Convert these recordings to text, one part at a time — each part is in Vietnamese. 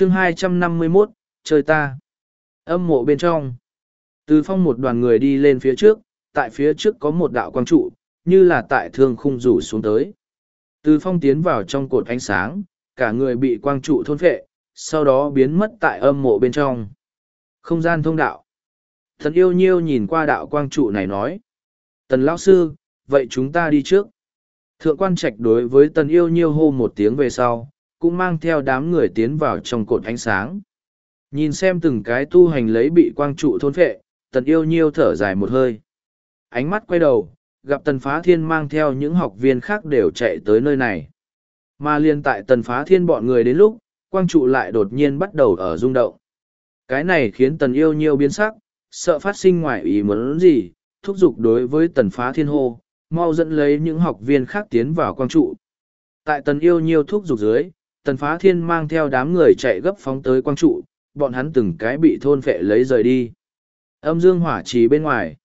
chương 251, chơi ta. Âm mộ bên trong. Từ phong một đoàn người đi lên phía trước, tại phía trước có một đạo quang trụ, như là tại thương khung rủ xuống tới. Từ phong tiến vào trong cột ánh sáng, cả người bị quang trụ thôn phệ, sau đó biến mất tại âm mộ bên trong. Không gian thông đạo. Thần yêu nhiêu nhìn qua đạo quang trụ này nói. Tần lão sư, vậy chúng ta đi trước. Thượng quan trạch đối với tần yêu nhiêu hô một tiếng về sau, cũng mang theo đám người tiến vào trong cột ánh sáng. Nhìn xem từng cái tu hành lấy bị quang trụ thôn phệ, tần yêu nhiêu thở dài một hơi. Ánh mắt quay đầu, gặp tần phá thiên mang theo những học viên khác đều chạy tới nơi này. Mà liên tại tần phá thiên bọn người đến lúc, quang trụ lại đột nhiên bắt đầu ở rung động. Cái này khiến tần yêu nhiêu biến sắc, sợ phát sinh ngoài ý muốn gì, thúc giục đối với tần phá thiên hô, mau dẫn lấy những học viên khác tiến vào quang trụ. Tại tần yêu nhiêu thúc giục dưới, tần phá thiên mang theo đám người chạy gấp phóng tới quang trụ, bọn hắn từng cái bị thôn phệ lấy rời đi. Âm dương hỏa trì bên ngoài.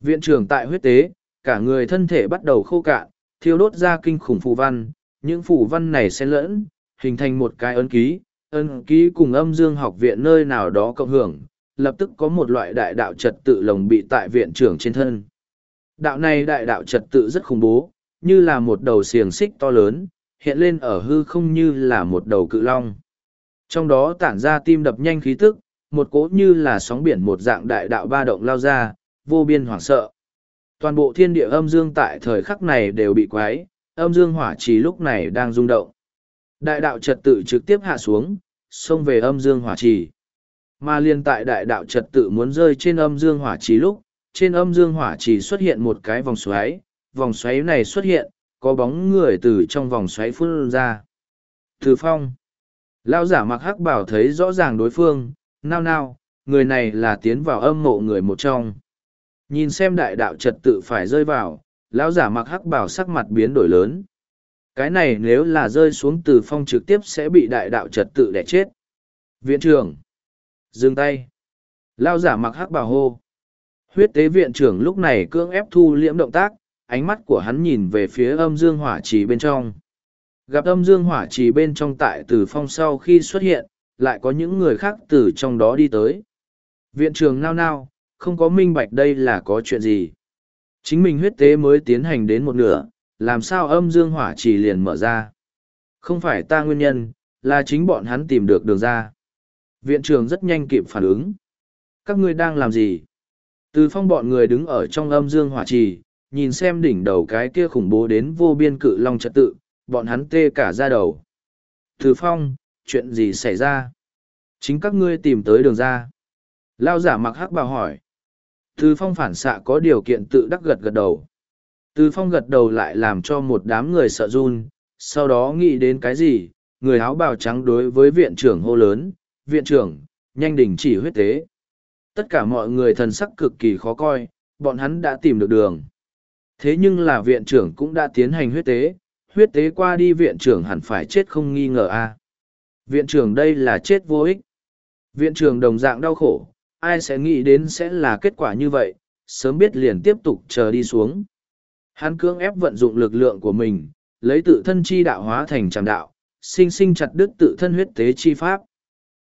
Viện trưởng tại huyết tế, cả người thân thể bắt đầu khô cạn, thiêu đốt ra kinh khủng phù văn, những phù văn này xen lẫn, hình thành một cái ấn ký, ấn ký cùng âm dương học viện nơi nào đó cộng hưởng, lập tức có một loại đại đạo trật tự lồng bị tại viện trưởng trên thân. Đạo này đại đạo trật tự rất khủng bố, như là một đầu xiềng xích to lớn, hiện lên ở hư không như là một đầu cự long. Trong đó tản ra tim đập nhanh khí tức, một cỗ như là sóng biển một dạng đại đạo ba động lao ra, vô biên hoảng sợ. Toàn bộ thiên địa âm dương tại thời khắc này đều bị quái, âm dương hỏa trì lúc này đang rung động. Đại đạo trật tự trực tiếp hạ xuống, xông về âm dương hỏa trì. Mà liên tại đại đạo trật tự muốn rơi trên âm dương hỏa trì lúc, trên âm dương hỏa trì xuất hiện một cái vòng xoáy, vòng xoáy này xuất hiện, có bóng người từ trong vòng xoáy phun ra. Từ phong. Lao giả mặc hắc bảo thấy rõ ràng đối phương, nao nao, người này là tiến vào âm mộ người một trong. Nhìn xem đại đạo trật tự phải rơi vào, lão giả mặc hắc bảo sắc mặt biến đổi lớn. Cái này nếu là rơi xuống từ phong trực tiếp sẽ bị đại đạo trật tự đẻ chết. Viện trưởng. Dừng tay. Lao giả mặc hắc bảo hô. Huyết tế viện trưởng lúc này cưỡng ép thu liễm động tác, ánh mắt của hắn nhìn về phía âm dương hỏa trì bên trong. Gặp âm dương hỏa trì bên trong tại từ phong sau khi xuất hiện, lại có những người khác từ trong đó đi tới. Viện trường nao nao, không có minh bạch đây là có chuyện gì. Chính mình huyết tế mới tiến hành đến một nửa, làm sao âm dương hỏa trì liền mở ra. Không phải ta nguyên nhân, là chính bọn hắn tìm được đường ra. Viện trường rất nhanh kịp phản ứng. Các ngươi đang làm gì? Từ phong bọn người đứng ở trong âm dương hỏa trì, nhìn xem đỉnh đầu cái kia khủng bố đến vô biên cự long trật tự, bọn hắn tê cả ra đầu. Từ phong, chuyện gì xảy ra? Chính các ngươi tìm tới đường ra. Lao giả mặc hắc bào hỏi. Từ phong phản xạ có điều kiện tự đắc gật gật đầu. Từ phong gật đầu lại làm cho một đám người sợ run, sau đó nghĩ đến cái gì, người áo bào trắng đối với viện trưởng hô lớn, viện trưởng, nhanh đình chỉ huyết tế. Tất cả mọi người thần sắc cực kỳ khó coi, bọn hắn đã tìm được đường. Thế nhưng là viện trưởng cũng đã tiến hành huyết tế, huyết tế qua đi viện trưởng hẳn phải chết không nghi ngờ a. Viện trưởng đây là chết vô ích. Viện trưởng đồng dạng đau khổ, ai sẽ nghĩ đến sẽ là kết quả như vậy, sớm biết liền tiếp tục chờ đi xuống. Hắn cưỡng ép vận dụng lực lượng của mình, lấy tự thân chi đạo hóa thành tràng đạo, sinh sinh chặt đứt tự thân huyết tế chi pháp.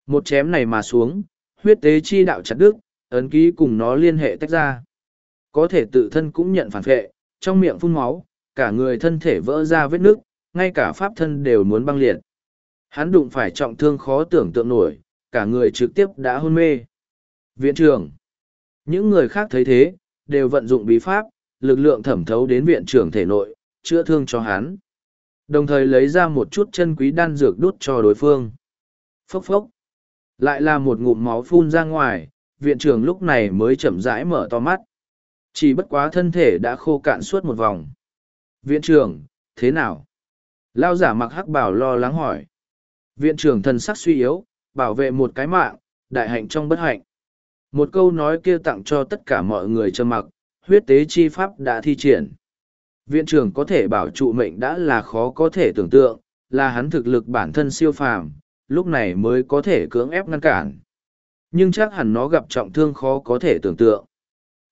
Một chém này mà xuống, huyết tế chi đạo chặt đứt, ấn ký cùng nó liên hệ tách ra. Có thể tự thân cũng nhận phản vệ, trong miệng phun máu, cả người thân thể vỡ ra vết nước, ngay cả pháp thân đều muốn băng liệt. Hắn đụng phải trọng thương khó tưởng tượng nổi, cả người trực tiếp đã hôn mê. Viện trưởng. Những người khác thấy thế, đều vận dụng bí pháp, lực lượng thẩm thấu đến viện trưởng thể nội, chữa thương cho hắn. Đồng thời lấy ra một chút chân quý đan dược đút cho đối phương. Phốc phốc. Lại là một ngụm máu phun ra ngoài, viện trưởng lúc này mới chậm rãi mở to mắt. Chỉ bất quá thân thể đã khô cạn suốt một vòng. Viện trưởng, thế nào? Lao giả mặc hắc bảo lo lắng hỏi. Viện trưởng thần sắc suy yếu, bảo vệ một cái mạng, đại hạnh trong bất hạnh. Một câu nói kia tặng cho tất cả mọi người trầm mặc, huyết tế chi pháp đã thi triển. Viện trưởng có thể bảo trụ mệnh đã là khó có thể tưởng tượng, là hắn thực lực bản thân siêu phàm, lúc này mới có thể cưỡng ép ngăn cản. Nhưng chắc hẳn nó gặp trọng thương khó có thể tưởng tượng.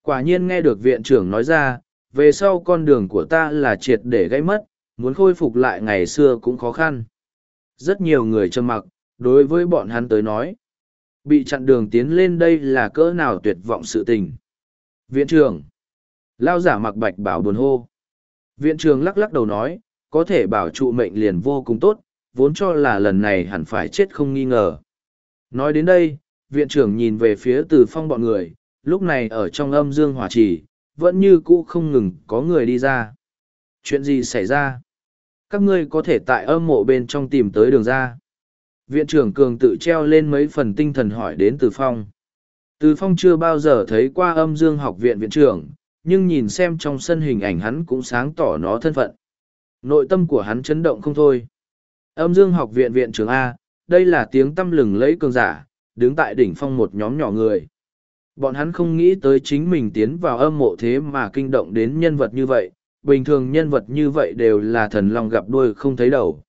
Quả nhiên nghe được viện trưởng nói ra, về sau con đường của ta là triệt để gây mất, muốn khôi phục lại ngày xưa cũng khó khăn. Rất nhiều người trầm mặc, đối với bọn hắn tới nói. Bị chặn đường tiến lên đây là cỡ nào tuyệt vọng sự tình. Viện trưởng. Lao giả mặc bạch bảo buồn hô. Viện trưởng lắc lắc đầu nói, có thể bảo trụ mệnh liền vô cùng tốt, vốn cho là lần này hẳn phải chết không nghi ngờ. Nói đến đây, viện trưởng nhìn về phía từ phong bọn người, lúc này ở trong âm dương hỏa trì, vẫn như cũ không ngừng có người đi ra. Chuyện gì xảy ra? Các ngươi có thể tại âm mộ bên trong tìm tới đường ra. Viện trưởng Cường tự treo lên mấy phần tinh thần hỏi đến Từ Phong. Từ Phong chưa bao giờ thấy qua âm dương học viện viện trưởng, nhưng nhìn xem trong sân hình ảnh hắn cũng sáng tỏ nó thân phận. Nội tâm của hắn chấn động không thôi. Âm dương học viện viện trưởng A, đây là tiếng tâm lừng lấy cường giả, đứng tại đỉnh phong một nhóm nhỏ người. Bọn hắn không nghĩ tới chính mình tiến vào âm mộ thế mà kinh động đến nhân vật như vậy, bình thường nhân vật như vậy đều là thần long gặp đuôi không thấy đầu.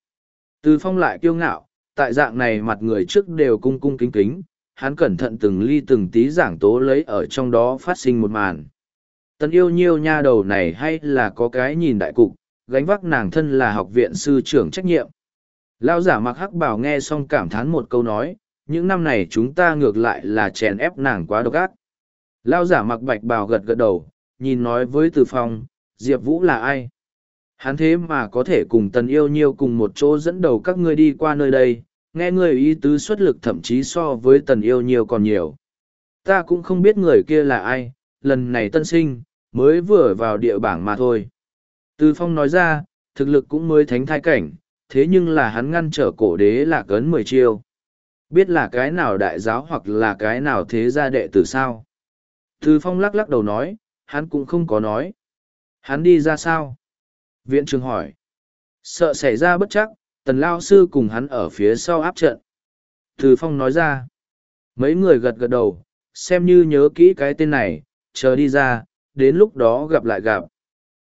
Từ phong lại kiêu ngạo, tại dạng này mặt người trước đều cung cung kính kính, hắn cẩn thận từng ly từng tí giảng tố lấy ở trong đó phát sinh một màn. Tần yêu nhiêu nha đầu này hay là có cái nhìn đại cục, gánh vác nàng thân là học viện sư trưởng trách nhiệm. Lao giả mặc hắc bảo nghe xong cảm thán một câu nói, những năm này chúng ta ngược lại là chèn ép nàng quá độc ác. Lao giả mặc bạch bào gật gật đầu, nhìn nói với Từ Phong, Diệp Vũ là ai? Hắn thế mà có thể cùng tần yêu nhiêu cùng một chỗ dẫn đầu các ngươi đi qua nơi đây, nghe người ý tứ xuất lực thậm chí so với tần yêu nhiêu còn nhiều. Ta cũng không biết người kia là ai, lần này tân sinh, mới vừa vào địa bảng mà thôi. Từ Phong nói ra, thực lực cũng mới thánh thai cảnh, thế nhưng là hắn ngăn trở cổ đế là cấn mười chiêu. Biết là cái nào đại giáo hoặc là cái nào thế gia đệ tử sao? Từ Phong lắc lắc đầu nói, hắn cũng không có nói. Hắn đi ra sao? Viện trường hỏi. Sợ xảy ra bất chắc, tần lao sư cùng hắn ở phía sau áp trận. Từ Phong nói ra. Mấy người gật gật đầu, xem như nhớ kỹ cái tên này, chờ đi ra, đến lúc đó gặp lại gặp.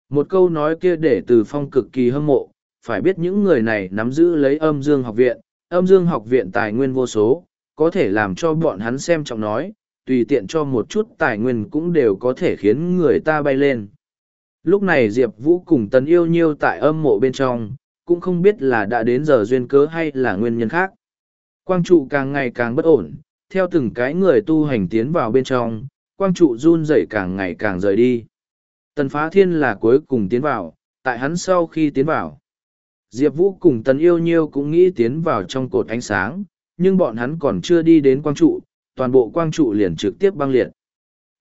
Một câu nói kia để từ Phong cực kỳ hâm mộ, phải biết những người này nắm giữ lấy âm dương học viện, âm dương học viện tài nguyên vô số, có thể làm cho bọn hắn xem trọng nói, tùy tiện cho một chút tài nguyên cũng đều có thể khiến người ta bay lên. Lúc này Diệp Vũ cùng Tần Yêu Nhiêu tại âm mộ bên trong, cũng không biết là đã đến giờ duyên cớ hay là nguyên nhân khác. Quang trụ càng ngày càng bất ổn, theo từng cái người tu hành tiến vào bên trong, quang trụ run rẩy càng ngày càng rời đi. Tần Phá Thiên là cuối cùng tiến vào, tại hắn sau khi tiến vào. Diệp Vũ cùng Tần Yêu Nhiêu cũng nghĩ tiến vào trong cột ánh sáng, nhưng bọn hắn còn chưa đi đến quang trụ, toàn bộ quang trụ liền trực tiếp băng liệt.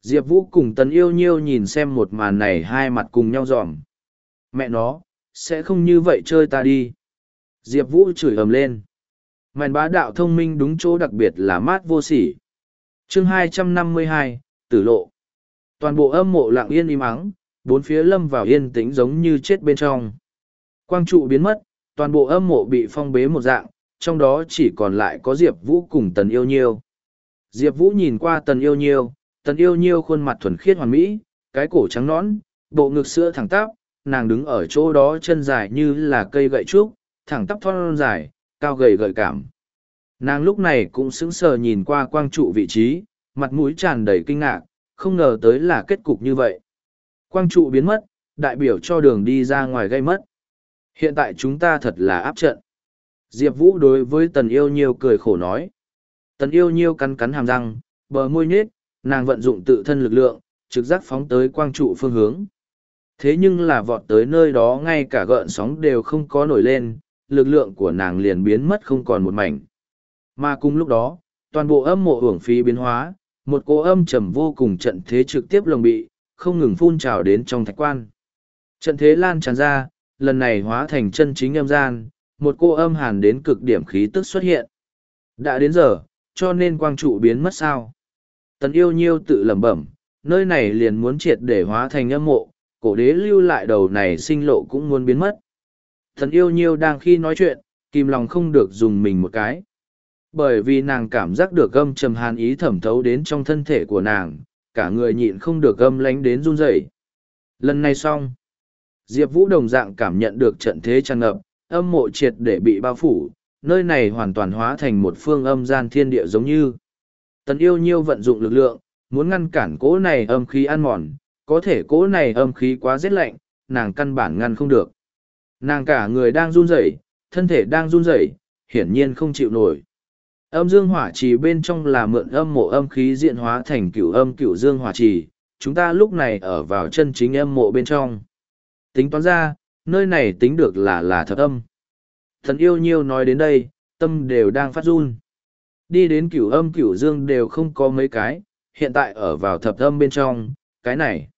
Diệp Vũ cùng Tần Yêu Nhiêu nhìn xem một màn này hai mặt cùng nhau dòm. Mẹ nó, sẽ không như vậy chơi ta đi. Diệp Vũ chửi ầm lên. Màn bá đạo thông minh đúng chỗ đặc biệt là mát vô sỉ. chương 252, Tử Lộ. Toàn bộ âm mộ lặng yên im ắng, bốn phía lâm vào yên tĩnh giống như chết bên trong. Quang trụ biến mất, toàn bộ âm mộ bị phong bế một dạng, trong đó chỉ còn lại có Diệp Vũ cùng Tần Yêu Nhiêu. Diệp Vũ nhìn qua Tần Yêu Nhiêu, Tần Yêu Nhiêu khuôn mặt thuần khiết hoàn mỹ, cái cổ trắng nõn, bộ ngực sữa thẳng tắp, nàng đứng ở chỗ đó chân dài như là cây gậy trúc, thẳng tắp thon dài, cao gầy gợi cảm. Nàng lúc này cũng sững sờ nhìn qua quang trụ vị trí, mặt mũi tràn đầy kinh ngạc, không ngờ tới là kết cục như vậy. Quang trụ biến mất, đại biểu cho đường đi ra ngoài gây mất. Hiện tại chúng ta thật là áp trận. Diệp Vũ đối với tần yêu nhiêu cười khổ nói. Tần yêu nhiêu cắn cắn hàm răng, bờ môi nhết, nàng vận dụng tự thân lực lượng, trực giác phóng tới quang trụ phương hướng. Thế nhưng là vọt tới nơi đó ngay cả gợn sóng đều không có nổi lên, lực lượng của nàng liền biến mất không còn một mảnh. Mà cùng lúc đó, toàn bộ âm mộ hưởng phí biến hóa, một cô âm trầm vô cùng trận thế trực tiếp lồng bị, không ngừng phun trào đến trong thạch quan. Trận thế lan tràn ra, lần này hóa thành chân chính âm gian, một cô âm hàn đến cực điểm khí tức xuất hiện. Đã đến giờ, cho nên quang trụ biến mất sao. Tần yêu nhiêu tự lẩm bẩm, nơi này liền muốn triệt để hóa thành âm mộ, cổ đế lưu lại đầu này sinh lộ cũng muốn biến mất. Tần yêu nhiêu đang khi nói chuyện, kìm lòng không được dùng mình một cái. Bởi vì nàng cảm giác được âm trầm hàn ý thẩm thấu đến trong thân thể của nàng, cả người nhịn không được âm lánh đến run rẩy. Lần này xong, Diệp Vũ đồng dạng cảm nhận được trận thế tràn ngập, âm mộ triệt để bị bao phủ, nơi này hoàn toàn hóa thành một phương âm gian thiên địa giống như. Tần yêu nhiêu vận dụng lực lượng, muốn ngăn cản cỗ này âm khí ăn mòn, có thể cỗ này âm khí quá rét lạnh, nàng căn bản ngăn không được. Nàng cả người đang run rẩy, thân thể đang run rẩy, hiển nhiên không chịu nổi. Âm dương hỏa trì bên trong là mượn âm mộ âm khí diện hóa thành cửu âm cửu dương hỏa trì, chúng ta lúc này ở vào chân chính âm mộ bên trong. Tính toán ra, nơi này tính được là là thập âm. Thần yêu nhiêu nói đến đây, tâm đều đang phát run. Đi đến cửu âm cửu dương đều không có mấy cái, hiện tại ở vào thập âm bên trong, cái này.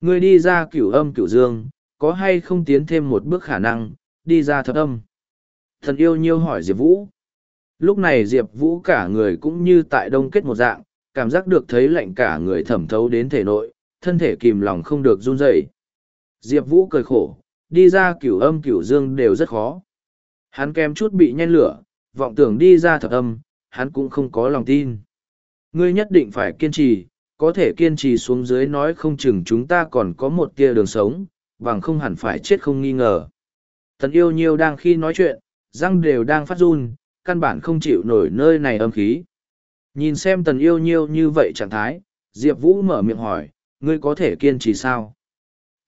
Người đi ra cửu âm cửu dương, có hay không tiến thêm một bước khả năng, đi ra thập âm. Thần yêu nhiêu hỏi Diệp Vũ. Lúc này Diệp Vũ cả người cũng như tại đông kết một dạng, cảm giác được thấy lạnh cả người thẩm thấu đến thể nội, thân thể kìm lòng không được run rẩy. Diệp Vũ cười khổ, đi ra cửu âm cửu dương đều rất khó. Hắn kém chút bị nhen lửa, vọng tưởng đi ra thập âm, hắn cũng không có lòng tin. Ngươi nhất định phải kiên trì, có thể kiên trì xuống dưới nói không chừng chúng ta còn có một tia đường sống, bằng không hẳn phải chết không nghi ngờ. Tần yêu nhiêu đang khi nói chuyện, răng đều đang phát run, căn bản không chịu nổi nơi này âm khí. Nhìn xem tần yêu nhiêu như vậy trạng thái, Diệp Vũ mở miệng hỏi, ngươi có thể kiên trì sao?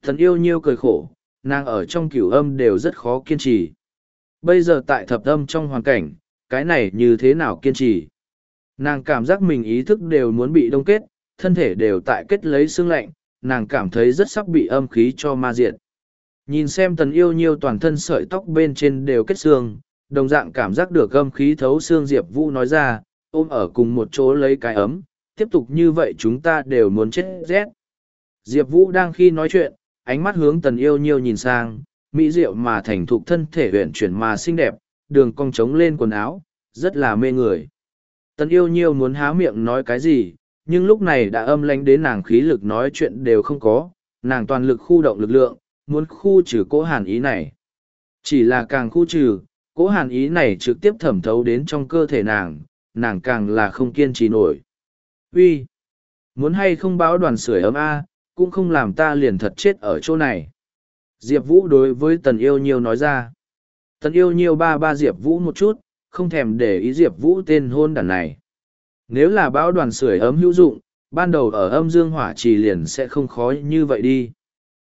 Thần yêu nhiêu cười khổ, nàng ở trong cửu âm đều rất khó kiên trì. Bây giờ tại thập âm trong hoàn cảnh, cái này như thế nào kiên trì? Nàng cảm giác mình ý thức đều muốn bị đông kết, thân thể đều tại kết lấy xương lạnh, nàng cảm thấy rất sắp bị âm khí cho ma diệt. Nhìn xem tần yêu nhiêu toàn thân sợi tóc bên trên đều kết xương, đồng dạng cảm giác được âm khí thấu xương Diệp Vũ nói ra, ôm ở cùng một chỗ lấy cái ấm, tiếp tục như vậy chúng ta đều muốn chết rét. Diệp Vũ đang khi nói chuyện, ánh mắt hướng tần yêu nhiêu nhìn sang, mỹ diệu mà thành thục thân thể huyện chuyển mà xinh đẹp, đường cong trống lên quần áo, rất là mê người. Tần yêu nhiêu muốn há miệng nói cái gì, nhưng lúc này đã âm lánh đến nàng khí lực nói chuyện đều không có, nàng toàn lực khu động lực lượng, muốn khu trừ cố hàn ý này. Chỉ là càng khu trừ, cố hàn ý này trực tiếp thẩm thấu đến trong cơ thể nàng, nàng càng là không kiên trì nổi. Uy, Muốn hay không báo đoàn sưởi ấm A, cũng không làm ta liền thật chết ở chỗ này. Diệp Vũ đối với Tần Yêu Nhiêu nói ra. Tần Yêu Nhiêu ba ba Diệp Vũ một chút, không thèm để ý Diệp Vũ tên hôn đàn này. Nếu là bão đoàn sưởi ấm hữu dụng, ban đầu ở âm dương hỏa trì liền sẽ không khó như vậy đi.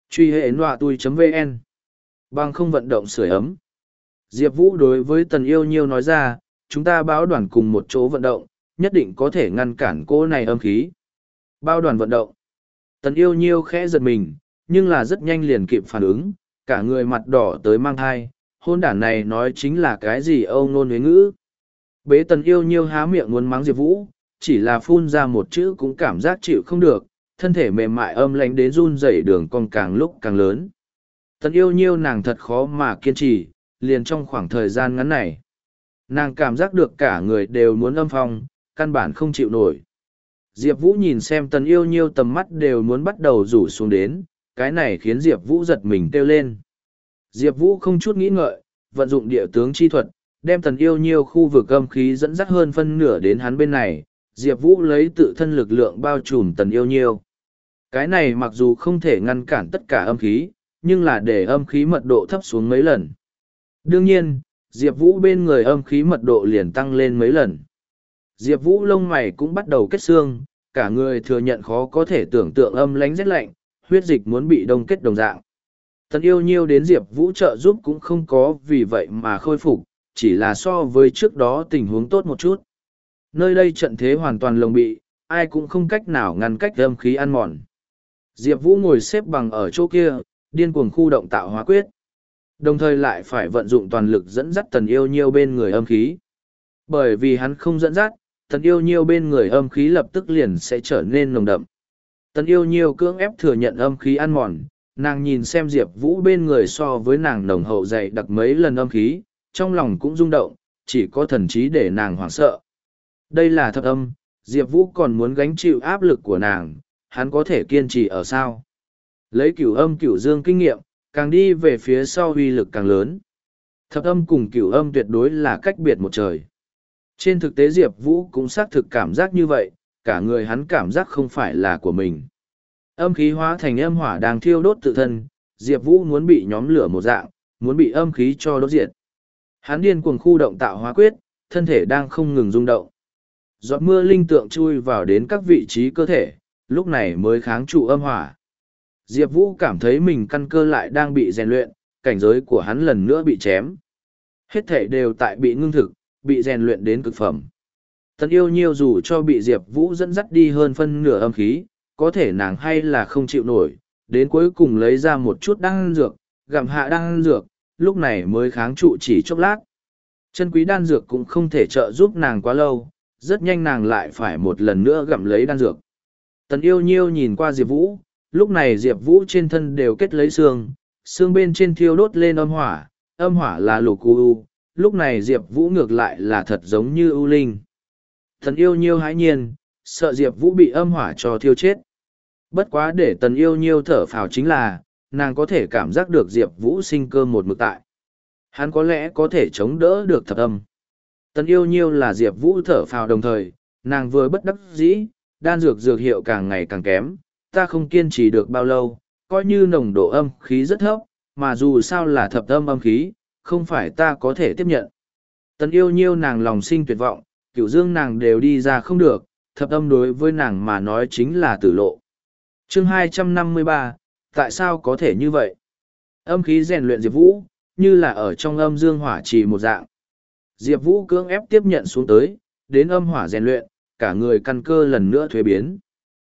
Truy hệ nọa tui.vn Bằng không vận động sưởi ấm. Diệp Vũ đối với Tần Yêu Nhiêu nói ra, chúng ta báo đoàn cùng một chỗ vận động, nhất định có thể ngăn cản cô này âm khí. Bao đoàn vận động. Tần Yêu Nhiêu khẽ giật mình, nhưng là rất nhanh liền kịp phản ứng, cả người mặt đỏ tới mang thai, hôn đản này nói chính là cái gì âu nôn huế ngữ. Bế Tần Yêu Nhiêu há miệng muốn mắng Diệp Vũ, chỉ là phun ra một chữ cũng cảm giác chịu không được, thân thể mềm mại âm lánh đến run rẩy đường cong càng lúc càng lớn. Tần Yêu Nhiêu nàng thật khó mà kiên trì, liền trong khoảng thời gian ngắn này. Nàng cảm giác được cả người đều muốn âm phong, căn bản không chịu nổi. Diệp Vũ nhìn xem tần yêu nhiêu tầm mắt đều muốn bắt đầu rủ xuống đến, cái này khiến Diệp Vũ giật mình kêu lên. Diệp Vũ không chút nghĩ ngợi, vận dụng địa tướng chi thuật, đem tần yêu nhiêu khu vực âm khí dẫn dắt hơn phân nửa đến hắn bên này, Diệp Vũ lấy tự thân lực lượng bao trùm tần yêu nhiêu. Cái này mặc dù không thể ngăn cản tất cả âm khí, nhưng là để âm khí mật độ thấp xuống mấy lần. Đương nhiên, Diệp Vũ bên người âm khí mật độ liền tăng lên mấy lần. Diệp Vũ lông mày cũng bắt đầu kết xương, cả người thừa nhận khó có thể tưởng tượng âm lánh rét lạnh, huyết dịch muốn bị đông kết đồng dạng. Tần yêu nhiêu đến Diệp Vũ trợ giúp cũng không có vì vậy mà khôi phục, chỉ là so với trước đó tình huống tốt một chút. Nơi đây trận thế hoàn toàn lồng bị, ai cũng không cách nào ngăn cách âm khí ăn mòn. Diệp Vũ ngồi xếp bằng ở chỗ kia, điên cuồng khu động tạo hóa quyết. Đồng thời lại phải vận dụng toàn lực dẫn dắt tần yêu nhiêu bên người âm khí. Bởi vì hắn không dẫn dắt, tần yêu nhiêu bên người âm khí lập tức liền sẽ trở nên nồng đậm. Tần yêu nhiêu cưỡng ép thừa nhận âm khí ăn mòn, nàng nhìn xem Diệp Vũ bên người so với nàng nồng hậu dày đặc mấy lần âm khí, trong lòng cũng rung động, chỉ có thần trí để nàng hoảng sợ. Đây là thập âm, Diệp Vũ còn muốn gánh chịu áp lực của nàng, hắn có thể kiên trì ở sao. Lấy cửu âm cửu dương kinh nghiệm, càng đi về phía sau uy lực càng lớn. Thập âm cùng cửu âm tuyệt đối là cách biệt một trời. Trên thực tế Diệp Vũ cũng xác thực cảm giác như vậy, cả người hắn cảm giác không phải là của mình. Âm khí hóa thành âm hỏa đang thiêu đốt tự thân, Diệp Vũ muốn bị nhóm lửa một dạng, muốn bị âm khí cho đốt diệt. Hắn điên cuồng khu động tạo hóa quyết, thân thể đang không ngừng rung động. Giọt mưa linh tượng chui vào đến các vị trí cơ thể, lúc này mới kháng trụ âm hỏa. Diệp Vũ cảm thấy mình căn cơ lại đang bị rèn luyện, cảnh giới của hắn lần nữa bị chém. Hết thể đều tại bị ngưng thực, bị rèn luyện đến cực phẩm, Tần yêu nhiêu dù cho bị Diệp Vũ dẫn dắt đi hơn phân nửa âm khí, có thể nàng hay là không chịu nổi, đến cuối cùng lấy ra một chút đan dược, gặm hạ đan dược, lúc này mới kháng trụ chỉ chốc lát. Chân quý đan dược cũng không thể trợ giúp nàng quá lâu, rất nhanh nàng lại phải một lần nữa gặm lấy đan dược. Tần yêu nhiêu nhìn qua Diệp Vũ, lúc này Diệp Vũ trên thân đều kết lấy xương, xương bên trên thiêu đốt lên âm hỏa, âm hỏa là lục u, lúc này Diệp Vũ ngược lại là thật giống như ưu linh. Tần yêu nhiêu hãi nhiên, sợ Diệp Vũ bị âm hỏa cho thiêu chết. Bất quá để tần yêu nhiêu thở phào chính là, nàng có thể cảm giác được Diệp Vũ sinh cơ một mực tại. Hắn có lẽ có thể chống đỡ được thập âm. Tần yêu nhiêu là Diệp Vũ thở phào đồng thời, nàng vừa bất đắc dĩ, đan dược dược hiệu càng ngày càng kém, ta không kiên trì được bao lâu, coi như nồng độ âm khí rất thấp, mà dù sao là thập âm âm khí, không phải ta có thể tiếp nhận. Tần yêu nhiêu nàng lòng sinh tuyệt vọng, cửu dương nàng đều đi ra không được, thập âm đối với nàng mà nói chính là tử lộ. chương 253, tại sao có thể như vậy? Âm khí rèn luyện Diệp Vũ, như là ở trong âm dương hỏa trì một dạng. Diệp Vũ cưỡng ép tiếp nhận xuống tới, đến âm hỏa rèn luyện, cả người căn cơ lần nữa thuế biến.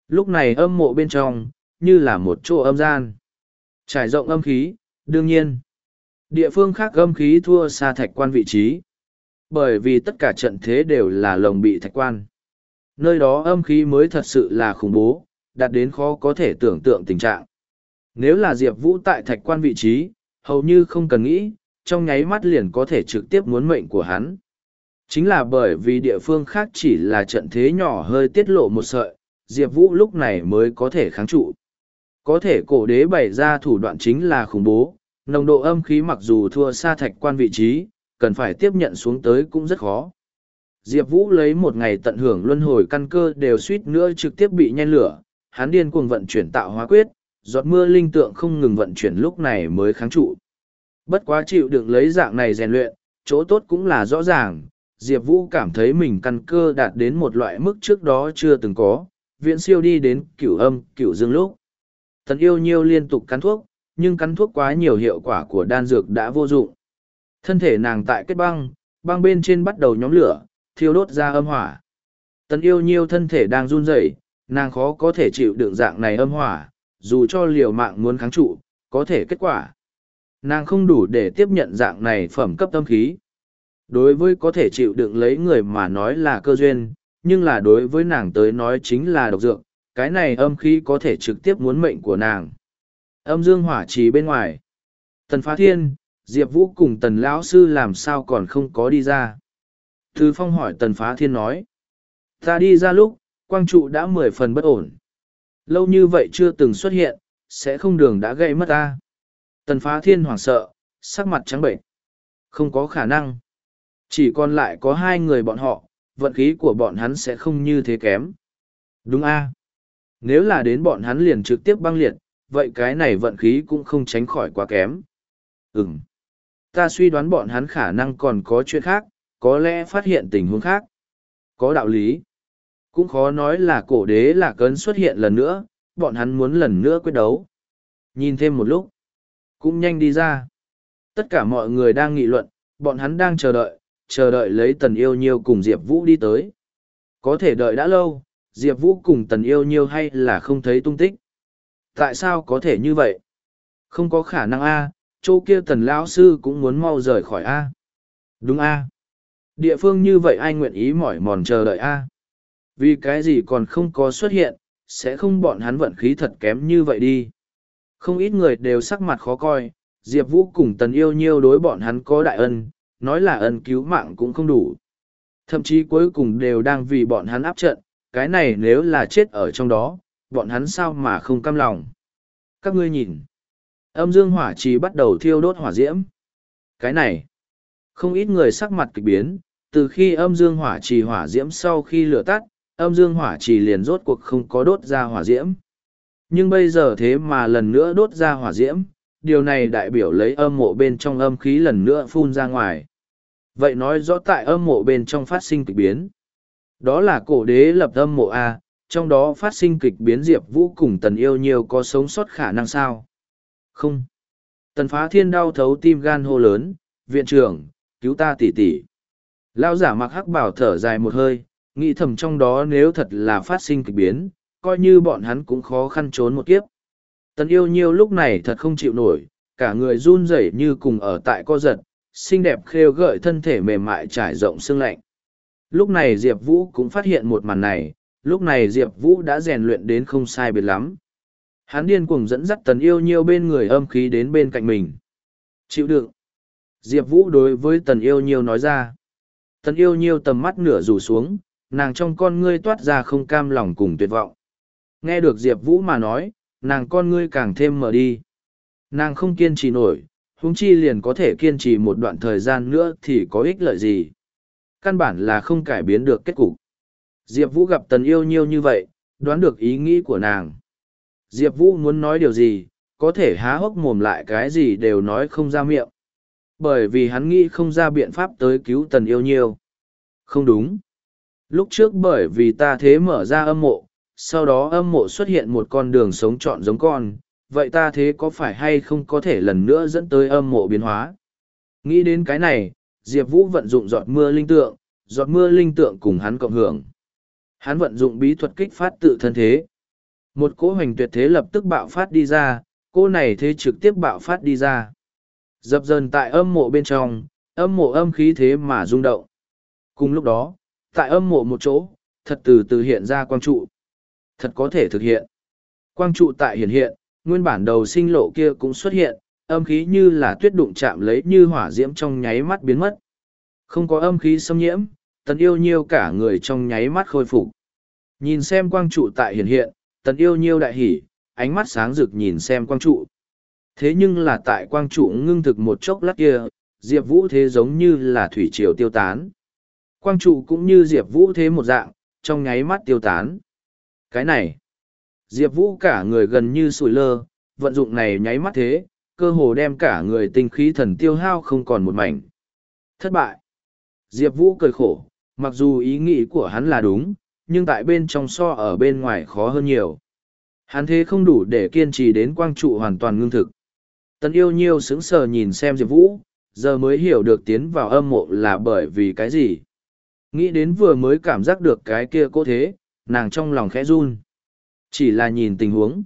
Lúc này âm mộ bên trong, như là một chỗ âm gian. Trải rộng âm khí, đương nhiên. Địa phương khác âm khí thua xa thạch quan vị trí. Bởi vì tất cả trận thế đều là lồng bị thạch quan. Nơi đó âm khí mới thật sự là khủng bố, đạt đến khó có thể tưởng tượng tình trạng. Nếu là Diệp Vũ tại thạch quan vị trí, hầu như không cần nghĩ, trong nháy mắt liền có thể trực tiếp muốn mệnh của hắn. Chính là bởi vì địa phương khác chỉ là trận thế nhỏ hơi tiết lộ một sợi, Diệp Vũ lúc này mới có thể kháng trụ. Có thể cổ đế bày ra thủ đoạn chính là khủng bố, nồng độ âm khí mặc dù thua xa thạch quan vị trí, cần phải tiếp nhận xuống tới cũng rất khó. Diệp Vũ lấy một ngày tận hưởng luân hồi căn cơ đều suýt nữa trực tiếp bị nhen lửa, hắn điên cuồng vận chuyển tạo hóa quyết, giọt mưa linh tượng không ngừng vận chuyển lúc này mới kháng trụ. Bất quá chịu đựng lấy dạng này rèn luyện, chỗ tốt cũng là rõ ràng, Diệp Vũ cảm thấy mình căn cơ đạt đến một loại mức trước đó chưa từng có, viễn siêu đi đến cửu âm, cửu dương lúc. Tần yêu nhiêu liên tục cắn thuốc, nhưng cắn thuốc quá nhiều hiệu quả của đan dược đã vô dụng. Thân thể nàng tại kết băng, băng bên trên bắt đầu nhóm lửa, thiêu đốt ra âm hỏa. Tần yêu nhiêu thân thể đang run rẩy, nàng khó có thể chịu đựng dạng này âm hỏa, dù cho liều mạng muốn kháng trụ, có thể kết quả. Nàng không đủ để tiếp nhận dạng này phẩm cấp tâm khí. Đối với có thể chịu đựng lấy người mà nói là cơ duyên, nhưng là đối với nàng tới nói chính là độc dược, cái này âm khí có thể trực tiếp muốn mệnh của nàng. Âm dương hỏa trì bên ngoài. Tần Phá Thiên, Diệp Vũ cùng Tần Lão Sư làm sao còn không có đi ra. Thứ Phong hỏi Tần Phá Thiên nói. Ta đi ra lúc, quang trụ đã mười phần bất ổn. Lâu như vậy chưa từng xuất hiện, sẽ không đường đã gây mất ta. Tần Phá Thiên hoảng sợ, sắc mặt trắng bệnh. Không có khả năng. Chỉ còn lại có hai người bọn họ, vận khí của bọn hắn sẽ không như thế kém. Đúng a Nếu là đến bọn hắn liền trực tiếp băng liệt, vậy cái này vận khí cũng không tránh khỏi quá kém. Ừm. Ta suy đoán bọn hắn khả năng còn có chuyện khác, có lẽ phát hiện tình huống khác. Có đạo lý. Cũng khó nói là cổ đế là cấn xuất hiện lần nữa, bọn hắn muốn lần nữa quyết đấu. Nhìn thêm một lúc. Cũng nhanh đi ra. Tất cả mọi người đang nghị luận, bọn hắn đang chờ đợi, chờ đợi lấy tần yêu nhiêu cùng Diệp Vũ đi tới. Có thể đợi đã lâu, Diệp Vũ cùng tần yêu nhiêu hay là không thấy tung tích. Tại sao có thể như vậy? Không có khả năng A, chỗ kia tần lão sư cũng muốn mau rời khỏi A. Đúng A. Địa phương như vậy ai nguyện ý mỏi mòn chờ đợi A. Vì cái gì còn không có xuất hiện, sẽ không bọn hắn vận khí thật kém như vậy đi. Không ít người đều sắc mặt khó coi, Diệp Vũ cùng tần yêu nhiêu đối bọn hắn có đại ân, nói là ân cứu mạng cũng không đủ. Thậm chí cuối cùng đều đang vì bọn hắn áp trận, cái này nếu là chết ở trong đó, bọn hắn sao mà không cam lòng. Các ngươi nhìn, âm dương hỏa trì bắt đầu thiêu đốt hỏa diễm. Cái này, không ít người sắc mặt kịch biến, từ khi âm dương hỏa trì hỏa diễm sau khi lửa tắt, âm dương hỏa trì liền rốt cuộc không có đốt ra hỏa diễm. Nhưng bây giờ thế mà lần nữa đốt ra hỏa diễm, điều này đại biểu lấy âm mộ bên trong âm khí lần nữa phun ra ngoài. Vậy nói rõ tại âm mộ bên trong phát sinh kịch biến. Đó là cổ đế lập âm mộ A, trong đó phát sinh kịch biến Diệp Vũ cùng tần yêu nhiều có sống sót khả năng sao? Không. Tần phá thiên đau thấu tim gan hô lớn, viện trưởng, cứu ta tỷ tỷ. Lao giả mặc hắc bảo thở dài một hơi, nghĩ thầm trong đó nếu thật là phát sinh kịch biến, coi như bọn hắn cũng khó khăn trốn một kiếp. Tần yêu nhiêu lúc này thật không chịu nổi, cả người run rẩy như cùng ở tại co giật, xinh đẹp khêu gợi thân thể mềm mại trải rộng xương lạnh. Lúc này Diệp Vũ cũng phát hiện một màn này, lúc này Diệp Vũ đã rèn luyện đến không sai biệt lắm. Hắn điên cuồng dẫn dắt tần yêu nhiêu bên người âm khí đến bên cạnh mình. Chịu đựng. Diệp Vũ đối với tần yêu nhiêu nói ra. Tần yêu nhiêu tầm mắt nửa rủ xuống, nàng trong con ngươi toát ra không cam lòng cùng tuyệt vọng. Nghe được Diệp Vũ mà nói, nàng con ngươi càng thêm mở đi. Nàng không kiên trì nổi, huống chi liền có thể kiên trì một đoạn thời gian nữa thì có ích lợi gì. Căn bản là không cải biến được kết cục. Diệp Vũ gặp tần yêu nhiêu như vậy, đoán được ý nghĩ của nàng. Diệp Vũ muốn nói điều gì, có thể há hốc mồm lại cái gì đều nói không ra miệng. Bởi vì hắn nghĩ không ra biện pháp tới cứu tần yêu nhiêu. Không đúng. Lúc trước bởi vì ta thế mở ra âm mộ, sau đó âm mộ xuất hiện một con đường sống trọn giống con, vậy ta thế có phải hay không có thể lần nữa dẫn tới âm mộ biến hóa? Nghĩ đến cái này, Diệp Vũ vận dụng giọt mưa linh tượng, giọt mưa linh tượng cùng hắn cộng hưởng. Hắn vận dụng bí thuật kích phát tự thân thế. Một cỗ hoành tuyệt thế lập tức bạo phát đi ra, cô này thế trực tiếp bạo phát đi ra. Dập dần tại âm mộ bên trong, âm mộ âm khí thế mà rung động. Cùng lúc đó, tại âm mộ một chỗ, thật từ từ hiện ra quang trụ. Thật có thể thực hiện. Quang trụ tại hiện hiện, nguyên bản đầu sinh lộ kia cũng xuất hiện, âm khí như là tuyết đụng chạm lấy như hỏa diễm trong nháy mắt biến mất. Không có âm khí xâm nhiễm, tần yêu nhiêu cả người trong nháy mắt khôi phục. Nhìn xem quang trụ tại hiện hiện, tần yêu nhiêu đại hỉ, ánh mắt sáng rực nhìn xem quang trụ. Thế nhưng là tại quang trụ ngưng thực một chốc lát kia, Diệp Vũ thế giống như là thủy triều tiêu tán. Quang trụ cũng như Diệp Vũ thế một dạng, trong nháy mắt tiêu tán. Cái này, Diệp Vũ cả người gần như sủi lơ, vận dụng này nháy mắt thế, cơ hồ đem cả người tinh khí thần tiêu hao không còn một mảnh. Thất bại. Diệp Vũ cười khổ, mặc dù ý nghĩ của hắn là đúng, nhưng tại bên trong so ở bên ngoài khó hơn nhiều. Hắn thế không đủ để kiên trì đến quang trụ hoàn toàn ngưng thực. Tần yêu nhiêu sững sờ nhìn xem Diệp Vũ, giờ mới hiểu được tiến vào âm mộ là bởi vì cái gì. Nghĩ đến vừa mới cảm giác được cái kia cô thế, nàng trong lòng khẽ run. Chỉ là nhìn tình huống.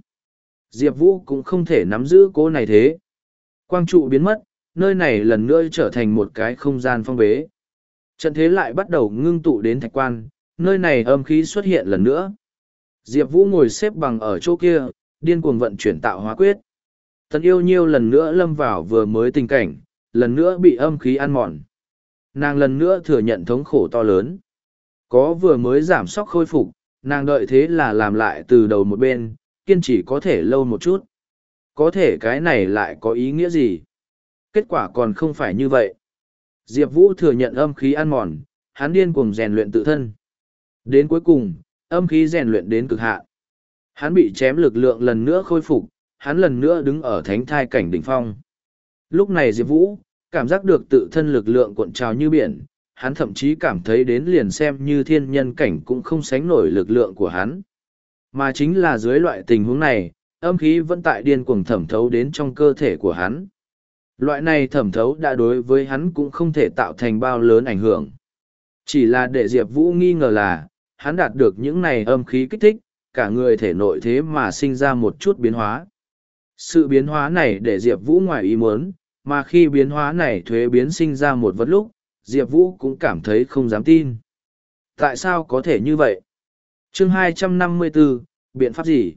Diệp Vũ cũng không thể nắm giữ cô này thế. Quang trụ biến mất, nơi này lần nữa trở thành một cái không gian phong bế. Trận thế lại bắt đầu ngưng tụ đến thạch quan, nơi này âm khí xuất hiện lần nữa. Diệp Vũ ngồi xếp bằng ở chỗ kia, điên cuồng vận chuyển tạo hóa quyết. Tần yêu nhiêu lần nữa lâm vào vừa mới tình cảnh, lần nữa bị âm khí ăn mòn. Nàng lần nữa thừa nhận thống khổ to lớn. Có vừa mới giảm sóc khôi phục, nàng đợi thế là làm lại từ đầu một bên, kiên trì có thể lâu một chút. Có thể cái này lại có ý nghĩa gì? Kết quả còn không phải như vậy. Diệp Vũ thừa nhận âm khí ăn mòn, hắn điên cuồng rèn luyện tự thân. Đến cuối cùng, âm khí rèn luyện đến cực hạn. Hắn bị chém lực lượng lần nữa khôi phục, hắn lần nữa đứng ở thánh thai cảnh đỉnh phong. Lúc này Diệp Vũ, cảm giác được tự thân lực lượng cuộn trào như biển, hắn thậm chí cảm thấy đến liền xem như thiên nhân cảnh cũng không sánh nổi lực lượng của hắn. Mà chính là dưới loại tình huống này, âm khí vẫn tại điên cuồng thẩm thấu đến trong cơ thể của hắn. Loại này thẩm thấu đã đối với hắn cũng không thể tạo thành bao lớn ảnh hưởng. Chỉ là để Diệp Vũ nghi ngờ là, hắn đạt được những này âm khí kích thích, cả người thể nội thế mà sinh ra một chút biến hóa. Sự biến hóa này để Diệp Vũ ngoài ý muốn, mà khi biến hóa này thuế biến sinh ra một vật lúc, Diệp Vũ cũng cảm thấy không dám tin. Tại sao có thể như vậy? chương 254, biện pháp gì?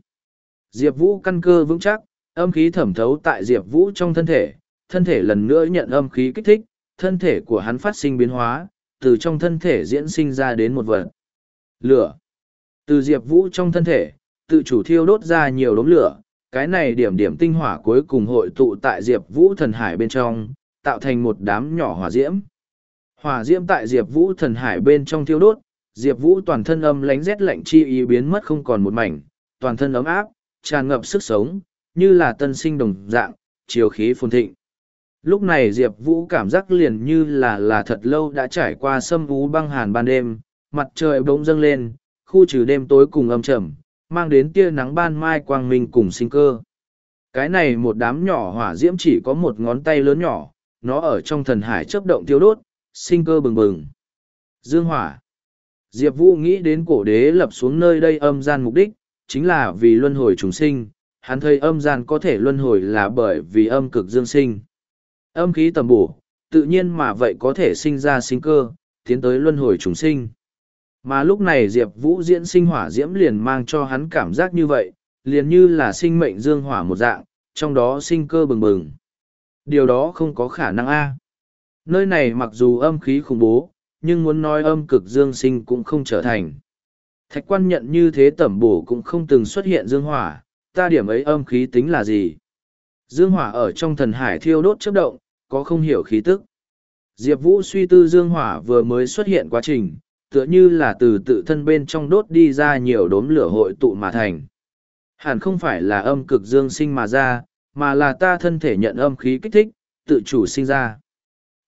Diệp Vũ căn cơ vững chắc, âm khí thẩm thấu tại Diệp Vũ trong thân thể, thân thể lần nữa nhận âm khí kích thích, thân thể của hắn phát sinh biến hóa, từ trong thân thể diễn sinh ra đến một vật. Lửa. Từ Diệp Vũ trong thân thể, tự chủ thiêu đốt ra nhiều đống lửa, cái này điểm điểm tinh hỏa cuối cùng hội tụ tại Diệp Vũ thần hải bên trong, tạo thành một đám nhỏ hỏa diễm. Hỏa diễm tại Diệp Vũ thần hải bên trong thiêu đốt, Diệp Vũ toàn thân âm lánh rét lạnh chi ý biến mất không còn một mảnh, toàn thân ấm áp, tràn ngập sức sống, như là tân sinh đồng dạng, chiều khí phồn thịnh. Lúc này Diệp Vũ cảm giác liền như là là thật lâu đã trải qua sâm vú băng hàn ban đêm, mặt trời bỗng dâng lên, khu trừ đêm tối cùng âm trầm, mang đến tia nắng ban mai quang minh cùng sinh cơ. Cái này một đám nhỏ hỏa diễm chỉ có một ngón tay lớn nhỏ, nó ở trong thần hải chấp động tiêu đốt, sinh cơ bừng bừng. Dương hỏa. Diệp Vũ nghĩ đến cổ đế lập xuống nơi đây âm gian mục đích, chính là vì luân hồi trùng sinh, hắn thấy âm gian có thể luân hồi là bởi vì âm cực dương sinh. Âm khí tầm bổ, tự nhiên mà vậy có thể sinh ra sinh cơ, tiến tới luân hồi trùng sinh. Mà lúc này Diệp Vũ diễn sinh hỏa diễm liền mang cho hắn cảm giác như vậy, liền như là sinh mệnh dương hỏa một dạng, trong đó sinh cơ bừng bừng. Điều đó không có khả năng a. Nơi này mặc dù âm khí khủng bố, nhưng muốn nói âm cực dương sinh cũng không trở thành. Thạch quan nhận như thế tẩm bổ cũng không từng xuất hiện dương hỏa, ta điểm ấy âm khí tính là gì? Dương hỏa ở trong thần hải thiêu đốt chấp động, có không hiểu khí tức. Diệp Vũ suy tư dương hỏa vừa mới xuất hiện quá trình, tựa như là từ tự thân bên trong đốt đi ra nhiều đốm lửa hội tụ mà thành. Hẳn không phải là âm cực dương sinh mà ra, mà là ta thân thể nhận âm khí kích thích, tự chủ sinh ra.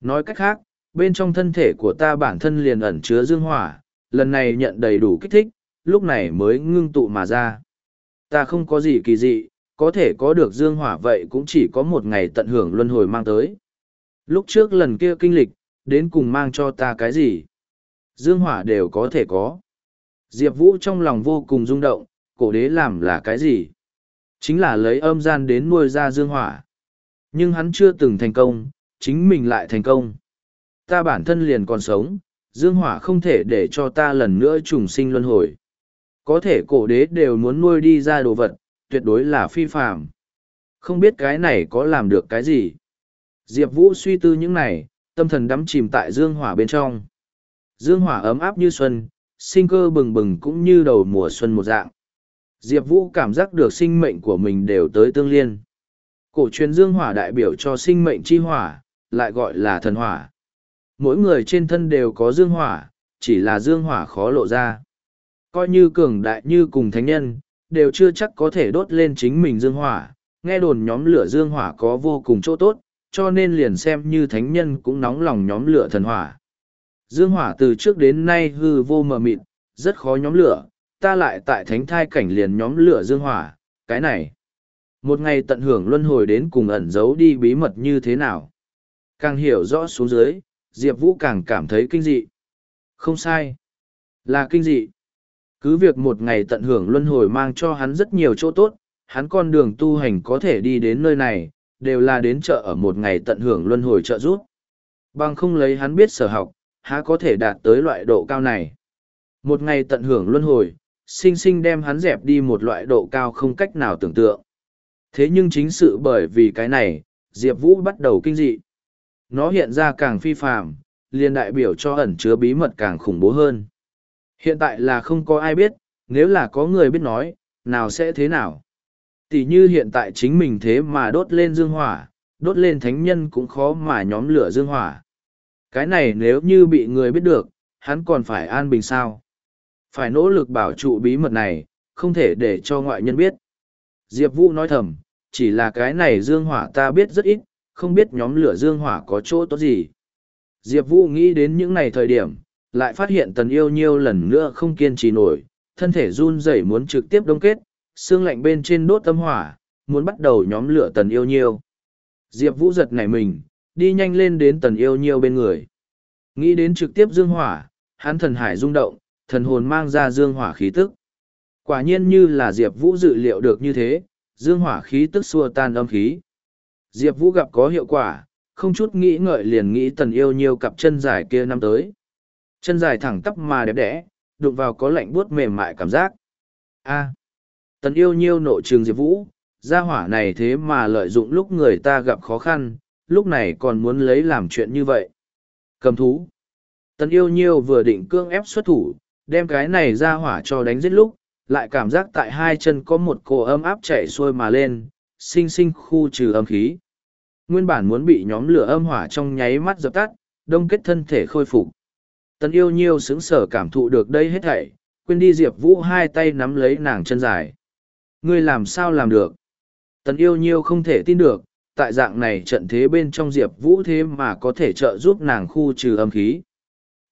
Nói cách khác, bên trong thân thể của ta bản thân liền ẩn chứa dương hỏa, lần này nhận đầy đủ kích thích, lúc này mới ngưng tụ mà ra. Ta không có gì kỳ dị, có thể có được dương hỏa vậy cũng chỉ có một ngày tận hưởng luân hồi mang tới. Lúc trước lần kia kinh lịch, đến cùng mang cho ta cái gì? Dương hỏa đều có thể có. Diệp Vũ trong lòng vô cùng rung động, cổ đế làm là cái gì? Chính là lấy âm gian đến nuôi ra dương hỏa. Nhưng hắn chưa từng thành công, chính mình lại thành công. Ta bản thân liền còn sống, dương hỏa không thể để cho ta lần nữa trùng sinh luân hồi. Có thể cổ đế đều muốn nuôi đi ra đồ vật, tuyệt đối là phi phạm. Không biết cái này có làm được cái gì. Diệp Vũ suy tư những này, tâm thần đắm chìm tại dương hỏa bên trong. Dương hỏa ấm áp như xuân, sinh cơ bừng bừng cũng như đầu mùa xuân một dạng. Diệp Vũ cảm giác được sinh mệnh của mình đều tới tương liên. Cổ truyền dương hỏa đại biểu cho sinh mệnh chi hỏa, lại gọi là thần hỏa. Mỗi người trên thân đều có dương hỏa, chỉ là dương hỏa khó lộ ra. Coi như cường đại như cùng thánh nhân, đều chưa chắc có thể đốt lên chính mình dương hỏa. Nghe đồn nhóm lửa dương hỏa có vô cùng chỗ tốt, cho nên liền xem như thánh nhân cũng nóng lòng nhóm lửa thần hỏa. Dương hỏa từ trước đến nay hư vô mờ mịt, rất khó nhóm lửa, ta lại tại thánh thai cảnh liền nhóm lửa dương hỏa, cái này. Một ngày tận hưởng luân hồi đến cùng ẩn giấu đi bí mật như thế nào. Càng hiểu rõ xuống dưới, Diệp Vũ càng cảm thấy kinh dị. Không sai. Là kinh dị. Cứ việc một ngày tận hưởng luân hồi mang cho hắn rất nhiều chỗ tốt, hắn con đường tu hành có thể đi đến nơi này, đều là đến chợ ở một ngày tận hưởng luân hồi trợ giúp. Bằng không lấy hắn biết sở học, há có thể đạt tới loại độ cao này. Một ngày tận hưởng luân hồi, sinh sinh đem hắn dẹp đi một loại độ cao không cách nào tưởng tượng. Thế nhưng chính sự bởi vì cái này, Diệp Vũ bắt đầu kinh dị. Nó hiện ra càng phi phạm, liền đại biểu cho ẩn chứa bí mật càng khủng bố hơn. Hiện tại là không có ai biết, nếu là có người biết nói, nào sẽ thế nào tỉ như hiện tại chính mình thế mà đốt lên dương hỏa, đốt lên thánh nhân cũng khó mà nhóm lửa dương hỏa. Cái này nếu như bị người biết được, hắn còn phải an bình sao. Phải nỗ lực bảo trụ bí mật này, không thể để cho ngoại nhân biết. Diệp Vũ nói thầm, chỉ là cái này dương hỏa ta biết rất ít, không biết nhóm lửa dương hỏa có chỗ tốt gì. Diệp Vũ nghĩ đến những này thời điểm, lại phát hiện tần yêu nhiêu lần nữa không kiên trì nổi, thân thể run rẩy muốn trực tiếp đông kết, xương lạnh bên trên đốt tâm hỏa, muốn bắt đầu nhóm lửa tần yêu nhiêu. Diệp Vũ giật nảy mình, đi nhanh lên đến tần yêu nhiêu bên người. Nghĩ đến trực tiếp dương hỏa, hắn thần hải rung động, thần hồn mang ra dương hỏa khí tức. Quả nhiên như là Diệp Vũ dự liệu được như thế, dương hỏa khí tức xua tan âm khí. Diệp Vũ gặp có hiệu quả, không chút nghĩ ngợi liền nghĩ tần yêu nhiêu cặp chân dài kia năm tới. Chân dài thẳng tắp mà đẹp đẽ, đụng vào có lạnh buốt mềm mại cảm giác. A tần yêu nhiêu nộ trường Diệp Vũ, gia hỏa này thế mà lợi dụng lúc người ta gặp khó khăn, lúc này còn muốn lấy làm chuyện như vậy. Cầm thú. Tần yêu nhiêu vừa định cương ép xuất thủ, đem cái này ra hỏa cho đánh giết lúc, lại cảm giác tại hai chân có một cổ ấm áp chạy xuôi mà lên, sinh sinh khu trừ âm khí. Nguyên bản muốn bị nhóm lửa âm hỏa trong nháy mắt dập tắt, đông kết thân thể khôi phục. Tần yêu nhiêu sững sở cảm thụ được đây hết thảy, quên đi Diệp Vũ hai tay nắm lấy nàng chân dài. Ngươi làm sao làm được? Tần yêu nhiêu không thể tin được, tại dạng này trận thế bên trong Diệp Vũ thế mà có thể trợ giúp nàng khu trừ âm khí.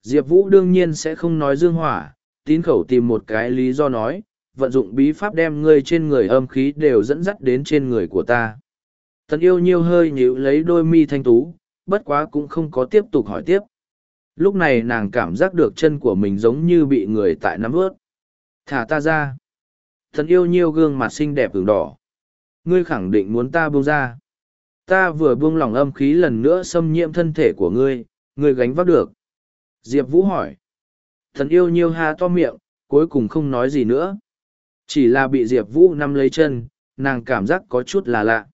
Diệp Vũ đương nhiên sẽ không nói dương hỏa, tín khẩu tìm một cái lý do nói, vận dụng bí pháp đem ngươi trên người âm khí đều dẫn dắt đến trên người của ta. Tần yêu nhiêu hơi nhíu lấy đôi mi thanh tú, bất quá cũng không có tiếp tục hỏi tiếp. lúc này nàng cảm giác được chân của mình giống như bị người tại nắm ướt. thả ta ra thần yêu nhiêu gương mặt xinh đẹp ửng đỏ. Ngươi khẳng định muốn ta buông ra. Ta vừa buông lỏng âm khí lần nữa xâm nhiễm thân thể của ngươi ngươi gánh vác được. Diệp vũ hỏi. Thần yêu nhiêu ha to miệng, cuối cùng không nói gì nữa. Chỉ là bị diệp vũ nắm lấy chân, nàng cảm giác có chút là lạ.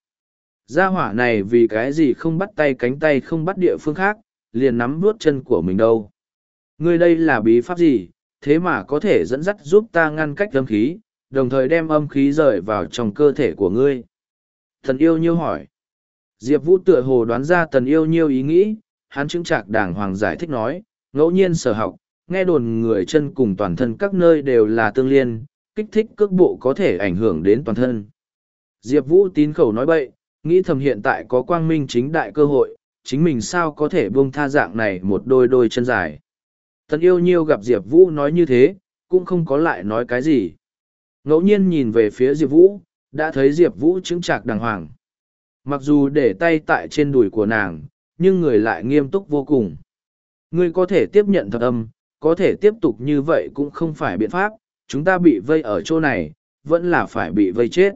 Gia hỏa này vì cái gì không bắt tay cánh tay không bắt địa phương khác, liền nắm vuốt chân của mình đâu. Ngươi đây là bí pháp gì, thế mà có thể dẫn dắt giúp ta ngăn cách âm khí đồng thời đem âm khí rời vào trong cơ thể của ngươi. Thần yêu nhiêu hỏi. Diệp vũ tựa hồ đoán ra tần yêu nhiêu ý nghĩ, hắn chứng trạc đàng hoàng giải thích nói, ngẫu nhiên sở học, nghe đồn người chân cùng toàn thân các nơi đều là tương liên, kích thích cước bộ có thể ảnh hưởng đến toàn thân. Diệp vũ tín khẩu nói bậy, nghĩ thầm hiện tại có quang minh chính đại cơ hội, chính mình sao có thể buông tha dạng này một đôi đôi chân dài. Tần yêu nhiêu gặp diệp vũ nói như thế, cũng không có lại nói cái gì ngẫu nhiên nhìn về phía diệp vũ, đã thấy diệp vũ chứng chạc đàng hoàng. Mặc dù để tay tại trên đùi của nàng, nhưng người lại nghiêm túc vô cùng. Ngươi có thể tiếp nhận thật âm, có thể tiếp tục như vậy cũng không phải biện pháp, chúng ta bị vây ở chỗ này, vẫn là phải bị vây chết.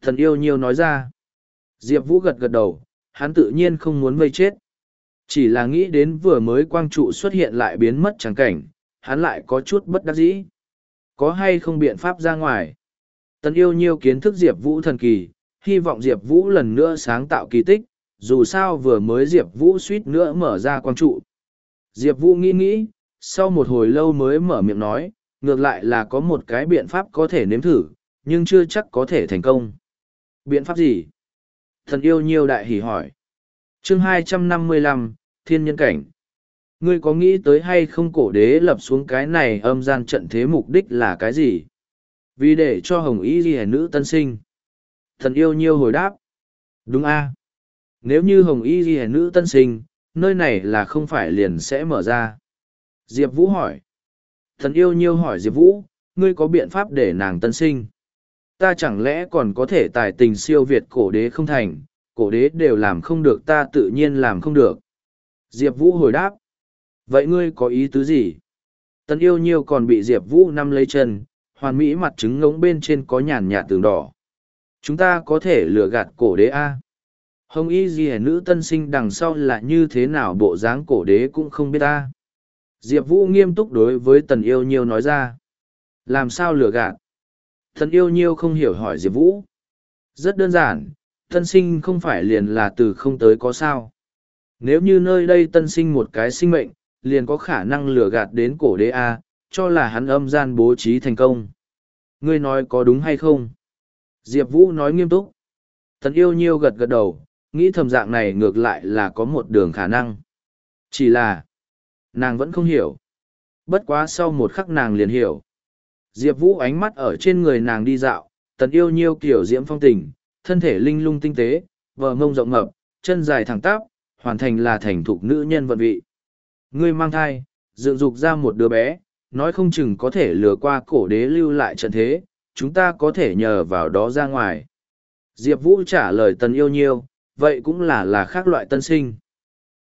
Thần yêu nhiêu nói ra. Diệp vũ gật gật đầu, hắn tự nhiên không muốn vây chết. Chỉ là nghĩ đến vừa mới quang trụ xuất hiện lại biến mất trắng cảnh, hắn lại có chút bất đắc dĩ có hay không biện pháp ra ngoài. Tần yêu nhiêu kiến thức diệp vũ thần kỳ, hy vọng diệp vũ lần nữa sáng tạo kỳ tích, dù sao vừa mới diệp vũ suýt nữa mở ra quang trụ. Diệp vũ nghĩ nghĩ, sau một hồi lâu mới mở miệng nói, ngược lại là có một cái biện pháp có thể nếm thử, nhưng chưa chắc có thể thành công. Biện pháp gì? Thần yêu nhiêu đại hỉ hỏi. Chương hai trăm năm mươi lăm, thiên nhân cảnh ngươi có nghĩ tới hay không cổ đế lập xuống cái này âm gian trận thế mục đích là cái gì? Vì để cho hồng ý ghi nữ tân sinh. Thần yêu nhiêu hồi đáp. Đúng a. Nếu như hồng y ghi nữ tân sinh, nơi này là không phải liền sẽ mở ra. Diệp vũ hỏi. Thần yêu nhiêu hỏi diệp vũ, ngươi có biện pháp để nàng tân sinh? Ta chẳng lẽ còn có thể tài tình siêu việt cổ đế không thành? Cổ đế đều làm không được, ta tự nhiên làm không được. Diệp vũ hồi đáp vậy ngươi có ý tứ gì? Tần yêu nhiêu còn bị diệp vũ năm lấy chân, hoàn mỹ mặt trứng ngống bên trên có nhàn nhạt tường đỏ. Chúng ta có thể lừa gạt cổ đế a. Hồng y gì nữ tân sinh đằng sau là như thế nào bộ dáng cổ đế cũng không biết ta diệp vũ nghiêm túc đối với tần yêu nhiêu nói ra. Làm sao lừa gạt? Tần yêu nhiêu không hiểu hỏi diệp vũ. Rất đơn giản, tân sinh không phải liền là từ không tới có sao. Nếu như nơi đây tân sinh một cái sinh mệnh liền có khả năng lừa gạt đến cổ đế a, cho là hắn âm gian bố trí thành công. Ngươi nói có đúng hay không? Diệp vũ nói nghiêm túc. Thần yêu nhiêu gật gật đầu, nghĩ thầm dạng này ngược lại là có một đường khả năng. Chỉ là, nàng vẫn không hiểu. Bất quá sau một khắc nàng liền hiểu. Diệp vũ ánh mắt ở trên người nàng đi dạo tần yêu nhiêu kiểu diễm phong tình, thân thể linh lung tinh tế, vờ ngông rộng mập chân dài thẳng tắp, hoàn thành là thành thục nữ nhân vận vị ngươi mang thai, dựng dục ra một đứa bé, nói không chừng có thể lừa qua cổ đế lưu lại trận thế, chúng ta có thể nhờ vào đó ra ngoài. Diệp vũ trả lời tần yêu nhiêu, vậy cũng là là khác loại tân sinh.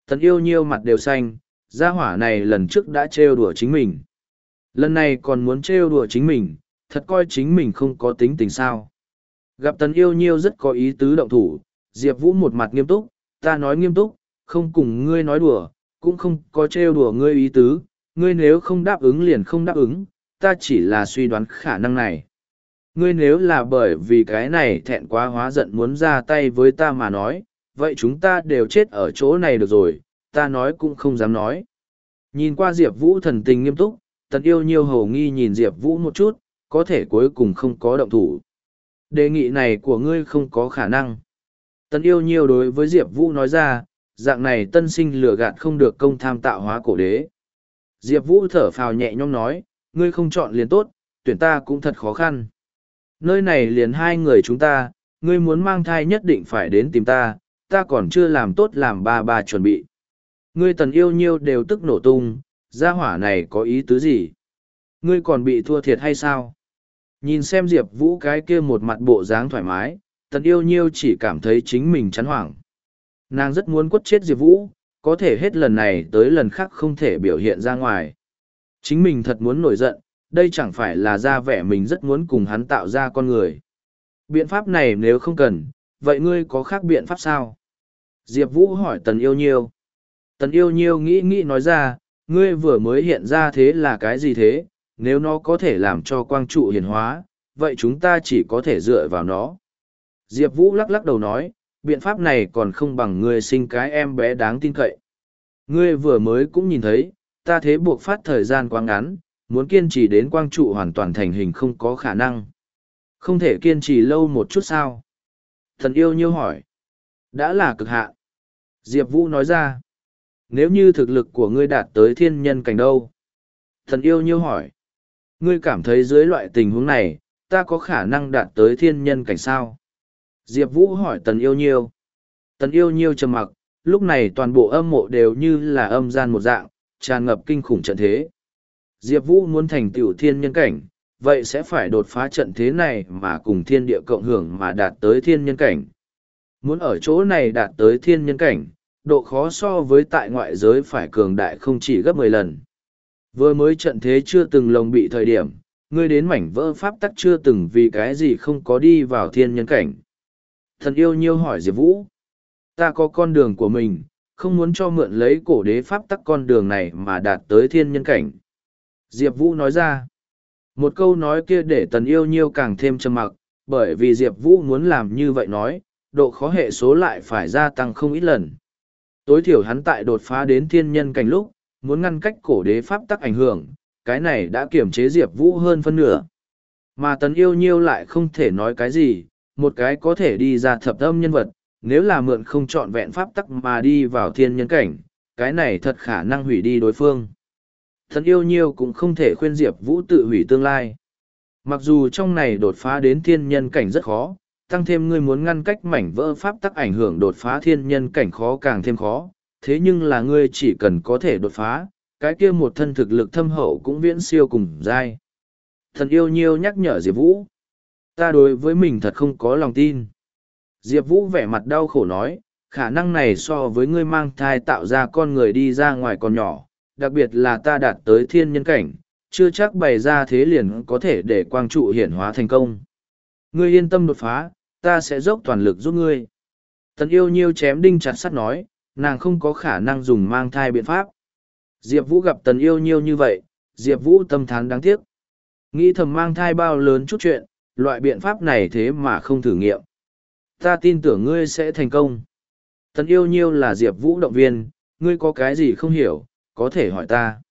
Tần yêu nhiêu mặt đều xanh, gia hỏa này lần trước đã trêu đùa chính mình. Lần này còn muốn trêu đùa chính mình, thật coi chính mình không có tính tình sao. Gặp tần yêu nhiêu rất có ý tứ động thủ, diệp vũ một mặt nghiêm túc, ta nói nghiêm túc, không cùng ngươi nói đùa cũng không có trêu đùa ngươi ý tứ, ngươi nếu không đáp ứng liền không đáp ứng, ta chỉ là suy đoán khả năng này. Ngươi nếu là bởi vì cái này thẹn quá hóa giận muốn ra tay với ta mà nói, vậy chúng ta đều chết ở chỗ này được rồi, ta nói cũng không dám nói. Nhìn qua diệp vũ thần tình nghiêm túc tần yêu nhiêu hầu nghi nhìn diệp vũ một chút, có thể cuối cùng không có động thủ. Đề nghị này của ngươi không có khả năng. Tần yêu nhiêu đối với diệp vũ nói ra dạng này tân sinh lừa gạt không được công tham tạo hóa cổ đế. Diệp vũ thở phào nhẹ nhõm nói, ngươi không chọn liền tốt, tuyển ta cũng thật khó khăn. Nơi này liền hai người chúng ta, ngươi muốn mang thai nhất định phải đến tìm ta ta còn chưa làm tốt làm ba ba chuẩn bị. Ngươi tần yêu nhiêu đều tức nổ tung, gia hỏa này có ý tứ gì? Ngươi còn bị thua thiệt hay sao? Nhìn xem diệp vũ cái kia một mặt bộ dáng thoải mái, tần yêu nhiêu chỉ cảm thấy chính mình chán hoảng nàng rất muốn quất chết diệp vũ có thể hết lần này tới lần khác không thể biểu hiện ra ngoài. Chính mình thật muốn nổi giận, đây chẳng phải là ra vẻ mình rất muốn cùng hắn tạo ra con người. Biện pháp này nếu không cần, vậy ngươi có khác biện pháp sao? Diệp Vũ hỏi Tần Yêu Nhiêu. Tần Yêu Nhiêu nghĩ nghĩ nói ra, ngươi vừa mới hiện ra thế là cái gì thế, nếu nó có thể làm cho quang trụ hiển hóa, vậy chúng ta chỉ có thể dựa vào nó. Diệp Vũ lắc lắc đầu nói, biện pháp này còn không bằng ngươi sinh cái em bé đáng tin cậy. Ngươi vừa mới cũng nhìn thấy, ta thế buộc phát thời gian quá ngắn, muốn kiên trì đến quang trụ hoàn toàn thành hình không có khả năng. Không thể kiên trì lâu một chút sao? Thần yêu nhiêu hỏi. Đã là cực hạn. Diệp Vũ nói ra. Nếu như thực lực của ngươi đạt tới thiên nhân cảnh đâu? Thần yêu nhiêu hỏi. Ngươi cảm thấy dưới loại tình huống này, ta có khả năng đạt tới thiên nhân cảnh sao? Diệp Vũ hỏi tần yêu nhiêu. Tần yêu nhiêu trầm mặc, lúc này toàn bộ âm mộ đều như là âm gian một dạng, tràn ngập kinh khủng trận thế. Diệp Vũ muốn thành tiểu thiên nhân cảnh, vậy sẽ phải đột phá trận thế này mà cùng thiên địa cộng hưởng mà đạt tới thiên nhân cảnh. Muốn ở chỗ này đạt tới thiên nhân cảnh, độ khó so với tại ngoại giới phải cường đại không chỉ gấp mười lần. Vừa mới trận thế chưa từng lồng bị thời điểm, ngươi đến mảnh vỡ pháp tắc chưa từng vì cái gì không có đi vào thiên nhân cảnh. Thần yêu nhiêu hỏi Diệp Vũ. Ta có con đường của mình, không muốn cho mượn lấy cổ đế pháp tắc con đường này mà đạt tới thiên nhân cảnh. Diệp Vũ nói ra. Một câu nói kia để tần yêu nhiêu càng thêm trầm mặc, bởi vì Diệp Vũ muốn làm như vậy nói, độ khó hệ số lại phải gia tăng không ít lần. Tối thiểu hắn tại đột phá đến thiên nhân cảnh lúc, muốn ngăn cách cổ đế pháp tắc ảnh hưởng, cái này đã kiểm chế Diệp Vũ hơn phân nửa. Mà tần yêu nhiêu lại không thể nói cái gì, một cái có thể đi ra thập âm nhân vật, nếu là mượn không chọn vẹn pháp tắc mà đi vào thiên nhân cảnh, cái này thật khả năng hủy đi đối phương. Thần yêu nhiêu cũng không thể khuyên Diệp Vũ tự hủy tương lai. Mặc dù trong này đột phá đến thiên nhân cảnh rất khó, tăng thêm ngươi muốn ngăn cách mảnh vỡ pháp tắc ảnh hưởng đột phá thiên nhân cảnh khó càng thêm khó, thế nhưng là ngươi chỉ cần có thể đột phá, cái kia một thân thực lực thâm hậu cũng viễn siêu cùng dai. Thần yêu nhiêu nhắc nhở Diệp Vũ. Ta đối với mình thật không có lòng tin. Diệp Vũ vẻ mặt đau khổ nói, khả năng này so với ngươi mang thai tạo ra con người đi ra ngoài còn nhỏ, đặc biệt là ta đạt tới thiên nhân cảnh, chưa chắc bày ra thế liền có thể để quang trụ hiển hóa thành công. Ngươi yên tâm đột phá, ta sẽ dốc toàn lực giúp ngươi. Tần yêu nhiêu chém đinh chặt sắt nói, nàng không có khả năng dùng mang thai biện pháp. Diệp Vũ gặp tần yêu nhiêu như vậy, Diệp Vũ tâm thán đáng tiếc. Nghĩ thầm mang thai bao lớn chút chuyện, loại biện pháp này thế mà không thử nghiệm. Ta tin tưởng ngươi sẽ thành công. Tần yêu nhiêu là Diệp Vũ động viên, ngươi có cái gì không hiểu, có thể hỏi ta.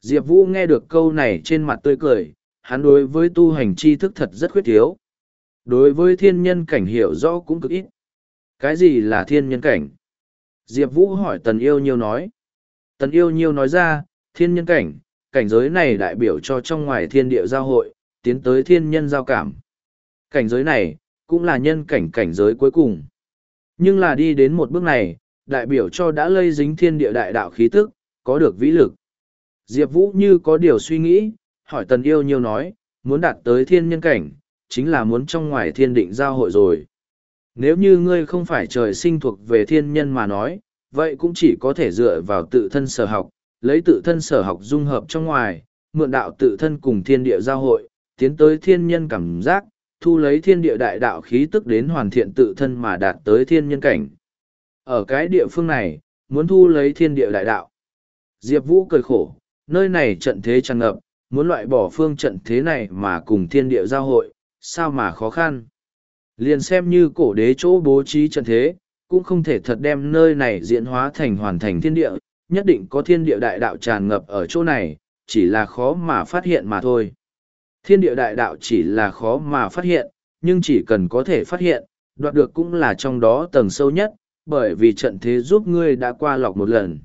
Diệp Vũ nghe được câu này trên mặt tươi cười, hắn đối với tu hành tri thức thật rất khuyết thiếu. Đối với thiên nhân cảnh hiểu rõ cũng cực ít. Cái gì là thiên nhân cảnh? Diệp Vũ hỏi Tần Yêu Nhiêu nói. Tần Yêu Nhiêu nói ra, thiên nhân cảnh, cảnh giới này đại biểu cho trong ngoài thiên địa giao hội, tiến tới thiên nhân giao cảm. Cảnh giới này, cũng là nhân cảnh cảnh giới cuối cùng. Nhưng là đi đến một bước này, đại biểu cho đã lây dính thiên địa đại đạo khí tức, có được vĩ lực. Diệp Vũ như có điều suy nghĩ, hỏi tần yêu nhiêu nói, muốn đạt tới thiên nhân cảnh, chính là muốn trong ngoài thiên định giao hội rồi. Nếu như ngươi không phải trời sinh thuộc về thiên nhân mà nói, vậy cũng chỉ có thể dựa vào tự thân sở học, lấy tự thân sở học dung hợp trong ngoài, mượn đạo tự thân cùng thiên địa giao hội, tiến tới thiên nhân cảm giác, thu lấy thiên địa đại đạo khí tức đến hoàn thiện tự thân mà đạt tới thiên nhân cảnh. Ở cái địa phương này, muốn thu lấy thiên địa đại đạo. Diệp Vũ cười khổ, nơi này trận thế tràn ngập, muốn loại bỏ phương trận thế này mà cùng thiên địa giao hội, sao mà khó khăn. Liền xem như cổ đế chỗ bố trí trận thế, cũng không thể thật đem nơi này diễn hóa thành hoàn thành thiên địa, nhất định có thiên địa đại đạo tràn ngập ở chỗ này, chỉ là khó mà phát hiện mà thôi. Thiên địa đại đạo chỉ là khó mà phát hiện, nhưng chỉ cần có thể phát hiện, đoạt được cũng là trong đó tầng sâu nhất, bởi vì trận thế giúp ngươi đã qua lọc một lần.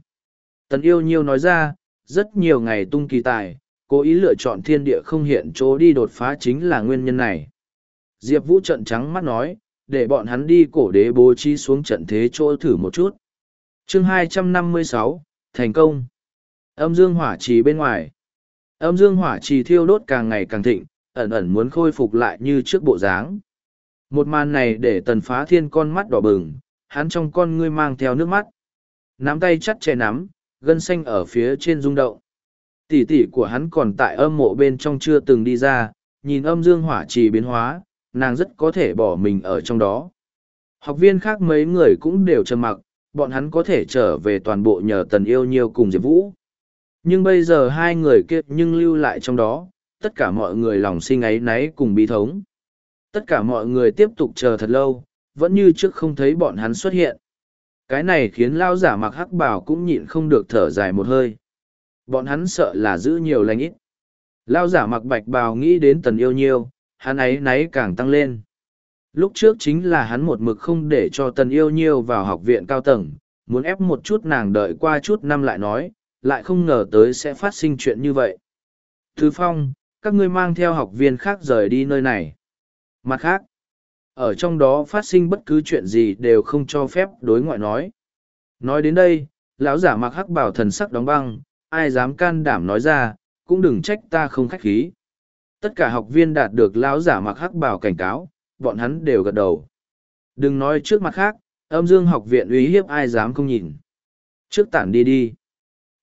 Tần yêu nhiêu nói ra, rất nhiều ngày tung kỳ tài, cố ý lựa chọn thiên địa không hiện chỗ đi đột phá chính là nguyên nhân này. Diệp Vũ trận trắng mắt nói, để bọn hắn đi cổ đế bố trí xuống trận thế chỗ thử một chút. chương 256, thành công. Âm dương hỏa trì bên ngoài. Âm dương hỏa trì thiêu đốt càng ngày càng thịnh, ẩn ẩn muốn khôi phục lại như trước bộ dáng. Một màn này để tần phá thiên con mắt đỏ bừng, hắn trong con ngươi mang theo nước mắt. nắm tay chắt che nắm, gân xanh ở phía trên rung động. Tỷ tỷ của hắn còn tại âm mộ bên trong chưa từng đi ra, nhìn âm dương hỏa trì biến hóa, nàng rất có thể bỏ mình ở trong đó. Học viên khác mấy người cũng đều trầm mặc, bọn hắn có thể trở về toàn bộ nhờ tần yêu nhiều cùng Diệp Vũ. Nhưng bây giờ hai người kia nhưng lưu lại trong đó, tất cả mọi người lòng sinh ấy náy cùng bi thống. Tất cả mọi người tiếp tục chờ thật lâu, vẫn như trước không thấy bọn hắn xuất hiện. Cái này khiến lao giả mặc hắc bảo cũng nhịn không được thở dài một hơi. Bọn hắn sợ là giữ nhiều lành ít. Lao giả mặc bạch bào nghĩ đến tần yêu nhiêu, hắn ấy náy càng tăng lên. Lúc trước chính là hắn một mực không để cho tần yêu nhiêu vào học viện cao tầng, muốn ép một chút nàng đợi qua chút năm lại nói, lại không ngờ tới sẽ phát sinh chuyện như vậy. Thứ phong, các ngươi mang theo học viên khác rời đi nơi này. Mặt khác, ở trong đó phát sinh bất cứ chuyện gì đều không cho phép đối ngoại nói. Nói đến đây, lão giả mặc hắc bảo thần sắc đóng băng, ai dám can đảm nói ra, cũng đừng trách ta không khách khí. Tất cả học viên đạt được lão giả mặc hắc bảo cảnh cáo, bọn hắn đều gật đầu. Đừng nói trước mặt khác, âm dương học viện uy hiếp ai dám không nhìn. Trước tản đi đi.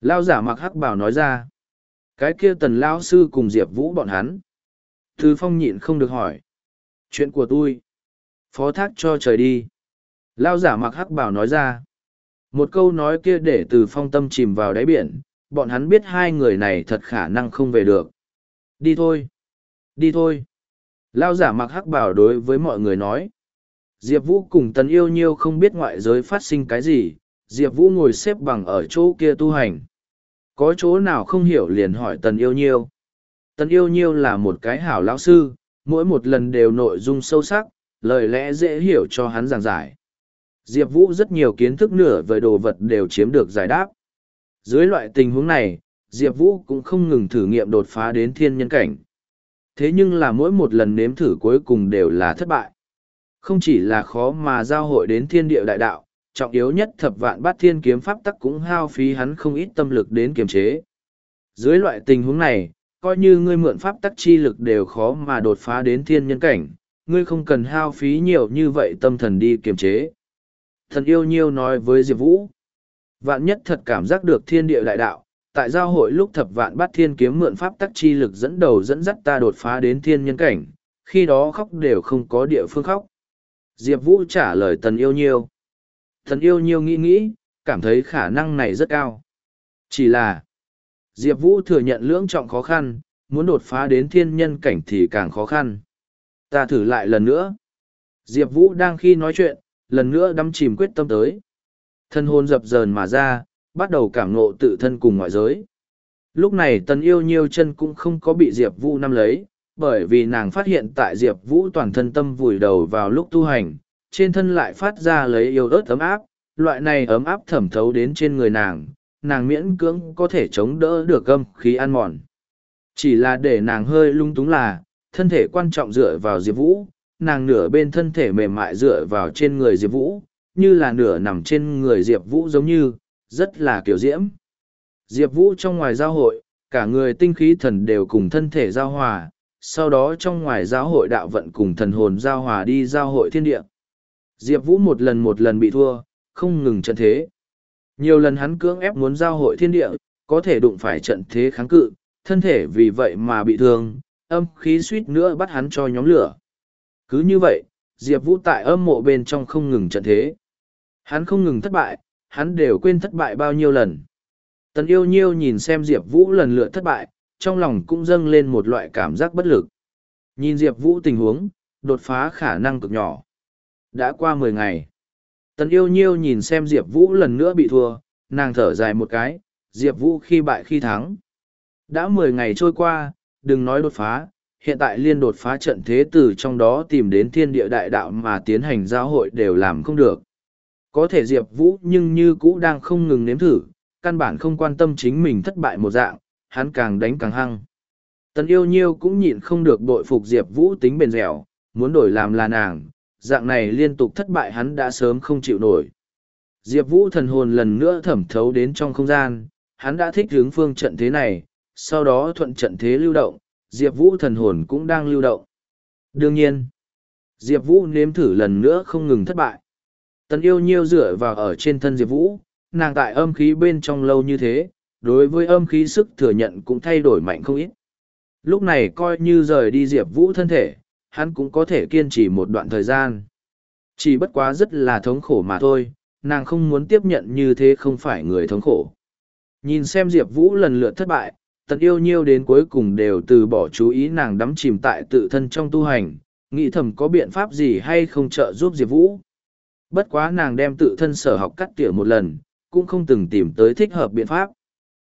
Lão giả mặc hắc bảo nói ra. Cái kia tần lão sư cùng Diệp Vũ bọn hắn. Thư phong nhịn không được hỏi. Chuyện của tôi. Phó thác cho trời đi. Lão giả mặc hắc bảo nói ra. Một câu nói kia để từ phong tâm chìm vào đáy biển, bọn hắn biết hai người này thật khả năng không về được. Đi thôi. Đi thôi. Lao giả mặc hắc bảo đối với mọi người nói. Diệp Vũ cùng tần yêu nhiêu không biết ngoại giới phát sinh cái gì, Diệp Vũ ngồi xếp bằng ở chỗ kia tu hành. Có chỗ nào không hiểu liền hỏi tần yêu nhiêu. Tần yêu nhiêu là một cái hảo lão sư, mỗi một lần đều nội dung sâu sắc, lời lẽ dễ hiểu cho hắn giảng giải. Diệp Vũ rất nhiều kiến thức nửa về đồ vật đều chiếm được giải đáp. Dưới loại tình huống này, Diệp Vũ cũng không ngừng thử nghiệm đột phá đến thiên nhân cảnh. Thế nhưng là mỗi một lần nếm thử cuối cùng đều là thất bại. Không chỉ là khó mà giao hội đến thiên địa đại đạo, trọng yếu nhất thập vạn bát thiên kiếm pháp tắc cũng hao phí hắn không ít tâm lực đến kiềm chế. Dưới loại tình huống này, coi như ngươi mượn pháp tắc chi lực đều khó mà đột phá đến thiên nhân cảnh, ngươi không cần hao phí nhiều như vậy tâm thần đi kiềm chế. Thần yêu nhiêu nói với Diệp Vũ. Vạn nhất thật cảm giác được thiên địa đại đạo, tại giao hội lúc thập vạn bát thiên kiếm mượn pháp tắc chi lực dẫn đầu dẫn dắt ta đột phá đến thiên nhân cảnh, khi đó khóc đều không có địa phương khóc. Diệp Vũ trả lời tần yêu nhiêu. Thần yêu nhiêu nghĩ nghĩ, cảm thấy khả năng này rất cao. Chỉ là, Diệp Vũ thừa nhận lưỡng trọng khó khăn, muốn đột phá đến thiên nhân cảnh thì càng khó khăn. Ta thử lại lần nữa. Diệp Vũ đang khi nói chuyện, lần nữa đắm chìm quyết tâm tới. Thân hồn dập dờn mà ra, bắt đầu cảm ngộ tự thân cùng ngoại giới. Lúc này tần yêu nhiêu chân cũng không có bị Diệp Vũ nắm lấy, bởi vì nàng phát hiện tại Diệp Vũ toàn thân tâm vùi đầu vào lúc tu hành, trên thân lại phát ra lấy yêu ớt ấm áp, loại này ấm áp thẩm thấu đến trên người nàng, nàng miễn cưỡng có thể chống đỡ được âm khí ăn mòn. Chỉ là để nàng hơi lung túng là, thân thể quan trọng dựa vào Diệp Vũ, nàng nửa bên thân thể mềm mại dựa vào trên người Diệp Vũ, như là nửa nằm trên người Diệp Vũ giống như, rất là kiểu diễm. Diệp Vũ trong ngoài giao hội, cả người tinh khí thần đều cùng thân thể giao hòa, sau đó trong ngoài giao hội đạo vận cùng thần hồn giao hòa đi giao hội thiên địa. Diệp Vũ một lần một lần bị thua, không ngừng trận thế. Nhiều lần hắn cưỡng ép muốn giao hội thiên địa, có thể đụng phải trận thế kháng cự, thân thể vì vậy mà bị thương, âm khí suýt nữa bắt hắn cho nhóm lửa. Cứ như vậy, Diệp Vũ tại âm mộ bên trong không ngừng trận thế. Hắn không ngừng thất bại, hắn đều quên thất bại bao nhiêu lần. Tần yêu nhiêu nhìn xem Diệp Vũ lần lượt thất bại, trong lòng cũng dâng lên một loại cảm giác bất lực. Nhìn Diệp Vũ tình huống, đột phá khả năng cực nhỏ. Đã qua mười ngày. Tần yêu nhiêu nhìn xem Diệp Vũ lần nữa bị thua, nàng thở dài một cái, Diệp Vũ khi bại khi thắng. Đã mười ngày trôi qua, đừng nói đột phá, hiện tại liên đột phá trận thế từ trong đó tìm đến thiên địa đại đạo mà tiến hành giao hội đều làm không được. Có thể Diệp Vũ nhưng như cũ đang không ngừng nếm thử, căn bản không quan tâm chính mình thất bại một dạng, hắn càng đánh càng hăng. Tần yêu nhiêu cũng nhịn không được bội phục Diệp Vũ tính bền dẻo, muốn đổi làm là nàng, dạng này liên tục thất bại hắn đã sớm không chịu nổi. Diệp Vũ thần hồn lần nữa thẩm thấu đến trong không gian, hắn đã thích hướng phương trận thế này, sau đó thuận trận thế lưu động, Diệp Vũ thần hồn cũng đang lưu động. Đương nhiên, Diệp Vũ nếm thử lần nữa không ngừng thất bại. Tần yêu nhiêu dựa vào ở trên thân Diệp Vũ, nàng tại âm khí bên trong lâu như thế, đối với âm khí sức thừa nhận cũng thay đổi mạnh không ít. Lúc này coi như rời đi Diệp Vũ thân thể, hắn cũng có thể kiên trì một đoạn thời gian. Chỉ bất quá rất là thống khổ mà thôi, nàng không muốn tiếp nhận như thế không phải người thống khổ. Nhìn xem Diệp Vũ lần lượt thất bại, tận yêu nhiêu đến cuối cùng đều từ bỏ chú ý nàng đắm chìm tại tự thân trong tu hành, nghĩ thầm có biện pháp gì hay không trợ giúp Diệp Vũ. Bất quá nàng đem tự thân sở học cắt tỉa một lần, cũng không từng tìm tới thích hợp biện pháp.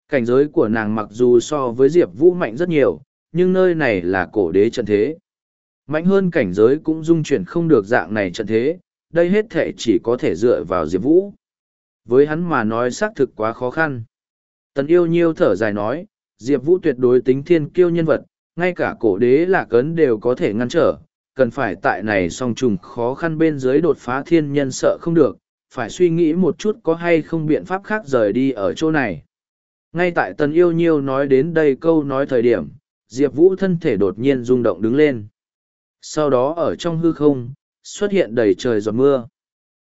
Cảnh giới của nàng mặc dù so với Diệp Vũ mạnh rất nhiều, nhưng nơi này là cổ đế trận thế. Mạnh hơn cảnh giới cũng dung chuyển không được dạng này trận thế, đây hết thể chỉ có thể dựa vào Diệp Vũ. Với hắn mà nói xác thực quá khó khăn. Tần yêu nhiêu thở dài nói, Diệp Vũ tuyệt đối tính thiên kiêu nhân vật, ngay cả cổ đế là cấn đều có thể ngăn trở, cần phải tại này song trùng khó khăn bên dưới đột phá thiên nhân sợ không được, phải suy nghĩ một chút có hay không biện pháp khác rời đi ở chỗ này. Ngay tại tần yêu nhiêu nói đến đây câu nói thời điểm, Diệp Vũ thân thể đột nhiên rung động đứng lên. Sau đó ở trong hư không, xuất hiện đầy trời giọt mưa.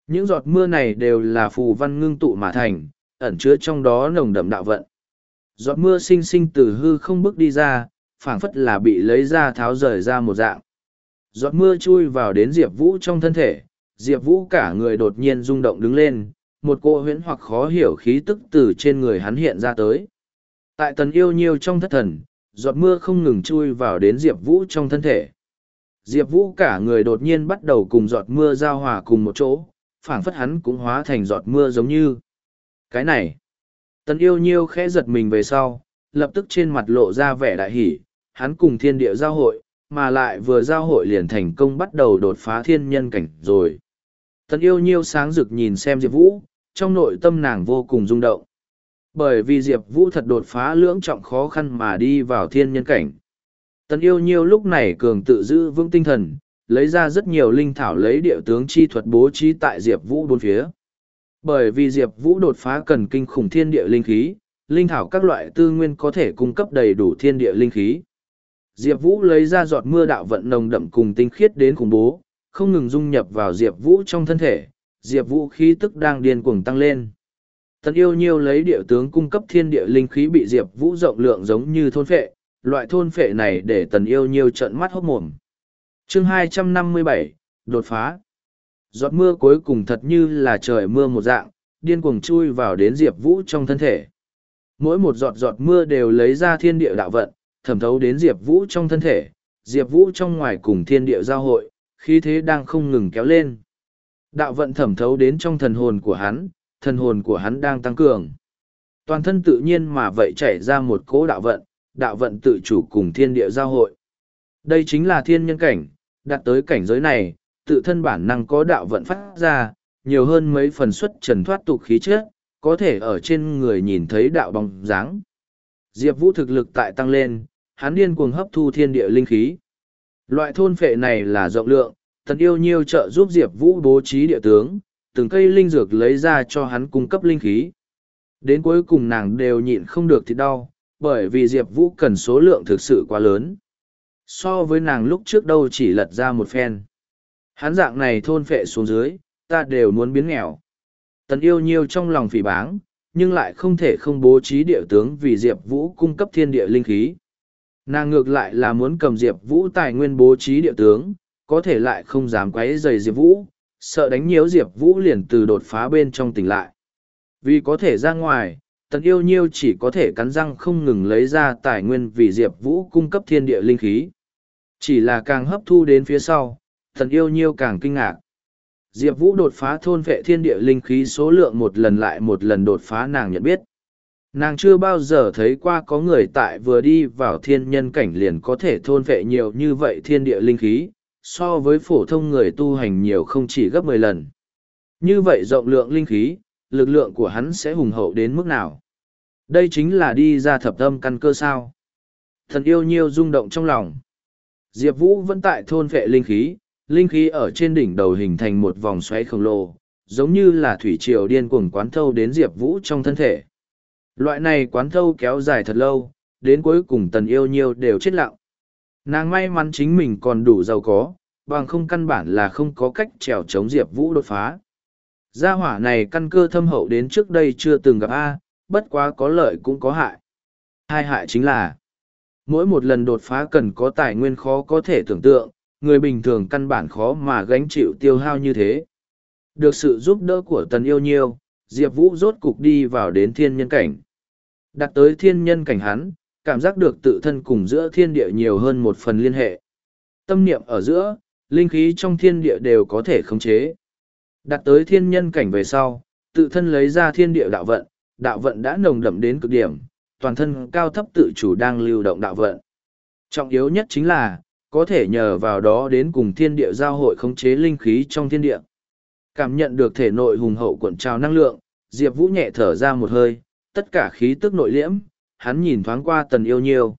Những giọt mưa này đều là phù văn ngưng tụ mà thành, ẩn chứa trong đó nồng đậm đạo vận. Giọt mưa sinh sinh từ hư không bước đi ra, phảng phất là bị lấy ra tháo rời ra một dạng. Giọt mưa chui vào đến Diệp Vũ trong thân thể, Diệp Vũ cả người đột nhiên rung động đứng lên, một cô huyễn hoặc khó hiểu khí tức từ trên người hắn hiện ra tới. Tại tần yêu nhiêu trong thất thần, giọt mưa không ngừng chui vào đến Diệp Vũ trong thân thể. Diệp Vũ cả người đột nhiên bắt đầu cùng giọt mưa giao hòa cùng một chỗ, phảng phất hắn cũng hóa thành giọt mưa giống như. Cái này, tần yêu nhiêu khẽ giật mình về sau, lập tức trên mặt lộ ra vẻ đại hỷ, hắn cùng thiên địa giao hội, mà lại vừa giao hội liền thành công bắt đầu đột phá thiên nhân cảnh rồi. Tần yêu nhiêu sáng rực nhìn xem Diệp Vũ, trong nội tâm nàng vô cùng rung động. Bởi vì Diệp Vũ thật đột phá lưỡng trọng khó khăn mà đi vào thiên nhân cảnh. Tần yêu nhiêu lúc này cường tự giữ vững tinh thần, lấy ra rất nhiều linh thảo lấy địa tướng chi thuật bố trí tại Diệp Vũ bốn phía. Bởi vì Diệp Vũ đột phá cần kinh khủng thiên địa linh khí, linh thảo các loại tư nguyên có thể cung cấp đầy đủ thiên địa linh khí. Diệp Vũ lấy ra giọt mưa đạo vận nồng đậm cùng tinh khiết đến khủng bố, không ngừng dung nhập vào Diệp Vũ trong thân thể, Diệp Vũ khí tức đang điên cuồng tăng lên. Tần yêu nhiêu lấy địa tướng cung cấp thiên địa linh khí bị Diệp Vũ rộng lượng giống như thôn phệ, loại thôn phệ này để tần yêu nhiều trận mắt hốc mồm. chương 257, đột phá. Giọt mưa cuối cùng thật như là trời mưa một dạng, điên cuồng chui vào đến Diệp Vũ trong thân thể. Mỗi một giọt giọt mưa đều lấy ra thiên địa đạo vận, thẩm thấu đến Diệp Vũ trong thân thể, Diệp Vũ trong ngoài cùng thiên địa giao hội, khí thế đang không ngừng kéo lên. Đạo vận thẩm thấu đến trong thần hồn của hắn, thần hồn của hắn đang tăng cường. Toàn thân tự nhiên mà vậy chảy ra một cỗ đạo vận, đạo vận tự chủ cùng thiên địa giao hội. Đây chính là thiên nhân cảnh, đạt tới cảnh giới này, tự thân bản năng có đạo vận phát ra, nhiều hơn mấy phần xuất trần thoát tục khí chất, có thể ở trên người nhìn thấy đạo bóng dáng. Diệp Vũ thực lực tại tăng lên, hắn điên cuồng hấp thu thiên địa linh khí. Loại thôn phệ này là rộng lượng, tần yêu nhiêu trợ giúp Diệp Vũ bố trí địa tướng, từng cây linh dược lấy ra cho hắn cung cấp linh khí. Đến cuối cùng nàng đều nhịn không được thì đau, bởi vì Diệp Vũ cần số lượng thực sự quá lớn. So với nàng lúc trước đâu chỉ lật ra một phen. Hắn dạng này thôn phệ xuống dưới, ta đều muốn biến nghèo. Tần yêu nhiêu trong lòng phỉ báng, nhưng lại không thể không bố trí địa tướng vì Diệp Vũ cung cấp thiên địa linh khí. Nàng ngược lại là muốn cầm Diệp Vũ tài nguyên bố trí địa tướng, có thể lại không dám quấy rầy Diệp Vũ, sợ đánh nhiễu Diệp Vũ liền từ đột phá bên trong tỉnh lại. Vì có thể ra ngoài, tần yêu nhiêu chỉ có thể cắn răng không ngừng lấy ra tài nguyên vì Diệp Vũ cung cấp thiên địa linh khí. Chỉ là càng hấp thu đến phía sau, tần yêu nhiêu càng kinh ngạc. Diệp Vũ đột phá thôn vệ thiên địa linh khí số lượng một lần lại một lần đột phá nàng nhận biết. Nàng chưa bao giờ thấy qua có người tại vừa đi vào thiên nhân cảnh liền có thể thôn vệ nhiều như vậy thiên địa linh khí, so với phổ thông người tu hành nhiều không chỉ gấp mười lần. Như vậy rộng lượng linh khí, lực lượng của hắn sẽ hùng hậu đến mức nào? Đây chính là đi ra thập tâm căn cơ sao. Thần yêu nhiêu rung động trong lòng. Diệp Vũ vẫn tại thôn vệ linh khí, linh khí ở trên đỉnh đầu hình thành một vòng xoáy khổng lồ, giống như là thủy triều điên cuồng quán thâu đến Diệp Vũ trong thân thể. Loại này quán thâu kéo dài thật lâu, đến cuối cùng tần yêu nhiêu đều chết lặng. Nàng may mắn chính mình còn đủ giàu có, bằng không căn bản là không có cách trèo chống Diệp Vũ đột phá. Gia hỏa này căn cơ thâm hậu đến trước đây chưa từng gặp A, bất quá có lợi cũng có hại. Hai hại chính là, mỗi một lần đột phá cần có tài nguyên khó có thể tưởng tượng, người bình thường căn bản khó mà gánh chịu tiêu hao như thế. Được sự giúp đỡ của tần yêu nhiêu, Diệp Vũ rốt cục đi vào đến thiên nhân cảnh. Đặt tới thiên nhân cảnh hắn, cảm giác được tự thân cùng giữa thiên địa nhiều hơn một phần liên hệ. Tâm niệm ở giữa, linh khí trong thiên địa đều có thể khống chế. Đặt tới thiên nhân cảnh về sau, tự thân lấy ra thiên địa đạo vận, đạo vận đã nồng đậm đến cực điểm, toàn thân cao thấp tự chủ đang lưu động đạo vận. Trọng yếu nhất chính là, có thể nhờ vào đó đến cùng thiên địa giao hội khống chế linh khí trong thiên địa. Cảm nhận được thể nội hùng hậu cuộn trào năng lượng, Diệp Vũ nhẹ thở ra một hơi, tất cả khí tức nội liễm, hắn nhìn thoáng qua tần yêu nhiêu.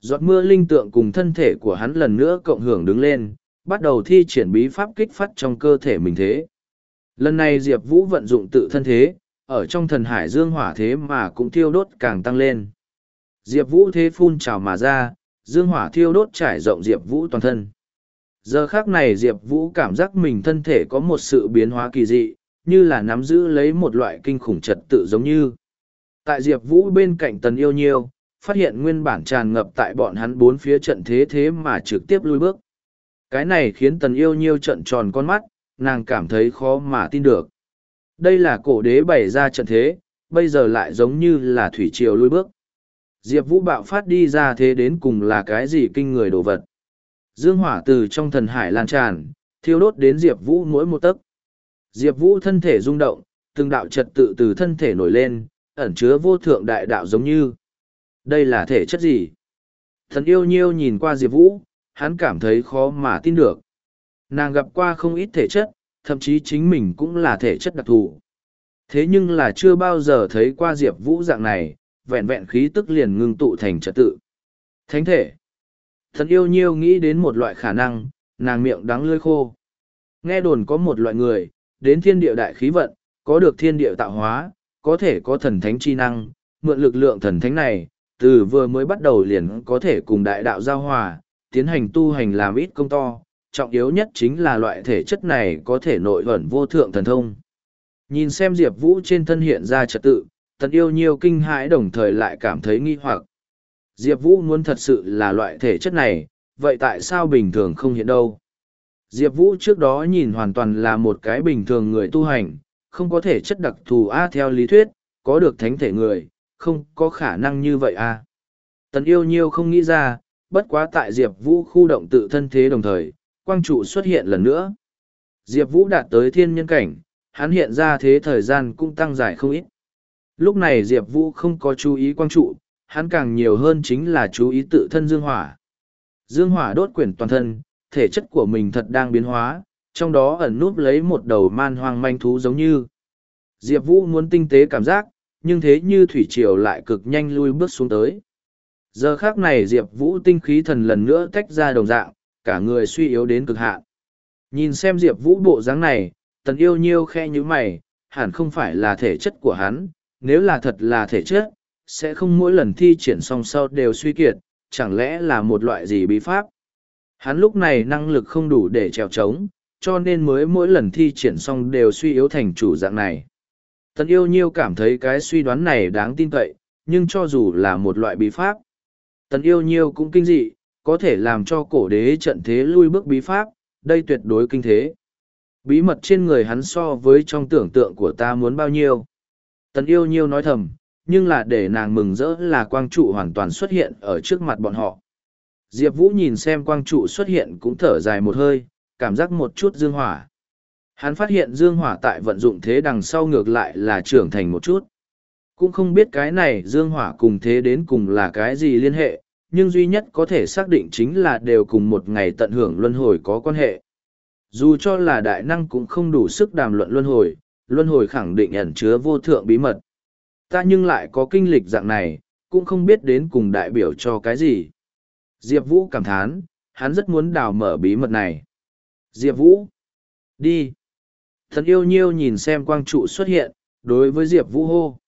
Giọt mưa linh tượng cùng thân thể của hắn lần nữa cộng hưởng đứng lên, bắt đầu thi triển bí pháp kích phát trong cơ thể mình thế. Lần này Diệp Vũ vận dụng tự thân thế, ở trong thần hải dương hỏa thế mà cũng thiêu đốt càng tăng lên. Diệp Vũ thế phun trào mà ra, dương hỏa thiêu đốt trải rộng Diệp Vũ toàn thân. Giờ khác này Diệp Vũ cảm giác mình thân thể có một sự biến hóa kỳ dị, như là nắm giữ lấy một loại kinh khủng trật tự giống như. Tại Diệp Vũ bên cạnh tần yêu nhiêu, phát hiện nguyên bản tràn ngập tại bọn hắn bốn phía trận thế thế mà trực tiếp lui bước. Cái này khiến tần yêu nhiêu trận tròn con mắt, nàng cảm thấy khó mà tin được. Đây là cổ đế bày ra trận thế, bây giờ lại giống như là thủy triều lui bước. Diệp Vũ bạo phát đi ra thế đến cùng là cái gì kinh người đồ vật. Dương hỏa từ trong thần hải lan tràn, thiêu đốt đến Diệp Vũ mỗi một tấc. Diệp Vũ thân thể rung động, từng đạo trật tự từ thân thể nổi lên, ẩn chứa vô thượng đại đạo giống như. Đây là thể chất gì? Thần yêu nhiêu nhìn qua Diệp Vũ, hắn cảm thấy khó mà tin được. Nàng gặp qua không ít thể chất, thậm chí chính mình cũng là thể chất đặc thù. Thế nhưng là chưa bao giờ thấy qua Diệp Vũ dạng này, vẹn vẹn khí tức liền ngưng tụ thành trật tự. Thánh thể. Thần yêu nhiêu nghĩ đến một loại khả năng, nàng miệng đắng lơi khô. Nghe đồn có một loại người, đến thiên địa đại khí vận, có được thiên địa tạo hóa, có thể có thần thánh chi năng, mượn lực lượng thần thánh này, từ vừa mới bắt đầu liền có thể cùng đại đạo giao hòa, tiến hành tu hành làm ít công to, trọng yếu nhất chính là loại thể chất này có thể nội ẩn vô thượng thần thông. Nhìn xem Diệp Vũ trên thân hiện ra trật tự, tần yêu nhiều kinh hãi đồng thời lại cảm thấy nghi hoặc. Diệp Vũ muốn thật sự là loại thể chất này, vậy tại sao bình thường không hiện đâu? Diệp Vũ trước đó nhìn hoàn toàn là một cái bình thường người tu hành, không có thể chất đặc thù A theo lý thuyết, có được thánh thể người, không có khả năng như vậy A. Tần yêu nhiêu không nghĩ ra, bất quá tại Diệp Vũ khu động tự thân thế đồng thời, quang trụ xuất hiện lần nữa. Diệp Vũ đạt tới thiên nhân cảnh, hắn hiện ra thế thời gian cũng tăng dài không ít. Lúc này Diệp Vũ không có chú ý quang trụ, hắn càng nhiều hơn chính là chú ý tự thân dương hỏa. Dương hỏa đốt quyển toàn thân, thể chất của mình thật đang biến hóa, trong đó ẩn núp lấy một đầu man hoang manh thú giống như. Diệp Vũ muốn tinh tế cảm giác, nhưng thế như thủy triều lại cực nhanh lui bước xuống tới. Giờ khác này Diệp Vũ tinh khí thần lần nữa tách ra đồng dạng, cả người suy yếu đến cực hạn. Nhìn xem Diệp Vũ bộ dáng này, tần yêu nhiêu khe như mày, hẳn không phải là thể chất của hắn, nếu là thật là thể chất, sẽ không mỗi lần thi triển song sau đều suy kiệt, chẳng lẽ là một loại gì bí pháp. Hắn lúc này năng lực không đủ để trèo trống, cho nên mới mỗi lần thi triển xong đều suy yếu thành chủ dạng này. Tần yêu nhiêu cảm thấy cái suy đoán này đáng tin cậy, nhưng cho dù là một loại bí pháp, tần yêu nhiêu cũng kinh dị, có thể làm cho cổ đế trận thế lui bước bí pháp, đây tuyệt đối kinh thế. Bí mật trên người hắn so với trong tưởng tượng của ta muốn bao nhiêu. Tần yêu nhiêu nói thầm, nhưng là để nàng mừng rỡ là quang trụ hoàn toàn xuất hiện ở trước mặt bọn họ. Diệp Vũ nhìn xem quang trụ xuất hiện cũng thở dài một hơi, cảm giác một chút dương hỏa. Hắn phát hiện dương hỏa tại vận dụng thế đằng sau ngược lại là trưởng thành một chút. Cũng không biết cái này dương hỏa cùng thế đến cùng là cái gì liên hệ, nhưng duy nhất có thể xác định chính là đều cùng một ngày tận hưởng luân hồi có quan hệ. Dù cho là đại năng cũng không đủ sức đàm luận luân hồi, luân hồi khẳng định ẩn chứa vô thượng bí mật. Ta nhưng lại có kinh lịch dạng này, cũng không biết đến cùng đại biểu cho cái gì. Diệp Vũ cảm thán, hắn rất muốn đào mở bí mật này. Diệp Vũ, đi. Thần yêu nhiêu nhìn xem quang trụ xuất hiện, đối với Diệp Vũ hô.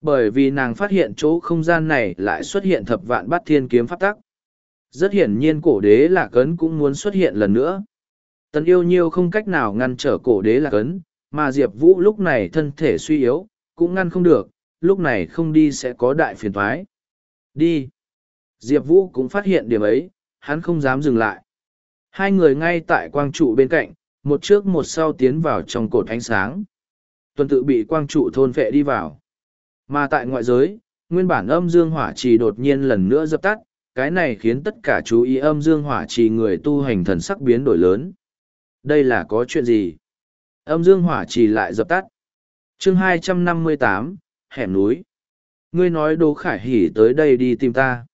Bởi vì nàng phát hiện chỗ không gian này lại xuất hiện thập vạn bát thiên kiếm pháp tắc. Rất hiển nhiên cổ đế lạc ấn cũng muốn xuất hiện lần nữa. Tần yêu nhiêu không cách nào ngăn trở cổ đế lạc ấn, mà Diệp Vũ lúc này thân thể suy yếu, cũng ngăn không được, lúc này không đi sẽ có đại phiền thoái. Đi. Diệp Vũ cũng phát hiện điểm ấy, hắn không dám dừng lại. Hai người ngay tại quang trụ bên cạnh, một trước một sau tiến vào trong cột ánh sáng. Tuần tự bị quang trụ thôn vệ đi vào. Mà tại ngoại giới, nguyên bản âm dương hỏa trì đột nhiên lần nữa dập tắt, cái này khiến tất cả chú ý âm dương hỏa trì người tu hành thần sắc biến đổi lớn. Đây là có chuyện gì? Âm dương hỏa trì lại dập tắt. chương 258, hẻm núi. Ngươi nói Đỗ Khải Hỉ tới đây đi tìm ta.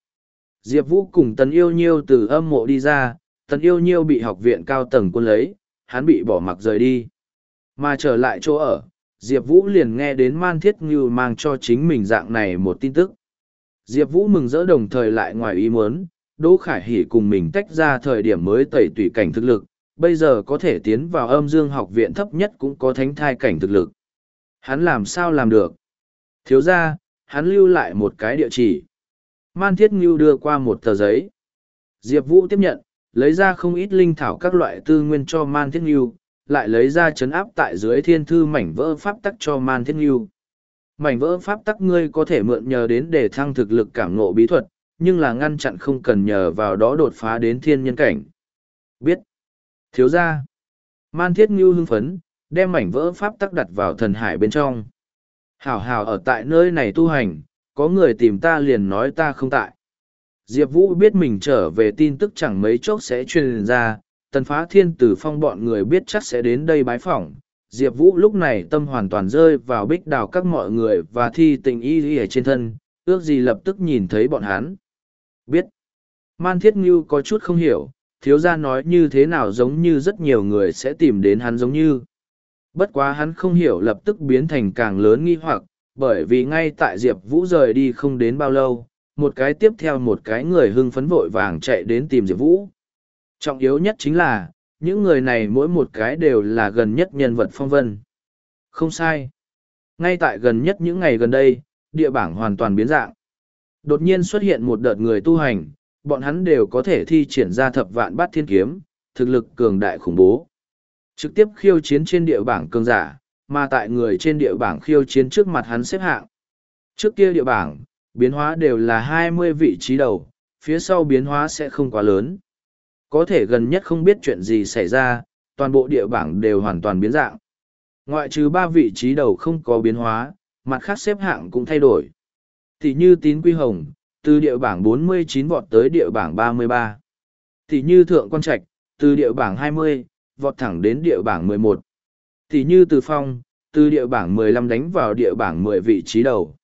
Diệp Vũ cùng Tần Yêu Nhiêu từ âm mộ đi ra, Tần Yêu Nhiêu bị học viện cao tầng quân lấy, hắn bị bỏ mặc rời đi. Mà trở lại chỗ ở, Diệp Vũ liền nghe đến Man Thiết Ngưu mang cho chính mình dạng này một tin tức. Diệp Vũ mừng rỡ đồng thời lại ngoài ý muốn, Đỗ Khải Hỷ cùng mình tách ra thời điểm mới tẩy tùy cảnh thực lực, bây giờ có thể tiến vào âm dương học viện thấp nhất cũng có thánh thai cảnh thực lực. Hắn làm sao làm được? Thiếu ra, hắn lưu lại một cái địa chỉ. Man Thiết Ngưu đưa qua một tờ giấy. Diệp Vũ tiếp nhận, lấy ra không ít linh thảo các loại tư nguyên cho Man Thiết Ngưu, lại lấy ra chấn áp tại dưới thiên thư mảnh vỡ pháp tắc cho Man Thiết nghiêu. Mảnh vỡ pháp tắc ngươi có thể mượn nhờ đến để thăng thực lực cảm ngộ bí thuật, nhưng là ngăn chặn không cần nhờ vào đó đột phá đến thiên nhân cảnh. Biết. Thiếu ra. Man Thiết nghiêu hưng phấn, đem mảnh vỡ pháp tắc đặt vào thần hải bên trong. Hảo hảo ở tại nơi này tu hành, có người tìm ta liền nói ta không tại. Diệp Vũ biết mình trở về tin tức chẳng mấy chốc sẽ truyền ra, tần phá thiên tử phong bọn người biết chắc sẽ đến đây bái phỏng. Diệp Vũ lúc này tâm hoàn toàn rơi vào bích đào các mọi người và thi tình y y ở trên thân, ước gì lập tức nhìn thấy bọn hắn. Biết. Man Thiết Ngưu có chút không hiểu, thiếu gia nói như thế nào giống như rất nhiều người sẽ tìm đến hắn giống như. Bất quá hắn không hiểu lập tức biến thành càng lớn nghi hoặc, bởi vì ngay tại Diệp Vũ rời đi không đến bao lâu, một cái tiếp theo một cái người hưng phấn vội vàng chạy đến tìm Diệp Vũ. Trọng yếu nhất chính là, những người này mỗi một cái đều là gần nhất nhân vật phong vân. Không sai. Ngay tại gần nhất những ngày gần đây, địa bảng hoàn toàn biến dạng. Đột nhiên xuất hiện một đợt người tu hành, bọn hắn đều có thể thi triển ra thập vạn bát thiên kiếm, thực lực cường đại khủng bố. Trực tiếp khiêu chiến trên địa bảng cường giả, mà tại người trên địa bảng khiêu chiến trước mặt hắn xếp hạng. Trước kia địa bảng, biến hóa đều là hai mươi vị trí đầu, phía sau biến hóa sẽ không quá lớn. Có thể gần nhất không biết chuyện gì xảy ra, toàn bộ địa bảng đều hoàn toàn biến dạng. Ngoại trừ ba vị trí đầu không có biến hóa, mặt khác xếp hạng cũng thay đổi. Tỷ như tín quy hồng, từ địa bảng 49 vọt tới địa bảng 33. Tỷ như thượng quan trạch, từ địa bảng 20, vọt thẳng đến địa bảng 11. Tỷ như từ phong, từ địa bảng 15 đánh vào địa bảng 10 vị trí đầu.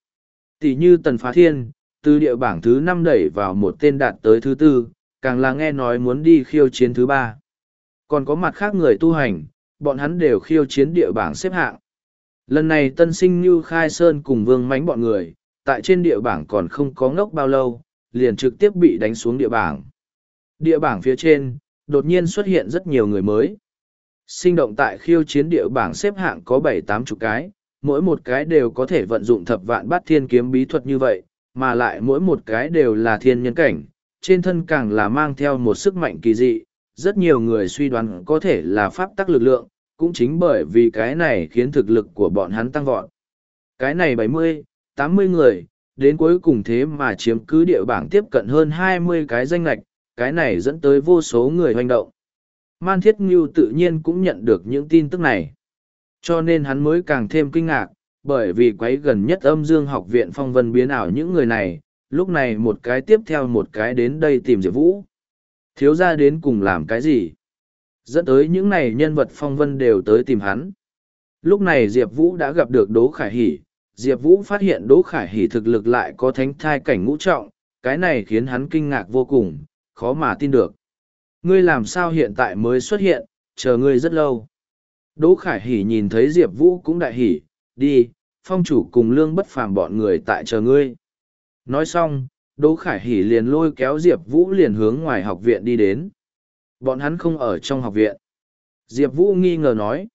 Tỷ như tần phá thiên, từ địa bảng thứ 5 đẩy vào một tên đạt tới thứ tư, càng là nghe nói muốn đi khiêu chiến thứ ba. Còn có mặt khác người tu hành, bọn hắn đều khiêu chiến địa bảng xếp hạng. Lần này tân sinh như khai sơn cùng vương mánh bọn người, tại trên địa bảng còn không có ngốc bao lâu, liền trực tiếp bị đánh xuống địa bảng. Địa bảng phía trên, đột nhiên xuất hiện rất nhiều người mới. Sinh động tại khiêu chiến địa bảng xếp hạng có bảy tám chục cái, mỗi một cái đều có thể vận dụng thập vạn bát thiên kiếm bí thuật như vậy, mà lại mỗi một cái đều là thiên nhân cảnh, trên thân càng là mang theo một sức mạnh kỳ dị, rất nhiều người suy đoán có thể là pháp tắc lực lượng, cũng chính bởi vì cái này khiến thực lực của bọn hắn tăng vọt. Cái này bảy mươi, tám mươi người, đến cuối cùng thế mà chiếm cứ địa bảng tiếp cận hơn hai mươi cái danh lạch, cái này dẫn tới vô số người hoành động. Man Thiết Ngưu tự nhiên cũng nhận được những tin tức này. Cho nên hắn mới càng thêm kinh ngạc, bởi vì quấy gần nhất âm dương học viện phong vân biến ảo những người này, lúc này một cái tiếp theo một cái đến đây tìm Diệp Vũ. Thiếu ra đến cùng làm cái gì? Dẫn tới những này nhân vật phong vân đều tới tìm hắn. Lúc này Diệp Vũ đã gặp được Đỗ Khải Hỷ, Diệp Vũ phát hiện Đỗ Khải Hỷ thực lực lại có thánh thai cảnh ngũ trọng, cái này khiến hắn kinh ngạc vô cùng, khó mà tin được. Ngươi làm sao hiện tại mới xuất hiện, chờ ngươi rất lâu. Đỗ Khải Hỷ nhìn thấy Diệp Vũ cũng đại hỉ, đi, phong chủ cùng lương bất phàm bọn người tại chờ ngươi. Nói xong, Đỗ Khải Hỷ liền lôi kéo Diệp Vũ liền hướng ngoài học viện đi đến. Bọn hắn không ở trong học viện. Diệp Vũ nghi ngờ nói.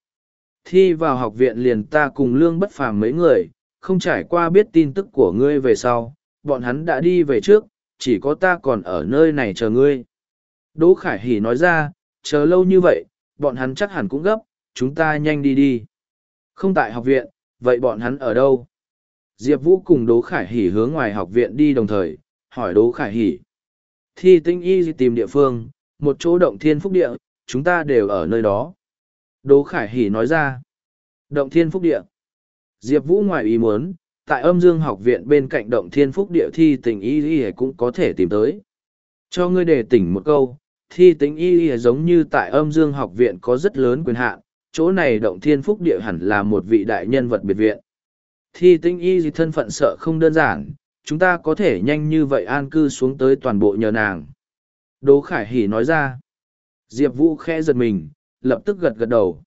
Thi vào học viện liền ta cùng lương bất phàm mấy người, không trải qua biết tin tức của ngươi về sau, bọn hắn đã đi về trước, chỉ có ta còn ở nơi này chờ ngươi. Đỗ Khải Hỷ nói ra, chờ lâu như vậy, bọn hắn chắc hẳn cũng gấp, chúng ta nhanh đi đi. Không tại học viện, vậy bọn hắn ở đâu? Diệp Vũ cùng Đỗ Khải Hỷ hướng ngoài học viện đi đồng thời, hỏi Đỗ Khải Hỷ. Thi tinh y tìm địa phương, một chỗ động thiên phúc địa, chúng ta đều ở nơi đó. Đỗ Khải Hỷ nói ra. Động thiên phúc địa. Diệp Vũ ngoài ý muốn, tại âm dương học viện bên cạnh động thiên phúc địa thi tình y y cũng có thể tìm tới. Cho ngươi để tỉnh một câu, thi tình y y giống như tại âm dương học viện có rất lớn quyền hạn, chỗ này động thiên phúc địa hẳn là một vị đại nhân vật biệt viện. Thi tinh y gì thân phận sợ không đơn giản, chúng ta có thể nhanh như vậy an cư xuống tới toàn bộ nhờ nàng. Đỗ Khải Hỉ nói ra. Diệp Vũ khẽ giật mình, lập tức gật gật đầu.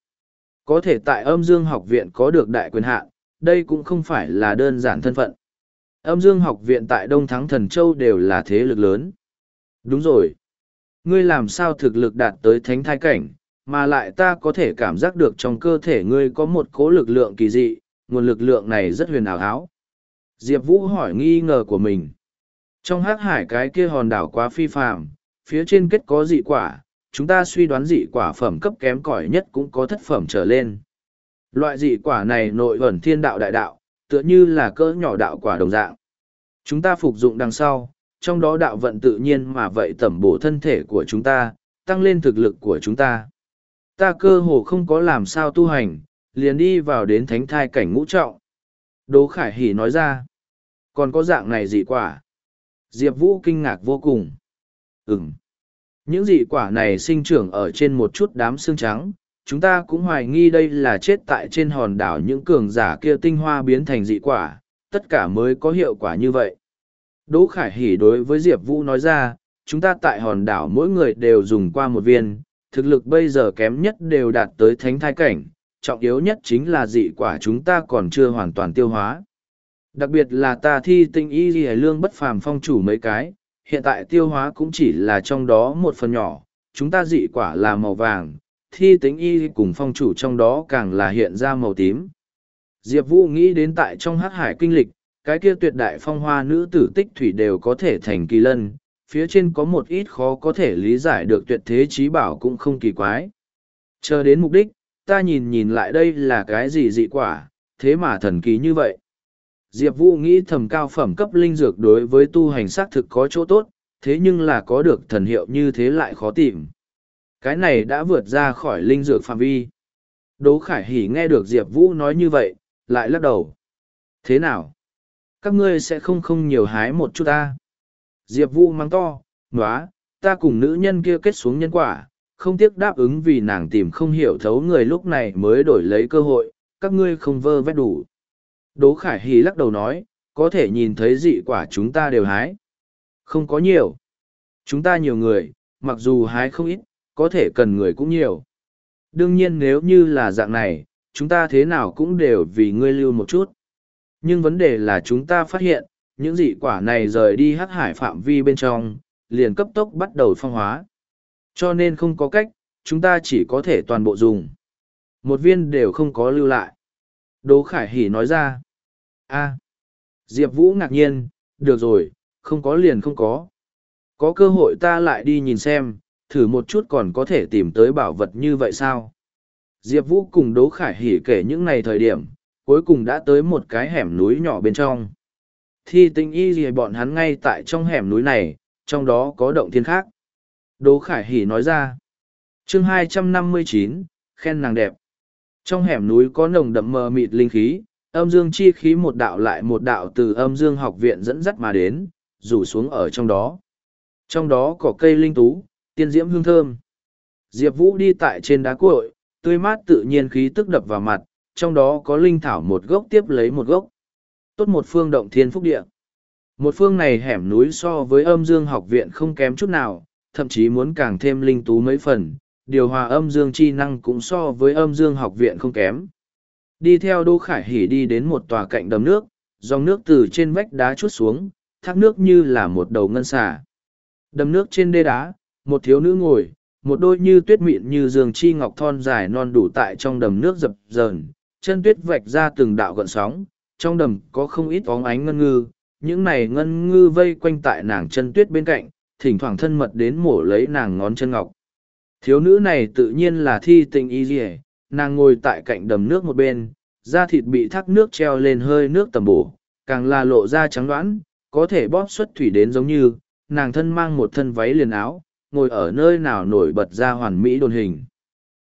Có thể tại âm dương học viện có được đại quyền hạn, đây cũng không phải là đơn giản thân phận. Âm dương học viện tại Đông Thắng Thần Châu đều là thế lực lớn. Đúng rồi. Ngươi làm sao thực lực đạt tới thánh thai cảnh, mà lại ta có thể cảm giác được trong cơ thể ngươi có một cố lực lượng kỳ dị, nguồn lực lượng này rất huyền ảo áo. Diệp Vũ hỏi nghi ngờ của mình. Trong hắc hải cái kia hòn đảo quá phi phàm, phía trên kết có dị quả, chúng ta suy đoán dị quả phẩm cấp kém cỏi nhất cũng có thất phẩm trở lên. Loại dị quả này nội ẩn thiên đạo đại đạo, tựa như là cỡ nhỏ đạo quả đồng dạng. Chúng ta phục dụng đằng sau, trong đó đạo vận tự nhiên mà vậy tẩm bổ thân thể của chúng ta, tăng lên thực lực của chúng ta. Ta cơ hồ không có làm sao tu hành, liền đi vào đến thánh thai cảnh ngũ trọng. Đỗ Khải Hỷ nói ra, còn có dạng này dị quả. Diệp Vũ kinh ngạc vô cùng. Ừm. Những dị quả này sinh trưởng ở trên một chút đám xương trắng, chúng ta cũng hoài nghi đây là chết tại trên hòn đảo những cường giả kia tinh hoa biến thành dị quả, tất cả mới có hiệu quả như vậy. Đỗ Khải Hỷ đối với Diệp Vũ nói ra, chúng ta tại hòn đảo mỗi người đều dùng qua một viên, thực lực bây giờ kém nhất đều đạt tới thánh thai cảnh, trọng yếu nhất chính là dị quả chúng ta còn chưa hoàn toàn tiêu hóa. Đặc biệt là ta thi tinh y ghi lương bất phàm phong chủ mấy cái, hiện tại tiêu hóa cũng chỉ là trong đó một phần nhỏ, chúng ta dị quả là màu vàng, thi tính y cùng phong chủ trong đó càng là hiện ra màu tím. Diệp Vũ nghĩ đến tại trong hát hải kinh lịch, cái kia tuyệt đại phong hoa nữ tử tích thủy đều có thể thành kỳ lân, phía trên có một ít khó có thể lý giải được tuyệt thế trí bảo cũng không kỳ quái. Chờ đến mục đích, ta nhìn nhìn lại đây là cái gì dị quả, thế mà thần kỳ như vậy. Diệp Vũ nghĩ thầm cao phẩm cấp linh dược đối với tu hành xác thực có chỗ tốt, thế nhưng là có được thần hiệu như thế lại khó tìm. Cái này đã vượt ra khỏi linh dược phạm vi. Đỗ Khải Hỷ nghe được Diệp Vũ nói như vậy, lại lắc đầu. Thế nào? Các ngươi sẽ không không nhiều hái một chút ta. Diệp Vũ mang to, nóa, ta cùng nữ nhân kia kết xuống nhân quả, không tiếc đáp ứng vì nàng tìm không hiểu thấu người lúc này mới đổi lấy cơ hội, các ngươi không vơ vét đủ. Đỗ Khải Hì lắc đầu nói, có thể nhìn thấy dị quả chúng ta đều hái. Không có nhiều. Chúng ta nhiều người, mặc dù hái không ít, có thể cần người cũng nhiều. Đương nhiên nếu như là dạng này, chúng ta thế nào cũng đều vì ngươi lưu một chút. Nhưng vấn đề là chúng ta phát hiện, những dị quả này rời đi hắc hải phạm vi bên trong, liền cấp tốc bắt đầu phong hóa. Cho nên không có cách, chúng ta chỉ có thể toàn bộ dùng. Một viên đều không có lưu lại. Đỗ Khải Hỷ nói ra. a Diệp Vũ ngạc nhiên, được rồi, không có liền không có. Có cơ hội ta lại đi nhìn xem, thử một chút còn có thể tìm tới bảo vật như vậy sao? Diệp Vũ cùng Đỗ Khải Hỉ kể những ngày thời điểm, cuối cùng đã tới một cái hẻm núi nhỏ bên trong. Thi tình y gì bọn hắn ngay tại trong hẻm núi này, trong đó có động thiên khác. Đỗ Khải Hỉ nói ra. chương 259, khen nàng đẹp. Trong hẻm núi có nồng đậm mờ mịt linh khí, âm dương chi khí một đạo lại một đạo từ âm dương học viện dẫn dắt mà đến, rủ xuống ở trong đó. Trong đó có cây linh tú, tiên diễm hương thơm. Diệp Vũ đi tại trên đá cội, tươi mát tự nhiên khí tức đập vào mặt, trong đó có linh thảo một gốc tiếp lấy một gốc. Tốt một phương động thiên phúc địa. Một phương này hẻm núi so với âm dương học viện không kém chút nào, thậm chí muốn càng thêm linh tú mấy phần, điều hòa âm dương chi năng cũng so với âm dương học viện không kém. Đi theo Đô Khải Hỉ đi đến một tòa cạnh đầm nước, dòng nước từ trên vách đá chút xuống, thác nước như là một đầu ngân xà. Đầm nước trên đê đá, một thiếu nữ ngồi, một đôi như tuyết mịn như Dương chi ngọc thon dài non đủ tại trong đầm nước dập dờn, chân tuyết vạch ra từng đạo gợn sóng, trong đầm có không ít óng ánh ngân ngư, những này ngân ngư vây quanh tại nàng chân tuyết bên cạnh, thỉnh thoảng thân mật đến mổ lấy nàng ngón chân ngọc. Thiếu nữ này tự nhiên là thi tình y dì nàng ngồi tại cạnh đầm nước một bên, da thịt bị thác nước treo lên hơi nước tầm bổ càng là lộ ra trắng đoán có thể bóp xuất thủy đến giống như nàng thân mang một thân váy liền áo ngồi ở nơi nào nổi bật ra hoàn mỹ đồn hình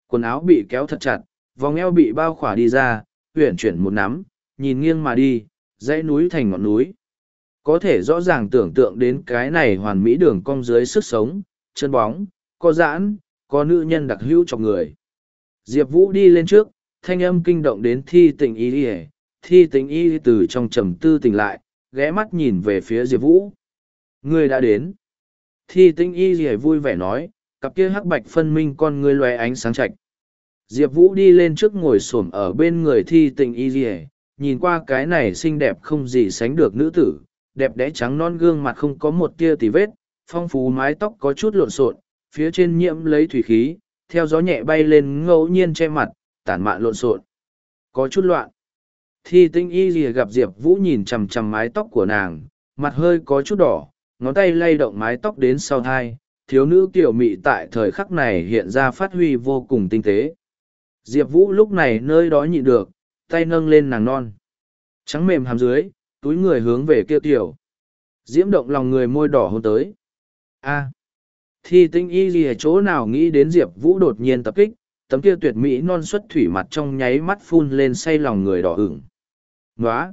quần áo bị kéo thật chặt vòng eo bị bao khỏa đi ra huyển chuyển một nắm nhìn nghiêng mà đi dãy núi thành ngọn núi có thể rõ ràng tưởng tượng đến cái này hoàn mỹ đường cong dưới sức sống, chân bóng, có giãn, có nữ nhân đặc hữu trong người. Diệp vũ đi lên trước, thanh âm kinh động đến thi tình y ỉa thi tình y từ trong trầm tư tỉnh lại, ghé mắt nhìn về phía diệp vũ. Ngươi đã đến. Thi tình y ỉa vui vẻ nói, cặp kia hắc bạch phân minh con ngươi loe ánh sáng chạch diệp vũ đi lên trước ngồi s ổ m ở bên người thi tình y ỉa nhìn qua cái này xinh đẹp không gì sánh được nữ tử đẹp đẽ trắng non gương mặt không có một tia tì vết, phong phú mái tóc có chút lộn xộn, phía trên nhiễm lấy thủy khí, theo gió nhẹ bay lên ngẫu nhiên che mặt, tản mạn lộn xộn. Có chút loạn. Thi tinh y rìa gặp diệp vũ nhìn chằm chằm mái tóc của nàng, mặt hơi có chút đỏ, ngón tay lay động mái tóc đến sau thai, thiếu nữ kiểu mị tại thời khắc này hiện ra phát huy vô cùng tinh tế. Diệp vũ lúc này nơi đó nhịn được, tay nâng lên nàng non. Trắng mềm hàm dưới túi người hướng về kia tiểu. Diễm động lòng người môi đỏ hôn tới. A. Thi tinh y gì chỗ nào nghĩ đến diệp vũ đột nhiên tập kích, tấm kia tuyệt mỹ non xuất thủy mặt trong nháy mắt phun lên say lòng người đỏ ửng. Nói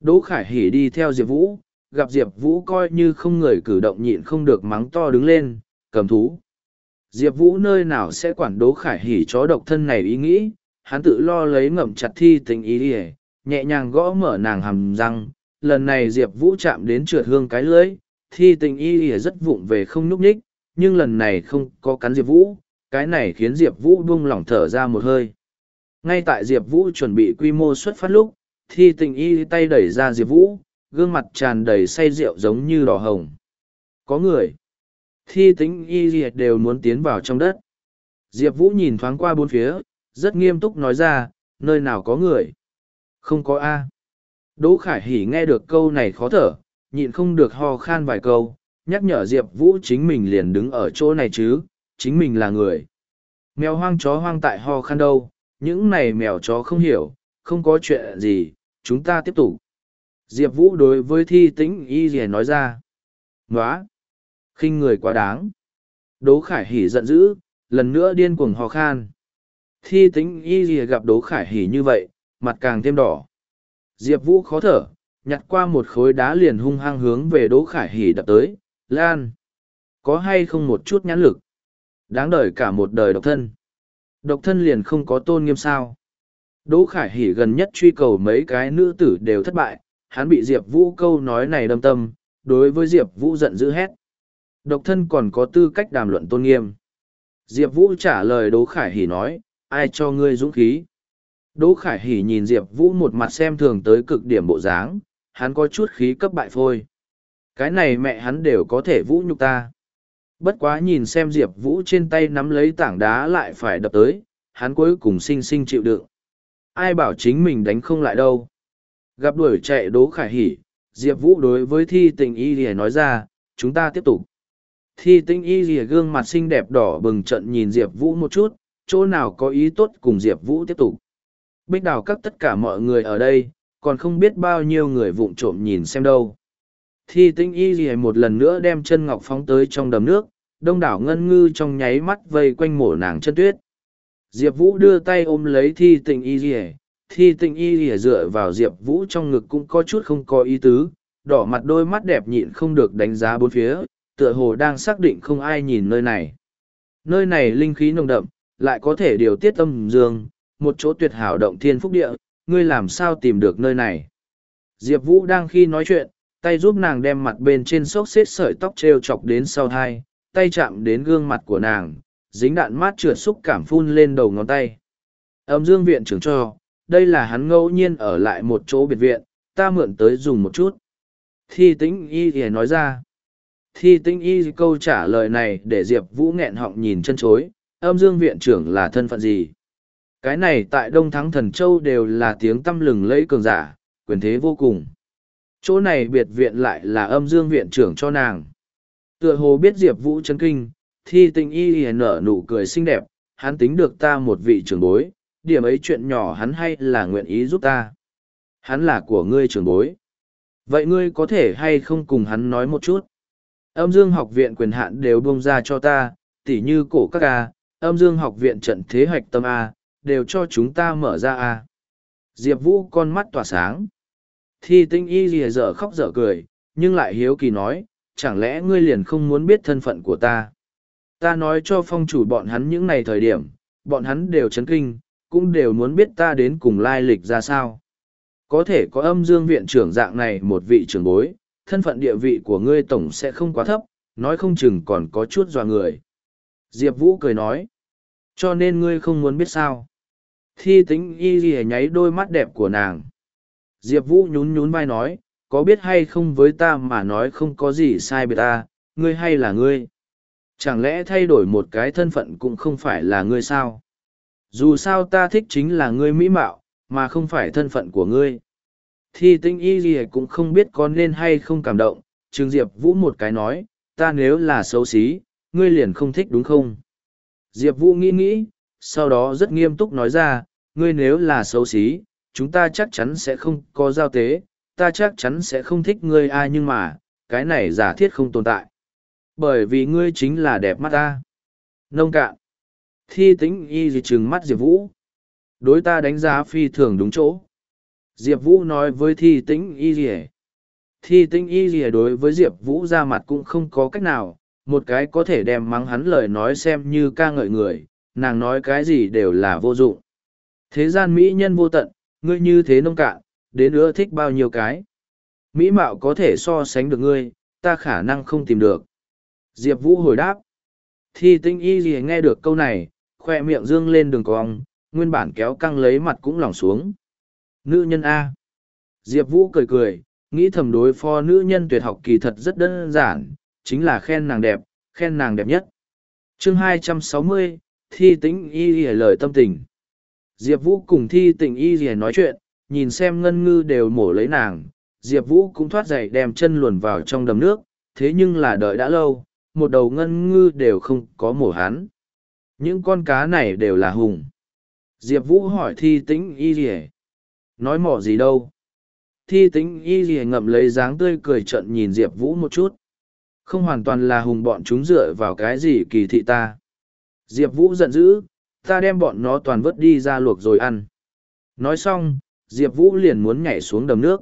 đỗ khải hỉ đi theo diệp vũ, gặp diệp vũ coi như không người cử động nhịn không được mắng to đứng lên, cầm thú. Diệp vũ nơi nào sẽ quản đỗ khải hỉ chó độc thân này ý nghĩ, hắn tự lo lấy ngậm chặt thi tình ý ỉa nhẹ nhàng gõ mở nàng hầm răng lần này diệp vũ chạm đến trượt hương cái lưới, thi tình y ỉa rất vụng về không nhúc nhích nhưng lần này không có cắn diệp vũ cái này khiến diệp vũ buông lỏng thở ra một hơi. Ngay tại diệp vũ chuẩn bị quy mô xuất phát lúc thi tình y tay đẩy ra diệp vũ gương mặt tràn đầy say rượu giống như đỏ hồng. Có người. Thi tính y đều muốn tiến vào trong đất. Diệp vũ nhìn thoáng qua bốn phía rất nghiêm túc nói ra nơi nào có người? Không có a. Đỗ khải hỉ nghe được câu này khó thở, nhịn không được ho khan vài câu, nhắc nhở diệp vũ chính mình liền đứng ở chỗ này chứ, chính mình là người. Mèo hoang chó hoang tại ho khan đâu, những này mèo chó không hiểu, không có chuyện gì, chúng ta tiếp tục. Diệp vũ đối với thi tĩnh y rìa nói ra. Nói khinh người quá đáng. Đỗ khải hỉ giận dữ, lần nữa điên cuồng ho khan. Thi Tĩnh y rìa gặp đố khải hỉ như vậy mặt càng thêm đỏ. Diệp vũ khó thở, nhặt qua một khối đá liền hung hăng hướng về đỗ khải hỉ đập tới, lan, có hay không một chút nhãn lực? Đáng đời cả một đời độc thân. Độc thân liền không có tôn nghiêm sao? Đỗ khải hỉ gần nhất truy cầu mấy cái nữ tử đều thất bại, hắn bị diệp vũ câu nói này đâm tâm, đối với diệp vũ giận dữ hét. Độc thân còn có tư cách đàm luận tôn nghiêm. Diệp vũ trả lời đỗ khải hỉ nói, ai cho ngươi dũng khí? Đỗ khải hỉ nhìn diệp vũ một mặt xem thường tới cực điểm bộ dáng, hắn có chút khí cấp bại phôi. Cái này mẹ hắn đều có thể vũ nhục ta. Bất quá nhìn xem diệp vũ trên tay nắm lấy tảng đá lại phải đập tới, hắn cuối cùng sinh sinh chịu đựng. Ai bảo chính mình đánh không lại đâu. Gặp đuổi chạy Đỗ khải hỉ, diệp vũ đối với thi tình y Lìa nói ra, chúng ta tiếp tục. Thi tình y Lìa gương mặt xinh đẹp đỏ bừng trận nhìn diệp vũ một chút, chỗ nào có ý tốt cùng Diệp Vũ tiếp tục. Bích đào các tất cả mọi người ở đây, còn không biết bao nhiêu người vụng trộm nhìn xem đâu. Thi tinh y gì một lần nữa đem chân ngọc phóng tới trong đầm nước, đông đảo ngân ngư trong nháy mắt vây quanh mổ nàng chân tuyết. Diệp Vũ đưa tay ôm lấy thi tinh y gì thi tinh y gì dựa vào Diệp Vũ trong ngực cũng có chút không có ý tứ, đỏ mặt đôi mắt đẹp nhịn không được đánh giá bốn phía, tựa hồ đang xác định không ai nhìn nơi này. Nơi này linh khí nồng đậm, lại có thể điều tiết âm dương, một chỗ tuyệt hảo động thiên phúc địa, ngươi làm sao tìm được nơi này. Diệp Vũ đang khi nói chuyện, tay giúp nàng đem mặt bên trên xốc xếp sợi tóc treo chọc đến sau thai, tay chạm đến gương mặt của nàng, dính đạn mát trượt xúc cảm phun lên đầu ngón tay. Âm dương viện trưởng cho, đây là hắn ngẫu nhiên ở lại một chỗ biệt viện, ta mượn tới dùng một chút. Thi tĩnh y thì nói ra. Thi tĩnh y câu trả lời này để Diệp Vũ nghẹn họng nhìn chân chối, âm dương viện trưởng là thân phận gì cái này tại đông thắng thần châu đều là tiếng tăm lừng lẫy cường giả quyền thế vô cùng chỗ này biệt viện lại là âm dương viện trưởng cho nàng tựa hồ biết diệp vũ c kinh thi tình y y nở nụ cười xinh đẹp hắn tính được ta một vị trưởng bối điểm ấy chuyện nhỏ hắn hay là nguyện ý giúp ta. Hắn là của ngươi trưởng bối. Vậy ngươi có thể hay không cùng hắn nói một chút? Âm dương học viện quyền hạn đều bông ra cho ta, tỉ như cổ các ca âm dương học viện trận thế hoạch tâm A, đều cho chúng ta mở ra à? Diệp Vũ con mắt tỏa sáng. Thi tinh y lìa dở khóc dở cười, nhưng lại hiếu kỳ nói, chẳng lẽ ngươi liền không muốn biết thân phận của ta? Ta nói cho phong chủ bọn hắn những ngày thời điểm, bọn hắn đều chấn kinh, cũng đều muốn biết ta đến cùng lai lịch ra sao. Có thể có âm dương viện trưởng dạng này một vị trưởng bối, thân phận địa vị của ngươi tổng sẽ không quá thấp, nói không chừng còn có chút dò người. Diệp Vũ cười nói, cho nên ngươi không muốn biết sao. Thi tính y ghi nháy đôi mắt đẹp của nàng. Diệp Vũ nhún nhún vai nói, có biết hay không với ta mà nói không có gì sai biệt ta, ngươi hay là ngươi. Chẳng lẽ thay đổi một cái thân phận cũng không phải là ngươi sao? Dù sao ta thích chính là ngươi mỹ mạo, mà không phải thân phận của ngươi. Thi tinh y gì cũng không biết có nên hay không cảm động, Trương Diệp Vũ một cái nói, ta nếu là xấu xí, ngươi liền không thích đúng không? Diệp Vũ nghĩ nghĩ, sau đó rất nghiêm túc nói ra, ngươi nếu là xấu xí, chúng ta chắc chắn sẽ không có giao tế, ta chắc chắn sẽ không thích ngươi ai nhưng mà, cái này giả thiết không tồn tại. Bởi vì ngươi chính là đẹp mắt ta. Nông cạn. Thi tính y gì trừng mắt Diệp Vũ. Đối ta đánh giá phi thường đúng chỗ. Diệp Vũ nói với thi tính y gì Thi tính y gì đối với Diệp Vũ ra mặt cũng không có cách nào, một cái có thể đem mắng hắn lời nói xem như ca ngợi người, nàng nói cái gì đều là vô dụng. Thế gian mỹ nhân vô tận, ngươi như thế nông cạn, đến nữa thích bao nhiêu cái. Mỹ mạo có thể so sánh được ngươi, ta khả năng không tìm được. Diệp Vũ hồi đáp. Thi tinh y gì nghe được câu này, khoe miệng dương lên đường cong, nguyên bản kéo căng lấy mặt cũng lỏng xuống. Nữ nhân A. Diệp Vũ cười cười, nghĩ thầm đối phó nữ nhân tuyệt học kỳ thật rất đơn giản, chính là khen nàng đẹp, khen nàng đẹp nhất. chương 260, Thi tĩnh y gì lời tâm tình. Diệp Vũ cùng Thi tĩnh y gì nói chuyện, nhìn xem ngân ngư đều mổ lấy nàng, Diệp Vũ cũng thoát dậy đem chân luồn vào trong đầm nước, thế nhưng là đợi đã lâu, một đầu ngân ngư đều không có mổ hắn. Những con cá này đều là hùng. Diệp Vũ hỏi thi tĩnh y gì Nói mỏ gì đâu. Thi tĩnh y gì ngậm lấy dáng tươi cười trận nhìn Diệp Vũ một chút. Không hoàn toàn là hùng bọn chúng dựa vào cái gì kỳ thị ta. Diệp Vũ giận dữ, ta đem bọn nó toàn vớt đi ra luộc rồi ăn. Nói xong, Diệp Vũ liền muốn nhảy xuống đầm nước.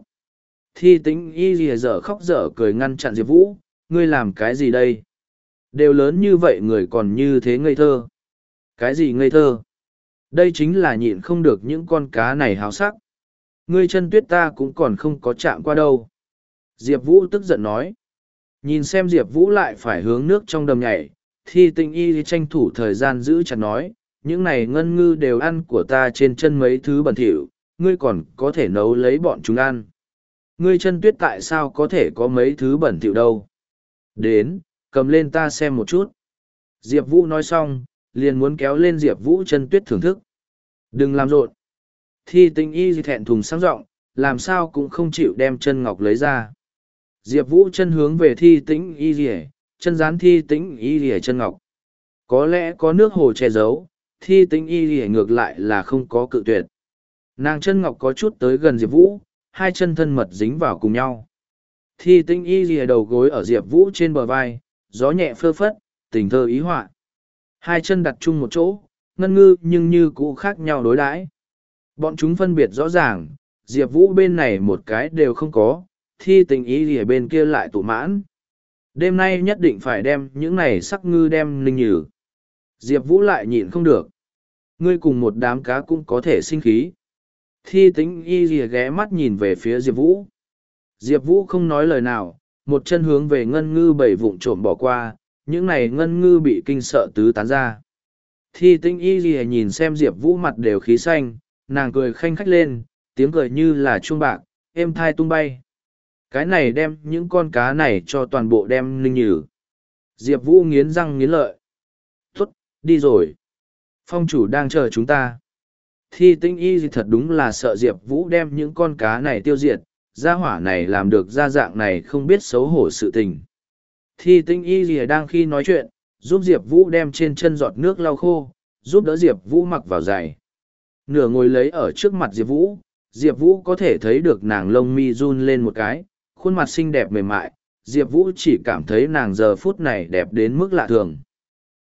Thi tĩnh y gì dở khóc dở cười ngăn chặn Diệp Vũ, ngươi làm cái gì đây? Đều lớn như vậy người còn như thế ngây thơ. Cái gì ngây thơ? Đây chính là nhịn không được những con cá này háo sắc. Ngươi chân tuyết ta cũng còn không có chạm qua đâu. Diệp Vũ tức giận nói. Nhìn xem Diệp Vũ lại phải hướng nước trong đầm nhảy, thi tinh y tranh thủ thời gian giữ chặt nói, những này ngân ngư đều ăn của ta trên chân mấy thứ bẩn thỉu, ngươi còn có thể nấu lấy bọn chúng ăn. Ngươi chân tuyết tại sao có thể có mấy thứ bẩn thỉu đâu? Đến, cầm lên ta xem một chút. Diệp Vũ nói xong, liền muốn kéo lên Diệp Vũ chân tuyết thưởng thức. Đừng làm rộn. Thi tinh y thẹn thùng sáng rộng, làm sao cũng không chịu đem chân ngọc lấy ra. Diệp Vũ chân hướng về thi tĩnh y rỉa chân rán thi tĩnh y lìa chân ngọc. Có lẽ có nước hồ che giấu, thi tĩnh y lìa ngược lại là không có cự tuyệt. Nàng chân ngọc có chút tới gần Diệp Vũ, hai chân thân mật dính vào cùng nhau. Thi tĩnh y lìa đầu gối ở Diệp Vũ trên bờ vai, gió nhẹ phơ phất, tình thơ ý họa. Hai chân đặt chung một chỗ, ngân ngư nhưng như cũ khác nhau đối đãi. Bọn chúng phân biệt rõ ràng, Diệp Vũ bên này một cái đều không có, thi tình ý gì bên kia lại tụ mãn. Đêm nay nhất định phải đem những này sắc ngư đem linh nhử. Diệp Vũ lại nhịn không được. Ngươi cùng một đám cá cũng có thể sinh khí. Thi tính y rìa ghé mắt nhìn về phía Diệp Vũ. Diệp Vũ không nói lời nào, một chân hướng về ngân ngư bảy vụn trộm bỏ qua, những này ngân ngư bị kinh sợ tứ tán ra. Thi tinh y rìa nhìn xem Diệp Vũ mặt đều khí xanh, nàng cười khanh khách lên, tiếng cười như là chuông bạc, êm thai tung bay. Cái này đem những con cá này cho toàn bộ đem linh nhử. Diệp Vũ nghiến răng nghiến lợi. Tốt, đi rồi. Phong chủ đang chờ chúng ta. Thi tinh y gì thật đúng là sợ Diệp Vũ đem những con cá này tiêu diệt, gia hỏa này làm được gia dạng này không biết xấu hổ sự tình. Thi tinh y gì đang khi nói chuyện, giúp Diệp Vũ đem trên chân giọt nước lau khô, giúp đỡ Diệp Vũ mặc vào giày. nửa ngồi lấy ở trước mặt Diệp Vũ, Diệp Vũ có thể thấy được nàng lông mi run lên một cái, khuôn mặt xinh đẹp mềm mại, Diệp Vũ chỉ cảm thấy nàng giờ phút này đẹp đến mức lạ thường.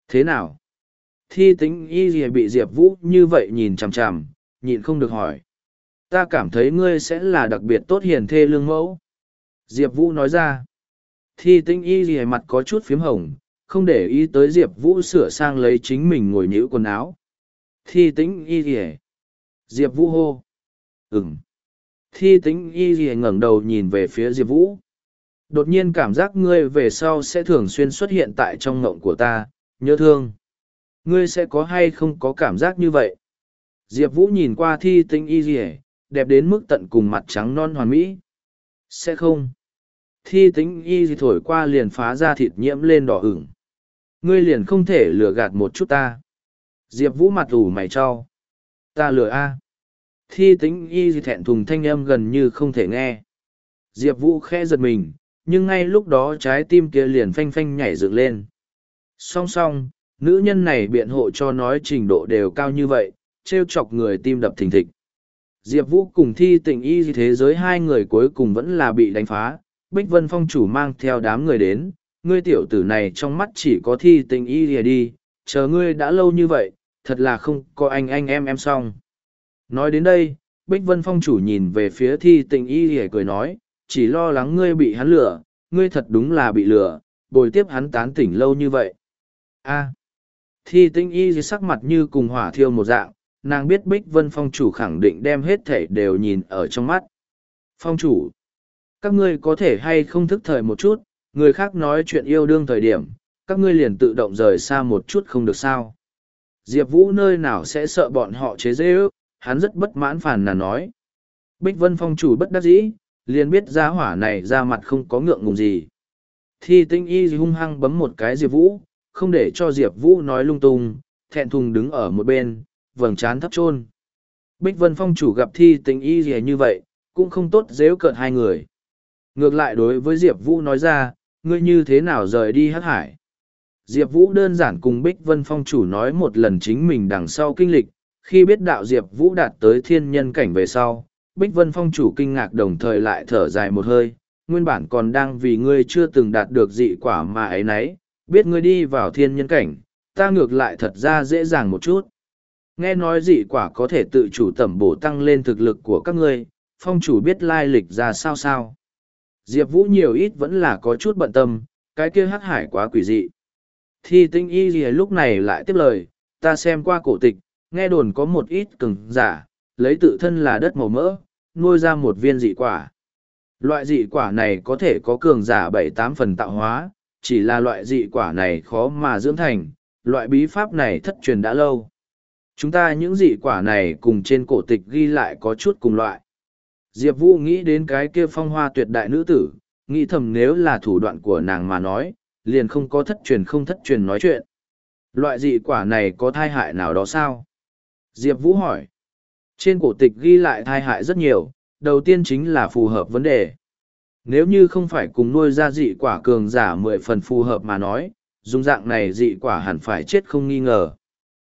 Thế nào? Thi tính y gì bị Diệp Vũ như vậy nhìn chằm chằm, nhịn không được hỏi. Ta cảm thấy ngươi sẽ là đặc biệt tốt hiền thê lương mẫu. Diệp Vũ nói ra. Thi tinh y gì mặt có chút phím hồng, không để ý tới Diệp Vũ sửa sang lấy chính mình ngồi nhữ quần áo. Thi tính y gì Diệp Vũ hô. Ừm. Thi tính y gì ngẩng đầu nhìn về phía Diệp Vũ. Đột nhiên cảm giác ngươi về sau sẽ thường xuyên xuất hiện tại trong ngộng của ta, nhớ thương. Ngươi sẽ có hay không có cảm giác như vậy? Diệp Vũ nhìn qua thi tinh y gì đẹp đến mức tận cùng mặt trắng non hoàn mỹ. Sẽ không. Thi tính y gì thổi qua liền phá ra thịt nhiễm lên đỏ ửng. Ngươi liền không thể lừa gạt một chút ta. Diệp Vũ mặt ủ mày cho. Ta lừa a Thi tính y thẹn thùng thanh âm gần như không thể nghe. Diệp Vũ khẽ giật mình, nhưng ngay lúc đó trái tim kia liền phanh phanh nhảy dựng lên. Song song, nữ nhân này biện hộ cho nói trình độ đều cao như vậy, trêu chọc người tim đập thình thịch. Diệp Vũ cùng thi tình y thế giới hai người cuối cùng vẫn là bị đánh phá, Bích Vân Phong chủ mang theo đám người đến, ngươi tiểu tử này trong mắt chỉ có thi tình y lìa đi, chờ ngươi đã lâu như vậy, thật là không có anh anh em em xong. Nói đến đây, Bích Vân Phong chủ nhìn về phía thi tình y hề cười nói, chỉ lo lắng ngươi bị hắn lừa, ngươi thật đúng là bị lừa, bồi tiếp hắn tán tỉnh lâu như vậy. a thi tinh y sắc mặt như cùng hỏa thiêu một dạng, nàng biết Bích Vân Phong chủ khẳng định đem hết thể đều nhìn ở trong mắt. Phong chủ, các ngươi có thể hay không thức thời một chút, người khác nói chuyện yêu đương thời điểm, các ngươi liền tự động rời xa một chút không được sao. Diệp Vũ nơi nào sẽ sợ bọn họ chế dễ ước, hắn rất bất mãn phản là nói. Bích Vân Phong chủ bất đắc dĩ, liền biết gia hỏa này ra mặt không có ngượng ngùng gì. Thi tinh y hung hăng bấm một cái Diệp Vũ, không để cho Diệp Vũ nói lung tung, thẹn thùng đứng ở một bên, vầng trán thấp chôn Bích Vân Phong chủ gặp thi tinh y gì như vậy, cũng không tốt dễ cợt hai người. Ngược lại đối với Diệp Vũ nói ra, ngươi như thế nào rời đi hát hải. Diệp Vũ đơn giản cùng Bích Vân Phong chủ nói một lần chính mình đằng sau kinh lịch, khi biết đạo Diệp Vũ đạt tới thiên nhân cảnh về sau, Bích Vân Phong chủ kinh ngạc đồng thời lại thở dài một hơi, nguyên bản còn đang vì ngươi chưa từng đạt được dị quả mà ấy nấy, biết ngươi đi vào thiên nhân cảnh, ta ngược lại thật ra dễ dàng một chút. Nghe nói dị quả có thể tự chủ tẩm bổ tăng lên thực lực của các ngươi phong chủ biết lai lịch ra sao sao. Diệp vũ nhiều ít vẫn là có chút bận tâm cái kia hắc hải quá quỷ dị. Thi tinh y gì lúc này lại tiếp lời ta xem qua cổ tịch nghe đồn có một ít cừng giả lấy tự thân là đất màu mỡ nuôi ra một viên dị quả loại dị quả này có thể có cường giả bảy tám phần tạo hóa chỉ là loại dị quả này khó mà dưỡng thành loại bí pháp này thất truyền đã lâu Chúng ta những dị quả này cùng trên cổ tịch ghi lại có chút cùng loại. Diệp Vũ nghĩ đến cái kia phong hoa tuyệt đại nữ tử, nghĩ thầm nếu là thủ đoạn của nàng mà nói, liền không có thất truyền không thất truyền nói chuyện. Loại dị quả này có thai hại nào đó sao? Diệp Vũ hỏi. Trên cổ tịch ghi lại thai hại rất nhiều, đầu tiên chính là phù hợp vấn đề. Nếu như không phải cùng nuôi ra dị quả cường giả mười phần phù hợp mà nói, dùng dạng này dị quả hẳn phải chết không nghi ngờ.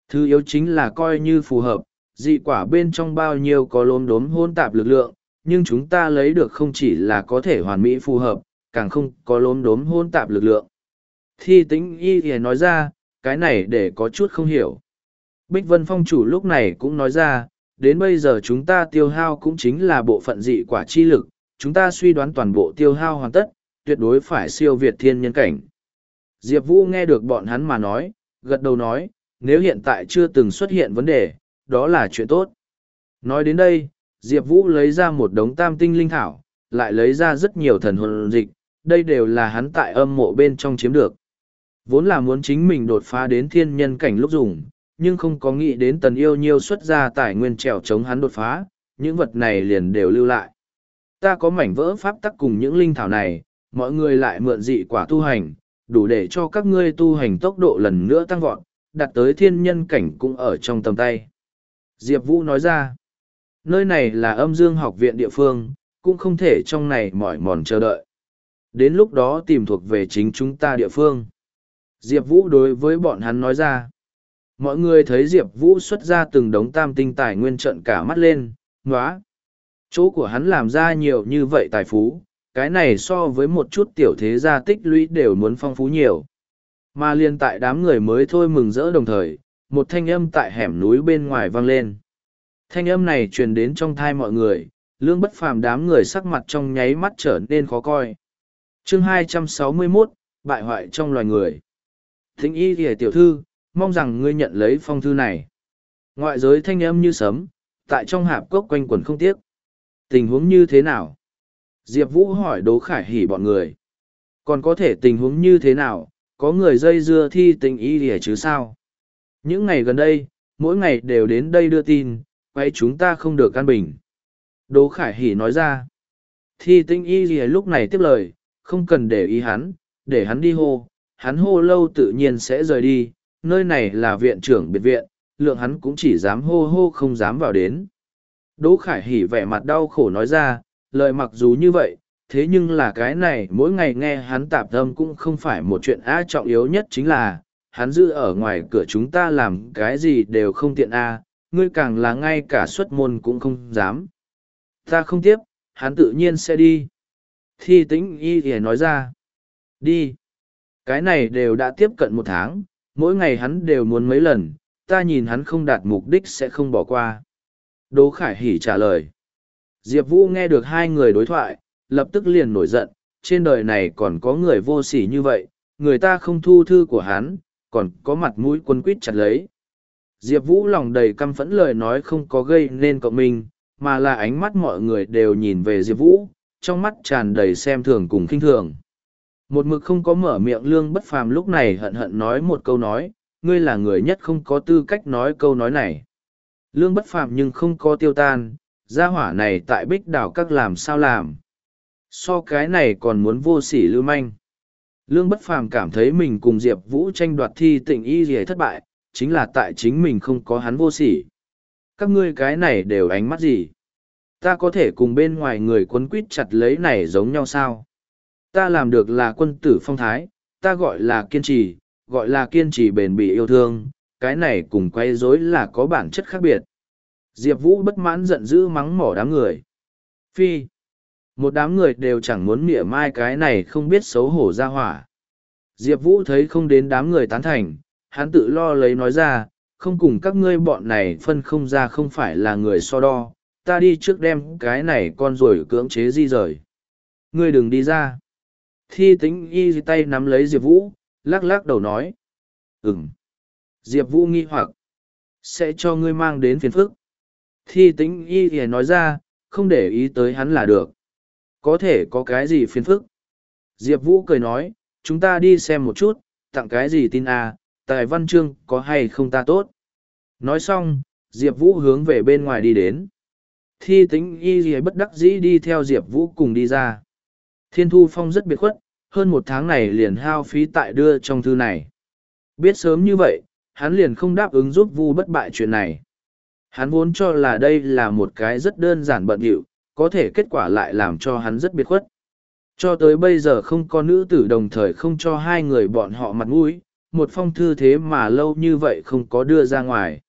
Thứ yếu chính là coi như phù hợp, dị quả bên trong bao nhiêu có lốm đốm hôn tạp lực lượng, nhưng chúng ta lấy được không chỉ là có thể hoàn mỹ phù hợp, càng không có lốm đốm hôn tạp lực lượng. Thi tính y thì nói ra, cái này để có chút không hiểu. Bích Vân Phong chủ lúc này cũng nói ra, đến bây giờ chúng ta tiêu hao cũng chính là bộ phận dị quả chi lực, chúng ta suy đoán toàn bộ tiêu hao hoàn tất, tuyệt đối phải siêu việt thiên nhân cảnh. Diệp Vũ nghe được bọn hắn mà nói, gật đầu nói, nếu hiện tại chưa từng xuất hiện vấn đề, đó là chuyện tốt. Nói đến đây, Diệp Vũ lấy ra một đống tam tinh linh thảo, lại lấy ra rất nhiều thần hồn dịch, đây đều là hắn tại âm mộ bên trong chiếm được. Vốn là muốn chính mình đột phá đến thiên nhân cảnh lúc dùng, nhưng không có nghĩ đến tần yêu nhiêu xuất ra tài nguyên trèo chống hắn đột phá, những vật này liền đều lưu lại. Ta có mảnh vỡ pháp tắc cùng những linh thảo này, mọi người lại mượn dị quả tu hành, đủ để cho các ngươi tu hành tốc độ lần nữa tăng vọt, đặt tới thiên nhân cảnh cũng ở trong tầm tay. Diệp Vũ nói ra, nơi này là âm dương học viện địa phương, cũng không thể trong này mỏi mòn chờ đợi. Đến lúc đó tìm thuộc về chính chúng ta địa phương. Diệp Vũ đối với bọn hắn nói ra, mọi người thấy diệp vũ xuất ra từng đống tam tinh tài nguyên trận cả mắt lên nói chỗ của hắn làm ra nhiều như vậy tài phú cái này so với một chút tiểu thế gia tích lũy đều muốn phong phú nhiều. Mà liên tại đám người mới thôi mừng rỡ đồng thời một thanh âm tại hẻm núi bên ngoài vang lên. Thanh âm này truyền đến trong thai mọi người lương bất phàm đám người sắc mặt trong nháy mắt trở nên khó coi. Chương 261, bại hoại trong loài người. Thính y thì tiểu thư mong rằng ngươi nhận lấy phong thư này. Ngoại giới thanh âm như sấm, tại trong hạp cốc quanh quần không tiếc. Tình huống như thế nào? Diệp vũ hỏi Đỗ khải hỉ bọn người. Còn có thể tình huống như thế nào? Có người dây dưa thi tình y lìa chứ sao? Những ngày gần đây, mỗi ngày đều đến đây đưa tin, quay chúng ta không được căn bình. Đỗ khải hỉ nói ra. Thi tinh y lìa lúc này tiếp lời, không cần để ý hắn, để hắn đi hô, hắn hô lâu tự nhiên sẽ rời đi nơi này là viện trưởng biệt viện, lượng hắn cũng chỉ dám hô hô không dám vào đến. Đỗ khải hỉ vẻ mặt đau khổ nói ra, lời mặc dù như vậy, thế nhưng là cái này mỗi ngày nghe hắn tạp tâm cũng không phải một chuyện á trọng yếu nhất chính là, hắn giữ ở ngoài cửa chúng ta làm cái gì đều không tiện a, ngươi càng là ngay cả xuất môn cũng không dám. Ta không tiếp, hắn tự nhiên sẽ đi. Thi tĩnh y thì nói ra, đi. Cái này đều đã tiếp cận một tháng mỗi ngày hắn đều muốn mấy lần, ta nhìn hắn không đạt mục đích sẽ không bỏ qua. Đỗ khải hỉ trả lời. Diệp vũ nghe được hai người đối thoại, lập tức liền nổi giận, trên đời này còn có người vô s ỉ như vậy, người ta không thu thư của hắn, còn có mặt mũi quân quýt chặt lấy. Diệp vũ lòng đầy căm phẫn lời nói không có gây nên cộng minh, mà là ánh mắt mọi người đều nhìn về diệp vũ, trong mắt tràn đầy xem thường cùng khinh thường một mực không có mở miệng lương bất phàm lúc này hận hận nói một câu nói, ngươi là người nhất không có tư cách nói câu nói này. Lương bất phàm nhưng không có tiêu tan, gia hỏa này tại bích đảo các làm sao làm? So cái này còn muốn vô sỉ lưu manh. Lương bất phàm cảm thấy mình cùng diệp vũ tranh đoạt thi tình y gì thất bại, chính là tại chính mình không có hắn vô sỉ. Các ngươi cái này đều ánh mắt gì? Ta có thể cùng bên ngoài người quấn quýt chặt lấy này giống nhau sao? Ta làm được là quân tử phong thái, ta gọi là kiên trì, gọi là kiên trì bền bỉ yêu thương, cái này cùng quay dối là có bản chất khác biệt. Diệp vũ bất mãn giận dữ mắng mỏ đám người. Phi, một đám người đều chẳng muốn mỉa mai cái này không biết xấu hổ ra hỏa. Diệp vũ thấy không đến đám người tán thành, hắn tự lo lấy nói ra, không cùng các ngươi bọn này phân không ra không phải là người so đo, ta đi trước đem cái này con rồi cưỡng chế di rời. Ngươi đừng đi ra thi tính y tay nắm lấy diệp vũ lắc lắc đầu nói. Ừng diệp vũ nghi hoặc. Sẽ cho ngươi mang đến phiền phức. Thi tính y thì nói ra không để ý tới hắn là được. Có thể có cái gì phiền phức? Diệp vũ cười nói chúng ta đi xem một chút tặng cái gì tin à, tài văn chương có hay không ta tốt? Nói xong diệp vũ hướng về bên ngoài đi đến. Thi tính y gì bất đắc dĩ đi theo diệp vũ cùng đi ra. Thiên thu phong rất biệt khuất hơn một tháng này liền hao phí tại đưa trong thư này. Biết sớm như vậy hắn liền không đáp ứng giúp vu bất bại chuyện này. Hắn vốn cho là đây là một cái rất đơn giản bận hiệu, có thể kết quả lại làm cho hắn rất biệt khuất. Cho tới bây giờ không có nữ tử đồng thời không cho hai người bọn họ mặt mũi một phong thư thế mà lâu như vậy không có đưa ra ngoài.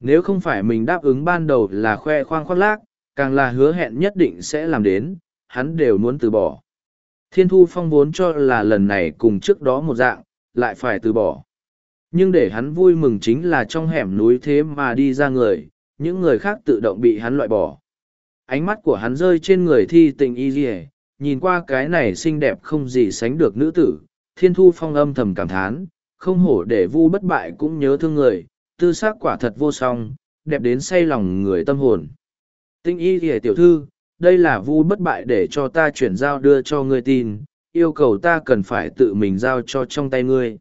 Nếu không phải mình đáp ứng ban đầu là khoe khoang khoác lác càng là hứa hẹn nhất định sẽ làm đến hắn đều muốn từ bỏ thiên thu phong vốn cho là lần này cùng trước đó một dạng, lại phải từ bỏ. Nhưng để hắn vui mừng chính là trong hẻm núi thế mà đi ra người, những người khác tự động bị hắn loại bỏ. Ánh mắt của hắn rơi trên người thi tình y dì nhìn qua cái này xinh đẹp không gì sánh được nữ tử, thiên thu phong âm thầm cảm thán, không hổ để vu bất bại cũng nhớ thương người, tư xác quả thật vô song, đẹp đến say lòng người tâm hồn. Tinh y dì tiểu thư đây là vu bất bại để cho ta chuyển giao đưa cho ngươi tin, yêu cầu ta cần phải tự mình giao cho trong tay ngươi.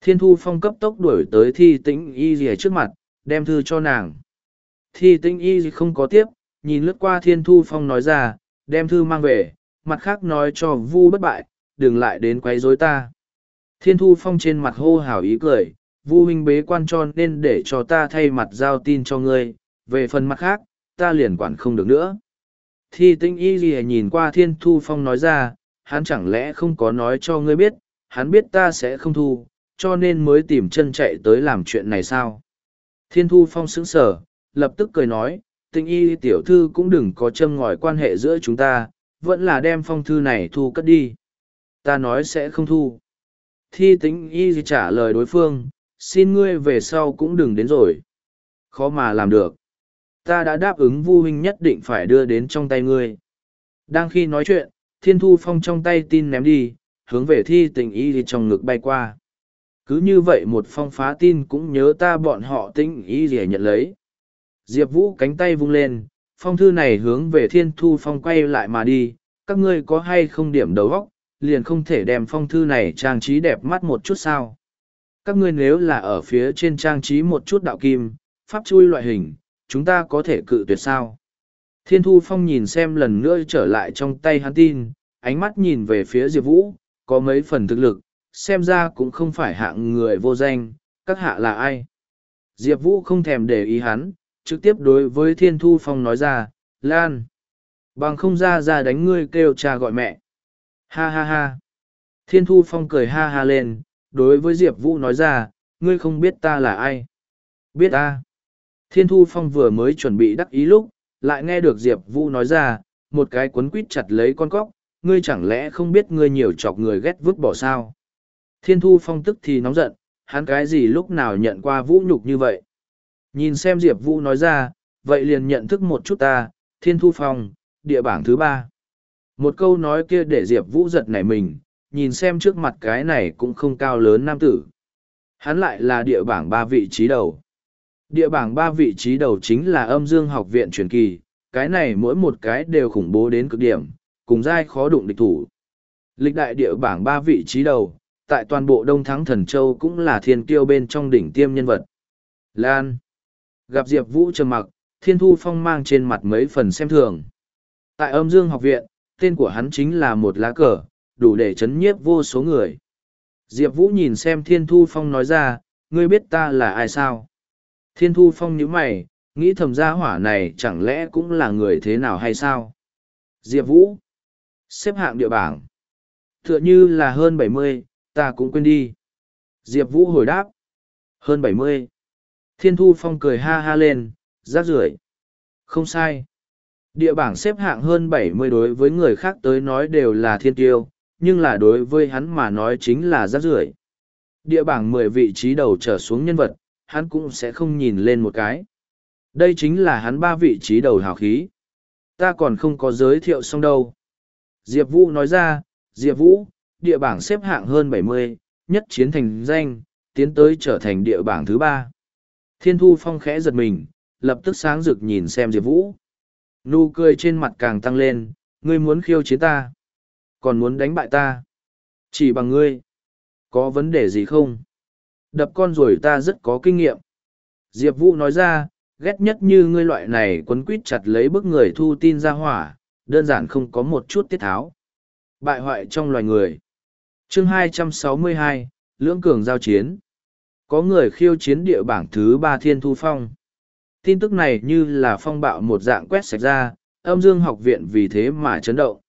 Thiên thu phong cấp tốc đuổi tới thi tĩnh y dỉa trước mặt, đem thư cho nàng. Thi tĩnh y không có tiếp, nhìn lướt qua thiên thu phong nói ra, đem thư mang về, mặt khác nói cho vu bất bại, đừng lại đến quấy rối ta. Thiên thu phong trên mặt hô hào ý cười, vu huynh bế quan cho nên để cho ta thay mặt giao tin cho ngươi, về phần mặt khác, ta liền quản không được nữa thi tinh y gì nhìn qua thiên thu phong nói ra hắn chẳng lẽ không có nói cho ngươi biết hắn biết ta sẽ không thu cho nên mới tìm chân chạy tới làm chuyện này sao? Thiên Thu Phong sững sờ, lập tức cười nói, tinh y tiểu thư cũng đừng có châm ngòi quan hệ giữa chúng ta, vẫn là đem phong thư này thu cất đi. Ta nói sẽ không thu. Thi tính y trả lời đối phương, xin ngươi về sau cũng đừng đến rồi. Khó mà làm được. Ta đã đáp ứng vu huynh nhất định phải đưa đến trong tay ngươi. Đang khi nói chuyện, thiên thu phong trong tay tin ném đi, hướng về thi tình y trong ngực bay qua. Cứ như vậy một phong phá tin cũng nhớ ta bọn họ tinh y rỉa nhận lấy. Diệp Vũ cánh tay vung lên, phong thư này hướng về thiên thu phong quay lại mà đi, các ngươi có hay không điểm đầu góc, liền không thể đem phong thư này trang trí đẹp mắt một chút sao. Các ngươi nếu là ở phía trên trang trí một chút đạo kim, pháp chui loại hình, chúng ta có thể cự tuyệt sao. Thiên thu phong nhìn xem lần nữa trở lại trong tay hắn tin, ánh mắt nhìn về phía Diệp Vũ, có mấy phần thực lực, xem ra cũng không phải hạng người vô danh, các hạ là ai. Diệp Vũ không thèm để ý hắn, trực tiếp đối với Thiên Thu Phong nói ra, Lan. Bằng không ra ra đánh ngươi kêu cha gọi mẹ. Ha ha ha. Thiên Thu Phong cười ha ha lên, đối với Diệp Vũ nói ra, ngươi không biết ta là ai. Biết ta. Thiên Thu Phong vừa mới chuẩn bị đắc ý lúc, lại nghe được Diệp Vũ nói ra, một cái cuốn quýt chặt lấy con cóc, ngươi chẳng lẽ không biết ngươi nhiều chọc người ghét vứt bỏ sao? Thiên Thu Phong tức thì nóng giận, hắn cái gì lúc nào nhận qua vũ nhục như vậy? Nhìn xem Diệp Vũ nói ra, vậy liền nhận thức một chút ta, Thiên Thu Phong, địa bảng thứ ba. Một câu nói kia để Diệp Vũ giật nảy mình, nhìn xem trước mặt cái này cũng không cao lớn nam tử. Hắn lại là địa bảng ba vị trí đầu. Địa bảng ba vị trí đầu chính là âm dương học viện truyền kỳ, cái này mỗi một cái đều khủng bố đến cực điểm, cùng dai khó đụng địch thủ. Lịch đại địa bảng ba vị trí đầu, tại toàn bộ Đông Thắng Thần Châu cũng là thiên kiêu bên trong đỉnh tiêm nhân vật. Lan. Gặp Diệp Vũ trầm mặc, Thiên Thu Phong mang trên mặt mấy phần xem thường. Tại âm dương học viện, tên của hắn chính là một lá cờ, đủ để chấn nhiếp vô số người. Diệp Vũ nhìn xem Thiên Thu Phong nói ra, ngươi biết ta là ai sao? Thiên Thu Phong nhíu mày, nghĩ thầm gia hỏa này chẳng lẽ cũng là người thế nào hay sao? Diệp Vũ. Xếp hạng địa bảng. Tựa như là hơn bảy mươi, ta cũng quên đi. Diệp Vũ hồi đáp. Hơn bảy mươi. Thiên Thu Phong cười ha ha lên, rác rưởi Không sai. Địa bảng xếp hạng hơn bảy mươi đối với người khác tới nói đều là thiên tiêu, nhưng là đối với hắn mà nói chính là rác rưởi Địa bảng mười vị trí đầu trở xuống nhân vật, hắn cũng sẽ không nhìn lên một cái. Đây chính là hắn ba vị trí đầu hào khí. Ta còn không có giới thiệu xong đâu. Diệp Vũ nói ra, Diệp Vũ, địa bảng xếp hạng hơn bảy mươi, nhất chiến thành danh, tiến tới trở thành địa bảng thứ ba. Thiên Thu Phong khẽ giật mình, lập tức sáng rực nhìn xem Diệp Vũ. Nụ cười trên mặt càng tăng lên, ngươi muốn khiêu chiến ta, còn muốn đánh bại ta. Chỉ bằng ngươi, có vấn đề gì không? Đập con rồi ta rất có kinh nghiệm. Diệp Vũ nói ra, ghét nhất như ngươi loại này quấn quýt chặt lấy bức người thu tin ra hỏa, đơn giản không có một chút tiết tháo. Bại hoại trong loài người. chương 262, Lưỡng Cường giao chiến. Có người khiêu chiến địa bảng thứ ba Thiên Thu Phong. Tin tức này như là phong bạo một dạng quét sạch ra, âm dương học viện vì thế mà chấn động.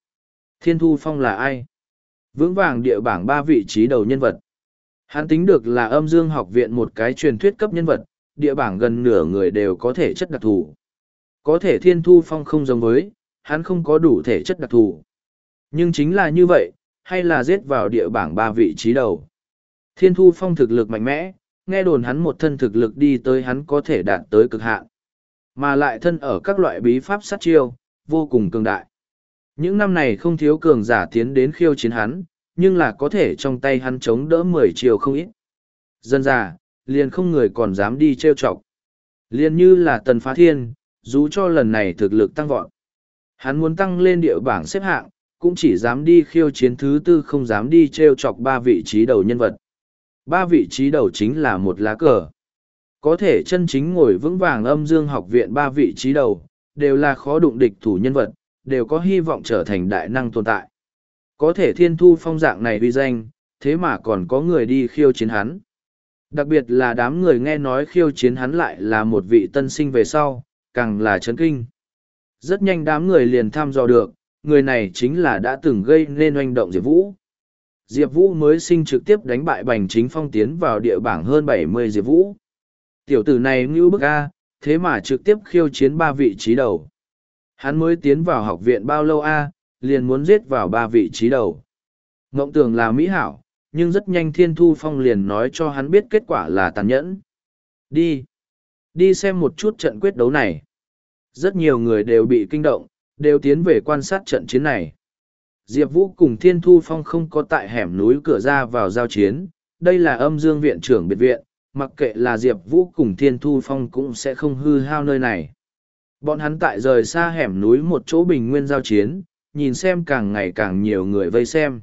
Thiên Thu Phong là ai? Vững vàng địa bảng ba vị trí đầu nhân vật. Hắn tính được là âm dương học viện một cái truyền thuyết cấp nhân vật, địa bảng gần nửa người đều có thể chất đặc thù. Có thể Thiên Thu Phong không giống với, hắn không có đủ thể chất đặc thù. Nhưng chính là như vậy, hay là giết vào địa bảng ba vị trí đầu. Thiên Thu Phong thực lực mạnh mẽ, nghe đồn hắn một thân thực lực đi tới hắn có thể đạt tới cực hạn. Mà lại thân ở các loại bí pháp sát chiêu, vô cùng cường đại. Những năm này không thiếu cường giả tiến đến khiêu chiến hắn, nhưng là có thể trong tay hắn chống đỡ mười chiều không ít. Dân già, liền không người còn dám đi trêu chọc. Liền như là tần phá thiên, dù cho lần này thực lực tăng vọt. Hắn muốn tăng lên địa bảng xếp hạng, cũng chỉ dám đi khiêu chiến thứ tư không dám đi trêu chọc ba vị trí đầu nhân vật. Ba vị trí đầu chính là một lá cờ. Có thể chân chính ngồi vững vàng âm dương học viện ba vị trí đầu, đều là khó đụng địch thủ nhân vật, đều có hy vọng trở thành đại năng tồn tại. Có thể thiên thu phong dạng này uy danh, thế mà còn có người đi khiêu chiến hắn. Đặc biệt là đám người nghe nói khiêu chiến hắn lại là một vị tân sinh về sau, càng là chấn kinh. Rất nhanh đám người liền thăm dò được, người này chính là đã từng gây nên oanh động Diệp Vũ. Diệp Vũ mới sinh trực tiếp đánh bại Bành Chính Phong tiến vào địa bảng hơn bảy mươi Diệp Vũ. Tiểu tử này như bức A, thế mà trực tiếp khiêu chiến ba vị trí đầu. Hắn mới tiến vào học viện bao lâu A, liền muốn giết vào ba vị trí đầu. Ngộng tưởng là mỹ hảo, nhưng rất nhanh Thiên Thu Phong liền nói cho hắn biết kết quả là tàn nhẫn. Đi! Đi xem một chút trận quyết đấu này. Rất nhiều người đều bị kinh động, đều tiến về quan sát trận chiến này. Diệp Vũ cùng Thiên Thu Phong không có tại hẻm núi cửa ra vào giao chiến, đây là âm dương viện trưởng biệt viện, mặc kệ là Diệp Vũ cùng Thiên Thu Phong cũng sẽ không hư hao nơi này. Bọn hắn tại rời xa hẻm núi một chỗ bình nguyên giao chiến, nhìn xem càng ngày càng nhiều người vây xem.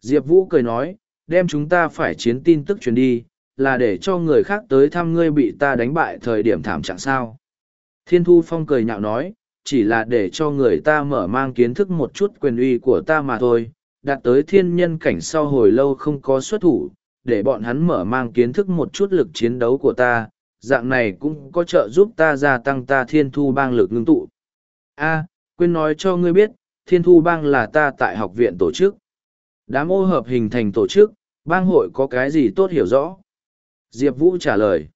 Diệp Vũ cười nói, đem chúng ta phải chiến tin tức truyền đi, là để cho người khác tới thăm ngươi bị ta đánh bại thời điểm thảm trạng sao. Thiên Thu Phong cười nhạo nói, chỉ là để cho người ta mở mang kiến thức một chút quyền uy của ta mà thôi, đạt tới thiên nhân cảnh sau hồi lâu không có xuất thủ, để bọn hắn mở mang kiến thức một chút lực chiến đấu của ta, dạng này cũng có trợ giúp ta gia tăng ta thiên thu bang lực ngưng tụ. A, quên nói cho ngươi biết, thiên thu bang là ta tại học viện tổ chức. Đám ô hợp hình thành tổ chức, bang hội có cái gì tốt hiểu rõ? Diệp Vũ trả lời.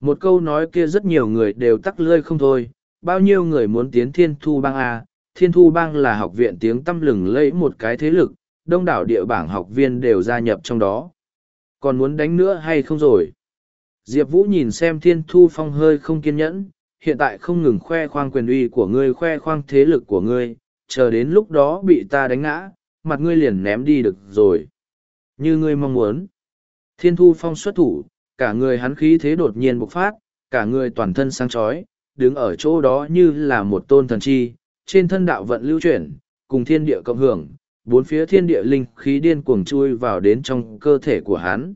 Một câu nói kia rất nhiều người đều tắc lươi không thôi, bao nhiêu người muốn tiến thiên thu bang A, thiên thu bang là học viện tiếng tâm lừng lẫy một cái thế lực, đông đảo địa bảng học viên đều gia nhập trong đó. Còn muốn đánh nữa hay không rồi? Diệp Vũ nhìn xem thiên thu phong hơi không kiên nhẫn, hiện tại không ngừng khoe khoang quyền uy của ngươi khoe khoang thế lực của ngươi, chờ đến lúc đó bị ta đánh ngã, mặt ngươi liền ném đi được rồi. Như ngươi mong muốn. Thiên thu phong xuất thủ, cả người hắn khí thế đột nhiên bộc phát, cả người toàn thân sáng chói, đứng ở chỗ đó như là một tôn thần chi, trên thân đạo vận lưu chuyển, cùng thiên địa cộng hưởng, bốn phía thiên địa linh khí điên cuồng chui vào đến trong cơ thể của hắn.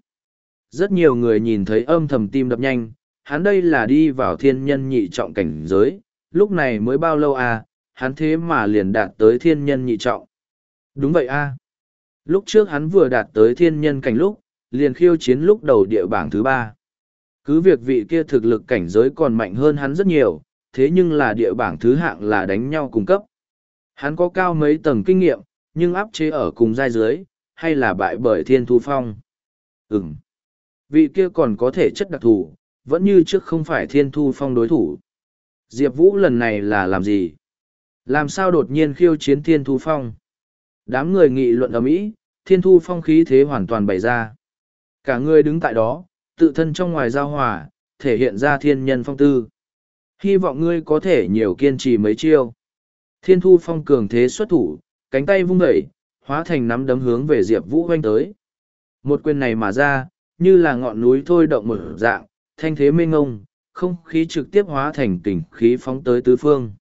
Rất nhiều người nhìn thấy âm thầm tim đập nhanh, hắn đây là đi vào thiên nhân nhị trọng cảnh giới, lúc này mới bao lâu à, hắn thế mà liền đạt tới thiên nhân nhị trọng. Đúng vậy a à. Lúc trước hắn vừa đạt tới thiên nhân cảnh lúc, liền khiêu chiến lúc đầu địa bảng thứ ba. Cứ việc vị kia thực lực cảnh giới còn mạnh hơn hắn rất nhiều, thế nhưng là địa bảng thứ hạng là đánh nhau cung cấp. Hắn có cao mấy tầng kinh nghiệm, nhưng áp chế ở cùng giai dưới, hay là bại bởi thiên thu phong. Ừm. Vị kia còn có thể chất đặc thù, vẫn như trước không phải thiên thu phong đối thủ. Diệp Vũ lần này là làm gì? Làm sao đột nhiên khiêu chiến thiên thu phong? Đám người nghị luận ở mỹ thiên thu phong khí thế hoàn toàn bày ra. Cả người đứng tại đó, tự thân trong ngoài giao hòa, thể hiện ra thiên nhân phong tư. Hy vọng ngươi có thể nhiều kiên trì mấy chiêu. Thiên thu phong cường thế xuất thủ, cánh tay vung đẩy, hóa thành nắm đấm hướng về Diệp Vũ hoanh tới. Một quyền này mà ra, như là ngọn núi thôi động một dạng, thanh thế mênh ngông, không khí trực tiếp hóa thành kình khí phóng tới tứ phương.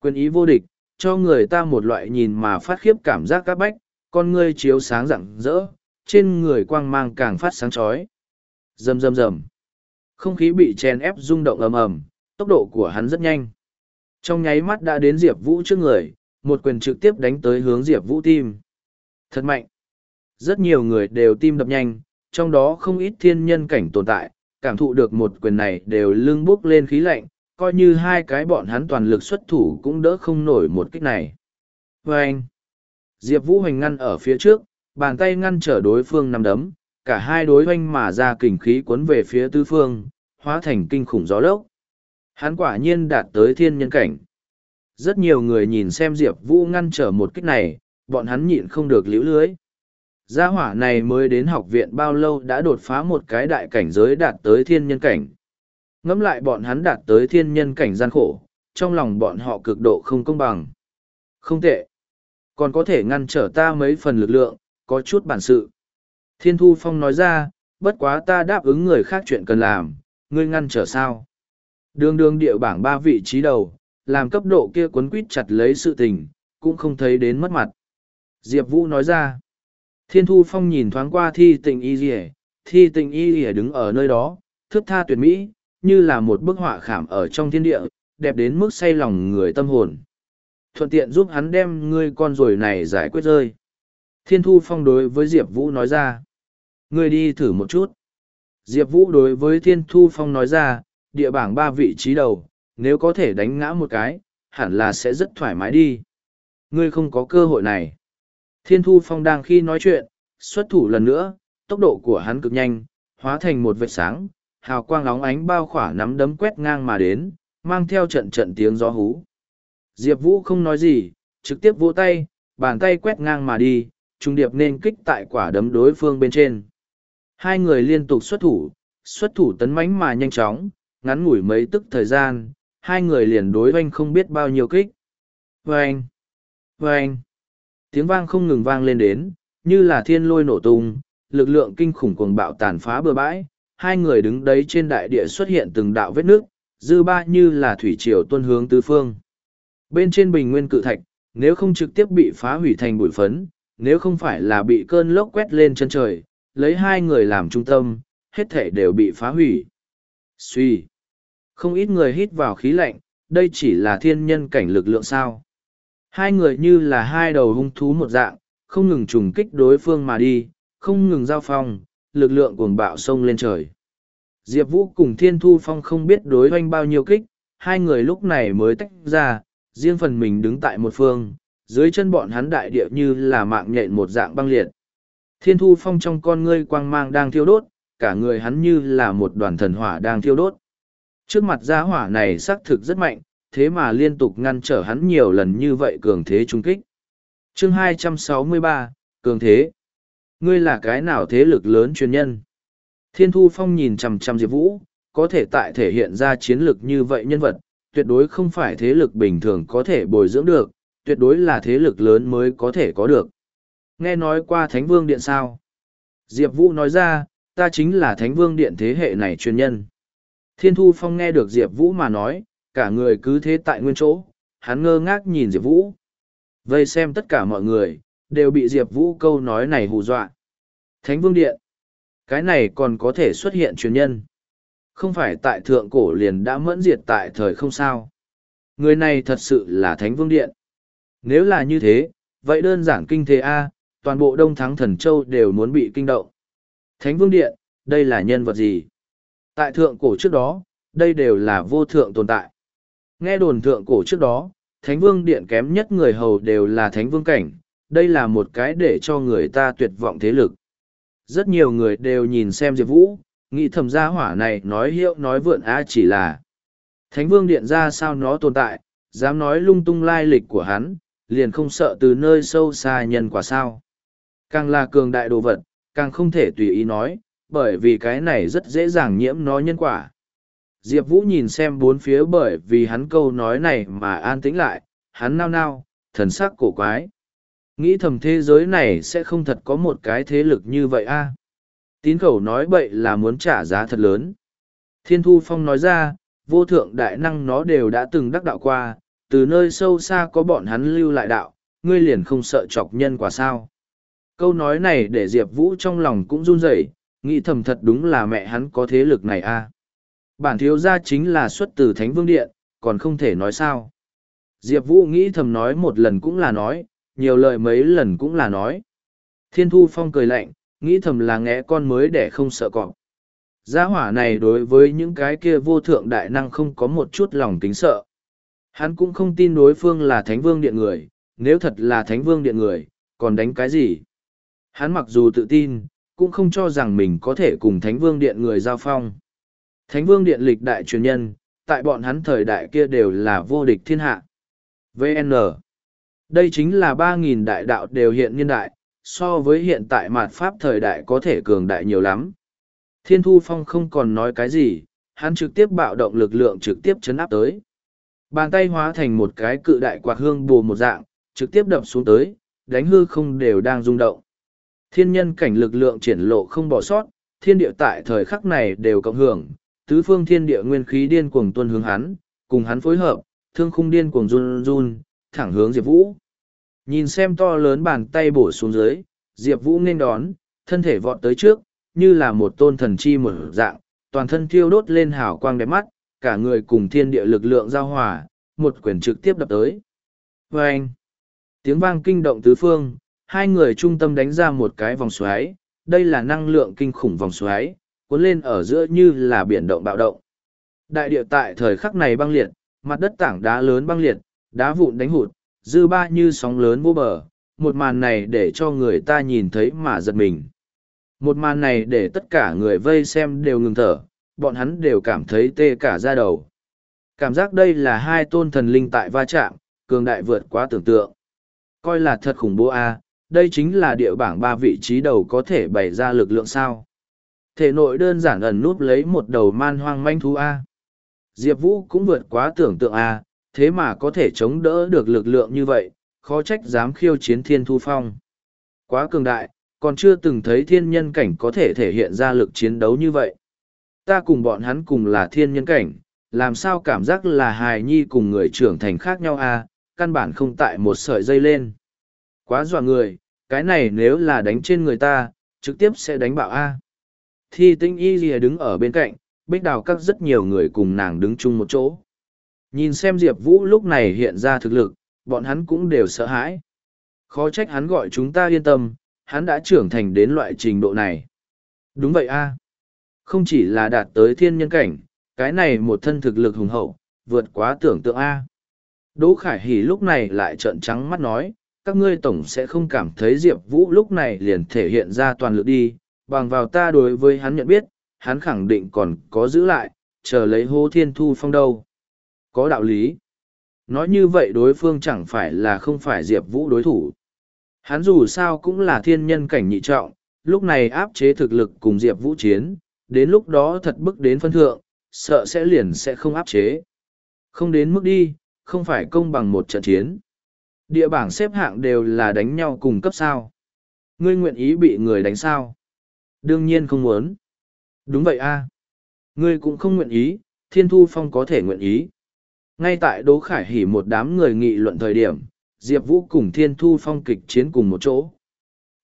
Quyền ý vô địch, cho người ta một loại nhìn mà phát khiếp cảm giác các bách, con ngươi chiếu sáng rạng rỡ, trên người quang mang càng phát sáng chói. Rầm rầm rầm. Không khí bị chèn ép rung động ầm ầm, tốc độ của hắn rất nhanh. Trong nháy mắt đã đến Diệp Vũ trước người, một quyền trực tiếp đánh tới hướng Diệp Vũ tim. Thật mạnh. Rất nhiều người đều tim đập nhanh, trong đó không ít thiên nhân cảnh tồn tại, cảm thụ được một quyền này đều lưng bốc lên khí lạnh, coi như hai cái bọn hắn toàn lực xuất thủ cũng đỡ không nổi một kích này. Và anh, Diệp Vũ hoành ngăn ở phía trước, bàn tay ngăn trở đối phương nằm đấm, cả hai đối hoanh mà ra kình khí cuốn về phía tư phương, hóa thành kinh khủng gió lốc. Hắn quả nhiên đạt tới thiên nhân cảnh. Rất nhiều người nhìn xem Diệp Vũ ngăn trở một kích này, bọn hắn nhịn không được liễu lưới. Gia hỏa này mới đến học viện bao lâu đã đột phá một cái đại cảnh giới đạt tới thiên nhân cảnh. Ngẫm lại bọn hắn đạt tới thiên nhân cảnh gian khổ, trong lòng bọn họ cực độ không công bằng. Không tệ. Còn có thể ngăn trở ta mấy phần lực lượng, có chút bản sự. Thiên Thu Phong nói ra, bất quá ta đáp ứng người khác chuyện cần làm, ngươi ngăn trở sao. Đường đường địa bảng ba vị trí đầu, làm cấp độ kia quấn quýt chặt lấy sự tình, cũng không thấy đến mất mặt. Diệp Vũ nói ra, Thiên Thu Phong nhìn thoáng qua thi tình y rỉa, thi tình y rỉa đứng ở nơi đó, thước tha tuyệt mỹ, như là một bức họa khảm ở trong thiên địa, đẹp đến mức say lòng người tâm hồn. Thuận tiện giúp hắn đem ngươi con rồi này giải quyết rơi. Thiên Thu Phong đối với Diệp Vũ nói ra. Ngươi đi thử một chút. Diệp Vũ đối với Thiên Thu Phong nói ra, địa bảng ba vị trí đầu, nếu có thể đánh ngã một cái, hẳn là sẽ rất thoải mái đi. Ngươi không có cơ hội này. Thiên Thu Phong đang khi nói chuyện, xuất thủ lần nữa, tốc độ của hắn cực nhanh, hóa thành một vệt sáng, hào quang óng ánh bao khỏa nắm đấm quét ngang mà đến, mang theo trận trận tiếng gió hú. Diệp Vũ không nói gì, trực tiếp vỗ tay, bàn tay quét ngang mà đi, trung điệp nên kích tại quả đấm đối phương bên trên. Hai người liên tục xuất thủ, xuất thủ tấn mãnh mà nhanh chóng, ngắn ngủi mấy tức thời gian, hai người liền đối oanh không biết bao nhiêu kích. Vâng! Vâng! Tiếng vang không ngừng vang lên đến, như là thiên lôi nổ tung, lực lượng kinh khủng cuồng bạo tàn phá bừa bãi, hai người đứng đấy trên đại địa xuất hiện từng đạo vết nước, dư ba như là thủy triều tuân hướng tứ phương. Bên trên bình nguyên cự thạch, nếu không trực tiếp bị phá hủy thành bụi phấn, nếu không phải là bị cơn lốc quét lên chân trời, lấy hai người làm trung tâm, hết thể đều bị phá hủy. Suy. Không ít người hít vào khí lạnh, đây chỉ là thiên nhân cảnh lực lượng sao. Hai người như là hai đầu hung thú một dạng, không ngừng trùng kích đối phương mà đi, không ngừng giao phong, lực lượng cuồng bạo sông lên trời. Diệp Vũ cùng Thiên Thu Phong không biết đối hoanh bao nhiêu kích, hai người lúc này mới tách ra, riêng phần mình đứng tại một phương, dưới chân bọn hắn đại địa như là mạng nhện một dạng băng liệt. Thiên Thu Phong trong con ngươi quang mang đang thiêu đốt, cả người hắn như là một đoàn thần hỏa đang thiêu đốt. Trước mặt gia hỏa này xác thực rất mạnh, thế mà liên tục ngăn trở hắn nhiều lần như vậy cường thế trung kích. chương 263, cường thế. Ngươi là cái nào thế lực lớn chuyên nhân? Thiên Thu Phong nhìn chằm chằm Diệp Vũ, có thể tại thể hiện ra chiến lược như vậy nhân vật, tuyệt đối không phải thế lực bình thường có thể bồi dưỡng được, tuyệt đối là thế lực lớn mới có thể có được. Nghe nói qua Thánh Vương Điện sao? Diệp Vũ nói ra, ta chính là Thánh Vương Điện thế hệ này chuyên nhân. Thiên Thu Phong nghe được Diệp Vũ mà nói, cả người cứ thế tại nguyên chỗ, hắn ngơ ngác nhìn Diệp Vũ. Vây xem tất cả mọi người, đều bị Diệp Vũ câu nói này hù dọa. Thánh Vương Điện. Cái này còn có thể xuất hiện truyền nhân. Không phải tại thượng cổ liền đã mẫn diệt tại thời không sao. Người này thật sự là Thánh Vương Điện. Nếu là như thế, vậy đơn giản kinh thế A, toàn bộ Đông Thắng Thần Châu đều muốn bị kinh động. Thánh Vương Điện, đây là nhân vật gì? Tại thượng cổ trước đó, đây đều là vô thượng tồn tại. Nghe đồn thượng cổ trước đó, Thánh Vương Điện kém nhất người hầu đều là Thánh Vương Cảnh, đây là một cái để cho người ta tuyệt vọng thế lực. Rất nhiều người đều nhìn xem Diệp Vũ, nghĩ thầm gia hỏa này nói hiệu nói vượn á chỉ là Thánh Vương Điện ra sao nó tồn tại, dám nói lung tung lai lịch của hắn, liền không sợ từ nơi sâu xa nhân quả sao. Càng là cường đại đồ vật, càng không thể tùy ý nói, bởi vì cái này rất dễ dàng nhiễm nó nhân quả. Diệp Vũ nhìn xem bốn phía bởi vì hắn câu nói này mà an tĩnh lại, hắn nao nao, thần sắc cổ quái. Nghĩ thầm thế giới này sẽ không thật có một cái thế lực như vậy a Tín khẩu nói bậy là muốn trả giá thật lớn. Thiên Thu Phong nói ra, vô thượng đại năng nó đều đã từng đắc đạo qua, từ nơi sâu xa có bọn hắn lưu lại đạo, ngươi liền không sợ chọc nhân quả sao. Câu nói này để Diệp Vũ trong lòng cũng run rẩy nghĩ thầm thật đúng là mẹ hắn có thế lực này a Bản thiếu gia chính là xuất từ Thánh Vương Điện, còn không thể nói sao. Diệp Vũ nghĩ thầm nói một lần cũng là nói, nhiều lời mấy lần cũng là nói. Thiên Thu Phong cười lạnh, nghĩ thầm là ngẽ con mới để không sợ cọp. Gia hỏa này đối với những cái kia vô thượng đại năng không có một chút lòng tính sợ. Hắn cũng không tin đối phương là Thánh Vương Điện người, nếu thật là Thánh Vương Điện người, còn đánh cái gì? Hắn mặc dù tự tin, cũng không cho rằng mình có thể cùng Thánh Vương Điện người giao phong. Thánh Vương Điện lịch đại truyền nhân, tại bọn hắn thời đại kia đều là vô địch thiên hạ. VN đây chính là ba nghìn đại đạo đều hiện niên đại, so với hiện tại mạt Pháp thời đại có thể cường đại nhiều lắm. Thiên Thu Phong không còn nói cái gì, hắn trực tiếp bạo động lực lượng trực tiếp chấn áp tới. Bàn tay hóa thành một cái cự đại quạt hương bù một dạng, trực tiếp đập xuống tới, đánh hư không đều đang rung động. Thiên nhân cảnh lực lượng triển lộ không bỏ sót, thiên địa tại thời khắc này đều cộng hưởng, tứ phương thiên địa nguyên khí điên cuồng tuân hướng hắn, cùng hắn phối hợp, thương khung điên cuồng run run, thẳng hướng Diệp Vũ. Nhìn xem to lớn bàn tay bổ xuống dưới, Diệp Vũ nên đón, thân thể vọt tới trước, như là một tôn thần chi mở dạng, toàn thân thiêu đốt lên hào quang đẹp mắt, cả người cùng thiên địa lực lượng giao hòa, một quyền trực tiếp đập tới. Và anh, tiếng vang kinh động tứ phương, hai người trung tâm đánh ra một cái vòng xoáy, đây là năng lượng kinh khủng vòng xoáy, cuốn lên ở giữa như là biển động bạo động. Đại địa tại thời khắc này băng liệt, mặt đất tảng đá lớn băng liệt, đá vụn đánh hụt, dư ba như sóng lớn vô bờ, một màn này để cho người ta nhìn thấy mà giật mình. Một màn này để tất cả người vây xem đều ngừng thở, bọn hắn đều cảm thấy tê cả da đầu. Cảm giác đây là hai tôn thần linh tại va chạm, cường đại vượt quá tưởng tượng. Coi là thật khủng bố a, đây chính là địa bảng ba vị trí đầu có thể bày ra lực lượng sao. Thể nội đơn giản ẩn núp lấy một đầu man hoang manh thú a. Diệp Vũ cũng vượt quá tưởng tượng a, thế mà có thể chống đỡ được lực lượng như vậy, khó trách dám khiêu chiến thiên thu phong. Quá cường đại, còn chưa từng thấy thiên nhân cảnh có thể thể hiện ra lực chiến đấu như vậy. Ta cùng bọn hắn cùng là thiên nhân cảnh, làm sao cảm giác là hài nhi cùng người trưởng thành khác nhau a căn bản không tại một sợi dây lên. Quá dọa người, cái này nếu là đánh trên người ta, trực tiếp sẽ đánh bạo a Thi tinh y lìa đứng ở bên cạnh, bích đào các rất nhiều người cùng nàng đứng chung một chỗ. Nhìn xem Diệp Vũ lúc này hiện ra thực lực, bọn hắn cũng đều sợ hãi. Khó trách hắn gọi chúng ta yên tâm, hắn đã trưởng thành đến loại trình độ này. Đúng vậy a Không chỉ là đạt tới thiên nhân cảnh, cái này một thân thực lực hùng hậu, vượt quá tưởng tượng a Đỗ Khải Hỷ lúc này lại trợn trắng mắt nói, các ngươi tổng sẽ không cảm thấy Diệp Vũ lúc này liền thể hiện ra toàn lực đi, bằng vào ta đối với hắn nhận biết, hắn khẳng định còn có giữ lại, chờ lấy hô thiên thu phong đâu. Có đạo lý. Nói như vậy đối phương chẳng phải là không phải Diệp Vũ đối thủ. Hắn dù sao cũng là thiên nhân cảnh nhị trọng, lúc này áp chế thực lực cùng Diệp Vũ chiến, đến lúc đó thật bức đến phân thượng, sợ sẽ liền sẽ không áp chế. Không đến mức đi, không phải công bằng một trận chiến. Địa bảng xếp hạng đều là đánh nhau cùng cấp sao. Ngươi nguyện ý bị người đánh sao? Đương nhiên không muốn. Đúng vậy a Ngươi cũng không nguyện ý, Thiên Thu Phong có thể nguyện ý. Ngay tại Đỗ Khải Hỉ một đám người nghị luận thời điểm, Diệp Vũ cùng Thiên Thu Phong kịch chiến cùng một chỗ.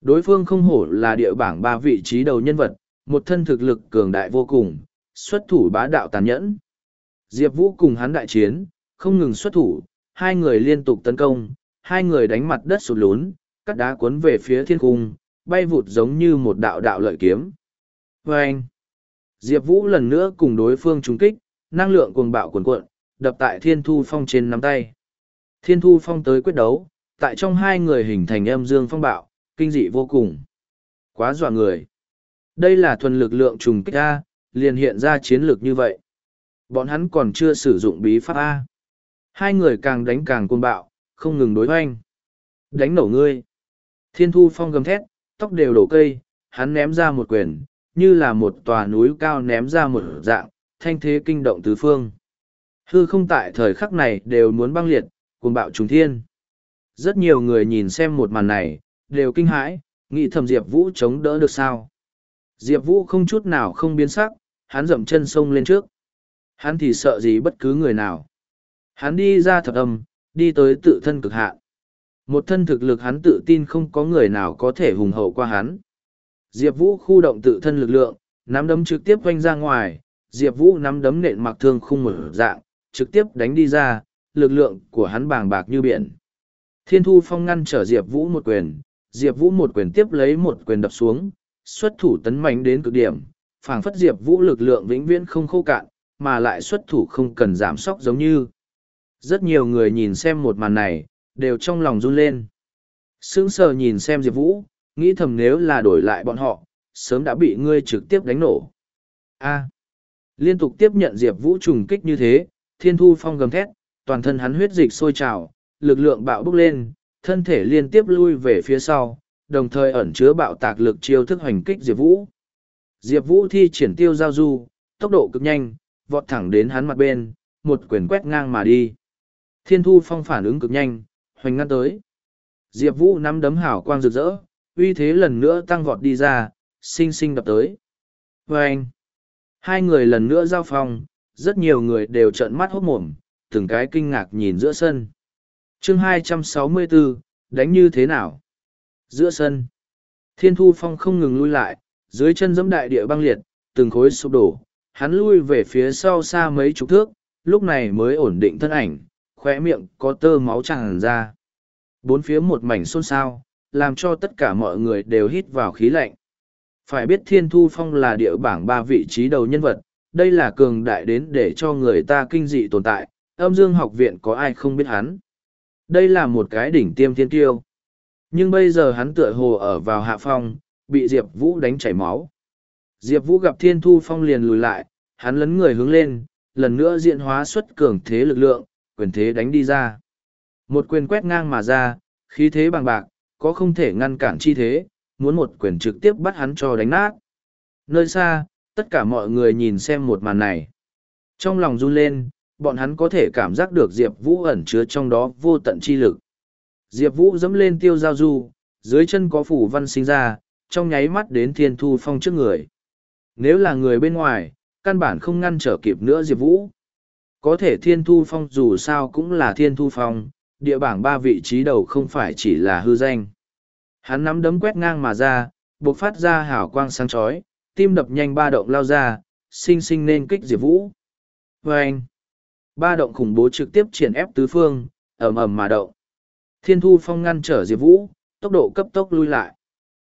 Đối phương không hổ là địa bảng ba vị trí đầu nhân vật, một thân thực lực cường đại vô cùng, xuất thủ bá đạo tàn nhẫn. Diệp Vũ cùng hắn đại chiến, không ngừng xuất thủ, hai người liên tục tấn công, hai người đánh mặt đất sụt lún, cắt đá cuốn về phía thiên cung, bay vụt giống như một đạo đạo lợi kiếm. Và anh, Diệp Vũ lần nữa cùng đối phương trúng kích, năng lượng cuồng bạo cuồn cuộn, đập tại Thiên Thu Phong trên nắm tay. Thiên Thu Phong tới quyết đấu, tại trong hai người hình thành âm dương phong bạo, kinh dị vô cùng. Quá dọa người. Đây là thuần lực lượng trùng kích A, liền hiện ra chiến lược như vậy. Bọn hắn còn chưa sử dụng bí pháp A. Hai người càng đánh càng côn bạo, không ngừng đối hoanh. Đánh nổ ngươi. Thiên Thu Phong gầm thét, tóc đều đổ cây, hắn ném ra một quyền, như là một tòa núi cao ném ra một dạng, thanh thế kinh động tứ phương. Hư không tại thời khắc này đều muốn băng liệt, cuồng bạo trùng thiên. Rất nhiều người nhìn xem một màn này, đều kinh hãi, nghĩ thầm Diệp Vũ chống đỡ được sao. Diệp Vũ không chút nào không biến sắc, hắn dậm chân sông lên trước. Hắn thì sợ gì bất cứ người nào. Hắn đi ra thập âm, đi tới tự thân cực hạn. Một thân thực lực hắn tự tin không có người nào có thể hùng hậu qua hắn. Diệp Vũ khu động tự thân lực lượng, nắm đấm trực tiếp quanh ra ngoài, Diệp Vũ nắm đấm nện mặc thương khung mở dạng, trực tiếp đánh đi ra, lực lượng của hắn bàng bạc như biển. Thiên Thu Phong ngăn trở Diệp Vũ một quyền, Diệp Vũ một quyền tiếp lấy một quyền đập xuống, xuất thủ tấn mạnh đến cực điểm, phảng phất Diệp Vũ lực lượng vĩnh viễn không khô cạn, mà lại xuất thủ không cần giảm sóc giống như. Rất nhiều người nhìn xem một màn này, đều trong lòng run lên. Sững sờ nhìn xem Diệp Vũ, nghĩ thầm nếu là đổi lại bọn họ, sớm đã bị ngươi trực tiếp đánh nổ. A. liên tục tiếp nhận Diệp Vũ trùng kích như thế, Thiên Thu Phong gầm thét, toàn thân hắn huyết dịch sôi trào, lực lượng bạo bốc lên, thân thể liên tiếp lui về phía sau, đồng thời ẩn chứa bạo tạc lực chiêu thức hành kích Diệp Vũ. Diệp Vũ thi triển tiêu giao du, tốc độ cực nhanh, vọt thẳng đến hắn mặt bên, một quyền quét ngang mà đi. Thiên Thu Phong phản ứng cực nhanh, hoành ngăn tới. Diệp Vũ nắm đấm hảo quang rực rỡ, uy thế lần nữa tăng vọt đi ra, sinh sinh đập tới. Và anh, hai người lần nữa giao phong, rất nhiều người đều trợn mắt hốt mồm, từng cái kinh ngạc nhìn giữa sân. chương 264, đánh như thế nào? Giữa sân, thiên thu phong không ngừng lui lại, dưới chân giẫm đại địa băng liệt, từng khối sụp đổ, hắn lui về phía sau xa mấy chục thước, lúc này mới ổn định thân ảnh, khóe miệng có tơ máu tràn ra. Bốn phía một mảnh xôn xao, làm cho tất cả mọi người đều hít vào khí lạnh. Phải biết Thiên Thu Phong là địa bảng ba vị trí đầu nhân vật, đây là cường đại đến để cho người ta kinh dị tồn tại, âm dương học viện có ai không biết hắn. Đây là một cái đỉnh tiêm thiên tiêu. Nhưng bây giờ hắn tựa hồ ở vào hạ phong, bị Diệp Vũ đánh chảy máu. Diệp Vũ gặp Thiên Thu Phong liền lùi lại, hắn lấn người hướng lên, lần nữa diện hóa xuất cường thế lực lượng, quyền thế đánh đi ra. Một quyền quét ngang mà ra, khí thế bằng bạc, có không thể ngăn cản chi thế, muốn một quyền trực tiếp bắt hắn cho đánh nát. Nơi xa, tất cả mọi người nhìn xem một màn này. Trong lòng run lên, bọn hắn có thể cảm giác được Diệp Vũ ẩn chứa trong đó vô tận chi lực. Diệp Vũ dẫm lên tiêu giao du, dưới chân có phủ văn sinh ra, trong nháy mắt đến thiên thu phong trước người. Nếu là người bên ngoài, căn bản không ngăn trở kịp nữa Diệp Vũ. Có thể thiên thu phong dù sao cũng là thiên thu phong, địa bảng ba vị trí đầu không phải chỉ là hư danh. Hắn nắm đấm quét ngang mà ra, bộc phát ra hào quang sáng chói, tim đập nhanh ba động lao ra, sinh sinh nên kích Diệp Vũ. Và anh, ba động khủng bố trực tiếp triển ép tứ phương, ầm ầm mà động. Thiên thu phong ngăn trở Diệp Vũ, tốc độ cấp tốc lui lại.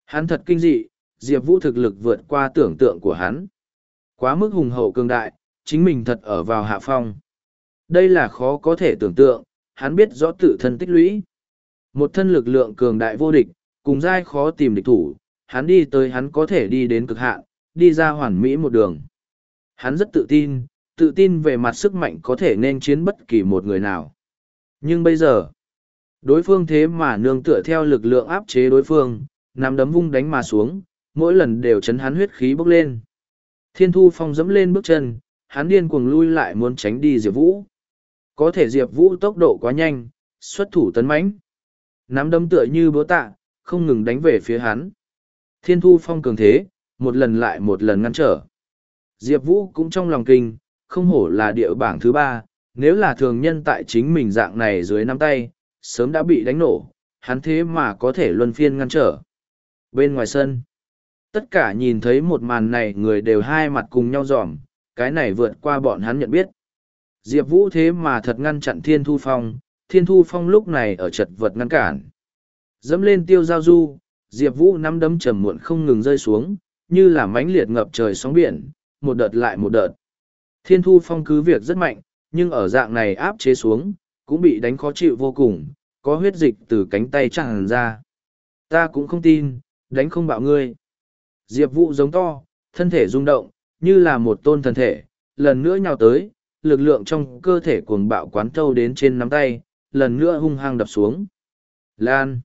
Hắn thật kinh dị, Diệp Vũ thực lực vượt qua tưởng tượng của hắn. Quá mức hùng hậu cường đại, chính mình thật ở vào hạ phong. Đây là khó có thể tưởng tượng, hắn biết rõ tự thân tích lũy. Một thân lực lượng cường đại vô địch, cùng dai khó tìm địch thủ, hắn đi tới hắn có thể đi đến cực hạn, đi ra hoàn mỹ một đường. Hắn rất tự tin, tự tin về mặt sức mạnh có thể nên chiến bất kỳ một người nào. Nhưng bây giờ, đối phương thế mà nương tựa theo lực lượng áp chế đối phương, nắm đấm vung đánh mà xuống, mỗi lần đều chấn hắn huyết khí bốc lên. Thiên thu phong dẫm lên bước chân, hắn điên cuồng lui lại muốn tránh đi Diệp Vũ. Có thể Diệp Vũ tốc độ quá nhanh, xuất thủ tấn mãnh. Nắm đấm tựa như búa tạ, không ngừng đánh về phía hắn. Thiên thu phong cường thế, một lần lại một lần ngăn trở. Diệp Vũ cũng trong lòng kinh, không hổ là địa bảng thứ ba, nếu là thường nhân tại chính mình dạng này dưới nắm tay, sớm đã bị đánh nổ, hắn thế mà có thể luân phiên ngăn trở. Bên ngoài sân, tất cả nhìn thấy một màn này người đều hai mặt cùng nhau dòm, cái này vượt qua bọn hắn nhận biết. Diệp Vũ thế mà thật ngăn chặn Thiên Thu Phong, Thiên Thu Phong lúc này ở chật vật ngăn cản. Dẫm lên tiêu giao du, Diệp Vũ nắm đấm trầm muộn không ngừng rơi xuống, như là mánh liệt ngập trời sóng biển, một đợt lại một đợt. Thiên Thu Phong cứ việc rất mạnh, nhưng ở dạng này áp chế xuống, cũng bị đánh khó chịu vô cùng, có huyết dịch từ cánh tay tràn ra. Ta cũng không tin, đánh không bạo ngươi. Diệp Vũ giống to, thân thể rung động, như là một tôn thần thể, lần nữa nhào tới, lực lượng trong cơ thể cuồng bạo quán thâu đến trên nắm tay, lần nữa hung hăng đập xuống. Lan!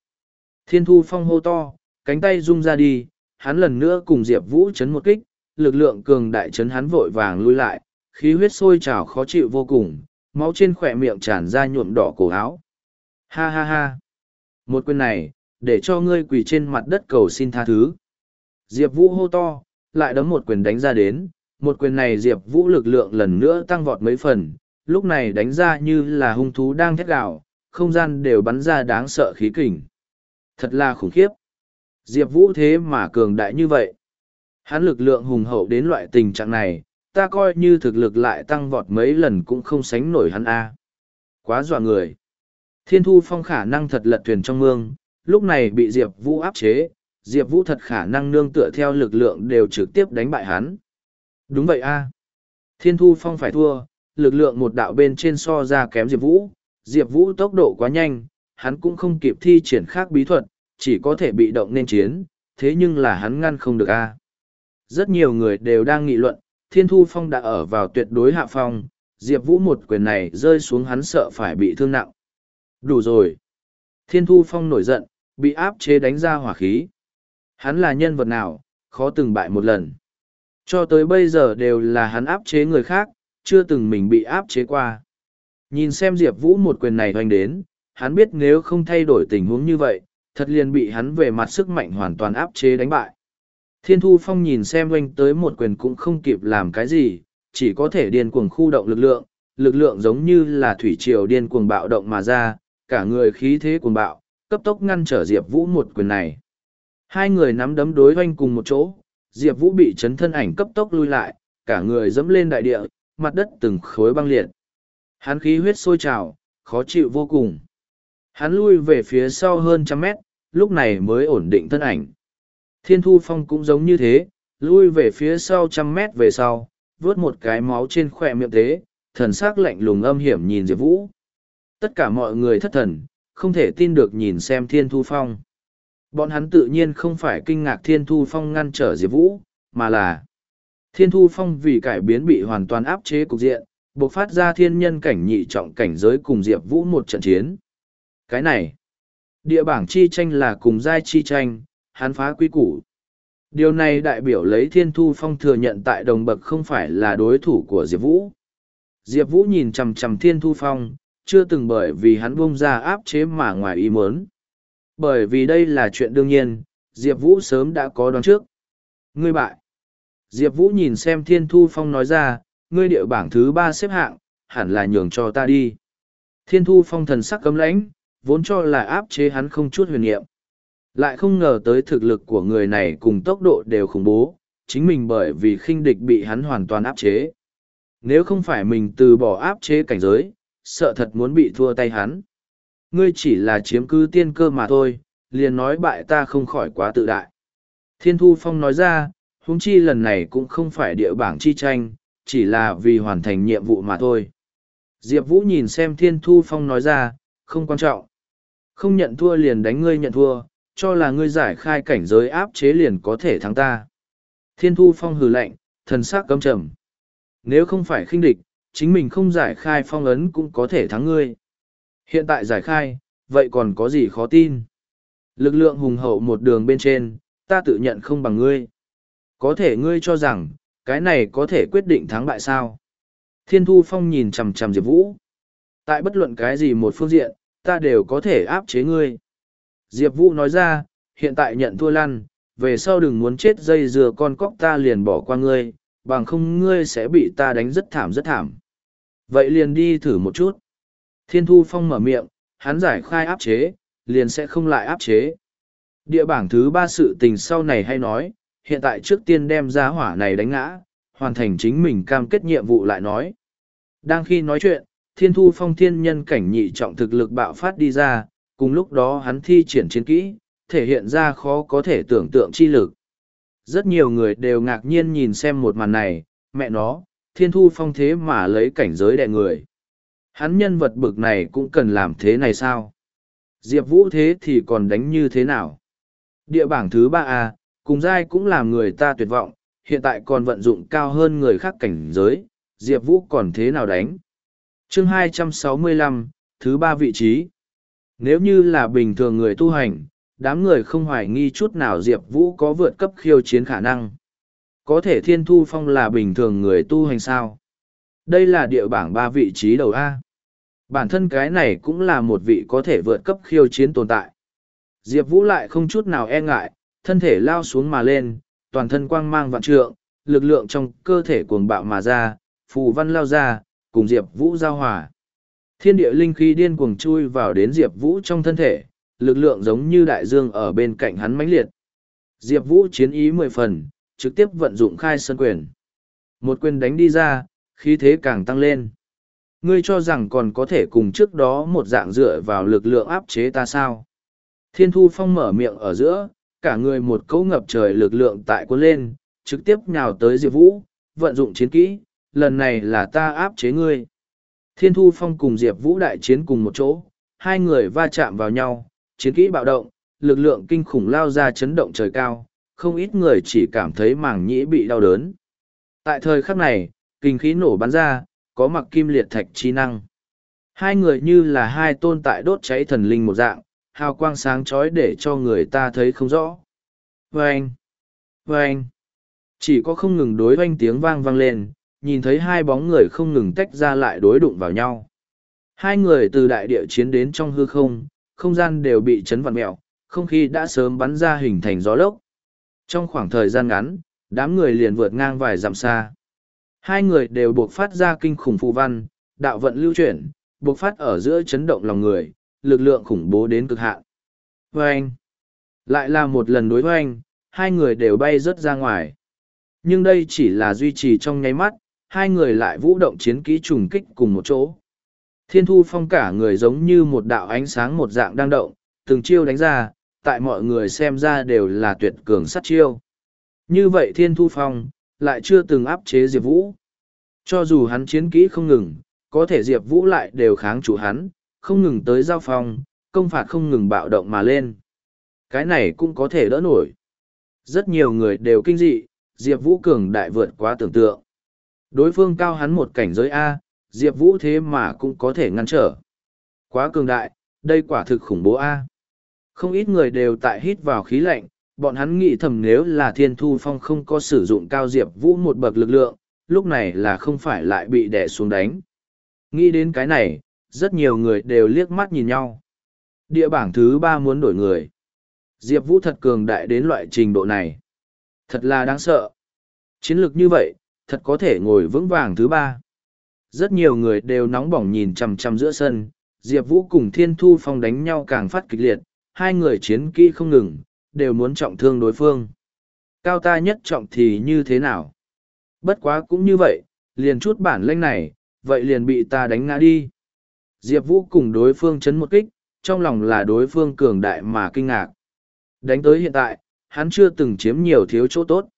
Thiên thu phong hô to, cánh tay rung ra đi, hắn lần nữa cùng Diệp Vũ chấn một kích, lực lượng cường đại chấn hắn vội vàng lui lại, khí huyết sôi trào khó chịu vô cùng, máu trên khỏe miệng tràn ra nhuộm đỏ cổ áo. Ha ha ha! Một quyền này, để cho ngươi quỳ trên mặt đất cầu xin tha thứ. Diệp Vũ hô to, lại đấm một quyền đánh ra đến, một quyền này Diệp Vũ lực lượng lần nữa tăng vọt mấy phần, lúc này đánh ra như là hung thú đang thét gạo, không gian đều bắn ra đáng sợ khí kình. Thật là khủng khiếp. Diệp Vũ thế mà cường đại như vậy. Hắn lực lượng hùng hậu đến loại tình trạng này, ta coi như thực lực lại tăng vọt mấy lần cũng không sánh nổi hắn a. Quá dọa người. Thiên Thu Phong khả năng thật lật thuyền trong mương, lúc này bị Diệp Vũ áp chế, Diệp Vũ thật khả năng nương tựa theo lực lượng đều trực tiếp đánh bại hắn. Đúng vậy a Thiên Thu Phong phải thua, lực lượng một đạo bên trên so ra kém Diệp Vũ, Diệp Vũ tốc độ quá nhanh, hắn cũng không kịp thi triển khác bí thuật, chỉ có thể bị động nên chiến, thế nhưng là hắn ngăn không được a Rất nhiều người đều đang nghị luận, Thiên Thu Phong đã ở vào tuyệt đối hạ phong, Diệp Vũ một quyền này rơi xuống hắn sợ phải bị thương nặng. Đủ rồi. Thiên Thu Phong nổi giận, bị áp chế đánh ra hỏa khí. Hắn là nhân vật nào, khó từng bại một lần. Cho tới bây giờ đều là hắn áp chế người khác, chưa từng mình bị áp chế qua. Nhìn xem Diệp Vũ một quyền này hoành đến, hắn biết nếu không thay đổi tình huống như vậy, thật liền bị hắn về mặt sức mạnh hoàn toàn áp chế đánh bại. Thiên Thu Phong nhìn xem oanh tới một quyền cũng không kịp làm cái gì, chỉ có thể điên cuồng khu động lực lượng, lực lượng giống như là thủy triều điên cuồng bạo động mà ra, cả người khí thế cuồng bạo, cấp tốc ngăn trở Diệp Vũ một quyền này. Hai người nắm đấm đối hoanh cùng một chỗ, Diệp Vũ bị chấn thân ảnh cấp tốc lui lại, cả người dẫm lên đại địa, mặt đất từng khối băng liệt. Hắn khí huyết sôi trào, khó chịu vô cùng. Hắn lui về phía sau hơn trăm mét, lúc này mới ổn định thân ảnh. Thiên Thu Phong cũng giống như thế, lui về phía sau trăm mét về sau, vớt một cái máu trên khỏe miệng thế, thần sắc lạnh lùng âm hiểm nhìn Diệp Vũ. Tất cả mọi người thất thần, không thể tin được nhìn xem Thiên Thu Phong. Bọn hắn tự nhiên không phải kinh ngạc Thiên Thu Phong ngăn trở Diệp Vũ, mà là Thiên Thu Phong vì cải biến bị hoàn toàn áp chế cục diện, buộc phát ra thiên nhân cảnh nhị trọng cảnh giới cùng Diệp Vũ một trận chiến. Cái này, địa bảng chi tranh là cùng giai chi tranh, hắn phá quy củ. Điều này đại biểu lấy Thiên Thu Phong thừa nhận tại đồng bậc không phải là đối thủ của Diệp Vũ. Diệp Vũ nhìn chằm chằm Thiên Thu Phong, chưa từng bởi vì hắn bung ra áp chế mà ngoài ý muốn. Bởi vì đây là chuyện đương nhiên, Diệp Vũ sớm đã có đoán trước. Ngươi bại. Diệp Vũ nhìn xem Thiên Thu Phong nói ra, ngươi địa bảng thứ ba xếp hạng, hẳn là nhường cho ta đi. Thiên Thu Phong thần sắc cấm lãnh, vốn cho là áp chế hắn không chút huyền niệm. Lại không ngờ tới thực lực của người này cùng tốc độ đều khủng bố, chính mình bởi vì khinh địch bị hắn hoàn toàn áp chế. Nếu không phải mình từ bỏ áp chế cảnh giới, sợ thật muốn bị thua tay hắn. Ngươi chỉ là chiếm cứ tiên cơ mà thôi, liền nói bại ta không khỏi quá tự đại. Thiên Thu Phong nói ra, huống chi lần này cũng không phải địa bảng chi tranh, chỉ là vì hoàn thành nhiệm vụ mà thôi. Diệp Vũ nhìn xem Thiên Thu Phong nói ra, không quan trọng. Không nhận thua liền đánh ngươi nhận thua, cho là ngươi giải khai cảnh giới áp chế liền có thể thắng ta. Thiên Thu Phong hừ lạnh, thần sắc cấm trầm. Nếu không phải khinh địch, chính mình không giải khai phong ấn cũng có thể thắng ngươi. Hiện tại giải khai, vậy còn có gì khó tin? Lực lượng hùng hậu một đường bên trên, ta tự nhận không bằng ngươi. Có thể ngươi cho rằng, cái này có thể quyết định thắng bại sao? Thiên Thu Phong nhìn chằm chằm Diệp Vũ. Tại bất luận cái gì một phương diện, ta đều có thể áp chế ngươi. Diệp Vũ nói ra, hiện tại nhận thua lăn, về sau đừng muốn chết dây dừa con cóc ta liền bỏ qua ngươi, bằng không ngươi sẽ bị ta đánh rất thảm rất thảm. Vậy liền đi thử một chút. Thiên Thu Phong mở miệng, hắn giải khai áp chế, liền sẽ không lại áp chế. Địa bảng thứ ba sự tình sau này hay nói, hiện tại trước tiên đem ra hỏa này đánh ngã, hoàn thành chính mình cam kết nhiệm vụ lại nói. Đang khi nói chuyện, Thiên Thu Phong thiên nhân cảnh nhị trọng thực lực bạo phát đi ra, cùng lúc đó hắn thi triển chiến kỹ, thể hiện ra khó có thể tưởng tượng chi lực. Rất nhiều người đều ngạc nhiên nhìn xem một màn này, mẹ nó, Thiên Thu Phong thế mà lấy cảnh giới đẹ người. Hắn nhân vật bực này cũng cần làm thế này sao? Diệp Vũ thế thì còn đánh như thế nào? Địa bảng thứ ba a cùng giai cũng làm người ta tuyệt vọng, hiện tại còn vận dụng cao hơn người khác cảnh giới, Diệp Vũ còn thế nào đánh? Chương 265, thứ ba vị trí. Nếu như là bình thường người tu hành, đám người không hoài nghi chút nào Diệp Vũ có vượt cấp khiêu chiến khả năng. Có thể Thiên Thu Phong là bình thường người tu hành sao? Đây là địa bảng ba vị trí đầu A. Bản thân cái này cũng là một vị có thể vượt cấp khiêu chiến tồn tại. Diệp Vũ lại không chút nào e ngại, thân thể lao xuống mà lên, toàn thân quang mang vạn trượng, lực lượng trong cơ thể cuồng bạo mà ra, phù văn lao ra, cùng Diệp Vũ giao hòa. Thiên địa linh khí điên cuồng chui vào đến Diệp Vũ trong thân thể, lực lượng giống như đại dương ở bên cạnh hắn mãnh liệt. Diệp Vũ chiến ý mười phần, trực tiếp vận dụng khai sơn quyền. Một quyền đánh đi ra, khí thế càng tăng lên. Ngươi cho rằng còn có thể cùng trước đó một dạng dựa vào lực lượng áp chế ta sao? Thiên Thu Phong mở miệng ở giữa, cả người một cấu ngập trời lực lượng tại cuốn lên, trực tiếp nhào tới Diệp Vũ, vận dụng chiến kỹ, lần này là ta áp chế ngươi. Thiên Thu Phong cùng Diệp Vũ đại chiến cùng một chỗ, hai người va chạm vào nhau, chiến kỹ bạo động, lực lượng kinh khủng lao ra chấn động trời cao, không ít người chỉ cảm thấy màng nhĩ bị đau đớn. Tại thời khắc này, kinh khí nổ bắn ra, có mặc kim liệt thạch chi năng. Hai người như là hai tôn tại đốt cháy thần linh một dạng, hào quang sáng chói để cho người ta thấy không rõ. Vâng! Vâng! Chỉ có không ngừng đối oanh tiếng vang vang lên, nhìn thấy hai bóng người không ngừng tách ra lại đối đụng vào nhau. Hai người từ đại địa chiến đến trong hư không, không gian đều bị chấn vặn mẹo, không khí đã sớm bắn ra hình thành gió lốc. Trong khoảng thời gian ngắn, đám người liền vượt ngang vài dặm xa. Hai người đều buộc phát ra kinh khủng phù văn, đạo vận lưu chuyển, buộc phát ở giữa chấn động lòng người, lực lượng khủng bố đến cực hạn. Vâng! Lại là một lần đối với hai người đều bay rớt ra ngoài. Nhưng đây chỉ là duy trì trong nháy mắt, hai người lại vũ động chiến kỹ trùng kích cùng một chỗ. Thiên thu phong cả người giống như một đạo ánh sáng một dạng đang động, từng chiêu đánh ra, tại mọi người xem ra đều là tuyệt cường sát chiêu. Như vậy thiên thu phong, lại chưa từng áp chế Diệp Vũ. Cho dù hắn chiến kỹ không ngừng, có thể Diệp Vũ lại đều kháng chủ hắn, không ngừng tới giao phong, công phạt không ngừng bạo động mà lên. Cái này cũng có thể đỡ nổi. Rất nhiều người đều kinh dị, Diệp Vũ cường đại vượt quá tưởng tượng. Đối phương cao hắn một cảnh giới A, Diệp Vũ thế mà cũng có thể ngăn trở. Quá cường đại, đây quả thực khủng bố A. Không ít người đều tại hít vào khí lạnh, bọn hắn nghĩ thầm nếu là thiên thu phong không có sử dụng cao Diệp Vũ một bậc lực lượng, lúc này là không phải lại bị đè xuống đánh. Nghĩ đến cái này, rất nhiều người đều liếc mắt nhìn nhau. Địa bảng thứ ba muốn đổi người. Diệp Vũ thật cường đại đến loại trình độ này. Thật là đáng sợ. Chiến lược như vậy, thật có thể ngồi vững vàng thứ ba. Rất nhiều người đều nóng bỏng nhìn chằm chằm giữa sân, Diệp Vũ cùng Thiên Thu Phong đánh nhau càng phát kịch liệt, hai người chiến kỹ không ngừng, đều muốn trọng thương đối phương. Cao ta nhất trọng thì như thế nào? Bất quá cũng như vậy, liền chút bản lĩnh này, vậy liền bị ta đánh ngã đi. Diệp Vũ cùng đối phương chấn một kích, trong lòng là đối phương cường đại mà kinh ngạc. Đánh tới hiện tại, hắn chưa từng chiếm nhiều thiếu chỗ tốt.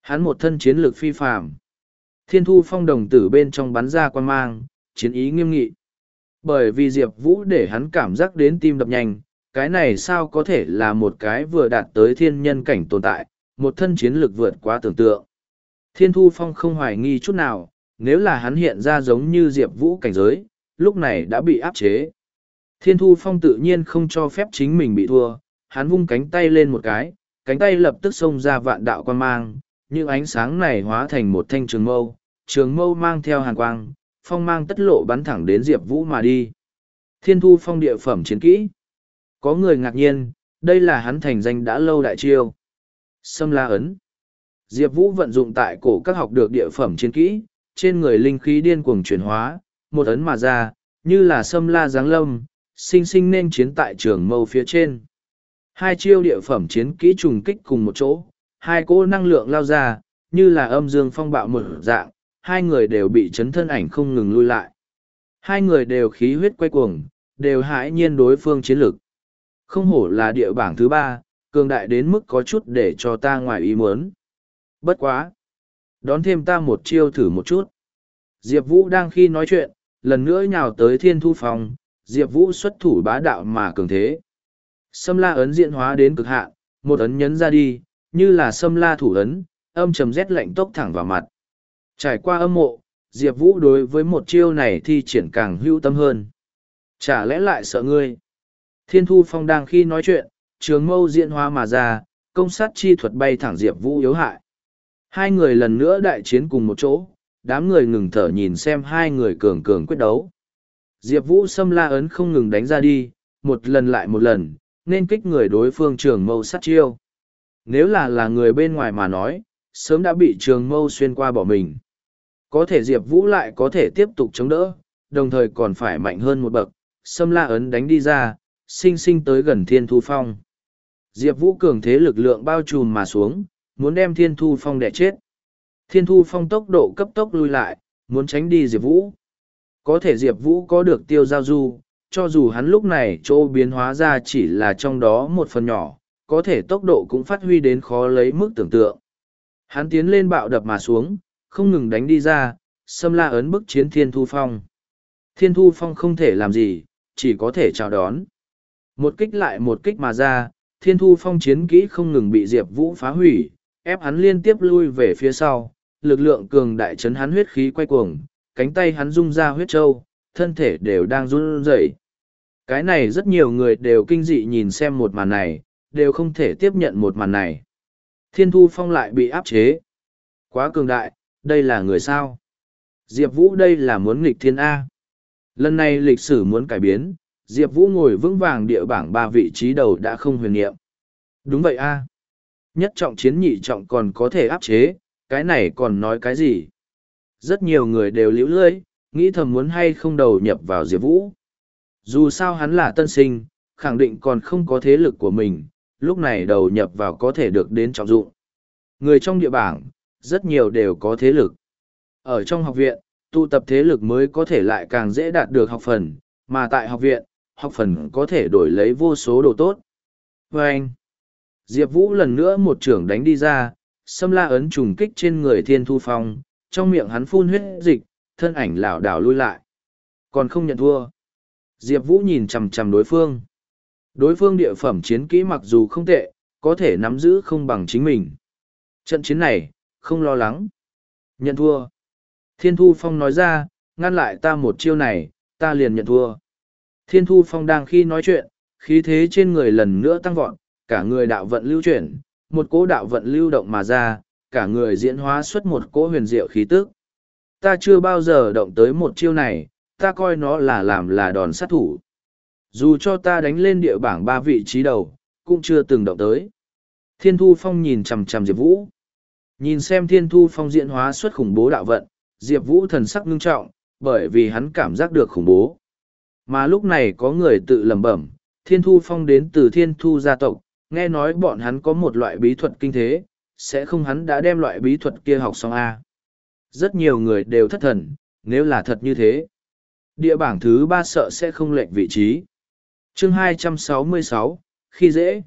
Hắn một thân chiến lược phi phàm. Thiên thu phong đồng tử bên trong bắn ra quan mang, chiến ý nghiêm nghị. Bởi vì Diệp Vũ để hắn cảm giác đến tim đập nhanh, cái này sao có thể là một cái vừa đạt tới thiên nhân cảnh tồn tại, một thân chiến lực vượt quá tưởng tượng. Thiên thu phong không hoài nghi chút nào, nếu là hắn hiện ra giống như Diệp Vũ cảnh giới, lúc này đã bị áp chế. Thiên thu phong tự nhiên không cho phép chính mình bị thua, hắn vung cánh tay lên một cái, cánh tay lập tức xông ra vạn đạo quan mang, những ánh sáng này hóa thành một thanh trường mâu, trường mâu mang theo hàn quang, phong mang tất lộ bắn thẳng đến Diệp Vũ mà đi. Thiên thu phong địa phẩm chiến kỹ. Có người ngạc nhiên, đây là hắn thành danh đã lâu đại chiêu. Sâm la ấn. Diệp Vũ vận dụng tại cổ các học được địa phẩm chiến kỹ, trên người linh khí điên cuồng chuyển hóa, một ấn mà ra, như là sâm la giáng lâm, sinh sinh nên chiến tại trường mâu phía trên. Hai chiêu địa phẩm chiến kỹ trùng kích cùng một chỗ, hai cỗ năng lượng lao ra, như là âm dương phong bạo một dạng, hai người đều bị chấn thân ảnh không ngừng lui lại. Hai người đều khí huyết quay cuồng, đều hãi nhiên đối phương chiến lực. Không hổ là địa bảng thứ ba, cường đại đến mức có chút để cho ta ngoài ý muốn. Bất quá. Đón thêm ta một chiêu thử một chút. Diệp Vũ đang khi nói chuyện, lần nữa nhào tới thiên thu phòng, Diệp Vũ xuất thủ bá đạo mà cường thế. Sâm la ấn diện hóa đến cực hạn, một ấn nhấn ra đi, như là sâm la thủ ấn, âm trầm rét lạnh tốc thẳng vào mặt. Trải qua âm mộ, Diệp Vũ đối với một chiêu này thi triển càng hữu tâm hơn. Chả lẽ lại sợ ngươi? Thiên Thu Phong đang khi nói chuyện, trường mâu diện hóa mà ra, công sát chi thuật bay thẳng Diệp Vũ yếu hại. Hai người lần nữa đại chiến cùng một chỗ, đám người ngừng thở nhìn xem hai người cường cường quyết đấu. Diệp Vũ xâm la ấn không ngừng đánh ra đi, một lần lại một lần, nên kích người đối phương trường mâu sát chiêu. Nếu là là người bên ngoài mà nói, sớm đã bị trường mâu xuyên qua bỏ mình. Có thể Diệp Vũ lại có thể tiếp tục chống đỡ, đồng thời còn phải mạnh hơn một bậc, xâm la ấn đánh đi ra, sinh sinh tới gần thiên thu phong. Diệp Vũ cường thế lực lượng bao trùm mà xuống, muốn đem thiên thu phong đẻ chết. Thiên thu phong tốc độ cấp tốc lui lại, muốn tránh đi Diệp Vũ. Có thể Diệp Vũ có được tiêu giao du, cho dù hắn lúc này chỗ biến hóa ra chỉ là trong đó một phần nhỏ, có thể tốc độ cũng phát huy đến khó lấy mức tưởng tượng. Hắn tiến lên bạo đập mà xuống, không ngừng đánh đi ra, xâm la ấn bức chiến thiên thu phong. Thiên thu phong không thể làm gì, chỉ có thể chào đón. Một kích lại một kích mà ra, thiên thu phong chiến kỹ không ngừng bị Diệp Vũ phá hủy, ép hắn liên tiếp lui về phía sau, lực lượng cường đại chấn hắn huyết khí quay cuồng, cánh tay hắn rung ra huyết trâu, thân thể đều đang run rẩy. Cái này rất nhiều người đều kinh dị nhìn xem một màn này, đều không thể tiếp nhận một màn này. Thiên thu phong lại bị áp chế. Quá cường đại, đây là người sao? Diệp Vũ đây là muốn nghịch thiên A. Lần này lịch sử muốn cải biến, Diệp Vũ ngồi vững vàng địa bảng ba vị trí đầu đã không huyền niệm. Đúng vậy A. Nhất trọng chiến nhị trọng còn có thể áp chế, cái này còn nói cái gì? Rất nhiều người đều liễu lưỡi, nghĩ thầm muốn hay không đầu nhập vào Diệp Vũ. Dù sao hắn là tân sinh, khẳng định còn không có thế lực của mình, lúc này đầu nhập vào có thể được đến trọng dụng. Người trong địa bảng, rất nhiều đều có thế lực. Ở trong học viện, tụ tập thế lực mới có thể lại càng dễ đạt được học phần, mà tại học viện, học phần có thể đổi lấy vô số đồ tốt. Và anh, Diệp Vũ lần nữa một trưởng đánh đi ra, xâm la ấn trùng kích trên người thiên thu phong, trong miệng hắn phun huyết dịch, thân ảnh lảo đảo lui lại. Còn không nhận thua. Diệp Vũ nhìn chầm chầm đối phương. Đối phương địa phẩm chiến kỹ mặc dù không tệ, có thể nắm giữ không bằng chính mình. Trận chiến này, không lo lắng. Nhận thua. Thiên Thu Phong nói ra, ngăn lại ta một chiêu này, ta liền nhận thua. Thiên Thu Phong đang khi nói chuyện, khí thế trên người lần nữa tăng vọt, cả người đạo vận lưu chuyển, một cỗ đạo vận lưu động mà ra, cả người diễn hóa xuất một cỗ huyền diệu khí tức. Ta chưa bao giờ động tới một chiêu này, ta coi nó là làm là đòn sát thủ. Dù cho ta đánh lên địa bảng ba vị trí đầu, cũng chưa từng động tới. Thiên Thu Phong nhìn chằm chằm Diệp Vũ. Nhìn xem Thiên Thu Phong diễn hóa xuất khủng bố đạo vận, Diệp Vũ thần sắc ngưng trọng, bởi vì hắn cảm giác được khủng bố. Mà lúc này có người tự lẩm bẩm, Thiên Thu Phong đến từ Thiên Thu gia tộc, nghe nói bọn hắn có một loại bí thuật kinh thế, sẽ không hắn đã đem loại bí thuật kia học xong A. Rất nhiều người đều thất thần, nếu là thật như thế. Địa bảng thứ ba sợ sẽ không lệnh vị trí chương 266, khi dễ.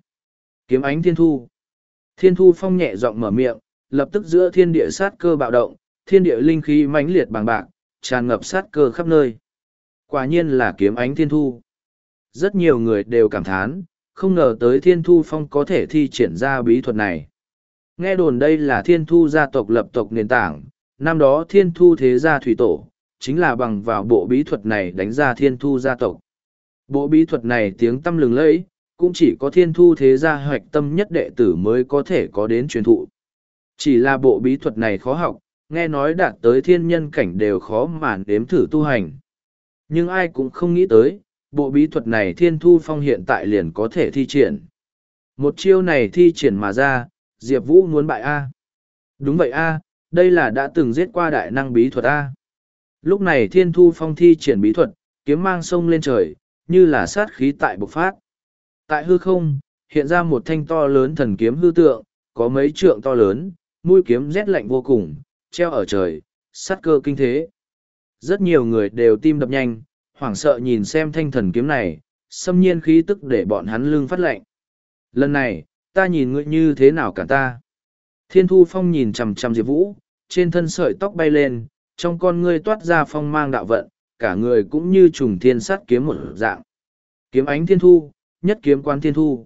Kiếm ánh thiên thu. Thiên thu phong nhẹ giọng mở miệng, lập tức giữa thiên địa sát cơ bạo động, thiên địa linh khí mãnh liệt bằng bạc, tràn ngập sát cơ khắp nơi. Quả nhiên là kiếm ánh thiên thu. Rất nhiều người đều cảm thán, không ngờ tới thiên thu phong có thể thi triển ra bí thuật này. Nghe đồn đây là thiên thu gia tộc lập tộc nền tảng, năm đó thiên thu thế gia thủy tổ, chính là bằng vào bộ bí thuật này đánh ra thiên thu gia tộc. Bộ bí thuật này tiếng tâm lừng lẫy, cũng chỉ có thiên thu thế gia hoạch tâm nhất đệ tử mới có thể có đến truyền thụ. Chỉ là bộ bí thuật này khó học, nghe nói đạt tới thiên nhân cảnh đều khó mà đếm thử tu hành. Nhưng ai cũng không nghĩ tới, bộ bí thuật này thiên thu phong hiện tại liền có thể thi triển. Một chiêu này thi triển mà ra, Diệp Vũ muốn bại A. Đúng vậy A, đây là đã từng giết qua đại năng bí thuật A. Lúc này thiên thu phong thi triển bí thuật, kiếm mang sông lên trời, như là sát khí tại bộc phát. Tại hư không, hiện ra một thanh to lớn thần kiếm hư tượng, có mấy trượng to lớn, mũi kiếm rét lạnh vô cùng, treo ở trời, sát cơ kinh thế. Rất nhiều người đều tim đập nhanh, hoảng sợ nhìn xem thanh thần kiếm này, xâm nhiên khí tức để bọn hắn lưng phát lạnh. Lần này, ta nhìn ngươi như thế nào cả ta. Thiên thu phong nhìn chằm chằm Diệp Vũ, trên thân sợi tóc bay lên, trong con ngươi toát ra phong mang đạo vận, cả người cũng như trùng thiên sát kiếm một dạng. Kiếm ánh thiên thu, nhất kiếm quan thiên thu.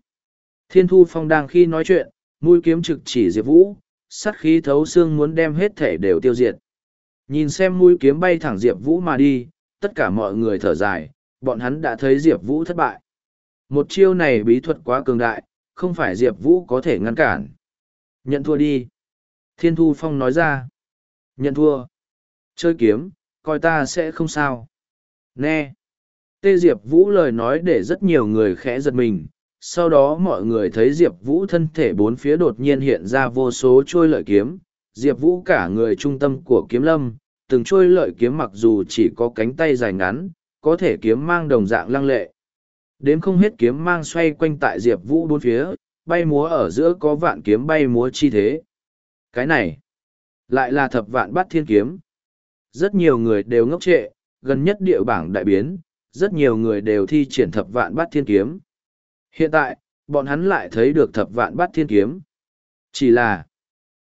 Thiên thu phong đang khi nói chuyện, mũi kiếm trực chỉ Diệp Vũ, sắt khí thấu xương muốn đem hết thể đều tiêu diệt. Nhìn xem mũi kiếm bay thẳng Diệp Vũ mà đi, tất cả mọi người thở dài, bọn hắn đã thấy Diệp Vũ thất bại. Một chiêu này bí thuật quá cường đại, không phải Diệp Vũ có thể ngăn cản. Nhận thua đi. Thiên Thu Phong nói ra. Nhận thua. Chơi kiếm, coi ta sẽ không sao. Nè. Tê Diệp Vũ lời nói để rất nhiều người khẽ giật mình. Sau đó mọi người thấy Diệp Vũ thân thể bốn phía đột nhiên hiện ra vô số trôi lợi kiếm. Diệp Vũ cả người trung tâm của kiếm lâm, từng trôi lợi kiếm mặc dù chỉ có cánh tay dài ngắn, có thể kiếm mang đồng dạng lăng lệ. Đếm không hết kiếm mang xoay quanh tại Diệp Vũ bốn phía, bay múa ở giữa có vạn kiếm bay múa chi thế. Cái này, lại là thập vạn bắt thiên kiếm. Rất nhiều người đều ngốc trệ, gần nhất địa bảng đại biến, rất nhiều người đều thi triển thập vạn bát thiên kiếm. Hiện tại, bọn hắn lại thấy được thập vạn bát thiên kiếm. Chỉ là,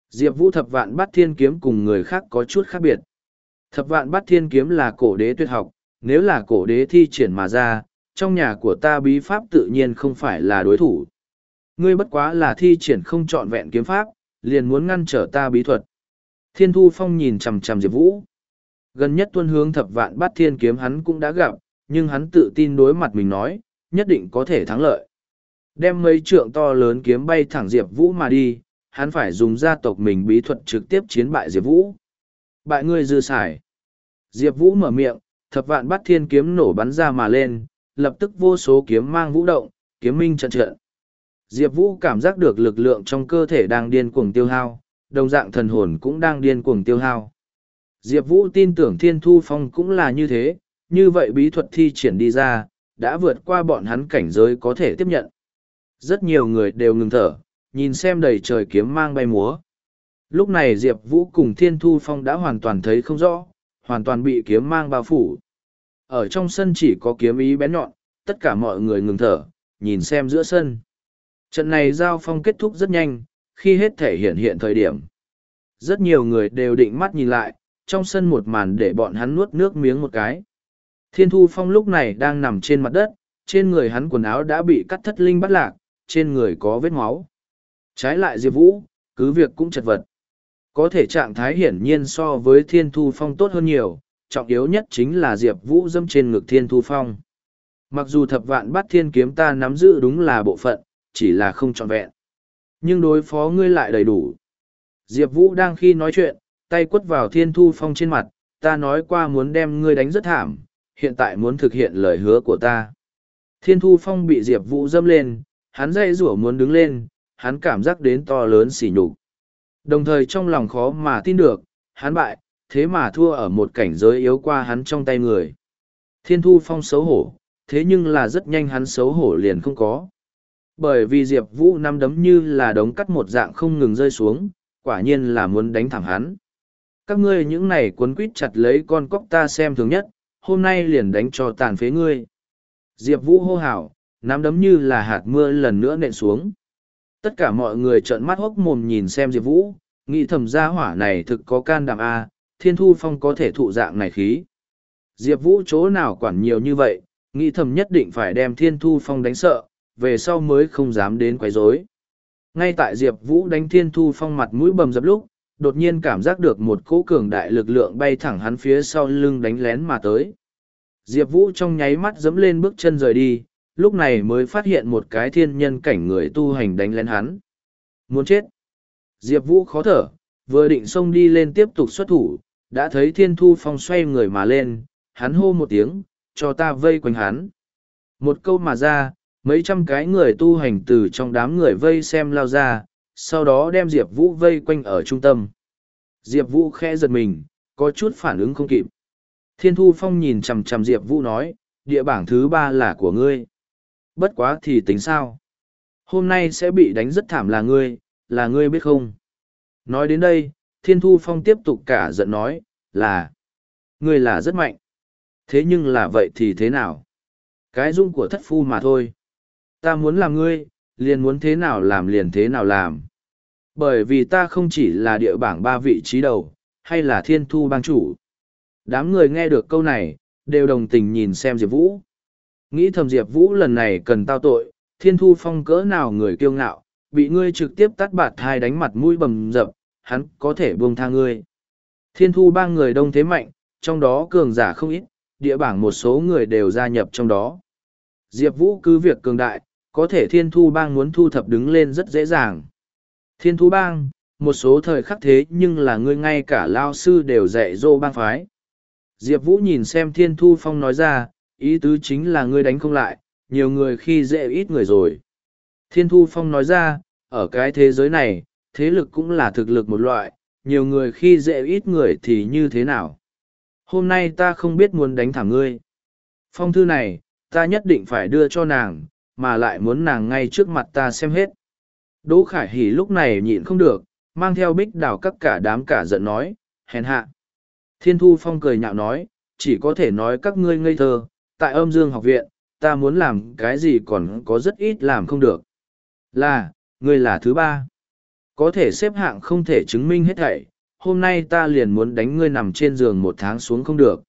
Diệp Vũ thập vạn bát thiên kiếm cùng người khác có chút khác biệt. Thập vạn bát thiên kiếm là cổ đế tuyệt học, nếu là cổ đế thi triển mà ra, trong nhà của ta bí pháp tự nhiên không phải là đối thủ. Ngươi bất quá là thi triển không trọn vẹn kiếm pháp, liền muốn ngăn trở ta bí thuật. Thiên Thu Phong nhìn chằm chằm Diệp Vũ. Gần nhất tuân hướng thập vạn bát thiên kiếm hắn cũng đã gặp, nhưng hắn tự tin đối mặt mình nói, nhất định có thể thắng lợi. Đem mấy trượng to lớn kiếm bay thẳng Diệp Vũ mà đi, hắn phải dùng gia tộc mình bí thuật trực tiếp chiến bại Diệp Vũ. Bại ngươi dư xài. Diệp Vũ mở miệng, thập vạn bắt thiên kiếm nổ bắn ra mà lên, lập tức vô số kiếm mang vũ động, kiếm minh trận trận. Diệp Vũ cảm giác được lực lượng trong cơ thể đang điên cuồng tiêu hao, đồng dạng thần hồn cũng đang điên cuồng tiêu hao. Diệp Vũ tin tưởng Thiên Thu Phong cũng là như thế, như vậy bí thuật thi triển đi ra, đã vượt qua bọn hắn cảnh giới có thể tiếp nhận. Rất nhiều người đều ngừng thở, nhìn xem đầy trời kiếm mang bay múa. Lúc này Diệp Vũ cùng Thiên Thu Phong đã hoàn toàn thấy không rõ, hoàn toàn bị kiếm mang bao phủ. Ở trong sân chỉ có kiếm ý bén nhọn, tất cả mọi người ngừng thở, nhìn xem giữa sân. Trận này giao phong kết thúc rất nhanh, khi hết thể hiện hiện thời điểm. Rất nhiều người đều định mắt nhìn lại, trong sân một màn để bọn hắn nuốt nước miếng một cái. Thiên Thu Phong lúc này đang nằm trên mặt đất, trên người hắn quần áo đã bị cắt thất linh bắt lạc, trên người có vết máu. Trái lại Diệp Vũ, cứ việc cũng chật vật. Có thể trạng thái hiển nhiên so với Thiên Thu Phong tốt hơn nhiều, trọng yếu nhất chính là Diệp Vũ dâm trên ngực Thiên Thu Phong. Mặc dù thập vạn bát thiên kiếm ta nắm giữ đúng là bộ phận, chỉ là không trọn vẹn. Nhưng đối phó ngươi lại đầy đủ. Diệp Vũ đang khi nói chuyện, tay quất vào Thiên Thu Phong trên mặt, ta nói qua muốn đem ngươi đánh rất thảm, hiện tại muốn thực hiện lời hứa của ta. Thiên Thu Phong bị Diệp Vũ dâm lên, hắn dây rủa muốn đứng lên, hắn cảm giác đến to lớn xỉ nhục. Đồng thời trong lòng khó mà tin được, hắn bại, thế mà thua ở một cảnh giới yếu qua hắn trong tay người. Thiên Thu Phong xấu hổ, thế nhưng là rất nhanh hắn xấu hổ liền không có. Bởi vì Diệp Vũ năm đấm như là đống cắt một dạng không ngừng rơi xuống, quả nhiên là muốn đánh thẳng hắn. Các ngươi những này cuốn quít chặt lấy con cóc ta xem thường nhất, hôm nay liền đánh cho tàn phế ngươi. Diệp Vũ hô hào, nắm đấm như là hạt mưa lần nữa nện xuống. Tất cả mọi người trợn mắt hốc mồm nhìn xem Diệp Vũ, nghĩ thầm gia hỏa này thực có can đảm A, thiên thu phong có thể thụ dạng này khí. Diệp Vũ chỗ nào quản nhiều như vậy, nghĩ thầm nhất định phải đem thiên thu phong đánh sợ, về sau mới không dám đến quấy rối. Ngay tại Diệp Vũ đánh thiên thu phong mặt mũi bầm dập lúc, đột nhiên cảm giác được một cỗ cường đại lực lượng bay thẳng hắn phía sau lưng đánh lén mà tới. Diệp Vũ trong nháy mắt dẫm lên bước chân rời đi, lúc này mới phát hiện một cái thiên nhân cảnh người tu hành đánh lén hắn. Muốn chết. Diệp Vũ khó thở, vừa định xông đi lên tiếp tục xuất thủ, đã thấy thiên thu phong xoay người mà lên, hắn hô một tiếng, cho ta vây quanh hắn. Một câu mà ra, mấy trăm cái người tu hành từ trong đám người vây xem lao ra, sau đó đem Diệp Vũ vây quanh ở trung tâm. Diệp Vũ khẽ giật mình, có chút phản ứng không kịp. Thiên Thu Phong nhìn chằm chằm Diệp Vũ nói, địa bảng thứ ba là của ngươi. Bất quá thì tính sao? Hôm nay sẽ bị đánh rất thảm là ngươi, là ngươi biết không? Nói đến đây, Thiên Thu Phong tiếp tục cả giận nói, là, ngươi là rất mạnh. Thế nhưng là vậy thì thế nào? Cái dung của thất phu mà thôi. Ta muốn làm ngươi, liền muốn thế nào làm liền thế nào làm. Bởi vì ta không chỉ là địa bảng ba vị trí đầu, hay là thiên thu bang chủ. Đám người nghe được câu này, đều đồng tình nhìn xem Diệp Vũ. Nghĩ thầm Diệp Vũ lần này cần tao tội, thiên thu phong cỡ nào người kiêu ngạo, bị ngươi trực tiếp tắt bạt thai đánh mặt mũi bầm dập, hắn có thể buông tha ngươi. Thiên thu ba người đông thế mạnh, trong đó cường giả không ít, địa bảng một số người đều gia nhập trong đó. Diệp Vũ cứ việc cường đại, có thể thiên thu bang muốn thu thập đứng lên rất dễ dàng. Thiên thu bang, một số thời khắc thế nhưng là ngươi ngay cả lao sư đều dạy dô bang phái. Diệp Vũ nhìn xem thiên thu phong nói ra, ý tứ chính là ngươi đánh không lại, nhiều người khi dễ ít người rồi. Thiên thu phong nói ra, ở cái thế giới này, thế lực cũng là thực lực một loại, nhiều người khi dễ ít người thì như thế nào. Hôm nay ta không biết muốn đánh thẳng ngươi. Phong thư này, ta nhất định phải đưa cho nàng, mà lại muốn nàng ngay trước mặt ta xem hết. Đỗ Khải Hỷ lúc này nhịn không được, mang theo bích đào các cả đám cả giận nói, hèn hạ. Thiên Thu Phong cười nhạo nói, chỉ có thể nói các ngươi ngây thơ, tại âm dương học viện, ta muốn làm cái gì còn có rất ít làm không được. Là, ngươi là thứ ba. Có thể xếp hạng không thể chứng minh hết thảy, hôm nay ta liền muốn đánh ngươi nằm trên giường một tháng xuống không được.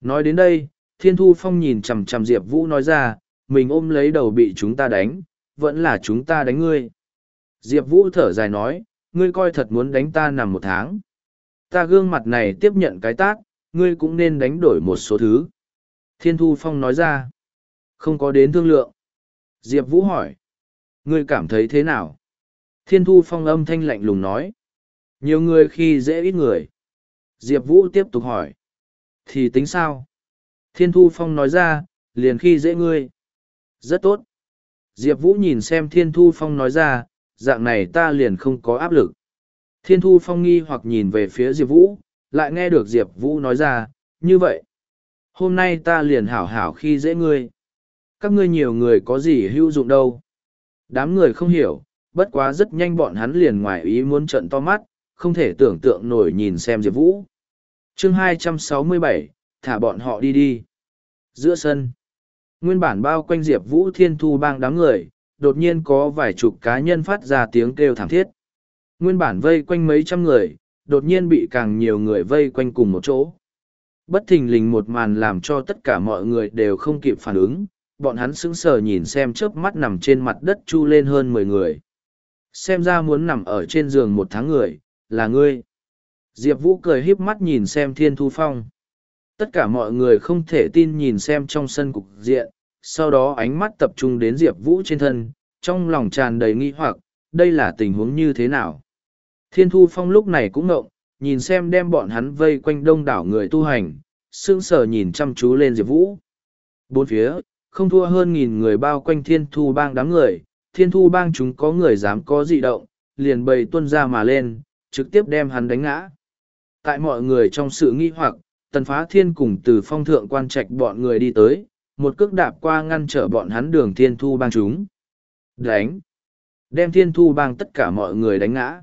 Nói đến đây, Thiên Thu Phong nhìn chằm chằm Diệp Vũ nói ra, mình ôm lấy đầu bị chúng ta đánh, vẫn là chúng ta đánh ngươi. Diệp Vũ thở dài nói, ngươi coi thật muốn đánh ta nằm một tháng. Ta gương mặt này tiếp nhận cái tác, ngươi cũng nên đánh đổi một số thứ. Thiên Thu Phong nói ra, không có đến thương lượng. Diệp Vũ hỏi, ngươi cảm thấy thế nào? Thiên Thu Phong âm thanh lạnh lùng nói, nhiều người khi dễ ít người. Diệp Vũ tiếp tục hỏi, thì tính sao? Thiên Thu Phong nói ra, liền khi dễ ngươi. Rất tốt. Diệp Vũ nhìn xem Thiên Thu Phong nói ra, dạng này ta liền không có áp lực. Thiên Thu Phong nghi hoặc nhìn về phía Diệp Vũ, lại nghe được Diệp Vũ nói ra, như vậy. Hôm nay ta liền hảo hảo khi dễ ngươi. Các ngươi nhiều người có gì hữu dụng đâu. Đám người không hiểu, bất quá rất nhanh bọn hắn liền ngoài ý muốn trận to mắt, không thể tưởng tượng nổi nhìn xem Diệp Vũ. chương 267, thả bọn họ đi đi. Giữa sân, nguyên bản bao quanh diệp vũ thiên thu bang đám người đột nhiên có vài chục cá nhân phát ra tiếng kêu thảm thiết nguyên bản vây quanh mấy trăm người đột nhiên bị càng nhiều người vây quanh cùng một chỗ bất thình lình một màn làm cho tất cả mọi người đều không kịp phản ứng bọn hắn sững sờ nhìn xem chớp mắt nằm trên mặt đất chu lên hơn mười người. Xem ra muốn nằm ở trên giường một tháng người, là ngươi. Diệp Vũ cười híp mắt nhìn xem Thiên Thu Phong. Tất cả mọi người không thể tin nhìn xem trong sân cục diện, sau đó ánh mắt tập trung đến Diệp Vũ trên thân, trong lòng tràn đầy nghi hoặc, đây là tình huống như thế nào. Thiên Thu Phong lúc này cũng ngộng, nhìn xem đem bọn hắn vây quanh đông đảo người tu hành, sững sờ nhìn chăm chú lên Diệp Vũ. Bốn phía, không thua hơn nghìn người bao quanh Thiên Thu bang đám người, Thiên Thu bang chúng có người dám có dị động, liền bầy tuân ra mà lên, trực tiếp đem hắn đánh ngã. Tại mọi người trong sự nghi hoặc, Tần Phá Thiên cùng từ phong thượng quan trạch bọn người đi tới, một cước đạp qua ngăn trở bọn hắn đường Thiên Thu bang chúng. Đánh! Đem Thiên Thu bang tất cả mọi người đánh ngã.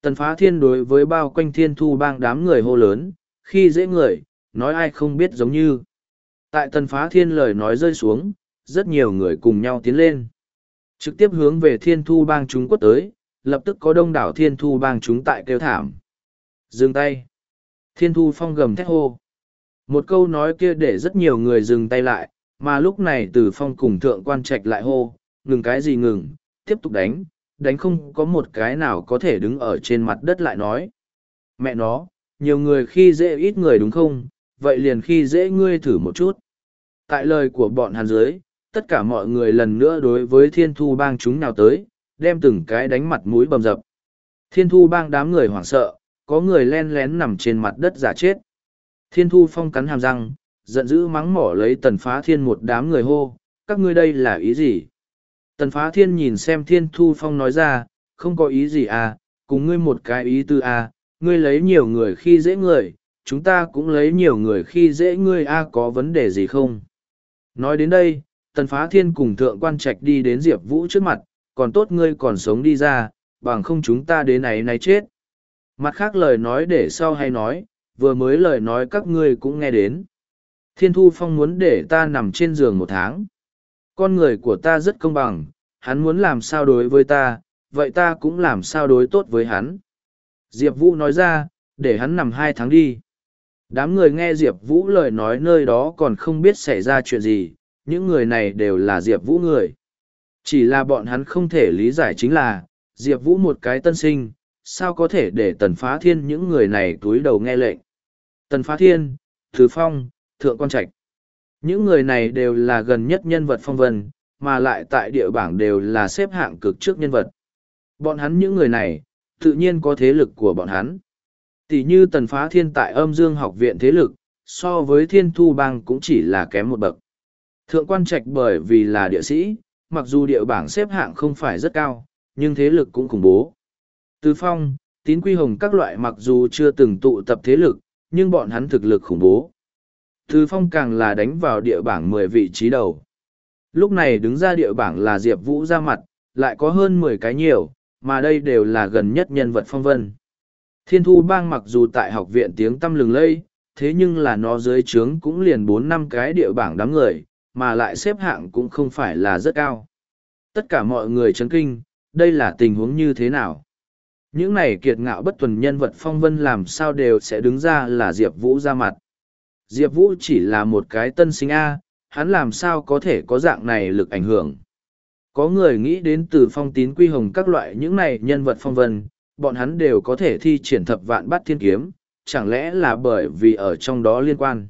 Tần Phá Thiên đối với bao quanh Thiên Thu bang đám người hô lớn, khi dễ người, nói ai không biết giống như. Tại Tần Phá Thiên lời nói rơi xuống, rất nhiều người cùng nhau tiến lên. Trực tiếp hướng về Thiên Thu bang chúng quất tới, lập tức có đông đảo Thiên Thu bang chúng tại kêu thảm. Dừng tay! Thiên Thu Phong gầm thét hô. Một câu nói kia để rất nhiều người dừng tay lại, mà lúc này từ phong cùng thượng quan trạch lại hô, ngừng cái gì ngừng, tiếp tục đánh, đánh không có một cái nào có thể đứng ở trên mặt đất lại nói. Mẹ nó, nhiều người khi dễ ít người đúng không, vậy liền khi dễ ngươi thử một chút. Tại lời của bọn hàn dưới, tất cả mọi người lần nữa đối với thiên thu bang chúng nào tới, đem từng cái đánh mặt mũi bầm dập. Thiên thu bang đám người hoảng sợ, có người len lén nằm trên mặt đất giả chết. Thiên thu phong cắn hàm răng, giận dữ mắng mỏ lấy tần phá thiên một đám người hô, các ngươi đây là ý gì? Tần phá thiên nhìn xem thiên thu phong nói ra, không có ý gì à, cùng ngươi một cái ý tư à, ngươi lấy nhiều người khi dễ người, chúng ta cũng lấy nhiều người khi dễ ngươi a à, có vấn đề gì không? Nói đến đây, tần phá thiên cùng thượng quan trạch đi đến diệp vũ trước mặt, còn tốt ngươi còn sống đi ra, bằng không chúng ta đến này này chết. Mặt khác lời nói để sau hay nói, vừa mới lời nói các ngươi cũng nghe đến. Thiên Thu Phong muốn để ta nằm trên giường một tháng. Con người của ta rất công bằng, hắn muốn làm sao đối với ta, vậy ta cũng làm sao đối tốt với hắn. Diệp Vũ nói ra, để hắn nằm hai tháng đi. Đám người nghe Diệp Vũ lời nói nơi đó còn không biết xảy ra chuyện gì, những người này đều là Diệp Vũ người. Chỉ là bọn hắn không thể lý giải chính là, Diệp Vũ một cái tân sinh, sao có thể để Tần Phá Thiên những người này túi đầu nghe lệnh. Tần Phá Thiên, Thứ Phong, Thượng Quan Trạch. Những người này đều là gần nhất nhân vật phong vân, mà lại tại địa bảng đều là xếp hạng cực trước nhân vật. Bọn hắn những người này, tự nhiên có thế lực của bọn hắn. Tỷ như Tần Phá Thiên tại âm dương học viện thế lực, so với Thiên Thu Bang cũng chỉ là kém một bậc. Thượng Quan Trạch bởi vì là địa sĩ, mặc dù địa bảng xếp hạng không phải rất cao, nhưng thế lực cũng khủng bố. Từ phong, tín quy hồng các loại mặc dù chưa từng tụ tập thế lực, nhưng bọn hắn thực lực khủng bố. Từ phong càng là đánh vào địa bảng mười vị trí đầu. Lúc này đứng ra địa bảng là Diệp Vũ ra mặt, lại có hơn mười cái nhiều, mà đây đều là gần nhất nhân vật phong vân. Thiên thu bang mặc dù tại học viện tiếng tâm lừng lây, thế nhưng là nó dưới trướng cũng liền bốn năm cái địa bảng đám người, mà lại xếp hạng cũng không phải là rất cao. Tất cả mọi người chấn kinh, đây là tình huống như thế nào? Những này kiệt ngạo bất tuần nhân vật phong vân làm sao đều sẽ đứng ra là diệp vũ ra mặt. Diệp vũ chỉ là một cái tân sinh a, hắn làm sao có thể có dạng này lực ảnh hưởng? Có người nghĩ đến từ phong tín quy hồng các loại những này nhân vật phong vân, bọn hắn đều có thể thi triển thập vạn bát thiên kiếm, chẳng lẽ là bởi vì ở trong đó liên quan?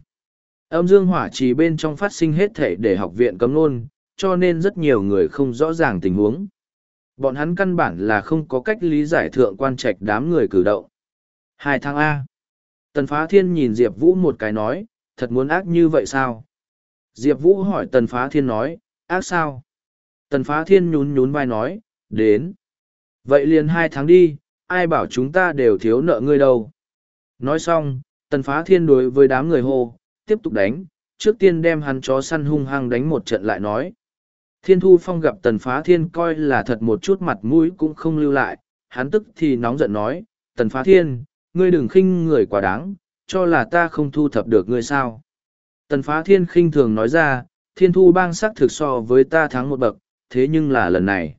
Âm dương hỏa trì bên trong phát sinh hết thể để học viện cấm nôn cho nên rất nhiều người không rõ ràng tình huống. Bọn hắn căn bản là không có cách lý giải thượng quan trạch đám người cử động. Hai tháng A. Tần Phá Thiên nhìn Diệp Vũ một cái nói, thật muốn ác như vậy sao? Diệp Vũ hỏi Tần Phá Thiên nói, ác sao? Tần Phá Thiên nhún nhún vai nói, đến. Vậy liền hai tháng đi, ai bảo chúng ta đều thiếu nợ ngươi đâu. Nói xong, Tần Phá Thiên đối với đám người hô, tiếp tục đánh, trước tiên đem hắn chó săn hung hăng đánh một trận lại nói. Thiên Thu Phong gặp Tần Phá Thiên coi là thật một chút mặt mũi cũng không lưu lại, hắn tức thì nóng giận nói, Tần Phá Thiên, ngươi đừng khinh người quá đáng, cho là ta không thu thập được ngươi sao. Tần Phá Thiên khinh thường nói ra, Thiên Thu bang sắc thực so với ta thắng một bậc, thế nhưng là lần này.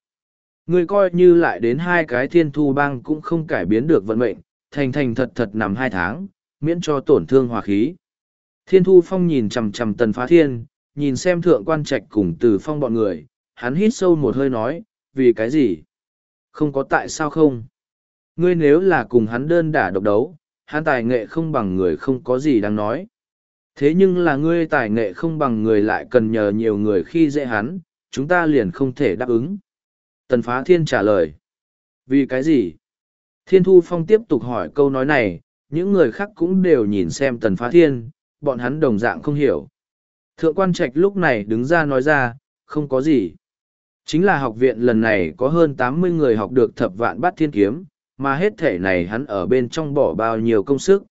Ngươi coi như lại đến hai cái Thiên Thu bang cũng không cải biến được vận mệnh, thành thành thật thật nằm hai tháng, miễn cho tổn thương hòa khí. Thiên Thu Phong nhìn chầm chầm Tần Phá Thiên, nhìn xem thượng quan trạch cùng từ phong bọn người, hắn hít sâu một hơi nói, vì cái gì? Không có tại sao không? Ngươi nếu là cùng hắn đơn đả độc đấu, hắn tài nghệ không bằng người không có gì đáng nói. Thế nhưng là ngươi tài nghệ không bằng người lại cần nhờ nhiều người khi dễ hắn, chúng ta liền không thể đáp ứng. Tần Phá Thiên trả lời. Vì cái gì? Thiên Thu Phong tiếp tục hỏi câu nói này, những người khác cũng đều nhìn xem Tần Phá Thiên, bọn hắn đồng dạng không hiểu. Thượng quan trạch lúc này đứng ra nói ra, không có gì. Chính là học viện lần này có hơn tám mươi người học được thập vạn bát thiên kiếm, mà hết thể này hắn ở bên trong bỏ bao nhiêu công sức.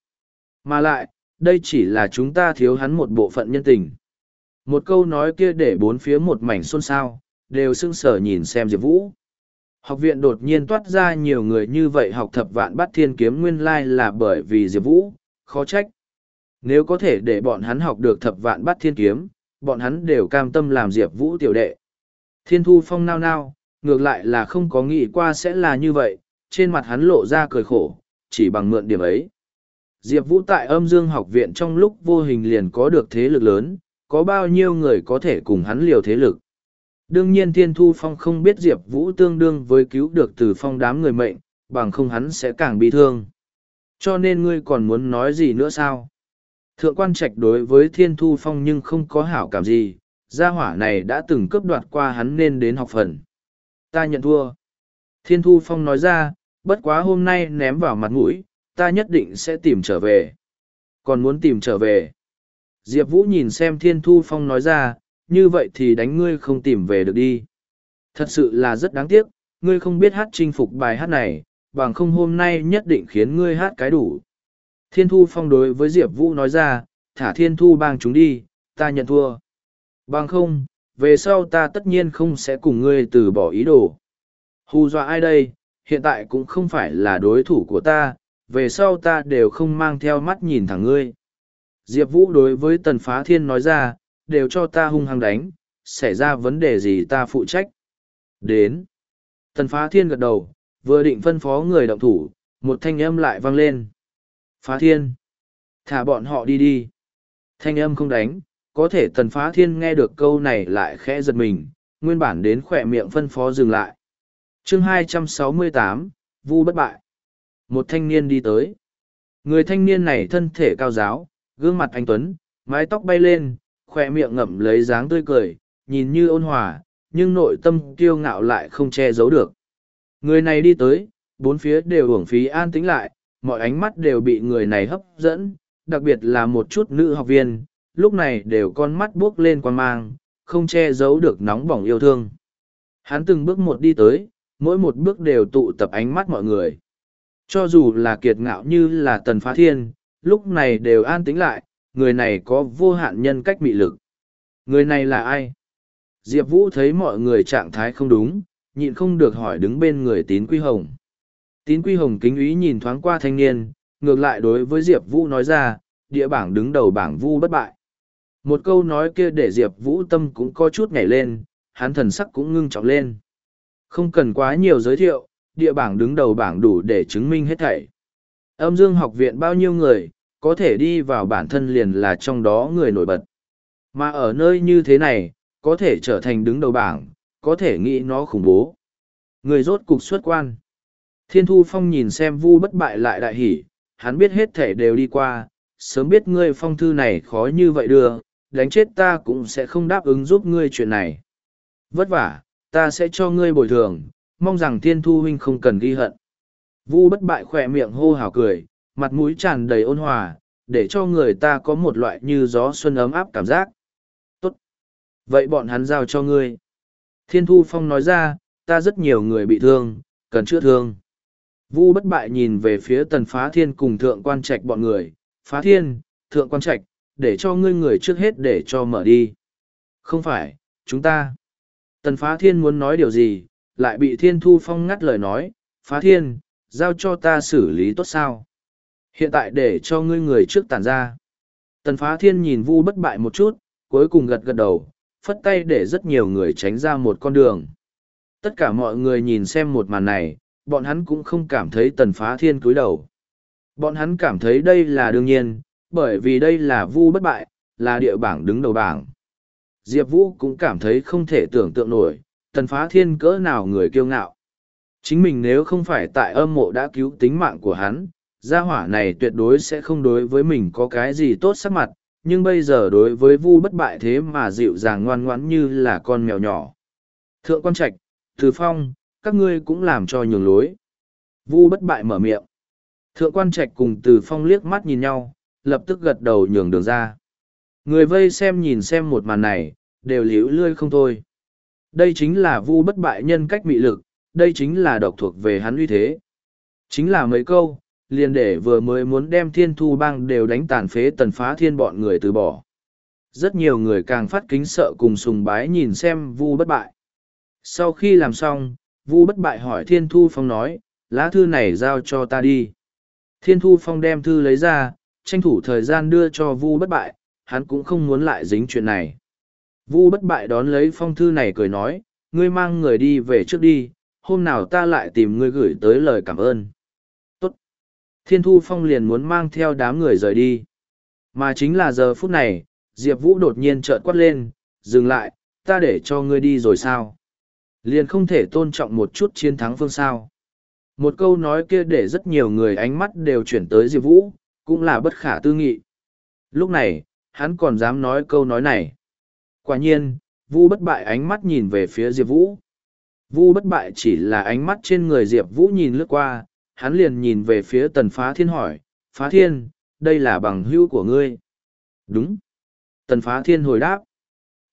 Mà lại, đây chỉ là chúng ta thiếu hắn một bộ phận nhân tình. Một câu nói kia để bốn phía một mảnh xôn xao, đều sưng sở nhìn xem Diệp Vũ. Học viện đột nhiên toát ra nhiều người như vậy học thập vạn bát thiên kiếm nguyên lai là bởi vì Diệp Vũ, khó trách. Nếu có thể để bọn hắn học được thập vạn bát thiên kiếm, bọn hắn đều cam tâm làm Diệp Vũ tiểu đệ. Thiên thu phong nao nao, ngược lại là không có nghĩ qua sẽ là như vậy, trên mặt hắn lộ ra cười khổ, chỉ bằng mượn điểm ấy. Diệp Vũ tại âm dương học viện trong lúc vô hình liền có được thế lực lớn, có bao nhiêu người có thể cùng hắn liều thế lực. Đương nhiên Thiên Thu Phong không biết Diệp Vũ tương đương với cứu được từ phong đám người mệnh, bằng không hắn sẽ càng bị thương. Cho nên ngươi còn muốn nói gì nữa sao? Thượng quan trạch đối với Thiên Thu Phong nhưng không có hảo cảm gì, gia hỏa này đã từng cướp đoạt qua hắn nên đến học phần. Ta nhận thua. Thiên Thu Phong nói ra, bất quá hôm nay ném vào mặt mũi, ta nhất định sẽ tìm trở về. Còn muốn tìm trở về. Diệp Vũ nhìn xem Thiên Thu Phong nói ra, như vậy thì đánh ngươi không tìm về được đi. Thật sự là rất đáng tiếc, ngươi không biết hát chinh phục bài hát này, bằng không hôm nay nhất định khiến ngươi hát cái đủ. Thiên Thu Phong đối với Diệp Vũ nói ra, thả Thiên Thu bang chúng đi, ta nhận thua. Bằng không, về sau ta tất nhiên không sẽ cùng ngươi từ bỏ ý đồ. Hù dọa ai đây, hiện tại cũng không phải là đối thủ của ta, về sau ta đều không mang theo mắt nhìn thẳng ngươi. Diệp Vũ đối với Tần Phá Thiên nói ra, đều cho ta hung hăng đánh, xảy ra vấn đề gì ta phụ trách. Đến. Tần Phá Thiên gật đầu, vừa định phân phó người động thủ, một thanh âm lại vang lên. Phá Thiên. Thả bọn họ đi đi. Thanh âm không đánh, có thể Tần Phá Thiên nghe được câu này lại khẽ giật mình, nguyên bản đến khỏe miệng phân phó dừng lại. chương 268, Vu bất bại. Một thanh niên đi tới. Người thanh niên này thân thể cao giáo, gương mặt anh Tuấn, mái tóc bay lên, khoe miệng ngậm lấy dáng tươi cười, nhìn như ôn hòa, nhưng nội tâm kiêu ngạo lại không che giấu được. Người này đi tới, bốn phía đều hưởng phí an tĩnh lại, mọi ánh mắt đều bị người này hấp dẫn, đặc biệt là một chút nữ học viên, lúc này đều con mắt buốc lên quan mang, không che giấu được nóng bỏng yêu thương. Hắn từng bước một đi tới, mỗi một bước đều tụ tập ánh mắt mọi người. Cho dù là kiệt ngạo như là tần phá thiên, lúc này đều an tĩnh lại, người này có vô hạn nhân cách mị lực. Người này là ai? Diệp Vũ thấy mọi người trạng thái không đúng, nhịn không được hỏi đứng bên người tín quy hồng. Tín quy hồng kính ý nhìn thoáng qua thanh niên, ngược lại đối với Diệp Vũ nói ra, địa bảng đứng đầu bảng vu bất bại. Một câu nói kia để Diệp Vũ tâm cũng có chút nhảy lên, hắn thần sắc cũng ngưng trọng lên. Không cần quá nhiều giới thiệu, địa bảng đứng đầu bảng đủ để chứng minh hết thảy. Âm dương học viện bao nhiêu người, có thể đi vào bản thân liền là trong đó người nổi bật. Mà ở nơi như thế này, có thể trở thành đứng đầu bảng, có thể nghĩ nó khủng bố. Người rốt cục xuất quan. Thiên Thu Phong nhìn xem vu bất bại lại đại hỉ, hắn biết hết thể đều đi qua, sớm biết ngươi phong thư này khó như vậy đưa, đánh chết ta cũng sẽ không đáp ứng giúp ngươi chuyện này. Vất vả, ta sẽ cho ngươi bồi thường, mong rằng Thiên Thu huynh không cần ghi hận. Vu bất bại khỏe miệng hô hào cười, mặt mũi tràn đầy ôn hòa, để cho người ta có một loại như gió xuân ấm áp cảm giác. Tốt. Vậy bọn hắn giao cho ngươi. Thiên Thu Phong nói ra, ta rất nhiều người bị thương, cần chữa thương. Vu bất bại nhìn về phía tần phá thiên cùng thượng quan trạch bọn người. Phá thiên, thượng quan trạch, để cho ngươi người trước hết để cho mở đi. Không phải, chúng ta. Tần phá thiên muốn nói điều gì, lại bị thiên thu phong ngắt lời nói. Phá thiên, giao cho ta xử lý tốt sao. Hiện tại để cho ngươi người trước tản ra. Tần phá thiên nhìn vu bất bại một chút, cuối cùng gật gật đầu, phất tay để rất nhiều người tránh ra một con đường. Tất cả mọi người nhìn xem một màn này, bọn hắn cũng không cảm thấy tần phá thiên cúi đầu. Bọn hắn cảm thấy đây là đương nhiên, bởi vì đây là vu bất bại, là địa bảng đứng đầu bảng. Diệp Vũ cũng cảm thấy không thể tưởng tượng nổi, tần phá thiên cỡ nào người kiêu ngạo. Chính mình nếu không phải tại âm mộ đã cứu tính mạng của hắn, gia hỏa này tuyệt đối sẽ không đối với mình có cái gì tốt sắc mặt, nhưng bây giờ đối với vu bất bại thế mà dịu dàng ngoan ngoãn như là con mèo nhỏ. Thượng quan trạch, Từ Phong, các ngươi cũng làm cho nhường lối. Vu bất bại mở miệng. Thượng quan trạch cùng Từ Phong liếc mắt nhìn nhau, lập tức gật đầu nhường đường ra. Người vây xem nhìn xem một màn này, đều liễu lươi không thôi. Đây chính là vu bất bại nhân cách mị lực, đây chính là độc thuộc về hắn uy thế. Chính là mấy câu, liền để vừa mới muốn đem thiên thu bang đều đánh tàn phế tần phá thiên bọn người từ bỏ. Rất nhiều người càng phát kính sợ cùng sùng bái nhìn xem vu bất bại. Sau khi làm xong, vu bất bại hỏi thiên thu phong nói, lá thư này giao cho ta đi. Thiên thu phong đem thư lấy ra, tranh thủ thời gian đưa cho vu bất bại, hắn cũng không muốn lại dính chuyện này. Vu bất bại đón lấy phong thư này cười nói, ngươi mang người đi về trước đi, hôm nào ta lại tìm ngươi gửi tới lời cảm ơn. Tốt. Thiên Thu Phong liền muốn mang theo đám người rời đi. Mà chính là giờ phút này, Diệp Vũ đột nhiên trợn quát lên, dừng lại, ta để cho ngươi đi rồi sao? Liền không thể tôn trọng một chút chiến thắng phương sao. Một câu nói kia để rất nhiều người ánh mắt đều chuyển tới Diệp Vũ, cũng là bất khả tư nghị. Lúc này, hắn còn dám nói câu nói này. Quả nhiên, Vu bất bại ánh mắt nhìn về phía Diệp Vũ. Vu bất bại chỉ là ánh mắt trên người Diệp Vũ nhìn lướt qua, hắn liền nhìn về phía tần phá thiên hỏi, phá thiên, đây là bằng hữu của ngươi. Đúng. Tần phá thiên hồi đáp.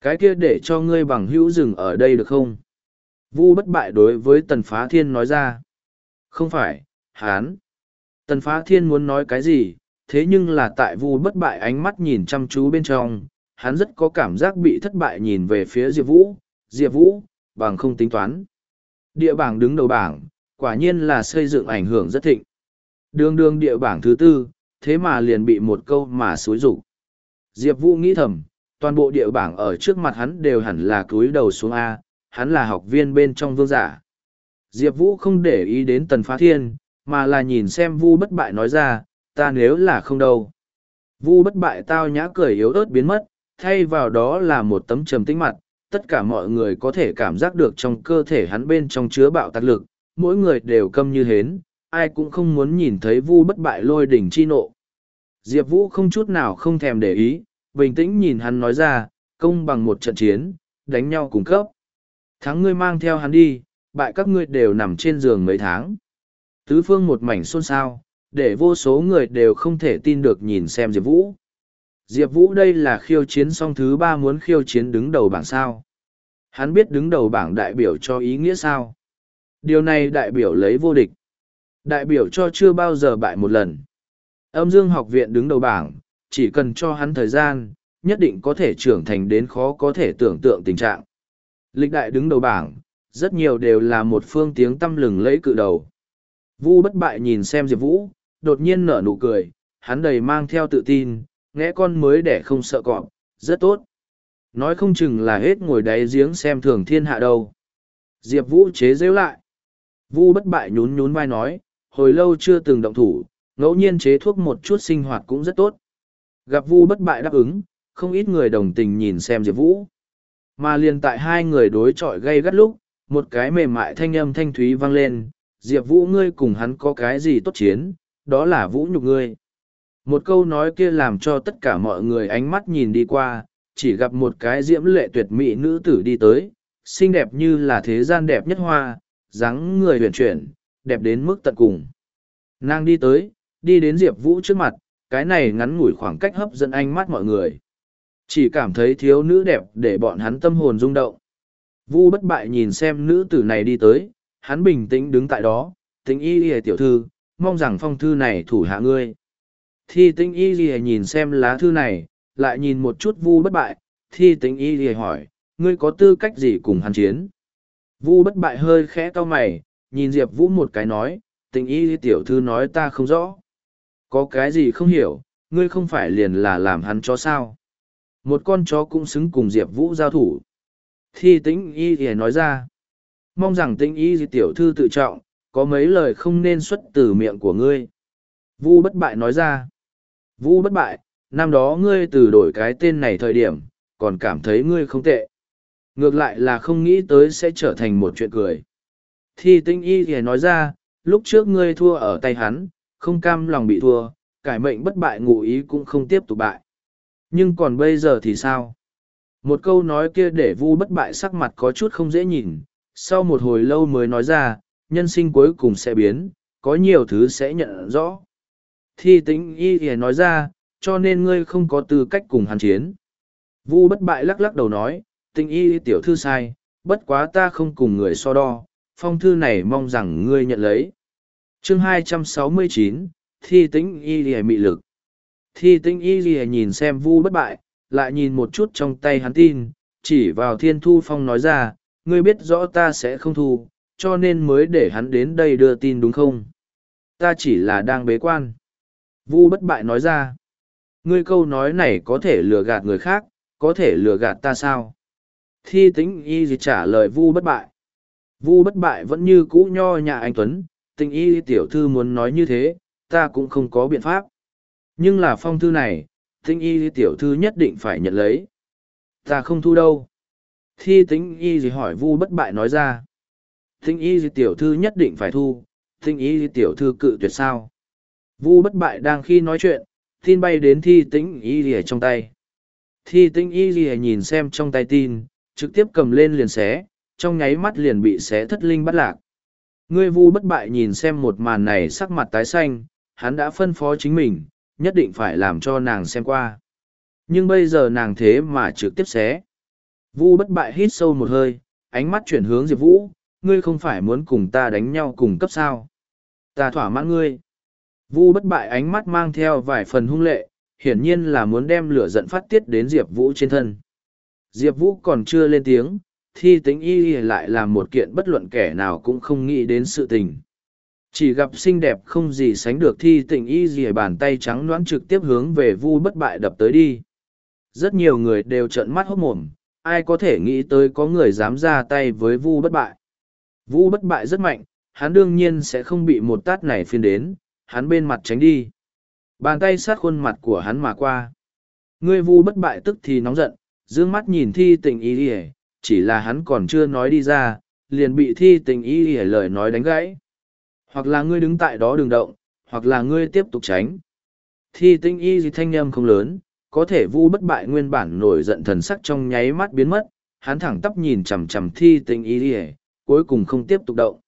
Cái kia để cho ngươi bằng hữu dừng ở đây được không? Vu bất bại đối với tần phá thiên nói ra. Không phải, hán. Tần phá thiên muốn nói cái gì, thế nhưng là tại vu bất bại ánh mắt nhìn chăm chú bên trong, hắn rất có cảm giác bị thất bại nhìn về phía Diệp Vũ. Diệp Vũ, bằng không tính toán. Địa bảng đứng đầu bảng, quả nhiên là xây dựng ảnh hưởng rất thịnh. Đường đường địa bảng thứ tư, thế mà liền bị một câu mà xối rủ. Diệp Vũ nghĩ thầm, toàn bộ địa bảng ở trước mặt hắn đều hẳn là cúi đầu xuống A, hắn là học viên bên trong vương giả. Diệp Vũ không để ý đến tần phá thiên, mà là nhìn xem Vu bất bại nói ra, ta nếu là không đâu. Vu bất bại tao nhã cười yếu ớt biến mất, thay vào đó là một tấm trầm tĩnh mặt, tất cả mọi người có thể cảm giác được trong cơ thể hắn bên trong chứa bạo tạc lực, mỗi người đều câm như hến, ai cũng không muốn nhìn thấy vu bất bại lôi đỉnh chi nộ. Diệp Vũ không chút nào không thèm để ý, bình tĩnh nhìn hắn nói ra, công bằng một trận chiến, đánh nhau cùng cấp. Tháng ngươi mang theo hắn đi, bại các ngươi đều nằm trên giường mấy tháng. Tứ phương một mảnh xôn xao, để vô số người đều không thể tin được nhìn xem Diệp Vũ. Diệp Vũ đây là khiêu chiến song thứ ba muốn khiêu chiến đứng đầu bảng sao. Hắn biết đứng đầu bảng đại biểu cho ý nghĩa sao. Điều này đại biểu lấy vô địch. Đại biểu cho chưa bao giờ bại một lần. Âm dương học viện đứng đầu bảng, chỉ cần cho hắn thời gian, nhất định có thể trưởng thành đến khó có thể tưởng tượng tình trạng. Lịch đại đứng đầu bảng, rất nhiều đều là một phương tiếng tâm lừng lẫy cự đầu. Vu bất bại nhìn xem Diệp Vũ, đột nhiên nở nụ cười, hắn đầy mang theo tự tin, nghe con mới để không sợ cọp, rất tốt. Nói không chừng là hết ngồi đáy giếng xem thường thiên hạ đâu. Diệp Vũ chế rêu lại. Vu bất bại nhún nhún vai nói, hồi lâu chưa từng động thủ, ngẫu nhiên chế thuốc một chút sinh hoạt cũng rất tốt. Gặp Vu bất bại đáp ứng, không ít người đồng tình nhìn xem Diệp Vũ. Mà liền tại hai người đối chọi gây gắt lúc, một cái mềm mại thanh âm thanh thúy vang lên, Diệp Vũ ngươi cùng hắn có cái gì tốt chiến, đó là Vũ nhục ngươi. Một câu nói kia làm cho tất cả mọi người ánh mắt nhìn đi qua, chỉ gặp một cái diễm lệ tuyệt mỹ nữ tử đi tới, xinh đẹp như là thế gian đẹp nhất hoa, dáng người huyền chuyển, đẹp đến mức tận cùng. Nàng đi tới, đi đến Diệp Vũ trước mặt, cái này ngắn ngủi khoảng cách hấp dẫn ánh mắt mọi người. Chỉ cảm thấy thiếu nữ đẹp để bọn hắn tâm hồn rung động. Vu bất bại nhìn xem nữ tử này đi tới, hắn bình tĩnh đứng tại đó, tính y lìa tiểu thư, mong rằng phong thư này thủ hạ ngươi. Thi tinh y lìa nhìn xem lá thư này, lại nhìn một chút vu bất bại, thi tính y lìa hỏi, ngươi có tư cách gì cùng hắn chiến? Vu bất bại hơi khẽ cau mày, nhìn Diệp Vũ một cái nói, tình y tiểu thư nói ta không rõ. Có cái gì không hiểu, ngươi không phải liền là làm hắn cho sao? Một con chó cũng xứng cùng Diệp Vũ giao thủ. Thi tĩnh y thì nói ra, mong rằng tĩnh y tiểu thư tự trọng, có mấy lời không nên xuất từ miệng của ngươi. Vu bất bại nói ra, Vu bất bại, năm đó ngươi từ đổi cái tên này thời điểm, còn cảm thấy ngươi không tệ. Ngược lại là không nghĩ tới sẽ trở thành một chuyện cười. Thi Tĩnh y thì nói ra, lúc trước ngươi thua ở tay hắn, không cam lòng bị thua, cải mệnh bất bại ngụ ý cũng không tiếp tục bại. Nhưng còn bây giờ thì sao? Một câu nói kia để vu bất bại sắc mặt có chút không dễ nhìn, sau một hồi lâu mới nói ra, nhân sinh cuối cùng sẽ biến, có nhiều thứ sẽ nhận rõ. Thi tính y ỉa nói ra, cho nên ngươi không có tư cách cùng hàn chiến. Vu bất bại lắc lắc đầu nói, tình y tiểu thư sai, bất quá ta không cùng người so đo, phong thư này mong rằng ngươi nhận lấy. chương 269, Thi tính y ỉa mị lực. Thi tinh y lìa nhìn xem vu bất bại, lại nhìn một chút trong tay hắn tin, chỉ vào thiên thu phong nói ra, ngươi biết rõ ta sẽ không thu, cho nên mới để hắn đến đây đưa tin đúng không? Ta chỉ là đang bế quan. Vu bất bại nói ra, ngươi câu nói này có thể lừa gạt người khác, có thể lừa gạt ta sao? Thi tính y gì trả lời vu bất bại. Vu bất bại vẫn như cũ nho nhà anh Tuấn, tình y tiểu thư muốn nói như thế, ta cũng không có biện pháp. Nhưng là phong thư này, tinh y tiểu thư nhất định phải nhận lấy. Ta không thu đâu. Thi tính y gì hỏi vu bất bại nói ra. Tinh y gì tiểu thư nhất định phải thu, tinh y gì tiểu thư cự tuyệt sao. Vu bất bại đang khi nói chuyện, tin bay đến thi tính y gì trong tay. Thi tính y gì nhìn xem trong tay tin, trực tiếp cầm lên liền xé, trong nháy mắt liền bị xé thất linh bắt lạc. Ngươi vu bất bại nhìn xem một màn này sắc mặt tái xanh, hắn đã phân phó chính mình, nhất định phải làm cho nàng xem qua. Nhưng bây giờ nàng thế mà trực tiếp xé. Vu bất bại hít sâu một hơi, ánh mắt chuyển hướng Diệp Vũ, ngươi không phải muốn cùng ta đánh nhau cùng cấp sao. Ta thỏa mãn ngươi. Vu bất bại ánh mắt mang theo vài phần hung lệ, hiển nhiên là muốn đem lửa giận phát tiết đến Diệp Vũ trên thân. Diệp Vũ còn chưa lên tiếng, thi tính y lại làm một kiện bất luận kẻ nào cũng không nghĩ đến sự tình. Chỉ gặp xinh đẹp không gì sánh được thi tình y gì bàn tay trắng loãng trực tiếp hướng về vu bất bại đập tới đi. Rất nhiều người đều trợn mắt hốt mồm, ai có thể nghĩ tới có người dám ra tay với vu bất bại. Vu bất bại rất mạnh, hắn đương nhiên sẽ không bị một tát này phiên đến, hắn bên mặt tránh đi. Bàn tay sát khuôn mặt của hắn mà qua. Ngươi vu bất bại tức thì nóng giận, dương mắt nhìn thi tình y ỉa chỉ là hắn còn chưa nói đi ra, liền bị thi tình y ỉa lời nói đánh gãy. Hoặc là ngươi đứng tại đó đừng động, hoặc là ngươi tiếp tục tránh. Thi tinh y gì thanh âm không lớn, có thể vu bất bại nguyên bản nổi giận thần sắc trong nháy mắt biến mất, hắn thẳng tắp nhìn chằm chằm thi tinh y gì cuối cùng không tiếp tục động.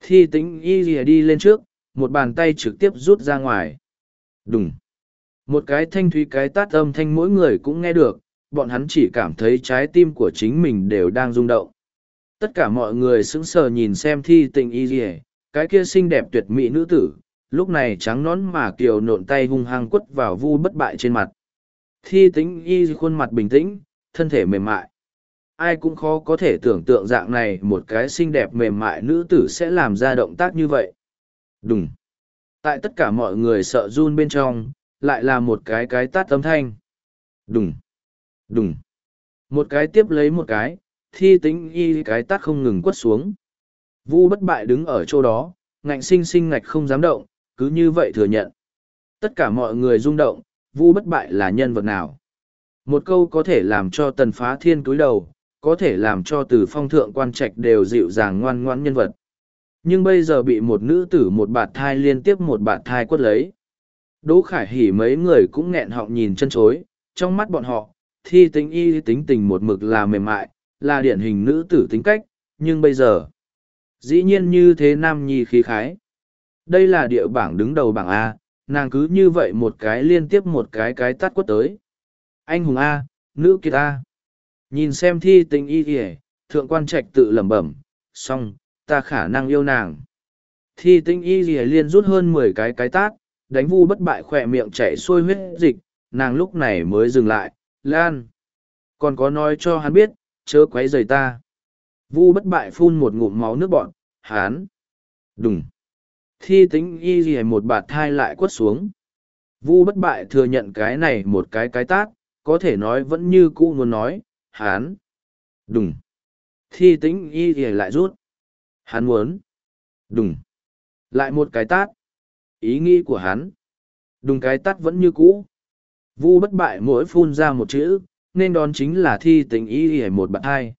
Thi tinh y gì đi lên trước, một bàn tay trực tiếp rút ra ngoài. Đùng. Một cái thanh thúy cái tát âm thanh mỗi người cũng nghe được, bọn hắn chỉ cảm thấy trái tim của chính mình đều đang rung động. Tất cả mọi người sững sờ nhìn xem thi tình y gì cái kia xinh đẹp tuyệt mỹ nữ tử, lúc này trắng nón mà kiều nộn tay hung hăng quất vào vu bất bại trên mặt. Thi tính y khuôn mặt bình tĩnh, thân thể mềm mại. Ai cũng khó có thể tưởng tượng dạng này một cái xinh đẹp mềm mại nữ tử sẽ làm ra động tác như vậy. Đúng. Tại tất cả mọi người sợ run bên trong, lại là một cái cái tát âm thanh. Đúng. Đúng. Một cái tiếp lấy một cái, thi tính y cái tát không ngừng quất xuống. Vu bất bại đứng ở chỗ đó, ngạnh sinh sinh ngạch không dám động, cứ như vậy thừa nhận. Tất cả mọi người rung động, Vu bất bại là nhân vật nào? Một câu có thể làm cho tần phá thiên cúi đầu, có thể làm cho từ phong thượng quan trạch đều dịu dàng ngoan ngoãn nhân vật. Nhưng bây giờ bị một nữ tử một bạt thai liên tiếp một bạt thai quất lấy. Đỗ Khải Hỉ mấy người cũng nghẹn họng nhìn chân chối, trong mắt bọn họ, thi tính y tính tình một mực là mềm mại, là điển hình nữ tử tính cách, nhưng bây giờ, Dĩ nhiên như thế nam nhi khí khái. Đây là địa bảng đứng đầu bảng A, nàng cứ như vậy một cái liên tiếp một cái cái tắt quất tới. Anh hùng A, nữ kiệt A. Nhìn xem thi tình y kìa, thượng quan trạch tự lẩm bẩm, xong, ta khả năng yêu nàng. Thi tinh y kìa liên rút hơn mười cái cái tát, đánh vu bất bại khỏe miệng chảy xuôi huyết dịch, nàng lúc này mới dừng lại, lan. Còn có nói cho hắn biết, chớ quấy rầy ta. Vu bất bại phun một ngụm máu nước bọn, hán. Đùng. Thi tính y gì một bạt thai lại quất xuống. Vu bất bại thừa nhận cái này một cái cái tát, có thể nói vẫn như cũ muốn nói, hán. Đùng. Thi tính y gì lại rút. Hán muốn. Đùng. Lại một cái tát. Ý nghĩ của hắn. Đùng cái tát vẫn như cũ. Vu bất bại mỗi phun ra một chữ, nên đón chính là thi tính y gì một bạt hai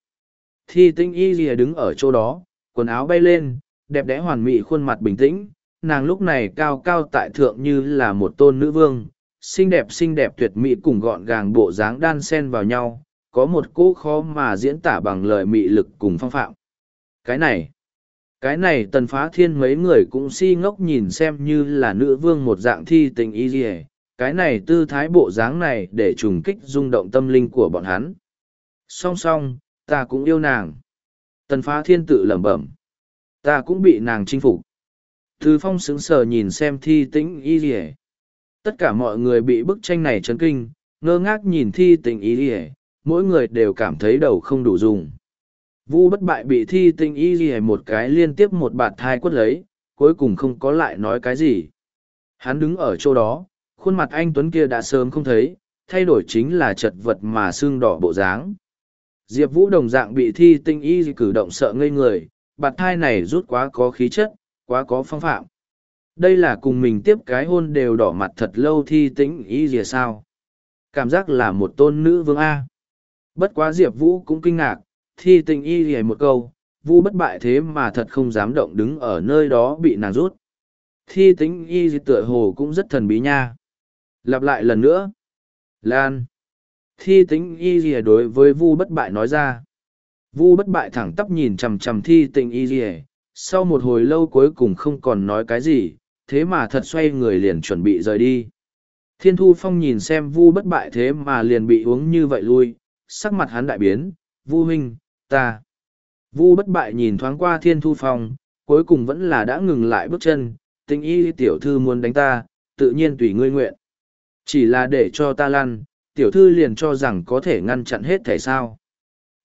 thi tình y rìa đứng ở chỗ đó, quần áo bay lên, đẹp đẽ hoàn mỹ khuôn mặt bình tĩnh. Nàng lúc này cao cao tại thượng như là một tôn nữ vương, xinh đẹp xinh đẹp tuyệt mỹ cùng gọn gàng bộ dáng đan xen vào nhau, có một cỗ khó mà diễn tả bằng lời mị lực cùng phong phạm. Cái này cái này tần phá thiên mấy người cũng si ngốc nhìn xem như là nữ vương một dạng thi tình y dỉa cái này tư thái bộ dáng này để trùng kích rung động tâm linh của bọn hắn. Song song ta cũng yêu nàng. Tần phá thiên tự lẩm bẩm. Ta cũng bị nàng chinh phục. Thư phong sững sờ nhìn xem thi tĩnh y dỉa tất cả mọi người bị bức tranh này chấn kinh, ngơ ngác nhìn thi tình y dỉa mỗi người đều cảm thấy đầu không đủ dùng. Vu bất bại bị thi tĩnh y ghi một cái liên tiếp một bạt thai quất lấy, cuối cùng không có lại nói cái gì. Hắn đứng ở chỗ đó, khuôn mặt anh tuấn kia đã sớm không thấy, thay đổi chính là chật vật mà xương đỏ bộ dáng diệp vũ đồng dạng bị thi tinh y cử động sợ ngây người bạt thai này rút quá có khí chất, quá có phong phạm. Đây là cùng mình tiếp cái hôn đều đỏ mặt thật lâu thi tĩnh y gì sao? Cảm giác là một tôn nữ vương a. Bất quá diệp vũ cũng kinh ngạc, thi Tĩnh y gì một câu, Vũ bất bại thế mà thật không dám động đứng ở nơi đó bị nàng rút. Thi Tĩnh y tựa hồ cũng rất thần bí nha. Lặp lại lần nữa. Lan thi tĩnh y rìa đối với vu bất bại nói ra. Vu bất bại thẳng tắp nhìn chằm chằm thi tĩnh y rìa sau một hồi lâu cuối cùng không còn nói cái gì, thế mà thật xoay người liền chuẩn bị rời đi. Thiên thu phong nhìn xem vu bất bại thế mà liền bị uống như vậy lui, sắc mặt hắn đại biến, vu huynh, ta. Vu bất bại nhìn thoáng qua thiên thu phong, cuối cùng vẫn là đã ngừng lại bước chân tình y tiểu thư muốn đánh ta, tự nhiên tùy ngươi nguyện. Chỉ là để cho ta lăn tiểu thư liền cho rằng có thể ngăn chặn hết thể sao?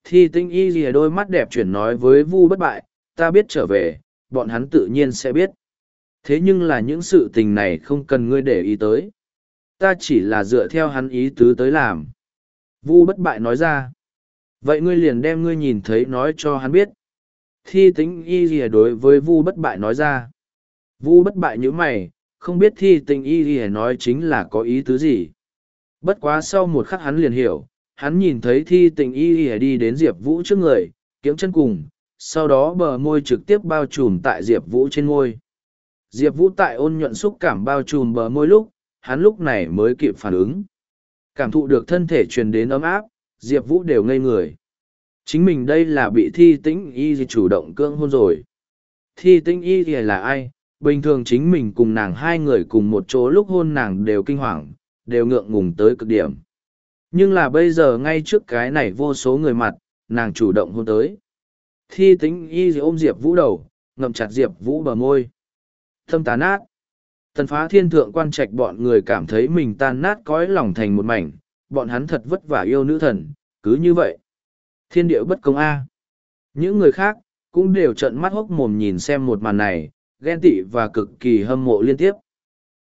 Thi tinh y lìa đôi mắt đẹp chuyển nói với vu bất bại, ta biết trở về, bọn hắn tự nhiên sẽ biết. Thế nhưng là những sự tình này không cần ngươi để ý tới. Ta chỉ là dựa theo hắn ý tứ tới làm. Vu bất bại nói ra. Vậy ngươi liền đem ngươi nhìn thấy nói cho hắn biết. Thi tính y rìa đối với vu bất bại nói ra. Vu bất bại như mày, không biết thi tình y rìa nói chính là có ý tứ gì bất quá sau một khắc hắn liền hiểu, hắn nhìn thấy thi tình y rìa đi đến diệp vũ trước người, kiếm chân cùng, sau đó bờ môi trực tiếp bao trùm tại diệp vũ trên môi. Diệp vũ tại ôn nhuận xúc cảm bao trùm bờ môi lúc, hắn lúc này mới kịp phản ứng. Cảm thụ được thân thể truyền đến ấm áp, diệp vũ đều ngây người. Chính mình đây là bị thi tĩnh y chủ động cưỡng hôn rồi. Thi tĩnh y thì là ai? Bình thường chính mình cùng nàng hai người cùng một chỗ lúc hôn nàng đều kinh hoàng đều ngượng ngùng tới cực điểm nhưng là bây giờ ngay trước cái này vô số người mặt nàng chủ động hôn tới thi tính y ôm diệp vũ đầu ngậm chặt diệp vũ bờ môi thâm tá nát tần phá thiên thượng quan trạch bọn người cảm thấy mình tan nát cõi lòng thành một mảnh bọn hắn thật vất vả yêu nữ thần, cứ như vậy. Thiên điệu bất công A. Những người khác, cũng đều trận mắt hốc mồm nhìn xem một màn này, ghen tị và cực kỳ hâm mộ liên tiếp.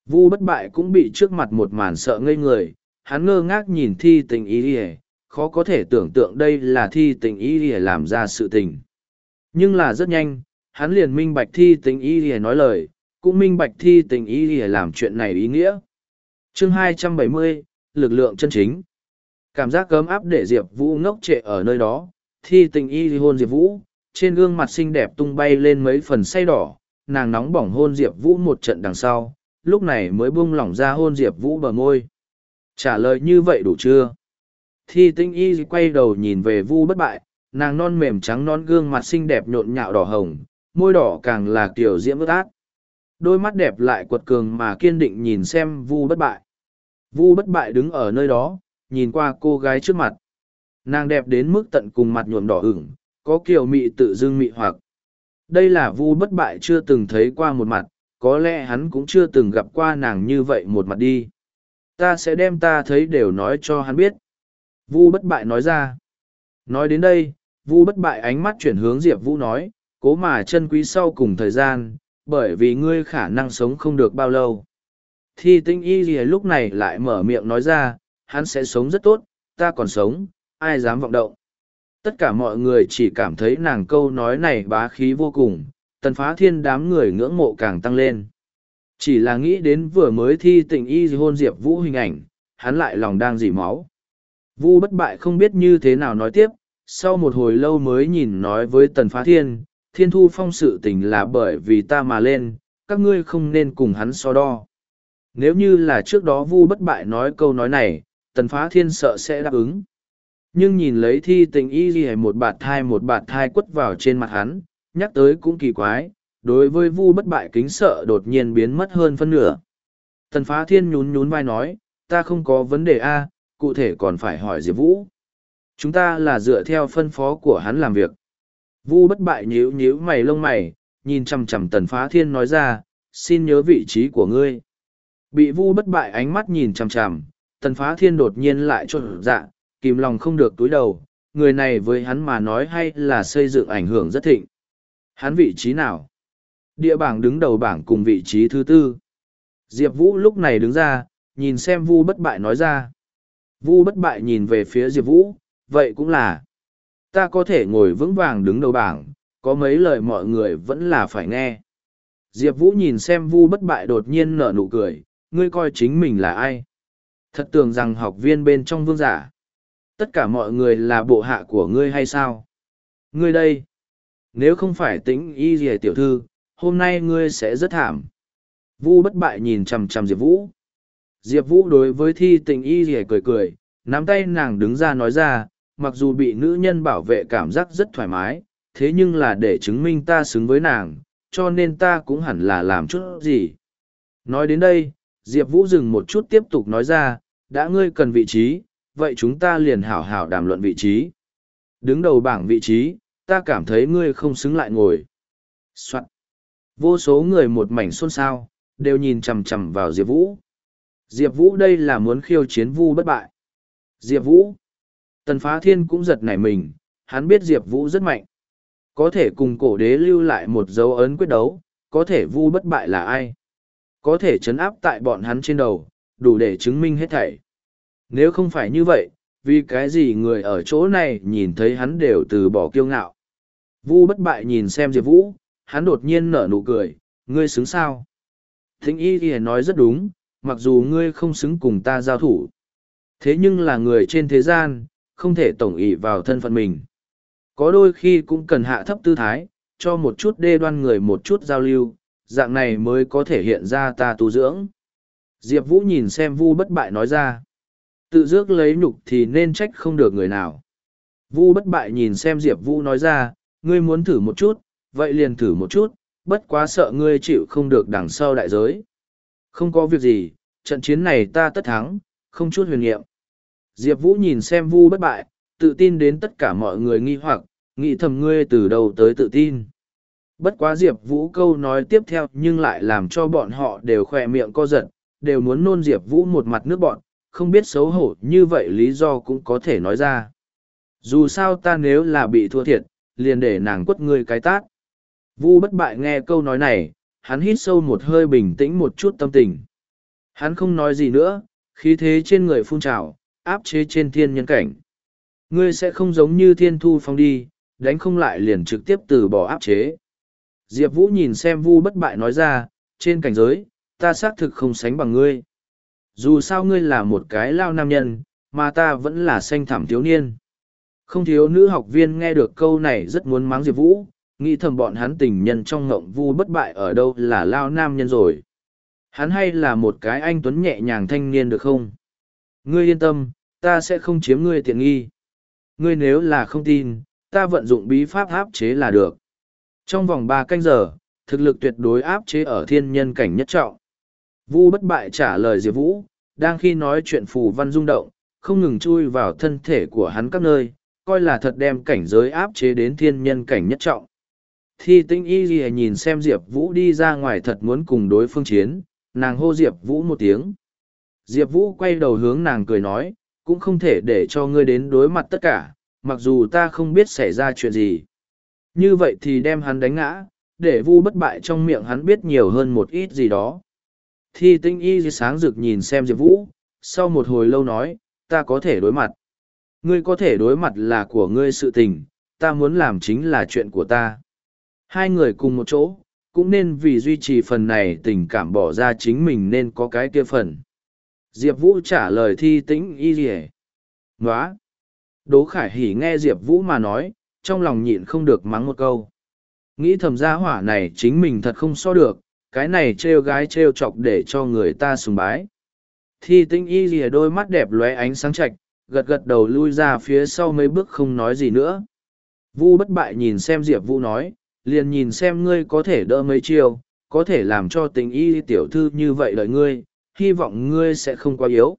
Vu bất bại cũng bị trước mặt một màn sợ ngây người, hắn ngơ ngác nhìn thi tình ý ỉa khó có thể tưởng tượng đây là thi tình ý ỉa làm ra sự tình. Nhưng là rất nhanh hắn liền minh bạch thi tình ý ỉa nói lời cũng minh bạch thi tình ý ỉa làm chuyện này ý nghĩa. Chương 270, lực lượng chân chính. Cảm giác cấm áp để Diệp Vũ ngốc trệ ở nơi đó, thi tình y hôn Diệp Vũ, trên gương mặt xinh đẹp tung bay lên mấy phần say đỏ, nàng nóng bỏng hôn Diệp Vũ một trận đằng sau, lúc này mới buông lỏng ra hôn Diệp Vũ bờ môi. Trả lời như vậy đủ chưa? Thi tinh y quay đầu nhìn về vu bất bại, nàng non mềm trắng non gương mặt xinh đẹp nhộn nhạo đỏ hồng, môi đỏ càng là kiểu diễm ướt át. Đôi mắt đẹp lại quật cường mà kiên định nhìn xem vu bất bại. Vu bất bại đứng ở nơi đó, nhìn qua cô gái trước mặt. Nàng đẹp đến mức tận cùng mặt nhuộm đỏ hửng, có kiều mị tự dưng mị hoặc. Đây là vu bất bại chưa từng thấy qua một mặt, có lẽ hắn cũng chưa từng gặp qua nàng như vậy một mặt đi. Ta sẽ đem ta thấy đều nói cho hắn biết. Vu bất bại nói ra. Nói đến đây, Vu bất bại ánh mắt chuyển hướng Diệp Vũ nói, cố mà chân quý sau cùng thời gian, bởi vì ngươi khả năng sống không được bao lâu. Thi tinh y gì lúc này lại mở miệng nói ra, hắn sẽ sống rất tốt, ta còn sống, ai dám vọng động. Tất cả mọi người chỉ cảm thấy nàng câu nói này bá khí vô cùng, tần phá thiên đám người ngưỡng mộ càng tăng lên. Chỉ là nghĩ đến vừa mới thi tình y hôn Diệp Vũ hình ảnh, hắn lại lòng đang dỉ máu. Vu bất bại không biết như thế nào nói tiếp, sau một hồi lâu mới nhìn nói với tần phá thiên, thiên thu phong sự tình là bởi vì ta mà lên, các ngươi không nên cùng hắn so đo. Nếu như là trước đó Vu bất bại nói câu nói này, tần phá thiên sợ sẽ đáp ứng. Nhưng nhìn lấy thi tình y gì một bạt thai một bạt thai quất vào trên mặt hắn, nhắc tới cũng kỳ quái, đối với Vu bất bại kính sợ đột nhiên biến mất hơn phân nửa. Tần phá thiên nhún nhún vai nói, ta không có vấn đề A, cụ thể còn phải hỏi Diệp Vũ. Chúng ta là dựa theo phân phó của hắn làm việc. Vu bất bại nhíu nhíu mày lông mày, nhìn chằm chằm tần phá thiên nói ra, xin nhớ vị trí của ngươi. Bị vu bất bại ánh mắt nhìn chằm chằm, tần phá thiên đột nhiên lại trộn dạ, kìm lòng không được túi đầu, người này với hắn mà nói hay là xây dựng ảnh hưởng rất thịnh. Hắn vị trí nào? Địa bảng đứng đầu bảng cùng vị trí thứ tư. Diệp Vũ lúc này đứng ra, nhìn xem Vu bất bại nói ra. Vu bất bại nhìn về phía Diệp Vũ, vậy cũng là. Ta có thể ngồi vững vàng đứng đầu bảng, có mấy lời mọi người vẫn là phải nghe. Diệp Vũ nhìn xem Vu bất bại đột nhiên nở nụ cười, ngươi coi chính mình là ai? Thật tưởng rằng học viên bên trong vương giả. Tất cả mọi người là bộ hạ của ngươi hay sao? Ngươi đây. Nếu không phải tĩnh y gì tiểu thư, hôm nay ngươi sẽ rất thảm. Vu bất bại nhìn chằm chằm Diệp Vũ. Diệp Vũ đối với thi tình y gì cười cười, nắm tay nàng đứng ra nói ra, mặc dù bị nữ nhân bảo vệ cảm giác rất thoải mái, thế nhưng là để chứng minh ta xứng với nàng, cho nên ta cũng hẳn là làm chút gì. Nói đến đây, Diệp Vũ dừng một chút tiếp tục nói ra, đã ngươi cần vị trí, vậy chúng ta liền hảo hảo đàm luận vị trí. Đứng đầu bảng vị trí, ta cảm thấy ngươi không xứng lại ngồi. Soạn. Vô số người một mảnh xôn xao, đều nhìn chằm chằm vào Diệp Vũ. Diệp Vũ đây là muốn khiêu chiến vu bất bại. Diệp Vũ. Tần Phá Thiên cũng giật nảy mình, hắn biết Diệp Vũ rất mạnh. Có thể cùng cổ đế lưu lại một dấu ấn quyết đấu, có thể vu bất bại là ai? Có thể chấn áp tại bọn hắn trên đầu, đủ để chứng minh hết thảy. Nếu không phải như vậy, vì cái gì người ở chỗ này nhìn thấy hắn đều từ bỏ kiêu ngạo. Vu bất bại nhìn xem Diệp Vũ, hắn đột nhiên nở nụ cười, ngươi xứng sao? Thính y thì nói rất đúng, mặc dù ngươi không xứng cùng ta giao thủ. Thế nhưng là người trên thế gian, không thể tổng ỷ vào thân phận mình. Có đôi khi cũng cần hạ thấp tư thái, cho một chút đê đoan người một chút giao lưu, dạng này mới có thể hiện ra ta tu dưỡng. Diệp Vũ nhìn xem Vu bất bại nói ra. Tự dước lấy nhục thì nên trách không được người nào. Vu bất bại nhìn xem Diệp Vũ nói ra, ngươi muốn thử một chút, vậy liền thử một chút, bất quá sợ ngươi chịu không được đằng sau đại giới. Không có việc gì, trận chiến này ta tất thắng, không chút huyền nghiệm. Diệp Vũ nhìn xem Vu bất bại, tự tin đến tất cả mọi người nghi hoặc, nghĩ thầm ngươi từ đầu tới tự tin. Bất quá Diệp Vũ câu nói tiếp theo nhưng lại làm cho bọn họ đều khỏe miệng co giật, đều muốn nôn Diệp Vũ một mặt nước bọn, không biết xấu hổ như vậy lý do cũng có thể nói ra. Dù sao ta nếu là bị thua thiệt, liền để nàng quất ngươi cái tát. Vu bất bại nghe câu nói này, hắn hít sâu một hơi bình tĩnh một chút tâm tình. Hắn không nói gì nữa, khí thế trên người phun trào, áp chế trên thiên nhân cảnh. Ngươi sẽ không giống như thiên thu phong đi, đánh không lại liền trực tiếp từ bỏ áp chế. Diệp Vũ nhìn xem Vu bất bại nói ra, trên cảnh giới, ta xác thực không sánh bằng ngươi. Dù sao ngươi là một cái lao nam nhân, mà ta vẫn là xanh thảm thiếu niên. Không thiếu nữ học viên nghe được câu này rất muốn mắng Diệp Vũ, nghĩ thầm bọn hắn tình nhân trong ngộng vu bất bại ở đâu là lao nam nhân rồi. Hắn hay là một cái anh tuấn nhẹ nhàng thanh niên được không? Ngươi yên tâm, ta sẽ không chiếm ngươi tiện nghi. Ngươi nếu là không tin, ta vận dụng bí pháp áp chế là được. Trong vòng ba canh giờ, thực lực tuyệt đối áp chế ở thiên nhân cảnh nhất trọng. Vu bất bại trả lời Diệp Vũ, đang khi nói chuyện phù văn rung động, không ngừng chui vào thân thể của hắn các nơi, coi là thật đem cảnh giới áp chế đến thiên nhân cảnh nhất trọng. Thi tinh y gì nhìn xem Diệp Vũ đi ra ngoài thật muốn cùng đối phương chiến, nàng hô Diệp Vũ một tiếng. Diệp Vũ quay đầu hướng nàng cười nói, cũng không thể để cho ngươi đến đối mặt tất cả, mặc dù ta không biết xảy ra chuyện gì. Như vậy thì đem hắn đánh ngã, để vu bất bại trong miệng hắn biết nhiều hơn một ít gì đó. Thi tinh y sáng rực nhìn xem Diệp Vũ, sau một hồi lâu nói, ta có thể đối mặt. Ngươi có thể đối mặt là của ngươi sự tình, ta muốn làm chính là chuyện của ta. Hai người cùng một chỗ, cũng nên vì duy trì phần này tình cảm bỏ ra chính mình nên có cái kia phần. Diệp Vũ trả lời thi tĩnh y gì Nóa! Đỗ Khải Hỉ nghe Diệp Vũ mà nói, trong lòng nhịn không được mắng một câu. Nghĩ thầm gia hỏa này chính mình thật không so được, cái này trêu gái trêu chọc để cho người ta sùng bái. Thi tinh y rìa đôi mắt đẹp lóe ánh sáng chạch, gật gật đầu lui ra phía sau mấy bước không nói gì nữa. Vu bất bại nhìn xem Diệp Vũ nói, liền nhìn xem ngươi có thể đỡ mấy chiêu, có thể làm cho tình y tiểu thư như vậy đợi ngươi, hy vọng ngươi sẽ không quá yếu.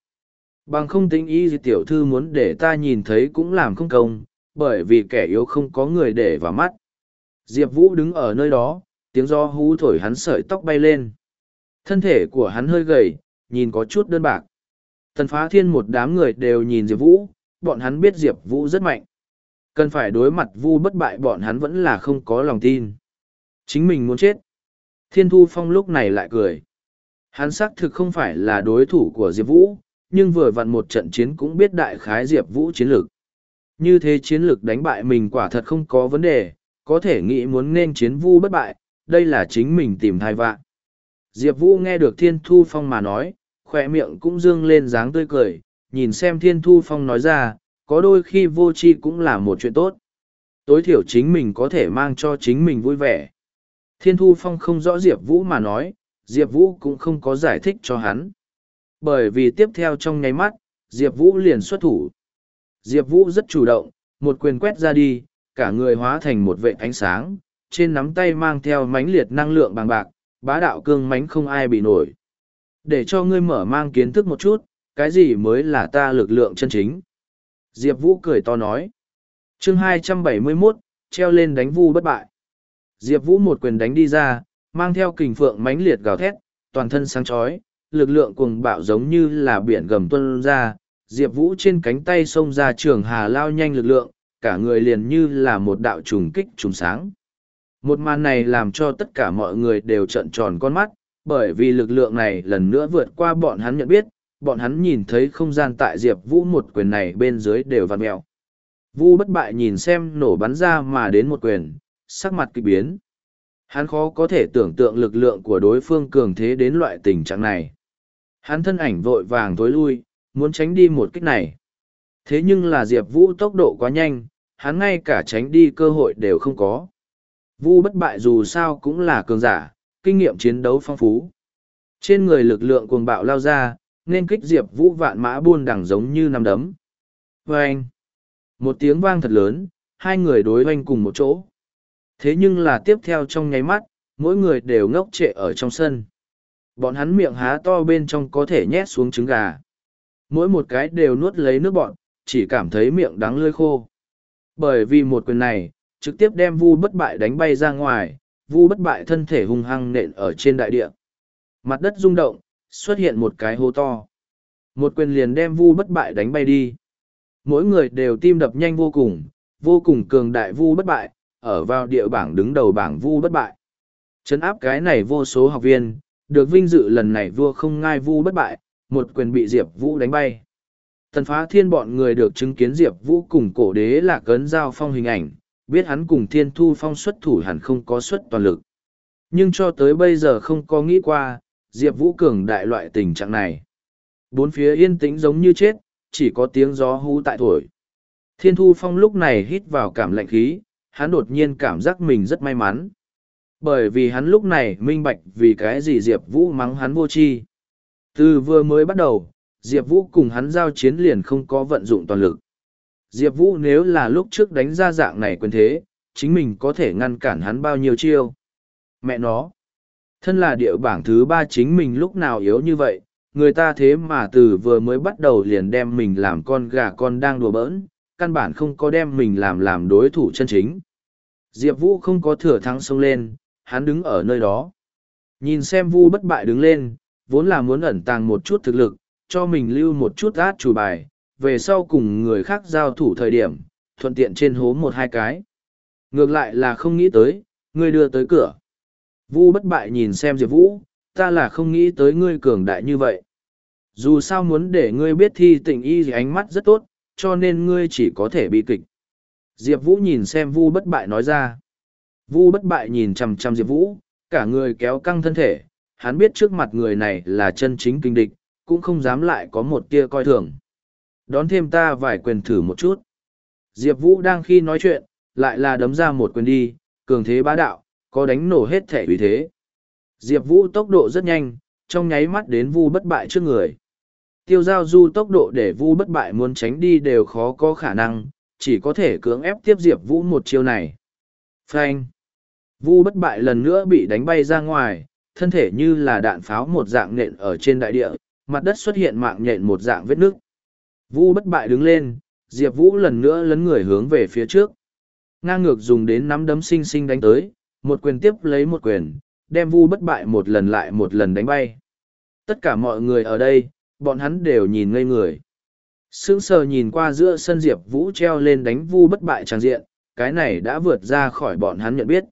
Bằng không tình y tiểu thư muốn để ta nhìn thấy cũng làm không công, bởi vì kẻ yếu không có người để vào mắt. Diệp Vũ đứng ở nơi đó, tiếng gió hú thổi hắn sợi tóc bay lên. Thân thể của hắn hơi gầy, nhìn có chút đơn bạc. Tần phá thiên một đám người đều nhìn Diệp Vũ, bọn hắn biết Diệp Vũ rất mạnh. Cần phải đối mặt vu bất bại bọn hắn vẫn là không có lòng tin. Chính mình muốn chết. Thiên Thu Phong lúc này lại cười. Hắn xác thực không phải là đối thủ của Diệp Vũ, nhưng vừa vặn một trận chiến cũng biết đại khái Diệp Vũ chiến lược. Như thế chiến lược đánh bại mình quả thật không có vấn đề, có thể nghĩ muốn nên chiến vu bất bại, đây là chính mình tìm thai vạn. Diệp Vũ nghe được Thiên Thu Phong mà nói, khỏe miệng cũng dương lên dáng tươi cười, nhìn xem Thiên Thu Phong nói ra, có đôi khi vô tri cũng là một chuyện tốt. Tối thiểu chính mình có thể mang cho chính mình vui vẻ. Thiên Thu Phong không rõ Diệp Vũ mà nói, Diệp Vũ cũng không có giải thích cho hắn. Bởi vì tiếp theo trong nháy mắt, Diệp Vũ liền xuất thủ. Diệp Vũ rất chủ động, một quyền quét ra đi, cả người hóa thành một vệ ánh sáng, trên nắm tay mang theo mánh liệt năng lượng bằng bạc, bá đạo cương mánh không ai bị nổi. Để cho ngươi mở mang kiến thức một chút, cái gì mới là ta lực lượng chân chính. Diệp Vũ cười to nói. chương 271, treo lên đánh vu bất bại. Diệp Vũ một quyền đánh đi ra, mang theo kình phượng mãnh liệt gào thét, toàn thân sáng chói, lực lượng cuồng bạo giống như là biển gầm tuân ra. Diệp Vũ trên cánh tay xông ra trường hà lao nhanh lực lượng, cả người liền như là một đạo trùng kích trùng sáng. Một màn này làm cho tất cả mọi người đều trợn tròn con mắt, bởi vì lực lượng này lần nữa vượt qua bọn hắn nhận biết, bọn hắn nhìn thấy không gian tại Diệp Vũ một quyền này bên dưới đều vặn mèo. Vu bất bại nhìn xem nổ bắn ra mà đến một quyền, sắc mặt kịch biến. Hắn khó có thể tưởng tượng lực lượng của đối phương cường thế đến loại tình trạng này. Hắn thân ảnh vội vàng tối lui, muốn tránh đi một kích này. Thế nhưng là Diệp Vũ tốc độ quá nhanh, hắn ngay cả tránh đi cơ hội đều không có. Vu bất bại dù sao cũng là cường giả, kinh nghiệm chiến đấu phong phú. Trên người lực lượng cuồng bạo lao ra, nên kích Diệp Vũ vạn mã buôn đẳng giống như nằm đấm. Và anh, một tiếng vang thật lớn, hai người đối hoanh cùng một chỗ. Thế nhưng là tiếp theo trong nháy mắt, mỗi người đều ngốc trệ ở trong sân. Bọn hắn miệng há to bên trong có thể nhét xuống trứng gà. Mỗi một cái đều nuốt lấy nước bọn, chỉ cảm thấy miệng đắng lươi khô. Bởi vì một quyền này, trực tiếp đem vu bất bại đánh bay ra ngoài, vu bất bại thân thể hung hăng nện ở trên đại địa. Mặt đất rung động, xuất hiện một cái hố to. Một quyền liền đem vu bất bại đánh bay đi. Mỗi người đều tim đập nhanh vô cùng, vô cùng cường đại vu bất bại, ở vào địa bảng đứng đầu bảng vu bất bại. Chấn áp cái này vô số học viên, được vinh dự lần này vua không ngai vu bất bại, một quyền bị Diệp Vũ đánh bay. Tần phá thiên bọn người được chứng kiến Diệp Vũ cùng cổ đế là cấn giao phong hình ảnh, biết hắn cùng thiên thu phong xuất thủ hẳn không có xuất toàn lực. Nhưng cho tới bây giờ không có nghĩ qua, Diệp Vũ cường đại loại tình trạng này. Bốn phía yên tĩnh giống như chết, chỉ có tiếng gió hú tại thổi. Thiên thu phong lúc này hít vào cảm lạnh khí, hắn đột nhiên cảm giác mình rất may mắn. Bởi vì hắn lúc này minh bạch vì cái gì Diệp Vũ mắng hắn vô chi. Từ vừa mới bắt đầu, Diệp Vũ cùng hắn giao chiến liền không có vận dụng toàn lực. Diệp Vũ nếu là lúc trước đánh ra dạng này quyền thế, chính mình có thể ngăn cản hắn bao nhiêu chiêu. Mẹ nó, thân là địa bảng thứ ba chính mình lúc nào yếu như vậy, người ta thế mà từ vừa mới bắt đầu liền đem mình làm con gà con đang đùa bỡn, căn bản không có đem mình làm làm đối thủ chân chính. Diệp Vũ không có thừa thắng xông lên, hắn đứng ở nơi đó. Nhìn xem Vu bất bại đứng lên, vốn là muốn ẩn tàng một chút thực lực, cho mình lưu một chút át chủ bài, về sau cùng người khác giao thủ thời điểm, thuận tiện trên hố một hai cái. Ngược lại là không nghĩ tới, ngươi đưa tới cửa. Vu bất bại nhìn xem Diệp Vũ, ta là không nghĩ tới ngươi cường đại như vậy. Dù sao muốn để ngươi biết thi tình y gì ánh mắt rất tốt, cho nên ngươi chỉ có thể bị kịch. Diệp Vũ nhìn xem Vu bất bại nói ra. Vu bất bại nhìn chằm chằm Diệp Vũ, cả người kéo căng thân thể, hắn biết trước mặt người này là chân chính kinh địch, cũng không dám lại có một tia coi thường. Đón thêm ta vài quyền thử một chút. Diệp Vũ đang khi nói chuyện, lại là đấm ra một quyền đi, cường thế bá đạo, có đánh nổ hết thể uy thế. Diệp Vũ tốc độ rất nhanh, trong nháy mắt đến vu bất bại trước người. Tiêu giao du tốc độ để vu bất bại muốn tránh đi đều khó có khả năng, chỉ có thể cưỡng ép tiếp Diệp Vũ một chiêu này. Phanh! Vu bất bại lần nữa bị đánh bay ra ngoài, thân thể như là đạn pháo một dạng nện ở trên đại địa, mặt đất xuất hiện mạng nhện một dạng vết nước. Vu bất bại đứng lên, Diệp Vũ lần nữa lấn người hướng về phía trước. Ngang ngược dùng đến nắm đấm sinh sinh đánh tới, một quyền tiếp lấy một quyền, đem Vu bất bại một lần lại một lần đánh bay. Tất cả mọi người ở đây, bọn hắn đều nhìn ngây người. Sững sờ nhìn qua giữa sân Diệp Vũ treo lên đánh Vu bất bại tràng diện, cái này đã vượt ra khỏi bọn hắn nhận biết.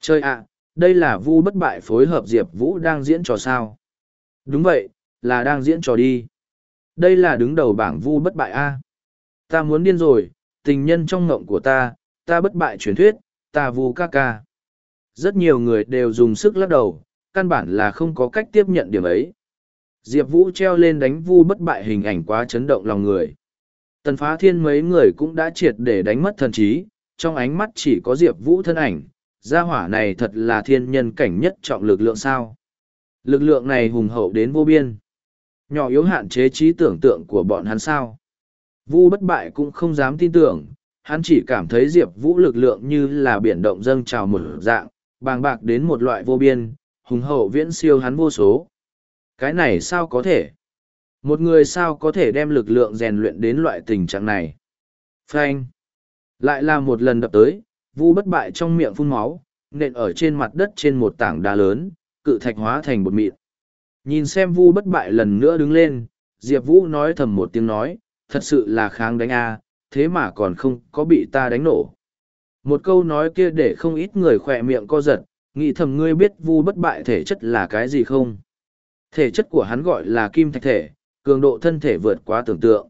Chơi ạ, đây là Vu bất bại phối hợp Diệp Vũ đang diễn trò sao. Đúng vậy, là đang diễn trò đi. Đây là đứng đầu bảng Vu bất bại A. Ta muốn điên rồi, tình nhân trong ngộng của ta, ta bất bại truyền thuyết, ta Vu ca ca. Rất nhiều người đều dùng sức lắc đầu, căn bản là không có cách tiếp nhận điểm ấy. Diệp Vũ treo lên đánh vu bất bại hình ảnh quá chấn động lòng người. Tần phá thiên mấy người cũng đã triệt để đánh mất thần trí, trong ánh mắt chỉ có Diệp Vũ thân ảnh, gia hỏa này thật là thiên nhân cảnh nhất trọng lực lượng sao. Lực lượng này hùng hậu đến vô biên. Nhỏ yếu hạn chế trí tưởng tượng của bọn hắn sao. Vu bất bại cũng không dám tin tưởng, hắn chỉ cảm thấy Diệp Vũ lực lượng như là biển động dâng trào một dạng, bàng bạc đến một loại vô biên, hùng hậu viễn siêu hắn vô số. Cái này sao có thể? Một người sao có thể đem lực lượng rèn luyện đến loại tình trạng này? Frank! Lại là một lần đập tới, vu bất bại trong miệng phun máu, nện ở trên mặt đất trên một tảng đá lớn, cự thạch hóa thành bột mịn. Nhìn xem vu bất bại lần nữa đứng lên, Diệp Vũ nói thầm một tiếng nói, thật sự là kháng đánh A, thế mà còn không có bị ta đánh nổ. Một câu nói kia để không ít người khỏe miệng co giật, nghĩ thầm ngươi biết vu bất bại thể chất là cái gì không? Thể chất của hắn gọi là kim thạch thể, cường độ thân thể vượt quá tưởng tượng.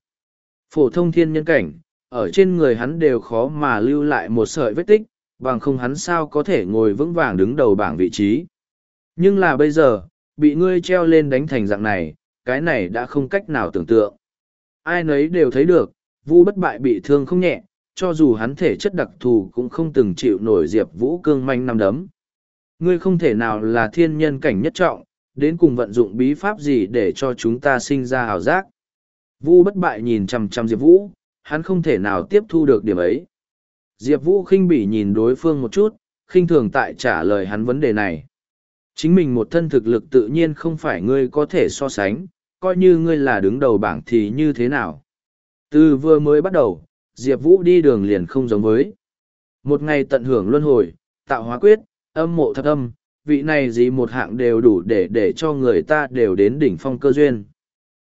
Phổ thông thiên nhân cảnh, ở trên người hắn đều khó mà lưu lại một sợi vết tích, bằng không hắn sao có thể ngồi vững vàng đứng đầu bảng vị trí. Nhưng là bây giờ, bị ngươi treo lên đánh thành dạng này, cái này đã không cách nào tưởng tượng. Ai nấy đều thấy được, Vu bất bại bị thương không nhẹ, cho dù hắn thể chất đặc thù cũng không từng chịu nổi Diệp Vũ cương manh năm đấm. Ngươi không thể nào là thiên nhân cảnh nhất trọng, đến cùng vận dụng bí pháp gì để cho chúng ta sinh ra hào giác. Vu bất bại nhìn chằm chằm Diệp Vũ, hắn không thể nào tiếp thu được điểm ấy. Diệp Vũ khinh bỉ nhìn đối phương một chút, khinh thường tại trả lời hắn vấn đề này. Chính mình một thân thực lực tự nhiên không phải ngươi có thể so sánh, coi như ngươi là đứng đầu bảng thì như thế nào. Từ vừa mới bắt đầu, Diệp Vũ đi đường liền không giống với. Một ngày tận hưởng luân hồi, tạo hóa quyết, âm mộ thập âm, vị này gì một hạng đều đủ để để cho người ta đều đến đỉnh phong cơ duyên.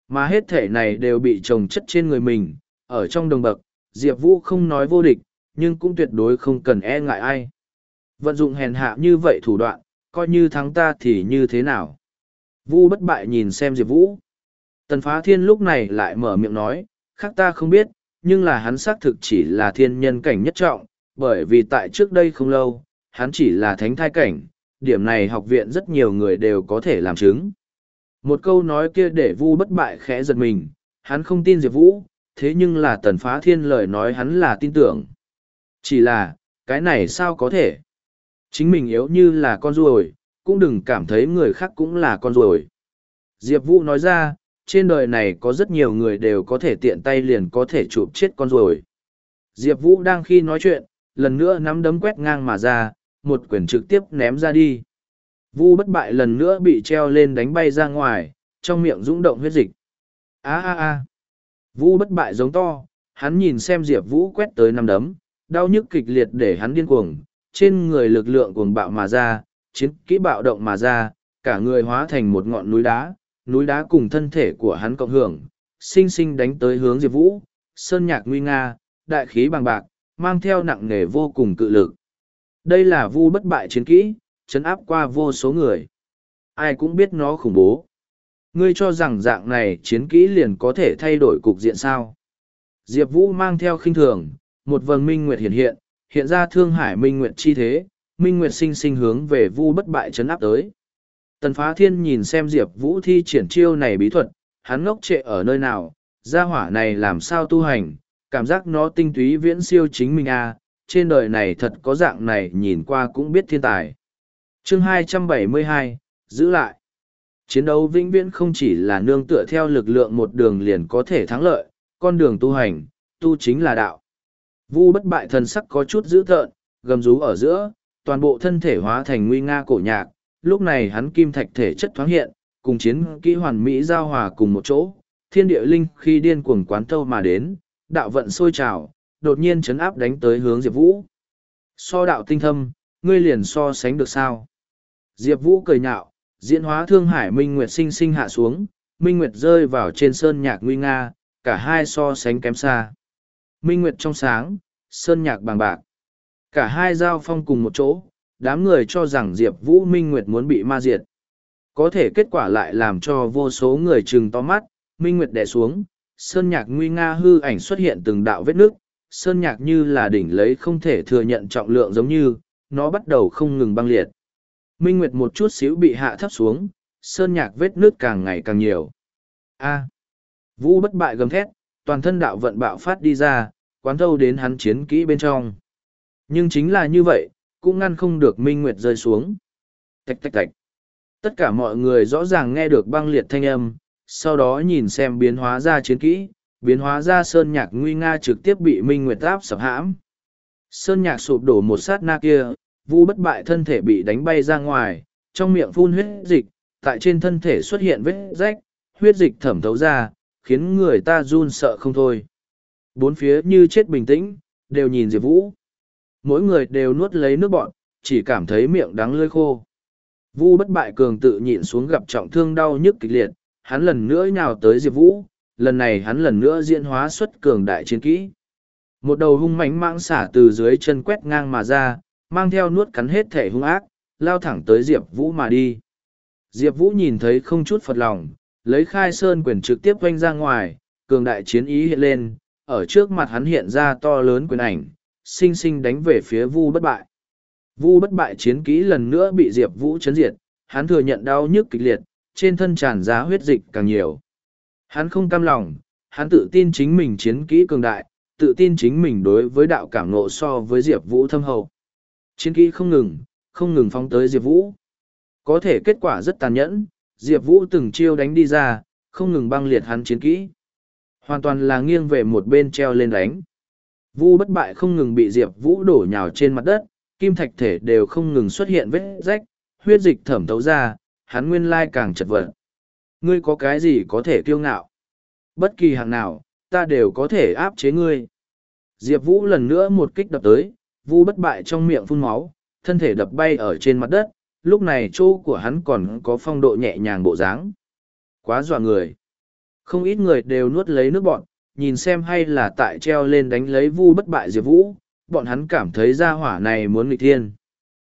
Mà hết thể này đều bị trồng chất trên người mình, ở trong đồng bậc, Diệp Vũ không nói vô địch, nhưng cũng tuyệt đối không cần e ngại ai. Vận dụng hèn hạ như vậy thủ đoạn, coi như thắng ta thì như thế nào. Vu bất bại nhìn xem Diệp Vũ. Tần phá thiên lúc này lại mở miệng nói, khác ta không biết, nhưng là hắn xác thực chỉ là thiên nhân cảnh nhất trọng, bởi vì tại trước đây không lâu, hắn chỉ là thánh thai cảnh, điểm này học viện rất nhiều người đều có thể làm chứng. Một câu nói kia để Vu bất bại khẽ giật mình, hắn không tin Diệp Vũ, thế nhưng là tần phá thiên lời nói hắn là tin tưởng. Chỉ là, cái này sao có thể? Chính mình yếu như là con ruồi, cũng đừng cảm thấy người khác cũng là con ruồi. Diệp Vũ nói ra, trên đời này có rất nhiều người đều có thể tiện tay liền có thể chụp chết con ruồi. Diệp Vũ đang khi nói chuyện, lần nữa nắm đấm quét ngang mà ra, một quyền trực tiếp ném ra đi. Vu bất bại lần nữa bị treo lên đánh bay ra ngoài, trong miệng rung động huyết dịch. Á á á! Vu bất bại giống to, hắn nhìn xem Diệp Vũ quét tới năm đấm, đau nhức kịch liệt để hắn điên cuồng, trên người lực lượng cuồng bạo mà ra, chiến kỹ bạo động mà ra, cả người hóa thành một ngọn núi đá, núi đá cùng thân thể của hắn cộng hưởng, sinh sinh đánh tới hướng Diệp Vũ, sơn nhạc nguy nga, đại khí bằng bạc, mang theo nặng nề vô cùng cự lực. Đây là vu bất bại chiến kỹ, chấn áp qua vô số người. Ai cũng biết nó khủng bố. Ngươi cho rằng dạng này chiến kỹ liền có thể thay đổi cục diện sao. Diệp Vũ mang theo khinh thường, một vầng minh nguyệt hiện hiện, hiện ra thương hải minh nguyệt chi thế, minh nguyệt sinh sinh hướng về vu bất bại chấn áp tới. Tần phá thiên nhìn xem Diệp Vũ thi triển chiêu này bí thuật, hắn ngốc trệ ở nơi nào, gia hỏa này làm sao tu hành, cảm giác nó tinh túy viễn siêu chính mình a trên đời này thật có dạng này nhìn qua cũng biết thiên tài. chương 272, giữ lại. Chiến đấu vĩnh viễn không chỉ là nương tựa theo lực lượng một đường liền có thể thắng lợi, con đường tu hành, tu chính là đạo. Vu bất bại thần sắc có chút dữ tợn, gầm rú ở giữa, toàn bộ thân thể hóa thành nguy nga cổ nhạc, lúc này hắn kim thạch thể chất thoáng hiện, cùng chiến kỹ hoàn mỹ giao hòa cùng một chỗ, thiên địa linh khi điên cuồng quán thâu mà đến, đạo vận sôi trào, đột nhiên chấn áp đánh tới hướng Diệp Vũ. So đạo tinh thâm, ngươi liền so sánh được sao? Diệp Vũ cười nhạo, diễn hóa thương hải Minh Nguyệt sinh sinh hạ xuống, Minh Nguyệt rơi vào trên sơn nhạc nguy nga, cả hai so sánh kém xa. Minh Nguyệt trong sáng, sơn nhạc bằng bạc. Cả hai giao phong cùng một chỗ, đám người cho rằng Diệp Vũ Minh Nguyệt muốn bị ma diệt. Có thể kết quả lại làm cho vô số người trừng to mắt, Minh Nguyệt đè xuống, sơn nhạc nguy nga hư ảnh xuất hiện từng đạo vết nước, sơn nhạc như là đỉnh lấy không thể thừa nhận trọng lượng giống như, nó bắt đầu không ngừng băng liệt. Minh Nguyệt một chút xíu bị hạ thấp xuống, sơn nhạc vết nước càng ngày càng nhiều. A. Vũ bất bại gầm thét, toàn thân đạo vận bạo phát đi ra, quán thâu đến hắn chiến kỹ bên trong. Nhưng chính là như vậy, cũng ngăn không được Minh Nguyệt rơi xuống. Tạch tạch tạch. Tất cả mọi người rõ ràng nghe được băng liệt thanh âm, sau đó nhìn xem biến hóa ra chiến kỹ, biến hóa ra sơn nhạc nguy nga trực tiếp bị Minh Nguyệt áp sập hãm. Sơn nhạc sụp đổ một sát na kia, vu bất bại thân thể bị đánh bay ra ngoài, trong miệng phun huyết dịch, tại trên thân thể xuất hiện vết rách, huyết dịch thẩm thấu ra, khiến người ta run sợ không thôi. Bốn phía như chết bình tĩnh, đều nhìn Diệp Vũ. Mỗi người đều nuốt lấy nước bọn, chỉ cảm thấy miệng đắng lơi khô. Vu bất bại cường tự nhịn xuống gặp trọng thương đau nhức kịch liệt, hắn lần nữa nhào tới Diệp Vũ, lần này hắn lần nữa diễn hóa xuất cường đại chiến kỹ. Một đầu hung mãnh mãng xả từ dưới chân quét ngang mà ra, mang theo nuốt cắn hết thể hung ác, lao thẳng tới Diệp Vũ mà đi. Diệp Vũ nhìn thấy không chút phật lòng, lấy khai sơn quyền trực tiếp quanh ra ngoài, cường đại chiến ý hiện lên, ở trước mặt hắn hiện ra to lớn quyền ảnh, sinh sinh đánh về phía Vu bất bại. Vu bất bại chiến kỹ lần nữa bị Diệp Vũ chấn diệt, hắn thừa nhận đau nhức kịch liệt, trên thân tràn ra huyết dịch càng nhiều. Hắn không cam lòng, hắn tự tin chính mình chiến kỹ cường đại, tự tin chính mình đối với đạo cảm ngộ so với Diệp Vũ thâm hậu. Chiến kỹ không ngừng, không ngừng phóng tới Diệp Vũ. Có thể kết quả rất tàn nhẫn, Diệp Vũ từng chiêu đánh đi ra, không ngừng băng liệt hắn chiến kỹ. Hoàn toàn là nghiêng về một bên treo lên đánh. Vu bất bại không ngừng bị Diệp Vũ đổ nhào trên mặt đất, kim thạch thể đều không ngừng xuất hiện vết rách, huyết dịch thẩm thấu ra, hắn nguyên lai càng chật vật. Ngươi có cái gì có thể kiêu ngạo? Bất kỳ hạng nào, ta đều có thể áp chế ngươi. Diệp Vũ lần nữa một kích đập tới, Vu bất bại trong miệng phun máu, thân thể đập bay ở trên mặt đất, lúc này chỗ của hắn còn có phong độ nhẹ nhàng bộ dáng. Quá dọa người. Không ít người đều nuốt lấy nước bọn, nhìn xem hay là tại treo lên đánh lấy Vu bất bại Diệp Vũ, bọn hắn cảm thấy ra hỏa này muốn nghịch thiên.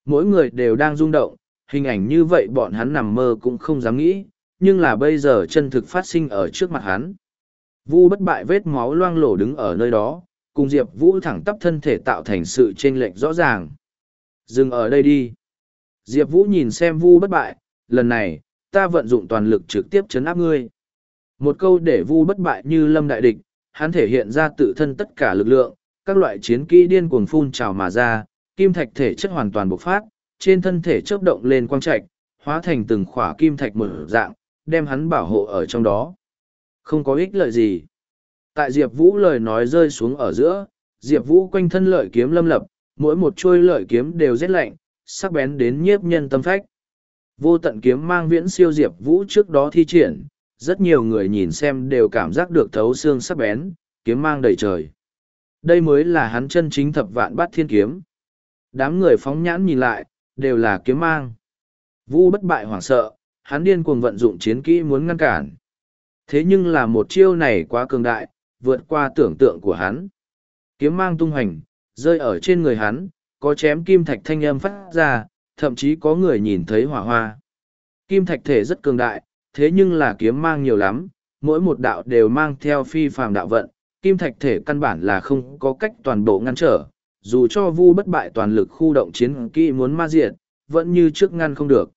Mỗi người đều đang rung động, hình ảnh như vậy bọn hắn nằm mơ cũng không dám nghĩ, nhưng là bây giờ chân thực phát sinh ở trước mặt hắn. Vu bất bại vết máu loang lổ đứng ở nơi đó, cùng Diệp Vũ thẳng tắp thân thể tạo thành sự chênh lệch rõ ràng. Dừng ở đây đi. Diệp Vũ nhìn xem Vu bất bại, lần này, ta vận dụng toàn lực trực tiếp chấn áp ngươi. Một câu để Vu bất bại như lâm đại địch, hắn thể hiện ra tự thân tất cả lực lượng, các loại chiến kỹ điên cuồng phun trào mà ra, kim thạch thể chất hoàn toàn bộc phát, trên thân thể chớp động lên quang trạch, hóa thành từng khỏa kim thạch mở dạng, đem hắn bảo hộ ở trong đó. Không có ích lợi gì. Tại Diệp Vũ lời nói rơi xuống ở giữa, Diệp Vũ quanh thân lợi kiếm lâm lập, mỗi một chuôi lợi kiếm đều rét lạnh, sắc bén đến nhiếp nhân tâm phách. Vô tận kiếm mang viễn siêu Diệp Vũ trước đó thi triển, rất nhiều người nhìn xem đều cảm giác được thấu xương sắc bén, kiếm mang đầy trời. Đây mới là hắn chân chính thập vạn bát thiên kiếm. Đám người phóng nhãn nhìn lại, đều là kiếm mang. Vu bất bại hoảng sợ, hắn điên cuồng vận dụng chiến kỹ muốn ngăn cản. Thế nhưng là một chiêu này quá cường đại, vượt qua tưởng tượng của hắn. Kiếm mang tung hành, rơi ở trên người hắn, có chém kim thạch thanh âm phát ra, thậm chí có người nhìn thấy hỏa hoa. Kim thạch thể rất cường đại, thế nhưng là kiếm mang nhiều lắm, mỗi một đạo đều mang theo phi phàm đạo vận, kim thạch thể căn bản là không có cách toàn bộ ngăn trở, dù cho vu bất bại toàn lực khu động chiến kỹ muốn ma diệt, vẫn như trước ngăn không được.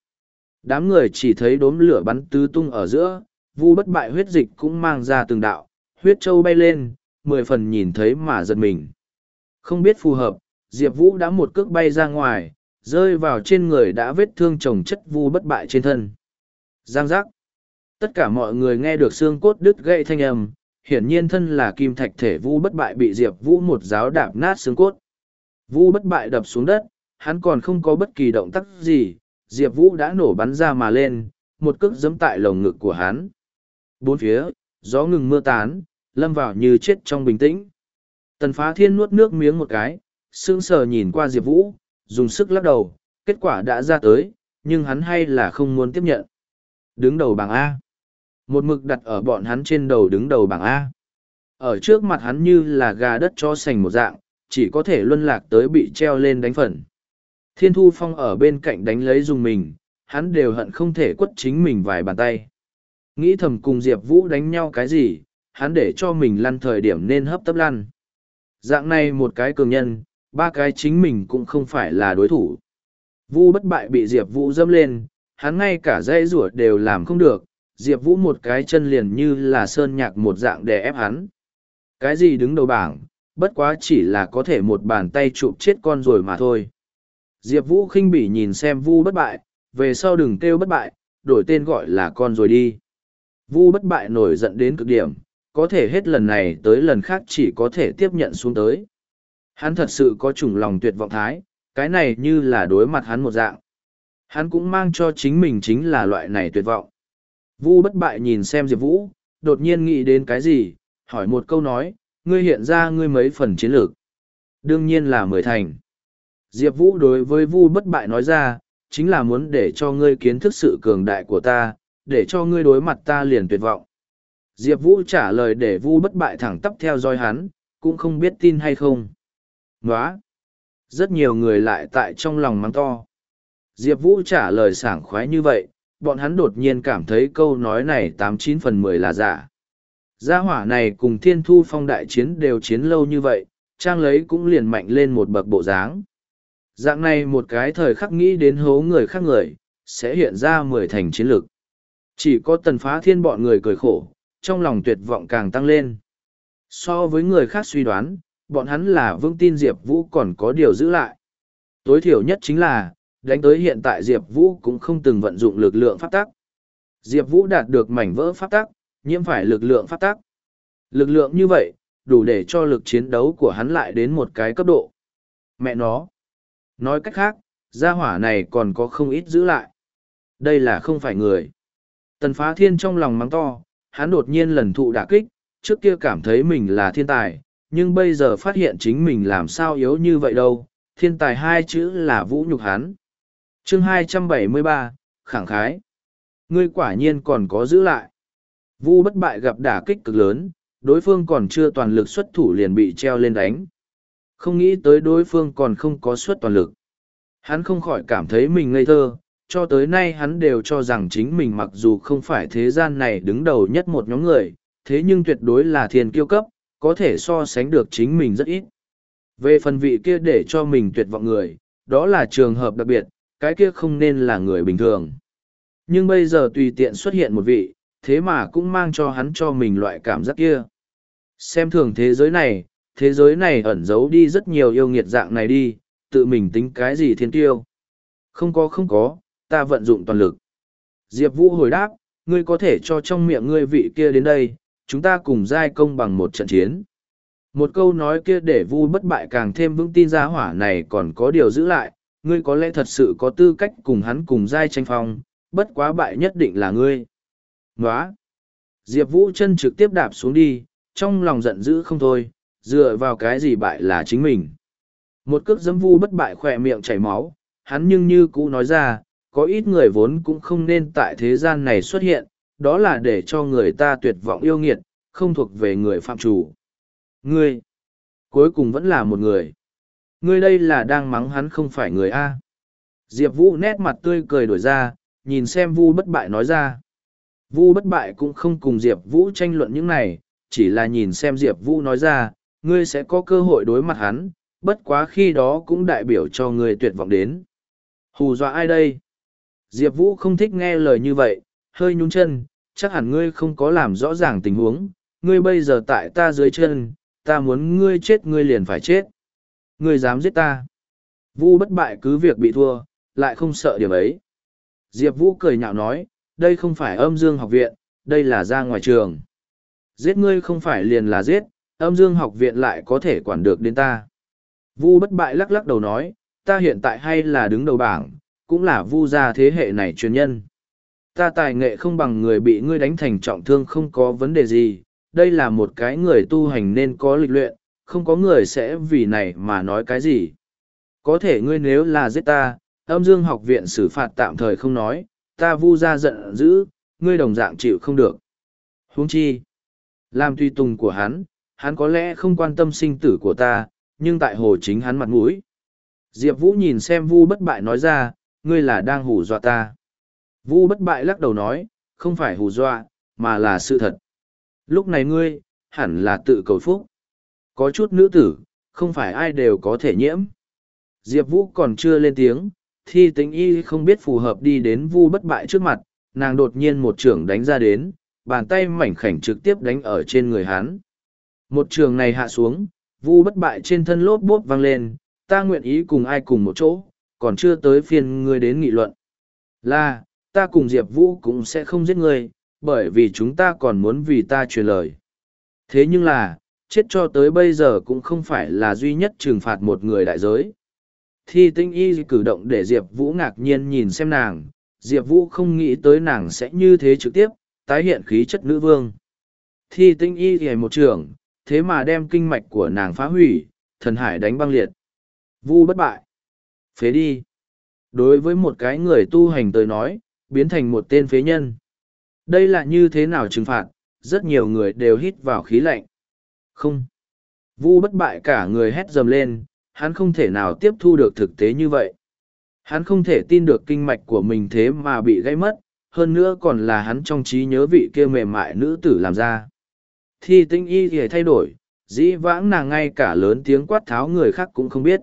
Đám người chỉ thấy đốm lửa bắn tứ tung ở giữa, vu bất bại huyết dịch cũng mang ra từng đạo, huyết châu bay lên, mười phần nhìn thấy mà giật mình. Không biết phù hợp, Diệp Vũ đã một cước bay ra ngoài, rơi vào trên người đã vết thương chồng chất vu bất bại trên thân. Giang giác. Tất cả mọi người nghe được xương cốt đứt gãy thanh âm, hiển nhiên thân là kim thạch thể vu bất bại bị Diệp Vũ một giáo đạp nát xương cốt. Vu bất bại đập xuống đất, hắn còn không có bất kỳ động tác gì, Diệp Vũ đã nổ bắn ra mà lên, một cước giẫm tại lồng ngực của hắn. Bốn phía, gió ngừng mưa tán, lâm vào như chết trong bình tĩnh. Tần phá thiên nuốt nước miếng một cái, sững sờ nhìn qua Diệp Vũ, dùng sức lắc đầu, kết quả đã ra tới, nhưng hắn hay là không muốn tiếp nhận. Đứng đầu bảng A. Một mực đặt ở bọn hắn trên đầu đứng đầu bảng A. Ở trước mặt hắn như là gà đất cho sành một dạng, chỉ có thể luân lạc tới bị treo lên đánh phần. Thiên Thu Phong ở bên cạnh đánh lấy dùng mình, hắn đều hận không thể quất chính mình vài bàn tay. Nghĩ thầm cùng Diệp Vũ đánh nhau cái gì, hắn để cho mình lăn thời điểm nên hấp tấp lăn. Dạng này một cái cường nhân, ba cái chính mình cũng không phải là đối thủ. Vu bất bại bị Diệp Vũ dâm lên, hắn ngay cả dây rủa đều làm không được, Diệp Vũ một cái chân liền như là sơn nhạc một dạng để ép hắn. Cái gì đứng đầu bảng, bất quá chỉ là có thể một bàn tay chụp chết con rồi mà thôi. Diệp Vũ khinh bỉ nhìn xem Vu bất bại, về sau đừng kêu bất bại, đổi tên gọi là con rồi đi. Vu bất bại nổi giận đến cực điểm, có thể hết lần này tới lần khác chỉ có thể tiếp nhận xuống tới. Hắn thật sự có chủng lòng tuyệt vọng thái, cái này như là đối mặt hắn một dạng. Hắn cũng mang cho chính mình chính là loại này tuyệt vọng. Vu bất bại nhìn xem Diệp Vũ, đột nhiên nghĩ đến cái gì, hỏi một câu nói, ngươi hiện ra ngươi mấy phần chiến lược. Đương nhiên là mười thành. Diệp Vũ đối với Vu bất bại nói ra, chính là muốn để cho ngươi kiến thức sự cường đại của ta, để cho ngươi đối mặt ta liền tuyệt vọng. Diệp Vũ trả lời để Vu bất bại thẳng tắp theo dõi hắn, cũng không biết tin hay không. Nóa! Rất nhiều người lại tại trong lòng mắng to. Diệp Vũ trả lời sảng khoái như vậy, bọn hắn đột nhiên cảm thấy câu nói này tám chín phần mười là giả. Gia hỏa này cùng thiên thu phong đại chiến đều chiến lâu như vậy, trang lấy cũng liền mạnh lên một bậc bộ dáng. Dạng này một cái thời khắc nghĩ đến hố người khác người, sẽ hiện ra mười thành chiến lược. Chỉ có tần phá thiên bọn người cười khổ, trong lòng tuyệt vọng càng tăng lên. So với người khác suy đoán, bọn hắn là vững tin Diệp Vũ còn có điều giữ lại. Tối thiểu nhất chính là, đánh tới hiện tại Diệp Vũ cũng không từng vận dụng lực lượng pháp tắc. Diệp Vũ đạt được mảnh vỡ pháp tắc, nhiễm phải lực lượng pháp tắc. Lực lượng như vậy, đủ để cho lực chiến đấu của hắn lại đến một cái cấp độ. Mẹ nó. Nói cách khác, gia hỏa này còn có không ít giữ lại. Đây là không phải người. Tần phá thiên trong lòng mắng to, hắn đột nhiên lần thụ đả kích, trước kia cảm thấy mình là thiên tài, nhưng bây giờ phát hiện chính mình làm sao yếu như vậy đâu. Thiên tài hai chữ là vũ nhục hắn chương 273, khẳng khái. Ngươi quả nhiên còn có giữ lại. Vu bất bại gặp đả kích cực lớn, đối phương còn chưa toàn lực xuất thủ liền bị treo lên đánh. Không nghĩ tới đối phương còn không có suất toàn lực. Hắn không khỏi cảm thấy mình ngây thơ, cho tới nay hắn đều cho rằng chính mình mặc dù không phải thế gian này đứng đầu nhất một nhóm người, thế nhưng tuyệt đối là thiên kiêu cấp, có thể so sánh được chính mình rất ít. Về phần vị kia để cho mình tuyệt vọng người, đó là trường hợp đặc biệt, cái kia không nên là người bình thường. Nhưng bây giờ tùy tiện xuất hiện một vị, thế mà cũng mang cho hắn cho mình loại cảm giác kia. Xem thường thế giới này, thế giới này ẩn giấu đi rất nhiều yêu nghiệt dạng này đi, tự mình tính cái gì thiên tiêu. Không có không có, ta vận dụng toàn lực. Diệp Vũ hồi đáp, ngươi có thể cho trong miệng ngươi vị kia đến đây, chúng ta cùng giai công bằng một trận chiến. Một câu nói kia để Vu bất bại càng thêm vững tin ra hỏa này còn có điều giữ lại, ngươi có lẽ thật sự có tư cách cùng hắn cùng giai tranh phong, bất quá bại nhất định là ngươi. Nóa! Diệp Vũ chân trực tiếp đạp xuống đi, trong lòng giận dữ không thôi, dựa vào cái gì bại là chính mình. Một cước giấm vu bất bại khỏe miệng chảy máu, hắn nhưng như cũ nói ra, có ít người vốn cũng không nên tại thế gian này xuất hiện, đó là để cho người ta tuyệt vọng yêu nghiệt, không thuộc về người phạm chủ. Ngươi, cuối cùng vẫn là một người. Ngươi đây là đang mắng hắn không phải người A. Diệp Vũ nét mặt tươi cười đổi ra, nhìn xem Vu bất bại nói ra. Vu bất bại cũng không cùng Diệp Vũ tranh luận những này, chỉ là nhìn xem Diệp Vũ nói ra, ngươi sẽ có cơ hội đối mặt hắn, bất quá khi đó cũng đại biểu cho ngươi tuyệt vọng đến. Hù dọa ai đây? Diệp Vũ không thích nghe lời như vậy, hơi nhún chân, chắc hẳn ngươi không có làm rõ ràng tình huống, ngươi bây giờ tại ta dưới chân, ta muốn ngươi chết ngươi liền phải chết. Ngươi dám giết ta. Vu bất bại cứ việc bị thua, lại không sợ điểm ấy. Diệp Vũ cười nhạo nói, đây không phải âm dương học viện, đây là ra ngoài trường. Giết ngươi không phải liền là giết, âm dương học viện lại có thể quản được đến ta. Vu bất bại lắc lắc đầu nói, ta hiện tại hay là đứng đầu bảng, cũng là vu gia thế hệ này truyền nhân. Ta tài nghệ không bằng người bị ngươi đánh thành trọng thương không có vấn đề gì, đây là một cái người tu hành nên có lịch luyện, không có người sẽ vì này mà nói cái gì. Có thể ngươi nếu là giết ta, âm dương học viện xử phạt tạm thời không nói, ta vu ra giận dữ, ngươi đồng dạng chịu không được. huống chi, làm tùy tùng của hắn, hắn có lẽ không quan tâm sinh tử của ta, nhưng tại hồ chính hắn mặt mũi. Diệp Vũ nhìn xem vu bất bại nói ra, ngươi là đang hù dọa ta. Vu bất bại lắc đầu nói, không phải hù dọa, mà là sự thật. Lúc này ngươi, hẳn là tự cầu phúc. Có chút nữ tử, không phải ai đều có thể nhiễm. Diệp Vũ còn chưa lên tiếng, thi tính y không biết phù hợp đi đến vu bất bại trước mặt, nàng đột nhiên một trường đánh ra đến, bàn tay mảnh khảnh trực tiếp đánh ở trên người hắn. Một trường này hạ xuống, vu bất bại trên thân lốp bốp vang lên, ta nguyện ý cùng ai cùng một chỗ, còn chưa tới phiên ngươi đến nghị luận. Là, ta cùng Diệp Vũ cũng sẽ không giết ngươi, bởi vì chúng ta còn muốn vì ta truyền lời. Thế nhưng là, chết cho tới bây giờ cũng không phải là duy nhất trừng phạt một người đại giới. Thi tinh y cử động để Diệp Vũ ngạc nhiên nhìn xem nàng, Diệp Vũ không nghĩ tới nàng sẽ như thế trực tiếp, tái hiện khí chất nữ vương. Thi tinh y thì một trường, thế mà đem kinh mạch của nàng phá hủy, thần hải đánh băng liệt. Vu bất bại. Phế đi. Đối với một cái người tu hành tới nói, biến thành một tên phế nhân. Đây là như thế nào trừng phạt, rất nhiều người đều hít vào khí lạnh. Không. Vu bất bại cả người hét dầm lên, hắn không thể nào tiếp thu được thực tế như vậy. Hắn không thể tin được kinh mạch của mình thế mà bị gãy mất, hơn nữa còn là hắn trong trí nhớ vị kia mềm mại nữ tử làm ra. Thi tinh y thì thay đổi, dĩ vãng nàng ngay cả lớn tiếng quát tháo người khác cũng không biết.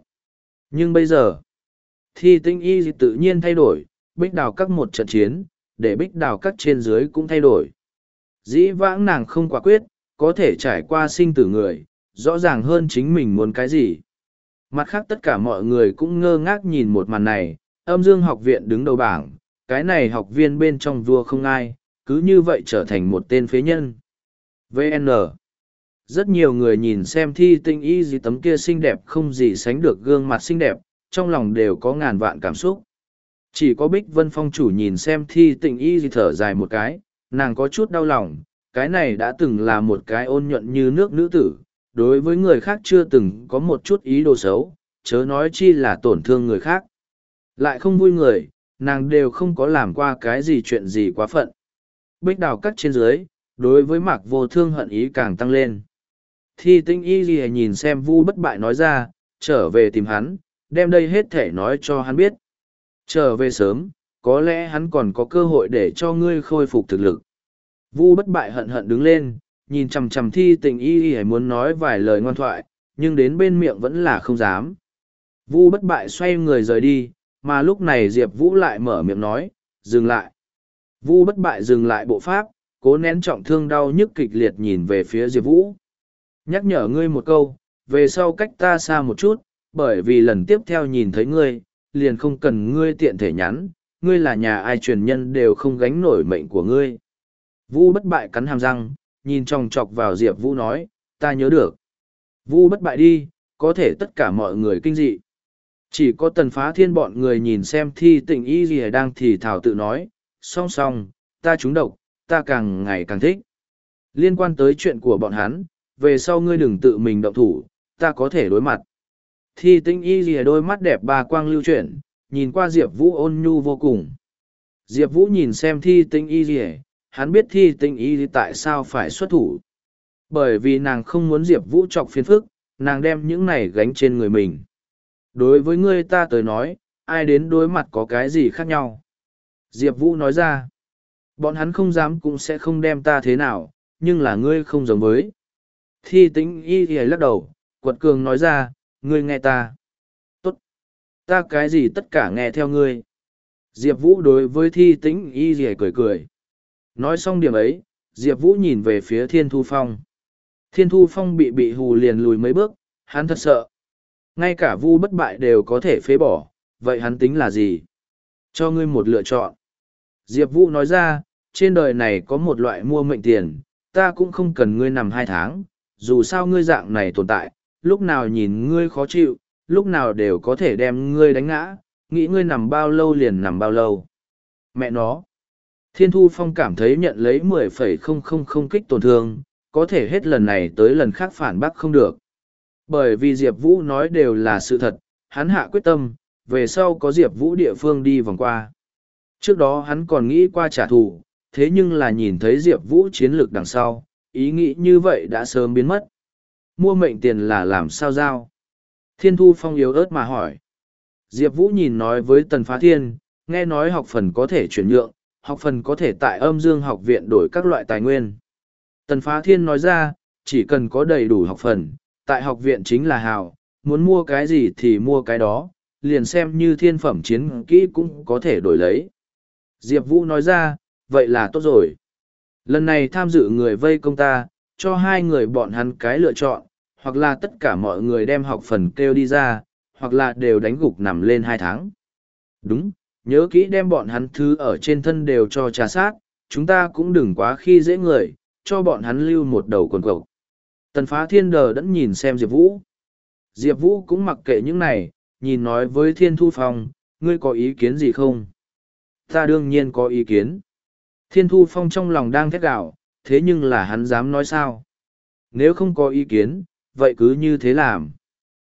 Nhưng bây giờ, thi tinh y thì tự nhiên thay đổi, bích đào các một trận chiến, để bích đào các trên dưới cũng thay đổi. Dĩ vãng nàng không quả quyết, có thể trải qua sinh tử người, rõ ràng hơn chính mình muốn cái gì. Mặt khác tất cả mọi người cũng ngơ ngác nhìn một màn này, âm dương học viện đứng đầu bảng, cái này học viên bên trong vua không ai, cứ như vậy trở thành một tên phế nhân. VN Rất nhiều người nhìn xem thi tinh y gì tấm kia xinh đẹp không gì sánh được gương mặt xinh đẹp, trong lòng đều có ngàn vạn cảm xúc. Chỉ có Bích Vân Phong chủ nhìn xem thi tình y gì thở dài một cái, nàng có chút đau lòng, cái này đã từng là một cái ôn nhuận như nước nữ tử, đối với người khác chưa từng có một chút ý đồ xấu, chớ nói chi là tổn thương người khác. Lại không vui người, nàng đều không có làm qua cái gì chuyện gì quá phận. Bích đào cắt trên dưới, đối với mạc vô thương hận ý càng tăng lên. Thi tinh y gì nhìn xem vu bất bại nói ra, trở về tìm hắn, đem đây hết thể nói cho hắn biết. Trở về sớm, có lẽ hắn còn có cơ hội để cho ngươi khôi phục thực lực. Vu bất bại hận hận đứng lên, nhìn chằm chằm thi tình y y muốn nói vài lời ngoan thoại, nhưng đến bên miệng vẫn là không dám. Vu bất bại xoay người rời đi, mà lúc này Diệp Vũ lại mở miệng nói, dừng lại. Vu bất bại dừng lại bộ pháp, cố nén trọng thương đau nhức kịch liệt nhìn về phía Diệp Vũ. Nhắc nhở ngươi một câu, về sau cách ta xa một chút, bởi vì lần tiếp theo nhìn thấy ngươi, liền không cần ngươi tiện thể nhắn, ngươi là nhà ai truyền nhân đều không gánh nổi mệnh của ngươi. Vu bất bại cắn hàm răng, nhìn tròng chọc vào Diệp Vũ nói, ta nhớ được. Vu bất bại đi, có thể tất cả mọi người kinh dị. Chỉ có tần phá thiên bọn người nhìn xem thi tình y gì đang thì thảo tự nói, song song, ta trúng độc, ta càng ngày càng thích. Liên quan tới chuyện của bọn hắn, về sau ngươi đừng tự mình động thủ, ta có thể đối mặt. Thi tinh y gì đôi mắt đẹp ba quang lưu chuyển, nhìn qua Diệp Vũ ôn nhu vô cùng. Diệp Vũ nhìn xem thi tinh y gì hắn biết thi tinh y tại sao phải xuất thủ. Bởi vì nàng không muốn Diệp Vũ chọc phiền phức, nàng đem những này gánh trên người mình. Đối với ngươi ta tới nói, ai đến đối mặt có cái gì khác nhau. Diệp Vũ nói ra, bọn hắn không dám cũng sẽ không đem ta thế nào, nhưng là ngươi không giống với. Thi tính y thì lắc đầu, quật cường nói ra, ngươi nghe ta. Tốt. Ta cái gì tất cả nghe theo ngươi. Diệp Vũ đối với thi tính y thì cười cười. Nói xong điểm ấy, Diệp Vũ nhìn về phía Thiên Thu Phong. Thiên Thu Phong bị bị hù liền lùi mấy bước, hắn thật sợ. Ngay cả vu bất bại đều có thể phế bỏ, vậy hắn tính là gì? Cho ngươi một lựa chọn. Diệp Vũ nói ra, trên đời này có một loại mua mệnh tiền, ta cũng không cần ngươi nằm hai tháng, dù sao ngươi dạng này tồn tại, lúc nào nhìn ngươi khó chịu, lúc nào đều có thể đem ngươi đánh ngã, nghĩ ngươi nằm bao lâu liền nằm bao lâu. Mẹ nó. Thiên Thu Phong cảm thấy nhận lấy 10,000 kích tổn thương, có thể hết lần này tới lần khác phản bác không được. Bởi vì Diệp Vũ nói đều là sự thật, hắn hạ quyết tâm, về sau có Diệp Vũ địa phương đi vòng qua. Trước đó hắn còn nghĩ qua trả thù, thế nhưng là nhìn thấy Diệp Vũ chiến lược đằng sau, ý nghĩ như vậy đã sớm biến mất. Mua mệnh tiền là làm sao giao? Thiên Thu Phong yếu ớt mà hỏi. Diệp Vũ nhìn nói với Tần Phá Thiên, nghe nói học phần có thể chuyển nhượng, học phần có thể tại âm dương học viện đổi các loại tài nguyên. Tần Phá Thiên nói ra, chỉ cần có đầy đủ học phần, tại học viện chính là hào, muốn mua cái gì thì mua cái đó, liền xem như thiên phẩm chiến kỹ cũng có thể đổi lấy. Diệp Vũ nói ra, vậy là tốt rồi. Lần này tham dự người vây công ta, cho hai người bọn hắn cái lựa chọn, hoặc là tất cả mọi người đem học phần kêu đi ra, hoặc là đều đánh gục nằm lên hai tháng. Đúng, nhớ kỹ đem bọn hắn thứ ở trên thân đều cho trà sát, chúng ta cũng đừng quá khi dễ người, cho bọn hắn lưu một đầu quần cộc. Tần phá thiên đờ đẫn nhìn xem Diệp Vũ. Diệp Vũ cũng mặc kệ những này, nhìn nói với Thiên Thu Phong, ngươi có ý kiến gì không? Ta đương nhiên có ý kiến. Thiên Thu Phong trong lòng đang thét gạo, thế nhưng là hắn dám nói sao? Nếu không có ý kiến, vậy cứ như thế làm.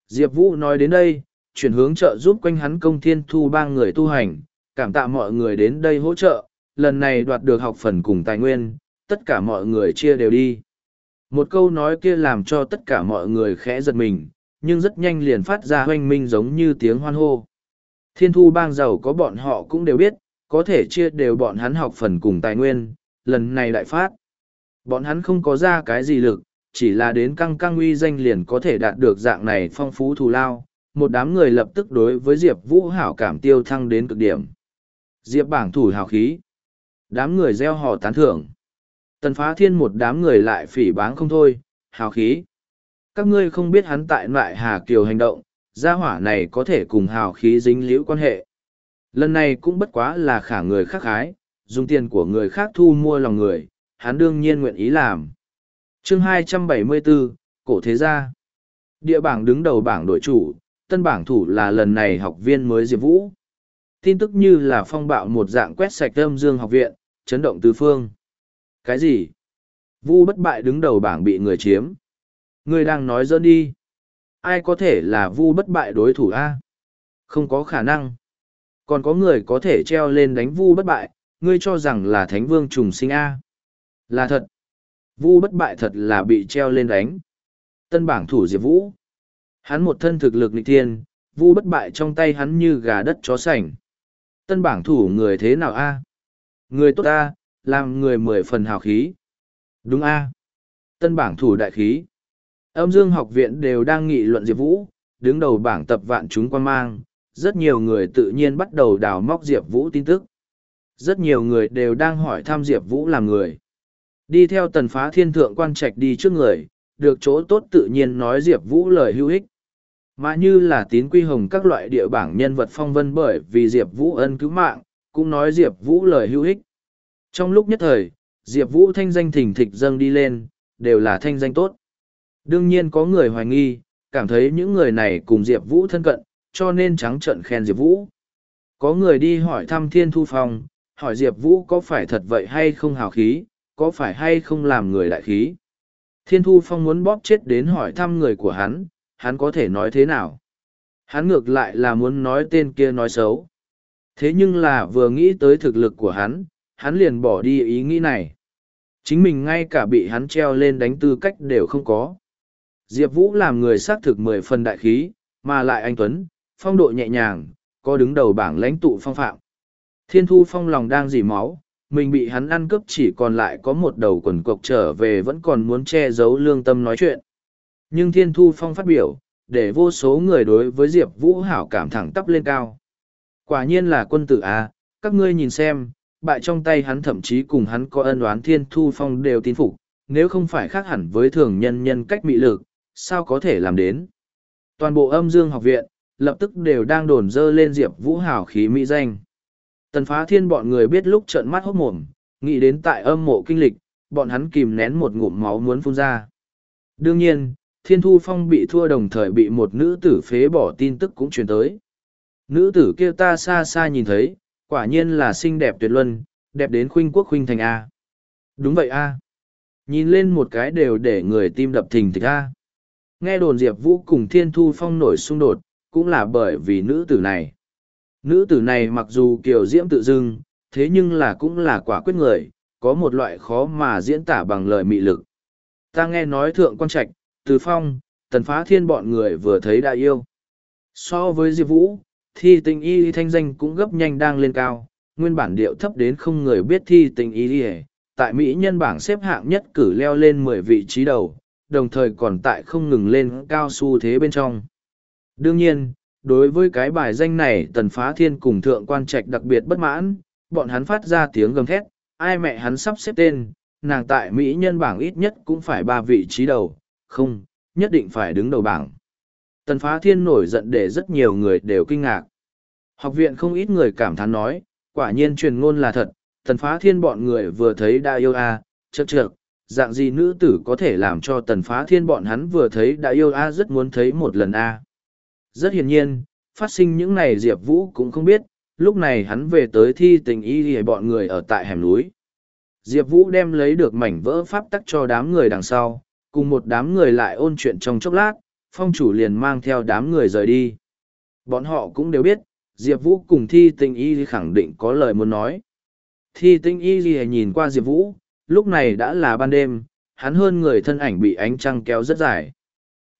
Diệp Vũ nói đến đây, chuyển hướng trợ giúp quanh hắn công thiên thu ba người tu hành, cảm tạ mọi người đến đây hỗ trợ, lần này đoạt được học phần cùng tài nguyên, tất cả mọi người chia đều đi. Một câu nói kia làm cho tất cả mọi người khẽ giật mình, nhưng rất nhanh liền phát ra hoanh minh giống như tiếng hoan hô. Thiên thu bang giàu có bọn họ cũng đều biết, có thể chia đều bọn hắn học phần cùng tài nguyên, lần này đại phát. Bọn hắn không có ra cái gì lực, chỉ là đến căng căng uy danh liền có thể đạt được dạng này phong phú thù lao. Một đám người lập tức đối với Diệp Vũ hảo cảm tiêu thăng đến cực điểm. Diệp bảng thủ hào khí. Đám người gieo hò tán thưởng. Tần phá thiên một đám người lại phỉ báng không thôi, hào khí. Các ngươi không biết hắn tại loại Hà Kiều hành động, gia hỏa này có thể cùng hào khí dính liễu quan hệ. Lần này cũng bất quá là khả người khác khái, dùng tiền của người khác thu mua lòng người, hắn đương nhiên nguyện ý làm. chương 274, Cổ Thế Gia Địa bảng đứng đầu bảng đội chủ, tân bảng thủ là lần này học viên mới Diệp Vũ. Tin tức như là phong bạo một dạng quét sạch âm dương học viện, chấn động tứ phương. Cái gì? Vu bất bại đứng đầu bảng bị người chiếm. Người đang nói dỡn đi. Ai có thể là vu bất bại đối thủ A? Không có khả năng. Còn có người có thể treo lên đánh vu bất bại, ngươi cho rằng là thánh vương trùng sinh A. Là thật. Vu bất bại thật là bị treo lên đánh. Tân bảng thủ Diệp Vũ. Hắn một thân thực lực nịch thiên, vu bất bại trong tay hắn như gà đất chó sảnh Tân bảng thủ người thế nào a? Người tốt a, làm người mười phần hào khí. Đúng a. Tân bảng thủ đại khí. Âm dương học viện đều đang nghị luận Diệp Vũ, đứng đầu bảng tập vạn chúng quan mang, rất nhiều người tự nhiên bắt đầu đào móc Diệp Vũ tin tức. Rất nhiều người đều đang hỏi thăm Diệp Vũ là người. Đi theo tần phá thiên thượng quan trạch đi trước người, được chỗ tốt tự nhiên nói Diệp Vũ lời hữu ích. Mà như là tín quy hồng các loại địa bảng nhân vật phong vân bởi vì Diệp Vũ ân cứu mạng, cũng nói Diệp Vũ lời hữu ích. Trong lúc nhất thời, Diệp Vũ thanh danh thỉnh thịch dâng đi lên, đều là thanh danh tốt. Đương nhiên có người hoài nghi, cảm thấy những người này cùng Diệp Vũ thân cận, cho nên trắng trận khen Diệp Vũ. Có người đi hỏi thăm Thiên Thu Phong, hỏi Diệp Vũ có phải thật vậy hay không hào khí, có phải hay không làm người đại khí. Thiên Thu Phong muốn bóp chết đến hỏi thăm người của hắn, hắn có thể nói thế nào? Hắn ngược lại là muốn nói tên kia nói xấu. Thế nhưng là vừa nghĩ tới thực lực của hắn, hắn liền bỏ đi ý nghĩ này. Chính mình ngay cả bị hắn treo lên đánh tư cách đều không có. Diệp Vũ làm người xác thực mười phần đại khí, mà lại anh Tuấn, phong độ nhẹ nhàng, có đứng đầu bảng lãnh tụ phong phạm. Thiên thu phong lòng đang dỉ máu, mình bị hắn ăn cướp chỉ còn lại có một đầu quần cộc trở về vẫn còn muốn che giấu lương tâm nói chuyện. Nhưng thiên thu phong phát biểu, để vô số người đối với Diệp Vũ hảo cảm thẳng tắp lên cao. Quả nhiên là quân tử A, các ngươi nhìn xem, bại trong tay hắn thậm chí cùng hắn có ân oán thiên thu phong đều tin phục, nếu không phải khác hẳn với thường nhân nhân cách mị lực, sao có thể làm đến. Toàn bộ âm dương học viện, lập tức đều đang đồn dơ lên Diệp Vũ Hảo khí mỹ danh. Tần phá thiên bọn người biết lúc trợn mắt hốt mồm, nghĩ đến tại âm mộ kinh lịch, bọn hắn kìm nén một ngụm máu muốn phun ra. Đương nhiên, Thiên Thu Phong bị thua đồng thời bị một nữ tử phế bỏ tin tức cũng truyền tới. Nữ tử kia ta xa xa nhìn thấy, quả nhiên là xinh đẹp tuyệt luân, đẹp đến khuynh quốc khuynh thành A. Đúng vậy A. Nhìn lên một cái đều để người tim đập thình thịch A. Nghe đồn Diệp Vũ cùng Thiên Thu Phong nổi xung đột, cũng là bởi vì nữ tử này. Nữ tử này mặc dù kiều diễm tự dưng, thế nhưng là cũng là quả quyết người, có một loại khó mà diễn tả bằng lời mị lực. Ta nghe nói thượng quan trạch, từ phong, tần phá thiên bọn người vừa thấy đã yêu. So với Diệp Vũ, thi tình y thanh danh cũng gấp nhanh đang lên cao, nguyên bản điệu thấp đến không người biết thi tình y đi tại Mỹ nhân bảng xếp hạng nhất cử leo lên mười vị trí đầu, đồng thời còn tại không ngừng lên cao xu thế bên trong. Đương nhiên, đối với cái bài danh này tần phá thiên cùng thượng quan trạch đặc biệt bất mãn, bọn hắn phát ra tiếng gầm thét, ai mẹ hắn sắp xếp tên, nàng tại Mỹ nhân bảng ít nhất cũng phải ba vị trí đầu, không, nhất định phải đứng đầu bảng. Tần phá thiên nổi giận để rất nhiều người đều kinh ngạc. Học viện không ít người cảm thán nói, quả nhiên truyền ngôn là thật, tần phá thiên bọn người vừa thấy đã yêu a, à, chật chật, dạng gì nữ tử có thể làm cho tần phá thiên bọn hắn vừa thấy đã yêu a rất muốn thấy một lần a. Rất hiển nhiên, phát sinh những này Diệp Vũ cũng không biết, lúc này hắn về tới thi tình y thì bọn người ở tại hẻm núi. Diệp Vũ đem lấy được mảnh vỡ pháp tắc cho đám người đằng sau, cùng một đám người lại ôn chuyện trong chốc lát, phong chủ liền mang theo đám người rời đi. Bọn họ cũng đều biết, Diệp Vũ cùng thi tinh y khẳng định có lời muốn nói. Thi tinh y nhìn qua Diệp Vũ, lúc này đã là ban đêm, hắn hơn người thân ảnh bị ánh trăng kéo rất dài.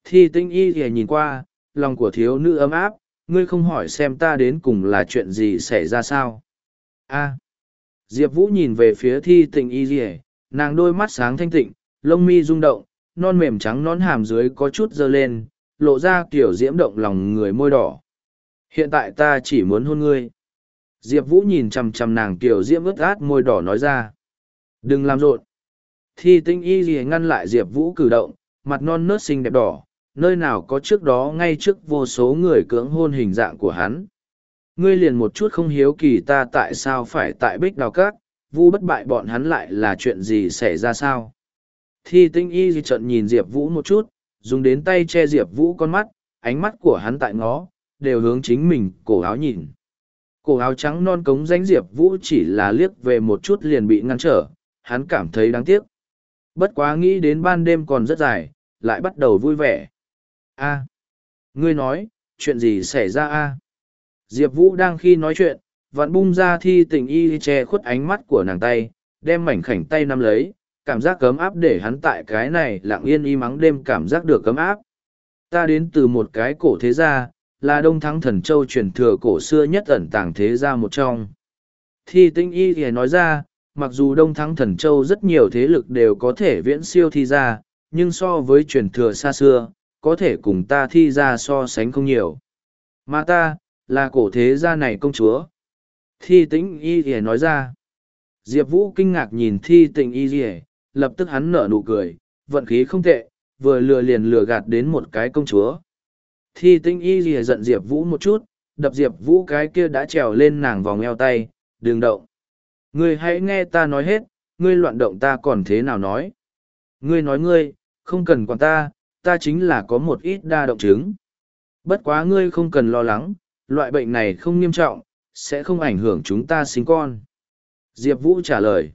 Thi tinh y nhìn qua, lòng của thiếu nữ ấm áp, ngươi không hỏi xem ta đến cùng là chuyện gì xảy ra sao. a Diệp Vũ nhìn về phía thi tinh y nàng đôi mắt sáng thanh tịnh, lông mi rung động, non mềm trắng nón hàm dưới có chút dơ lên, lộ ra kiểu diễm động lòng người môi đỏ. Hiện tại ta chỉ muốn hôn ngươi. Diệp Vũ nhìn chằm chằm nàng kiểu diễm ướt át môi đỏ nói ra. Đừng làm rộn. Thi tinh y gì ngăn lại Diệp Vũ cử động, mặt non nớt xinh đẹp đỏ, nơi nào có trước đó ngay trước vô số người cưỡng hôn hình dạng của hắn. Ngươi liền một chút không hiếu kỳ ta tại sao phải tại bích đào cát, vu bất bại bọn hắn lại là chuyện gì xảy ra sao. Thi tinh y gì trận nhìn Diệp Vũ một chút, dùng đến tay che Diệp Vũ con mắt, ánh mắt của hắn tại ngó, đều hướng chính mình cổ áo nhìn. Cổ áo trắng non cống danh Diệp Vũ chỉ là liếc về một chút liền bị ngăn trở, hắn cảm thấy đáng tiếc. Bất quá nghĩ đến ban đêm còn rất dài, lại bắt đầu vui vẻ. a ngươi nói, chuyện gì xảy ra a Diệp Vũ đang khi nói chuyện, vẫn bung ra thi tình y che khuất ánh mắt của nàng tay, đem mảnh khảnh tay nắm lấy, cảm giác cấm áp để hắn tại cái này lặng yên y mắng đêm cảm giác được cấm áp. Ta đến từ một cái cổ thế gia, là đông thắng thần châu truyền thừa cổ xưa nhất ẩn tàng thế gia một trong. Thi tinh y thì nói ra, mặc dù Đông Thắng Thần Châu rất nhiều thế lực đều có thể viễn siêu thi ra, nhưng so với truyền thừa xa xưa, có thể cùng ta thi ra so sánh không nhiều. Mà ta, là cổ thế gia này công chúa. Thi tĩnh y thì nói ra. Diệp Vũ kinh ngạc nhìn thi tĩnh y thì lập tức hắn nở nụ cười, vận khí không tệ, vừa lừa liền lừa gạt đến một cái công chúa. Thi Tinh y thì giận Diệp Vũ một chút, đập Diệp Vũ cái kia đã trèo lên nàng vòng eo tay, đường động. Ngươi hãy nghe ta nói hết, ngươi loạn động ta còn thế nào nói. Ngươi nói ngươi, không cần quản ta, ta chính là có một ít đa động chứng. Bất quá ngươi không cần lo lắng, loại bệnh này không nghiêm trọng, sẽ không ảnh hưởng chúng ta sinh con. Diệp Vũ trả lời.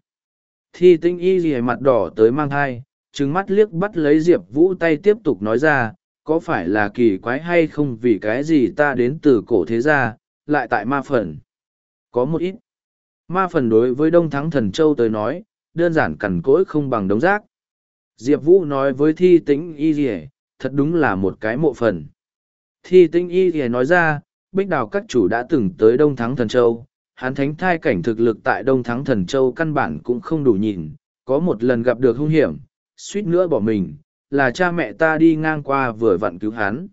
Thi tinh y gì mặt đỏ tới mang thai, trừng mắt liếc bắt lấy Diệp Vũ tay tiếp tục nói ra, có phải là kỳ quái hay không vì cái gì ta đến từ cổ thế gia, lại tại ma phần. Có một ít. Ma phần đối với Đông Thắng Thần Châu tới nói, đơn giản cằn cỗi không bằng đống rác. Diệp Vũ nói với thi tĩnh y rỉa thật đúng là một cái mộ phần. Thi tĩnh y rỉa nói ra, bích đào các chủ đã từng tới Đông Thắng Thần Châu, hắn thánh thai cảnh thực lực tại Đông Thắng Thần Châu căn bản cũng không đủ nhìn, có một lần gặp được hung hiểm, suýt nữa bỏ mình, là cha mẹ ta đi ngang qua vừa vặn cứu hắn.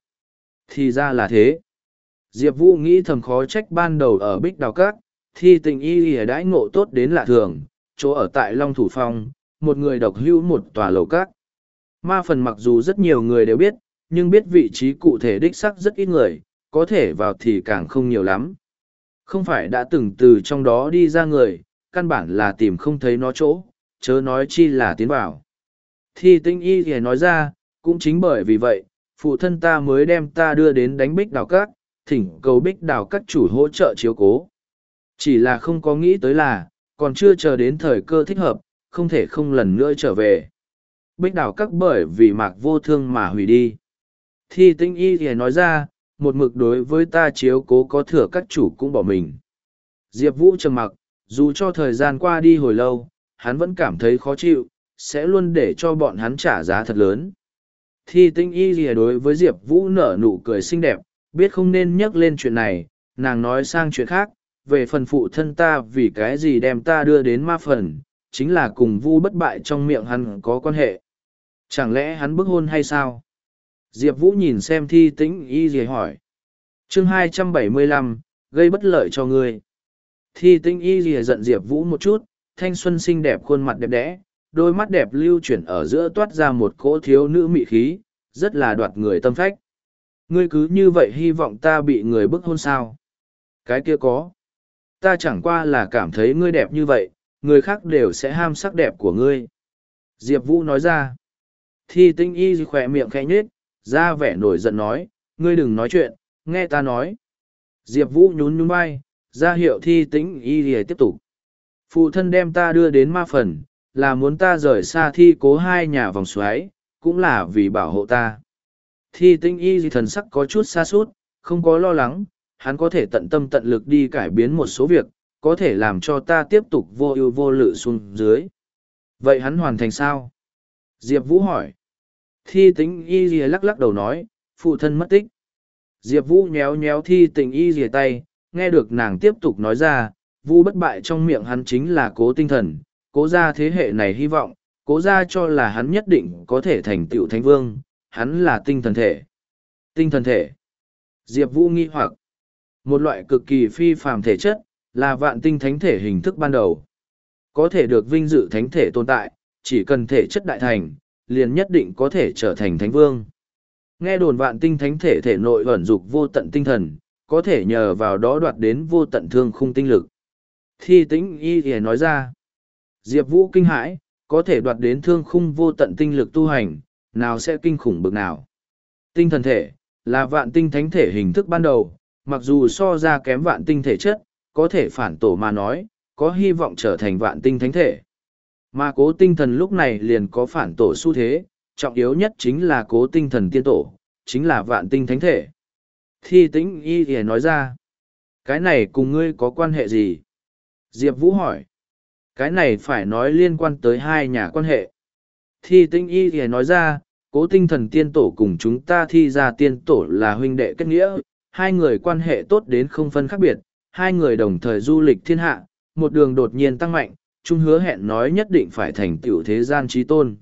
Thì ra là thế. Diệp Vũ nghĩ thầm khó trách ban đầu ở Bích Đào Các, thi tình y lìa đãi ngộ tốt đến lạ thường chỗ ở tại long thủ phong một người độc hữu một tòa lầu cát. Ma phần mặc dù rất nhiều người đều biết, nhưng biết vị trí cụ thể đích sắc rất ít người, có thể vào thì càng không nhiều lắm. Không phải đã từng từ trong đó đi ra người, căn bản là tìm không thấy nó chỗ, chớ nói chi là tiến vào. Thi tinh y thì nói ra, cũng chính bởi vì vậy, phụ thân ta mới đem ta đưa đến đánh bích đào cát, thỉnh cầu bích đào các chủ hỗ trợ chiếu cố. Chỉ là không có nghĩ tới là, còn chưa chờ đến thời cơ thích hợp, không thể không lần nữa trở về. Bích đào các bởi vì mạc vô thương mà hủy đi. Thi tinh y thì nói ra, một mực đối với ta chiếu cố có thừa các chủ cũng bỏ mình. Diệp Vũ trầm mặc, dù cho thời gian qua đi hồi lâu, hắn vẫn cảm thấy khó chịu, sẽ luôn để cho bọn hắn trả giá thật lớn. Thi tinh y gì đối với Diệp Vũ nở nụ cười xinh đẹp, biết không nên nhắc lên chuyện này, nàng nói sang chuyện khác, về phần phụ thân ta vì cái gì đem ta đưa đến ma phần, chính là cùng vu bất bại trong miệng hắn có quan hệ. Chẳng lẽ hắn bức hôn hay sao? Diệp Vũ nhìn xem thi tĩnh y gì hỏi. chương 275, gây bất lợi cho ngươi. Thi tĩnh y gì giận Diệp Vũ một chút, thanh xuân xinh đẹp khuôn mặt đẹp đẽ, đôi mắt đẹp lưu chuyển ở giữa toát ra một cỗ thiếu nữ mị khí, rất là đoạt người tâm phách. Ngươi cứ như vậy hy vọng ta bị người bức hôn sao? Cái kia có. Ta chẳng qua là cảm thấy ngươi đẹp như vậy, người khác đều sẽ ham sắc đẹp của ngươi. Diệp Vũ nói ra. Thi tinh y khỏe miệng khẽ nhết, ra vẻ nổi giận nói, ngươi đừng nói chuyện, nghe ta nói. Diệp Vũ nhún nhún vai, ra hiệu thi tĩnh y thì tiếp tục. Phụ thân đem ta đưa đến ma phần, là muốn ta rời xa thi cố hai nhà vòng xoáy, cũng là vì bảo hộ ta. Thi tinh y thần sắc có chút xa suốt, không có lo lắng, hắn có thể tận tâm tận lực đi cải biến một số việc, có thể làm cho ta tiếp tục vô ưu vô lự xuống dưới. Vậy hắn hoàn thành sao? Diệp Vũ hỏi. Thi tính y gì lắc lắc đầu nói, phụ thân mất tích. Diệp Vũ nhéo nhéo thi tình y rìa tay, nghe được nàng tiếp tục nói ra, Vũ bất bại trong miệng hắn chính là cố tinh thần, cố ra thế hệ này hy vọng, cố ra cho là hắn nhất định có thể thành tựu thánh vương, hắn là tinh thần thể. Tinh thần thể. Diệp Vũ nghi hoặc. Một loại cực kỳ phi phàm thể chất, là vạn tinh thánh thể hình thức ban đầu. Có thể được vinh dự thánh thể tồn tại, chỉ cần thể chất đại thành, liền nhất định có thể trở thành thánh vương. Nghe đồn vạn tinh thánh thể thể nội ẩn dục vô tận tinh thần, có thể nhờ vào đó đoạt đến vô tận thương khung tinh lực. Thi tĩnh y thì nói ra, Diệp Vũ kinh hãi, có thể đoạt đến thương khung vô tận tinh lực tu hành, nào sẽ kinh khủng bực nào. Tinh thần thể, là vạn tinh thánh thể hình thức ban đầu, mặc dù so ra kém vạn tinh thể chất, có thể phản tổ mà nói, có hy vọng trở thành vạn tinh thánh thể. Mà cố tinh thần lúc này liền có phản tổ xu thế, trọng yếu nhất chính là cố tinh thần tiên tổ, chính là vạn tinh thánh thể. Thi tĩnh y thì nói ra, cái này cùng ngươi có quan hệ gì? Diệp Vũ hỏi, cái này phải nói liên quan tới hai nhà quan hệ. Thi tĩnh y thì nói ra, cố tinh thần tiên tổ cùng chúng ta thi ra tiên tổ là huynh đệ kết nghĩa, hai người quan hệ tốt đến không phân khác biệt, hai người đồng thời du lịch thiên hạ, một đường đột nhiên tăng mạnh, chung hứa hẹn nói nhất định phải thành tựu thế gian trí tôn.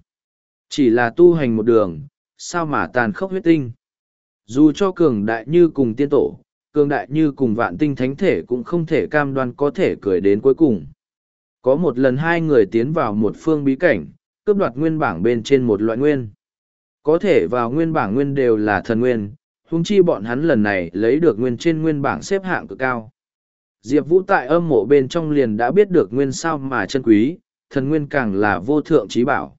Chỉ là tu hành một đường, sao mà tàn khốc huyết tinh. Dù cho cường đại như cùng tiên tổ, cường đại như cùng vạn tinh thánh thể cũng không thể cam đoan có thể cười đến cuối cùng. Có một lần hai người tiến vào một phương bí cảnh, cướp đoạt nguyên bảng bên trên một loại nguyên. Có thể vào nguyên bảng nguyên đều là thần nguyên, huống chi bọn hắn lần này lấy được nguyên trên nguyên bảng xếp hạng cực cao. Diệp Vũ tại âm mộ bên trong liền đã biết được nguyên sao mà chân quý, thần nguyên càng là vô thượng trí bảo.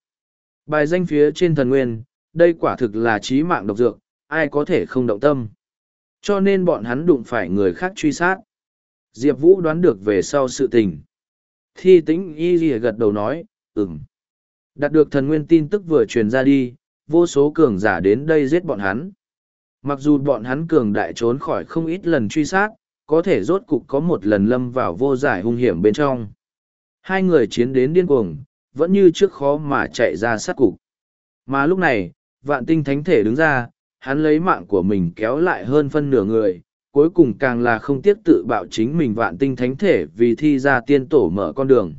Bài danh phía trên thần nguyên, đây quả thực là trí mạng độc dược, ai có thể không động tâm. Cho nên bọn hắn đụng phải người khác truy sát. Diệp Vũ đoán được về sau sự tình. Thi tĩnh y ghi gật đầu nói, ừm. Đạt được thần nguyên tin tức vừa truyền ra đi, vô số cường giả đến đây giết bọn hắn. Mặc dù bọn hắn cường đại trốn khỏi không ít lần truy sát, có thể rốt cục có một lần lâm vào vô giải hung hiểm bên trong. Hai người chiến đến điên cuồng, vẫn như trước khó mà chạy ra sát cục. Mà lúc này, vạn tinh thánh thể đứng ra, hắn lấy mạng của mình kéo lại hơn phân nửa người, cuối cùng càng là không tiếc tự bạo chính mình vạn tinh thánh thể vì thi ra tiên tổ mở con đường.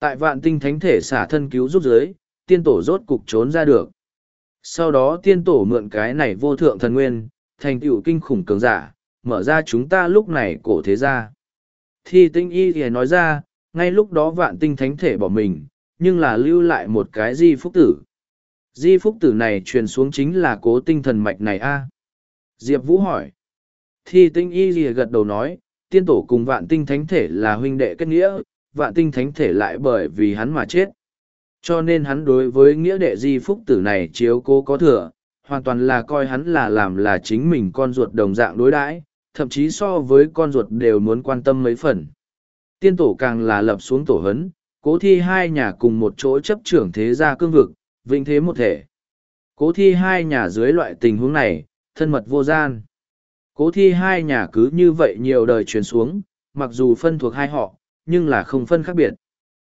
Tại vạn tinh thánh thể xả thân cứu giúp giới, tiên tổ rốt cục trốn ra được. Sau đó tiên tổ mượn cái này vô thượng thần nguyên, thành tựu kinh khủng cường giả, mở ra chúng ta lúc này cổ thế ra. Thi tinh y thì nói ra, ngay lúc đó vạn tinh thánh thể bỏ mình, nhưng là lưu lại một cái di phúc tử. Di phúc tử này truyền xuống chính là cố tinh thần mạch này a Diệp Vũ hỏi. Thi tinh y thì gật đầu nói, tiên tổ cùng vạn tinh thánh thể là huynh đệ kết nghĩa, vạn tinh thánh thể lại bởi vì hắn mà chết. Cho nên hắn đối với nghĩa đệ di phúc tử này chiếu cố có thừa, hoàn toàn là coi hắn là làm là chính mình con ruột đồng dạng đối đãi thậm chí so với con ruột đều muốn quan tâm mấy phần. Tiên tổ càng là lập xuống tổ hấn, cố thi hai nhà cùng một chỗ chấp trưởng thế gia cương vực, vĩnh thế một thể. Cố thi hai nhà dưới loại tình huống này, thân mật vô gian. Cố thi hai nhà cứ như vậy nhiều đời truyền xuống, mặc dù phân thuộc hai họ, nhưng là không phân khác biệt.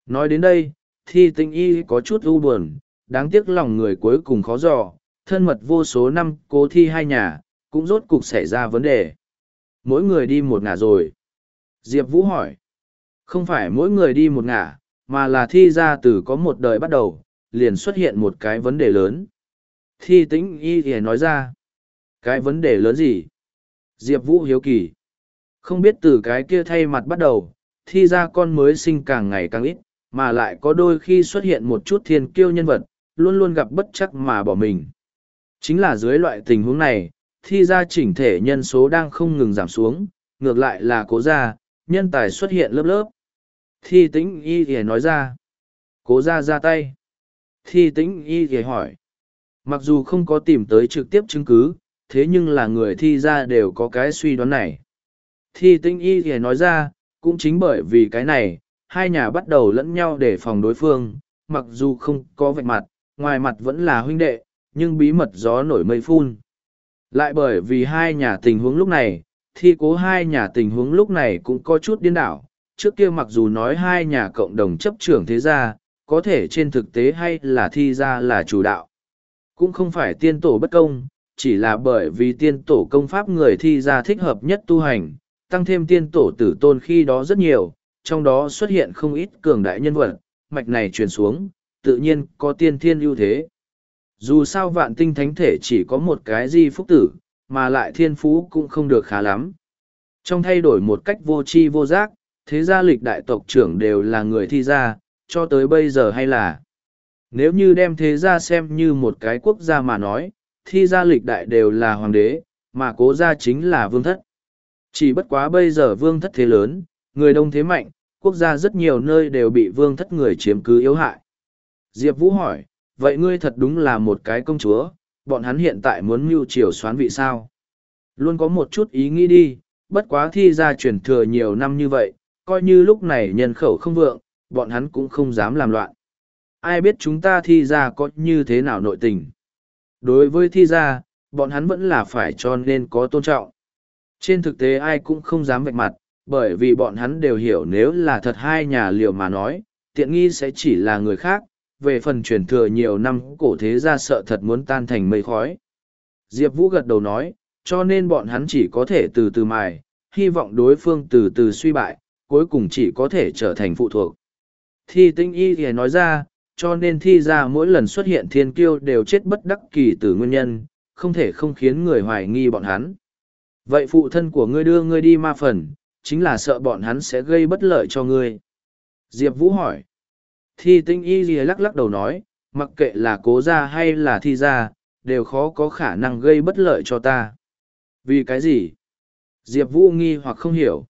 Nói đến đây, thi tinh y có chút u buồn, đáng tiếc lòng người cuối cùng khó dò, thân mật vô số năm cố thi hai nhà, cũng rốt cục xảy ra vấn đề. Mỗi người đi một ngả rồi. Diệp Vũ hỏi. Không phải mỗi người đi một ngả, mà là thi ra từ có một đời bắt đầu, liền xuất hiện một cái vấn đề lớn. Thi tĩnh y thì nói ra. Cái vấn đề lớn gì? Diệp Vũ hiếu kỳ. Không biết từ cái kia thay mặt bắt đầu, thi ra con mới sinh càng ngày càng ít, mà lại có đôi khi xuất hiện một chút thiên kiêu nhân vật, luôn luôn gặp bất chắc mà bỏ mình. Chính là dưới loại tình huống này, thi ra chỉnh thể nhân số đang không ngừng giảm xuống, ngược lại là cố gia, nhân tài xuất hiện lớp lớp. Thi tĩnh y thì nói ra. Cố gia ra tay. Thi tĩnh y thì hỏi. Mặc dù không có tìm tới trực tiếp chứng cứ, thế nhưng là người thi ra đều có cái suy đoán này. Thi tĩnh y thì nói ra, cũng chính bởi vì cái này, hai nhà bắt đầu lẫn nhau để phòng đối phương, mặc dù không có vạch mặt, ngoài mặt vẫn là huynh đệ, nhưng bí mật gió nổi mây phun. Lại bởi vì hai nhà tình huống lúc này, thi cố hai nhà tình huống lúc này cũng có chút điên đảo. Trước kia mặc dù nói hai nhà cộng đồng chấp trưởng thế gia, có thể trên thực tế hay là thi gia là chủ đạo. Cũng không phải tiên tổ bất công, chỉ là bởi vì tiên tổ công pháp người thi gia thích hợp nhất tu hành, tăng thêm tiên tổ tử tôn khi đó rất nhiều, trong đó xuất hiện không ít cường đại nhân vật, mạch này truyền xuống, tự nhiên có tiên thiên ưu thế. Dù sao vạn tinh thánh thể chỉ có một cái di phúc tử, mà lại thiên phú cũng không được khá lắm. Trong thay đổi một cách vô tri vô giác, thế gia lịch đại tộc trưởng đều là người thi gia, cho tới bây giờ hay là. Nếu như đem thế gia xem như một cái quốc gia mà nói, thi gia lịch đại đều là hoàng đế, mà cố gia chính là vương thất. Chỉ bất quá bây giờ vương thất thế lớn, người đông thế mạnh, quốc gia rất nhiều nơi đều bị vương thất người chiếm cứ yếu hại. Diệp Vũ hỏi, vậy ngươi thật đúng là một cái công chúa, bọn hắn hiện tại muốn mưu triều xoán vị sao? Luôn có một chút ý nghĩ đi, bất quá thi ra truyền thừa nhiều năm như vậy, coi như lúc này nhân khẩu không vượng, bọn hắn cũng không dám làm loạn. Ai biết chúng ta thi ra có như thế nào nội tình? Đối với thi ra, bọn hắn vẫn là phải cho nên có tôn trọng. Trên thực tế ai cũng không dám vạch mặt, bởi vì bọn hắn đều hiểu nếu là thật hai nhà liều mà nói, tiện nghi sẽ chỉ là người khác, về phần truyền thừa nhiều năm cổ thế gia sợ thật muốn tan thành mây khói. Diệp Vũ gật đầu nói, cho nên bọn hắn chỉ có thể từ từ mài, hy vọng đối phương từ từ suy bại, cuối cùng chỉ có thể trở thành phụ thuộc. Thi tinh y thì nói ra, cho nên thi ra mỗi lần xuất hiện thiên kiêu đều chết bất đắc kỳ từ nguyên nhân, không thể không khiến người hoài nghi bọn hắn. Vậy phụ thân của ngươi đưa ngươi đi ma phần, chính là sợ bọn hắn sẽ gây bất lợi cho ngươi. Diệp Vũ hỏi. Thi tinh y gì lắc lắc đầu nói, mặc kệ là cố ra hay là thi ra đều khó có khả năng gây bất lợi cho ta. Vì cái gì? Diệp Vũ nghi hoặc không hiểu.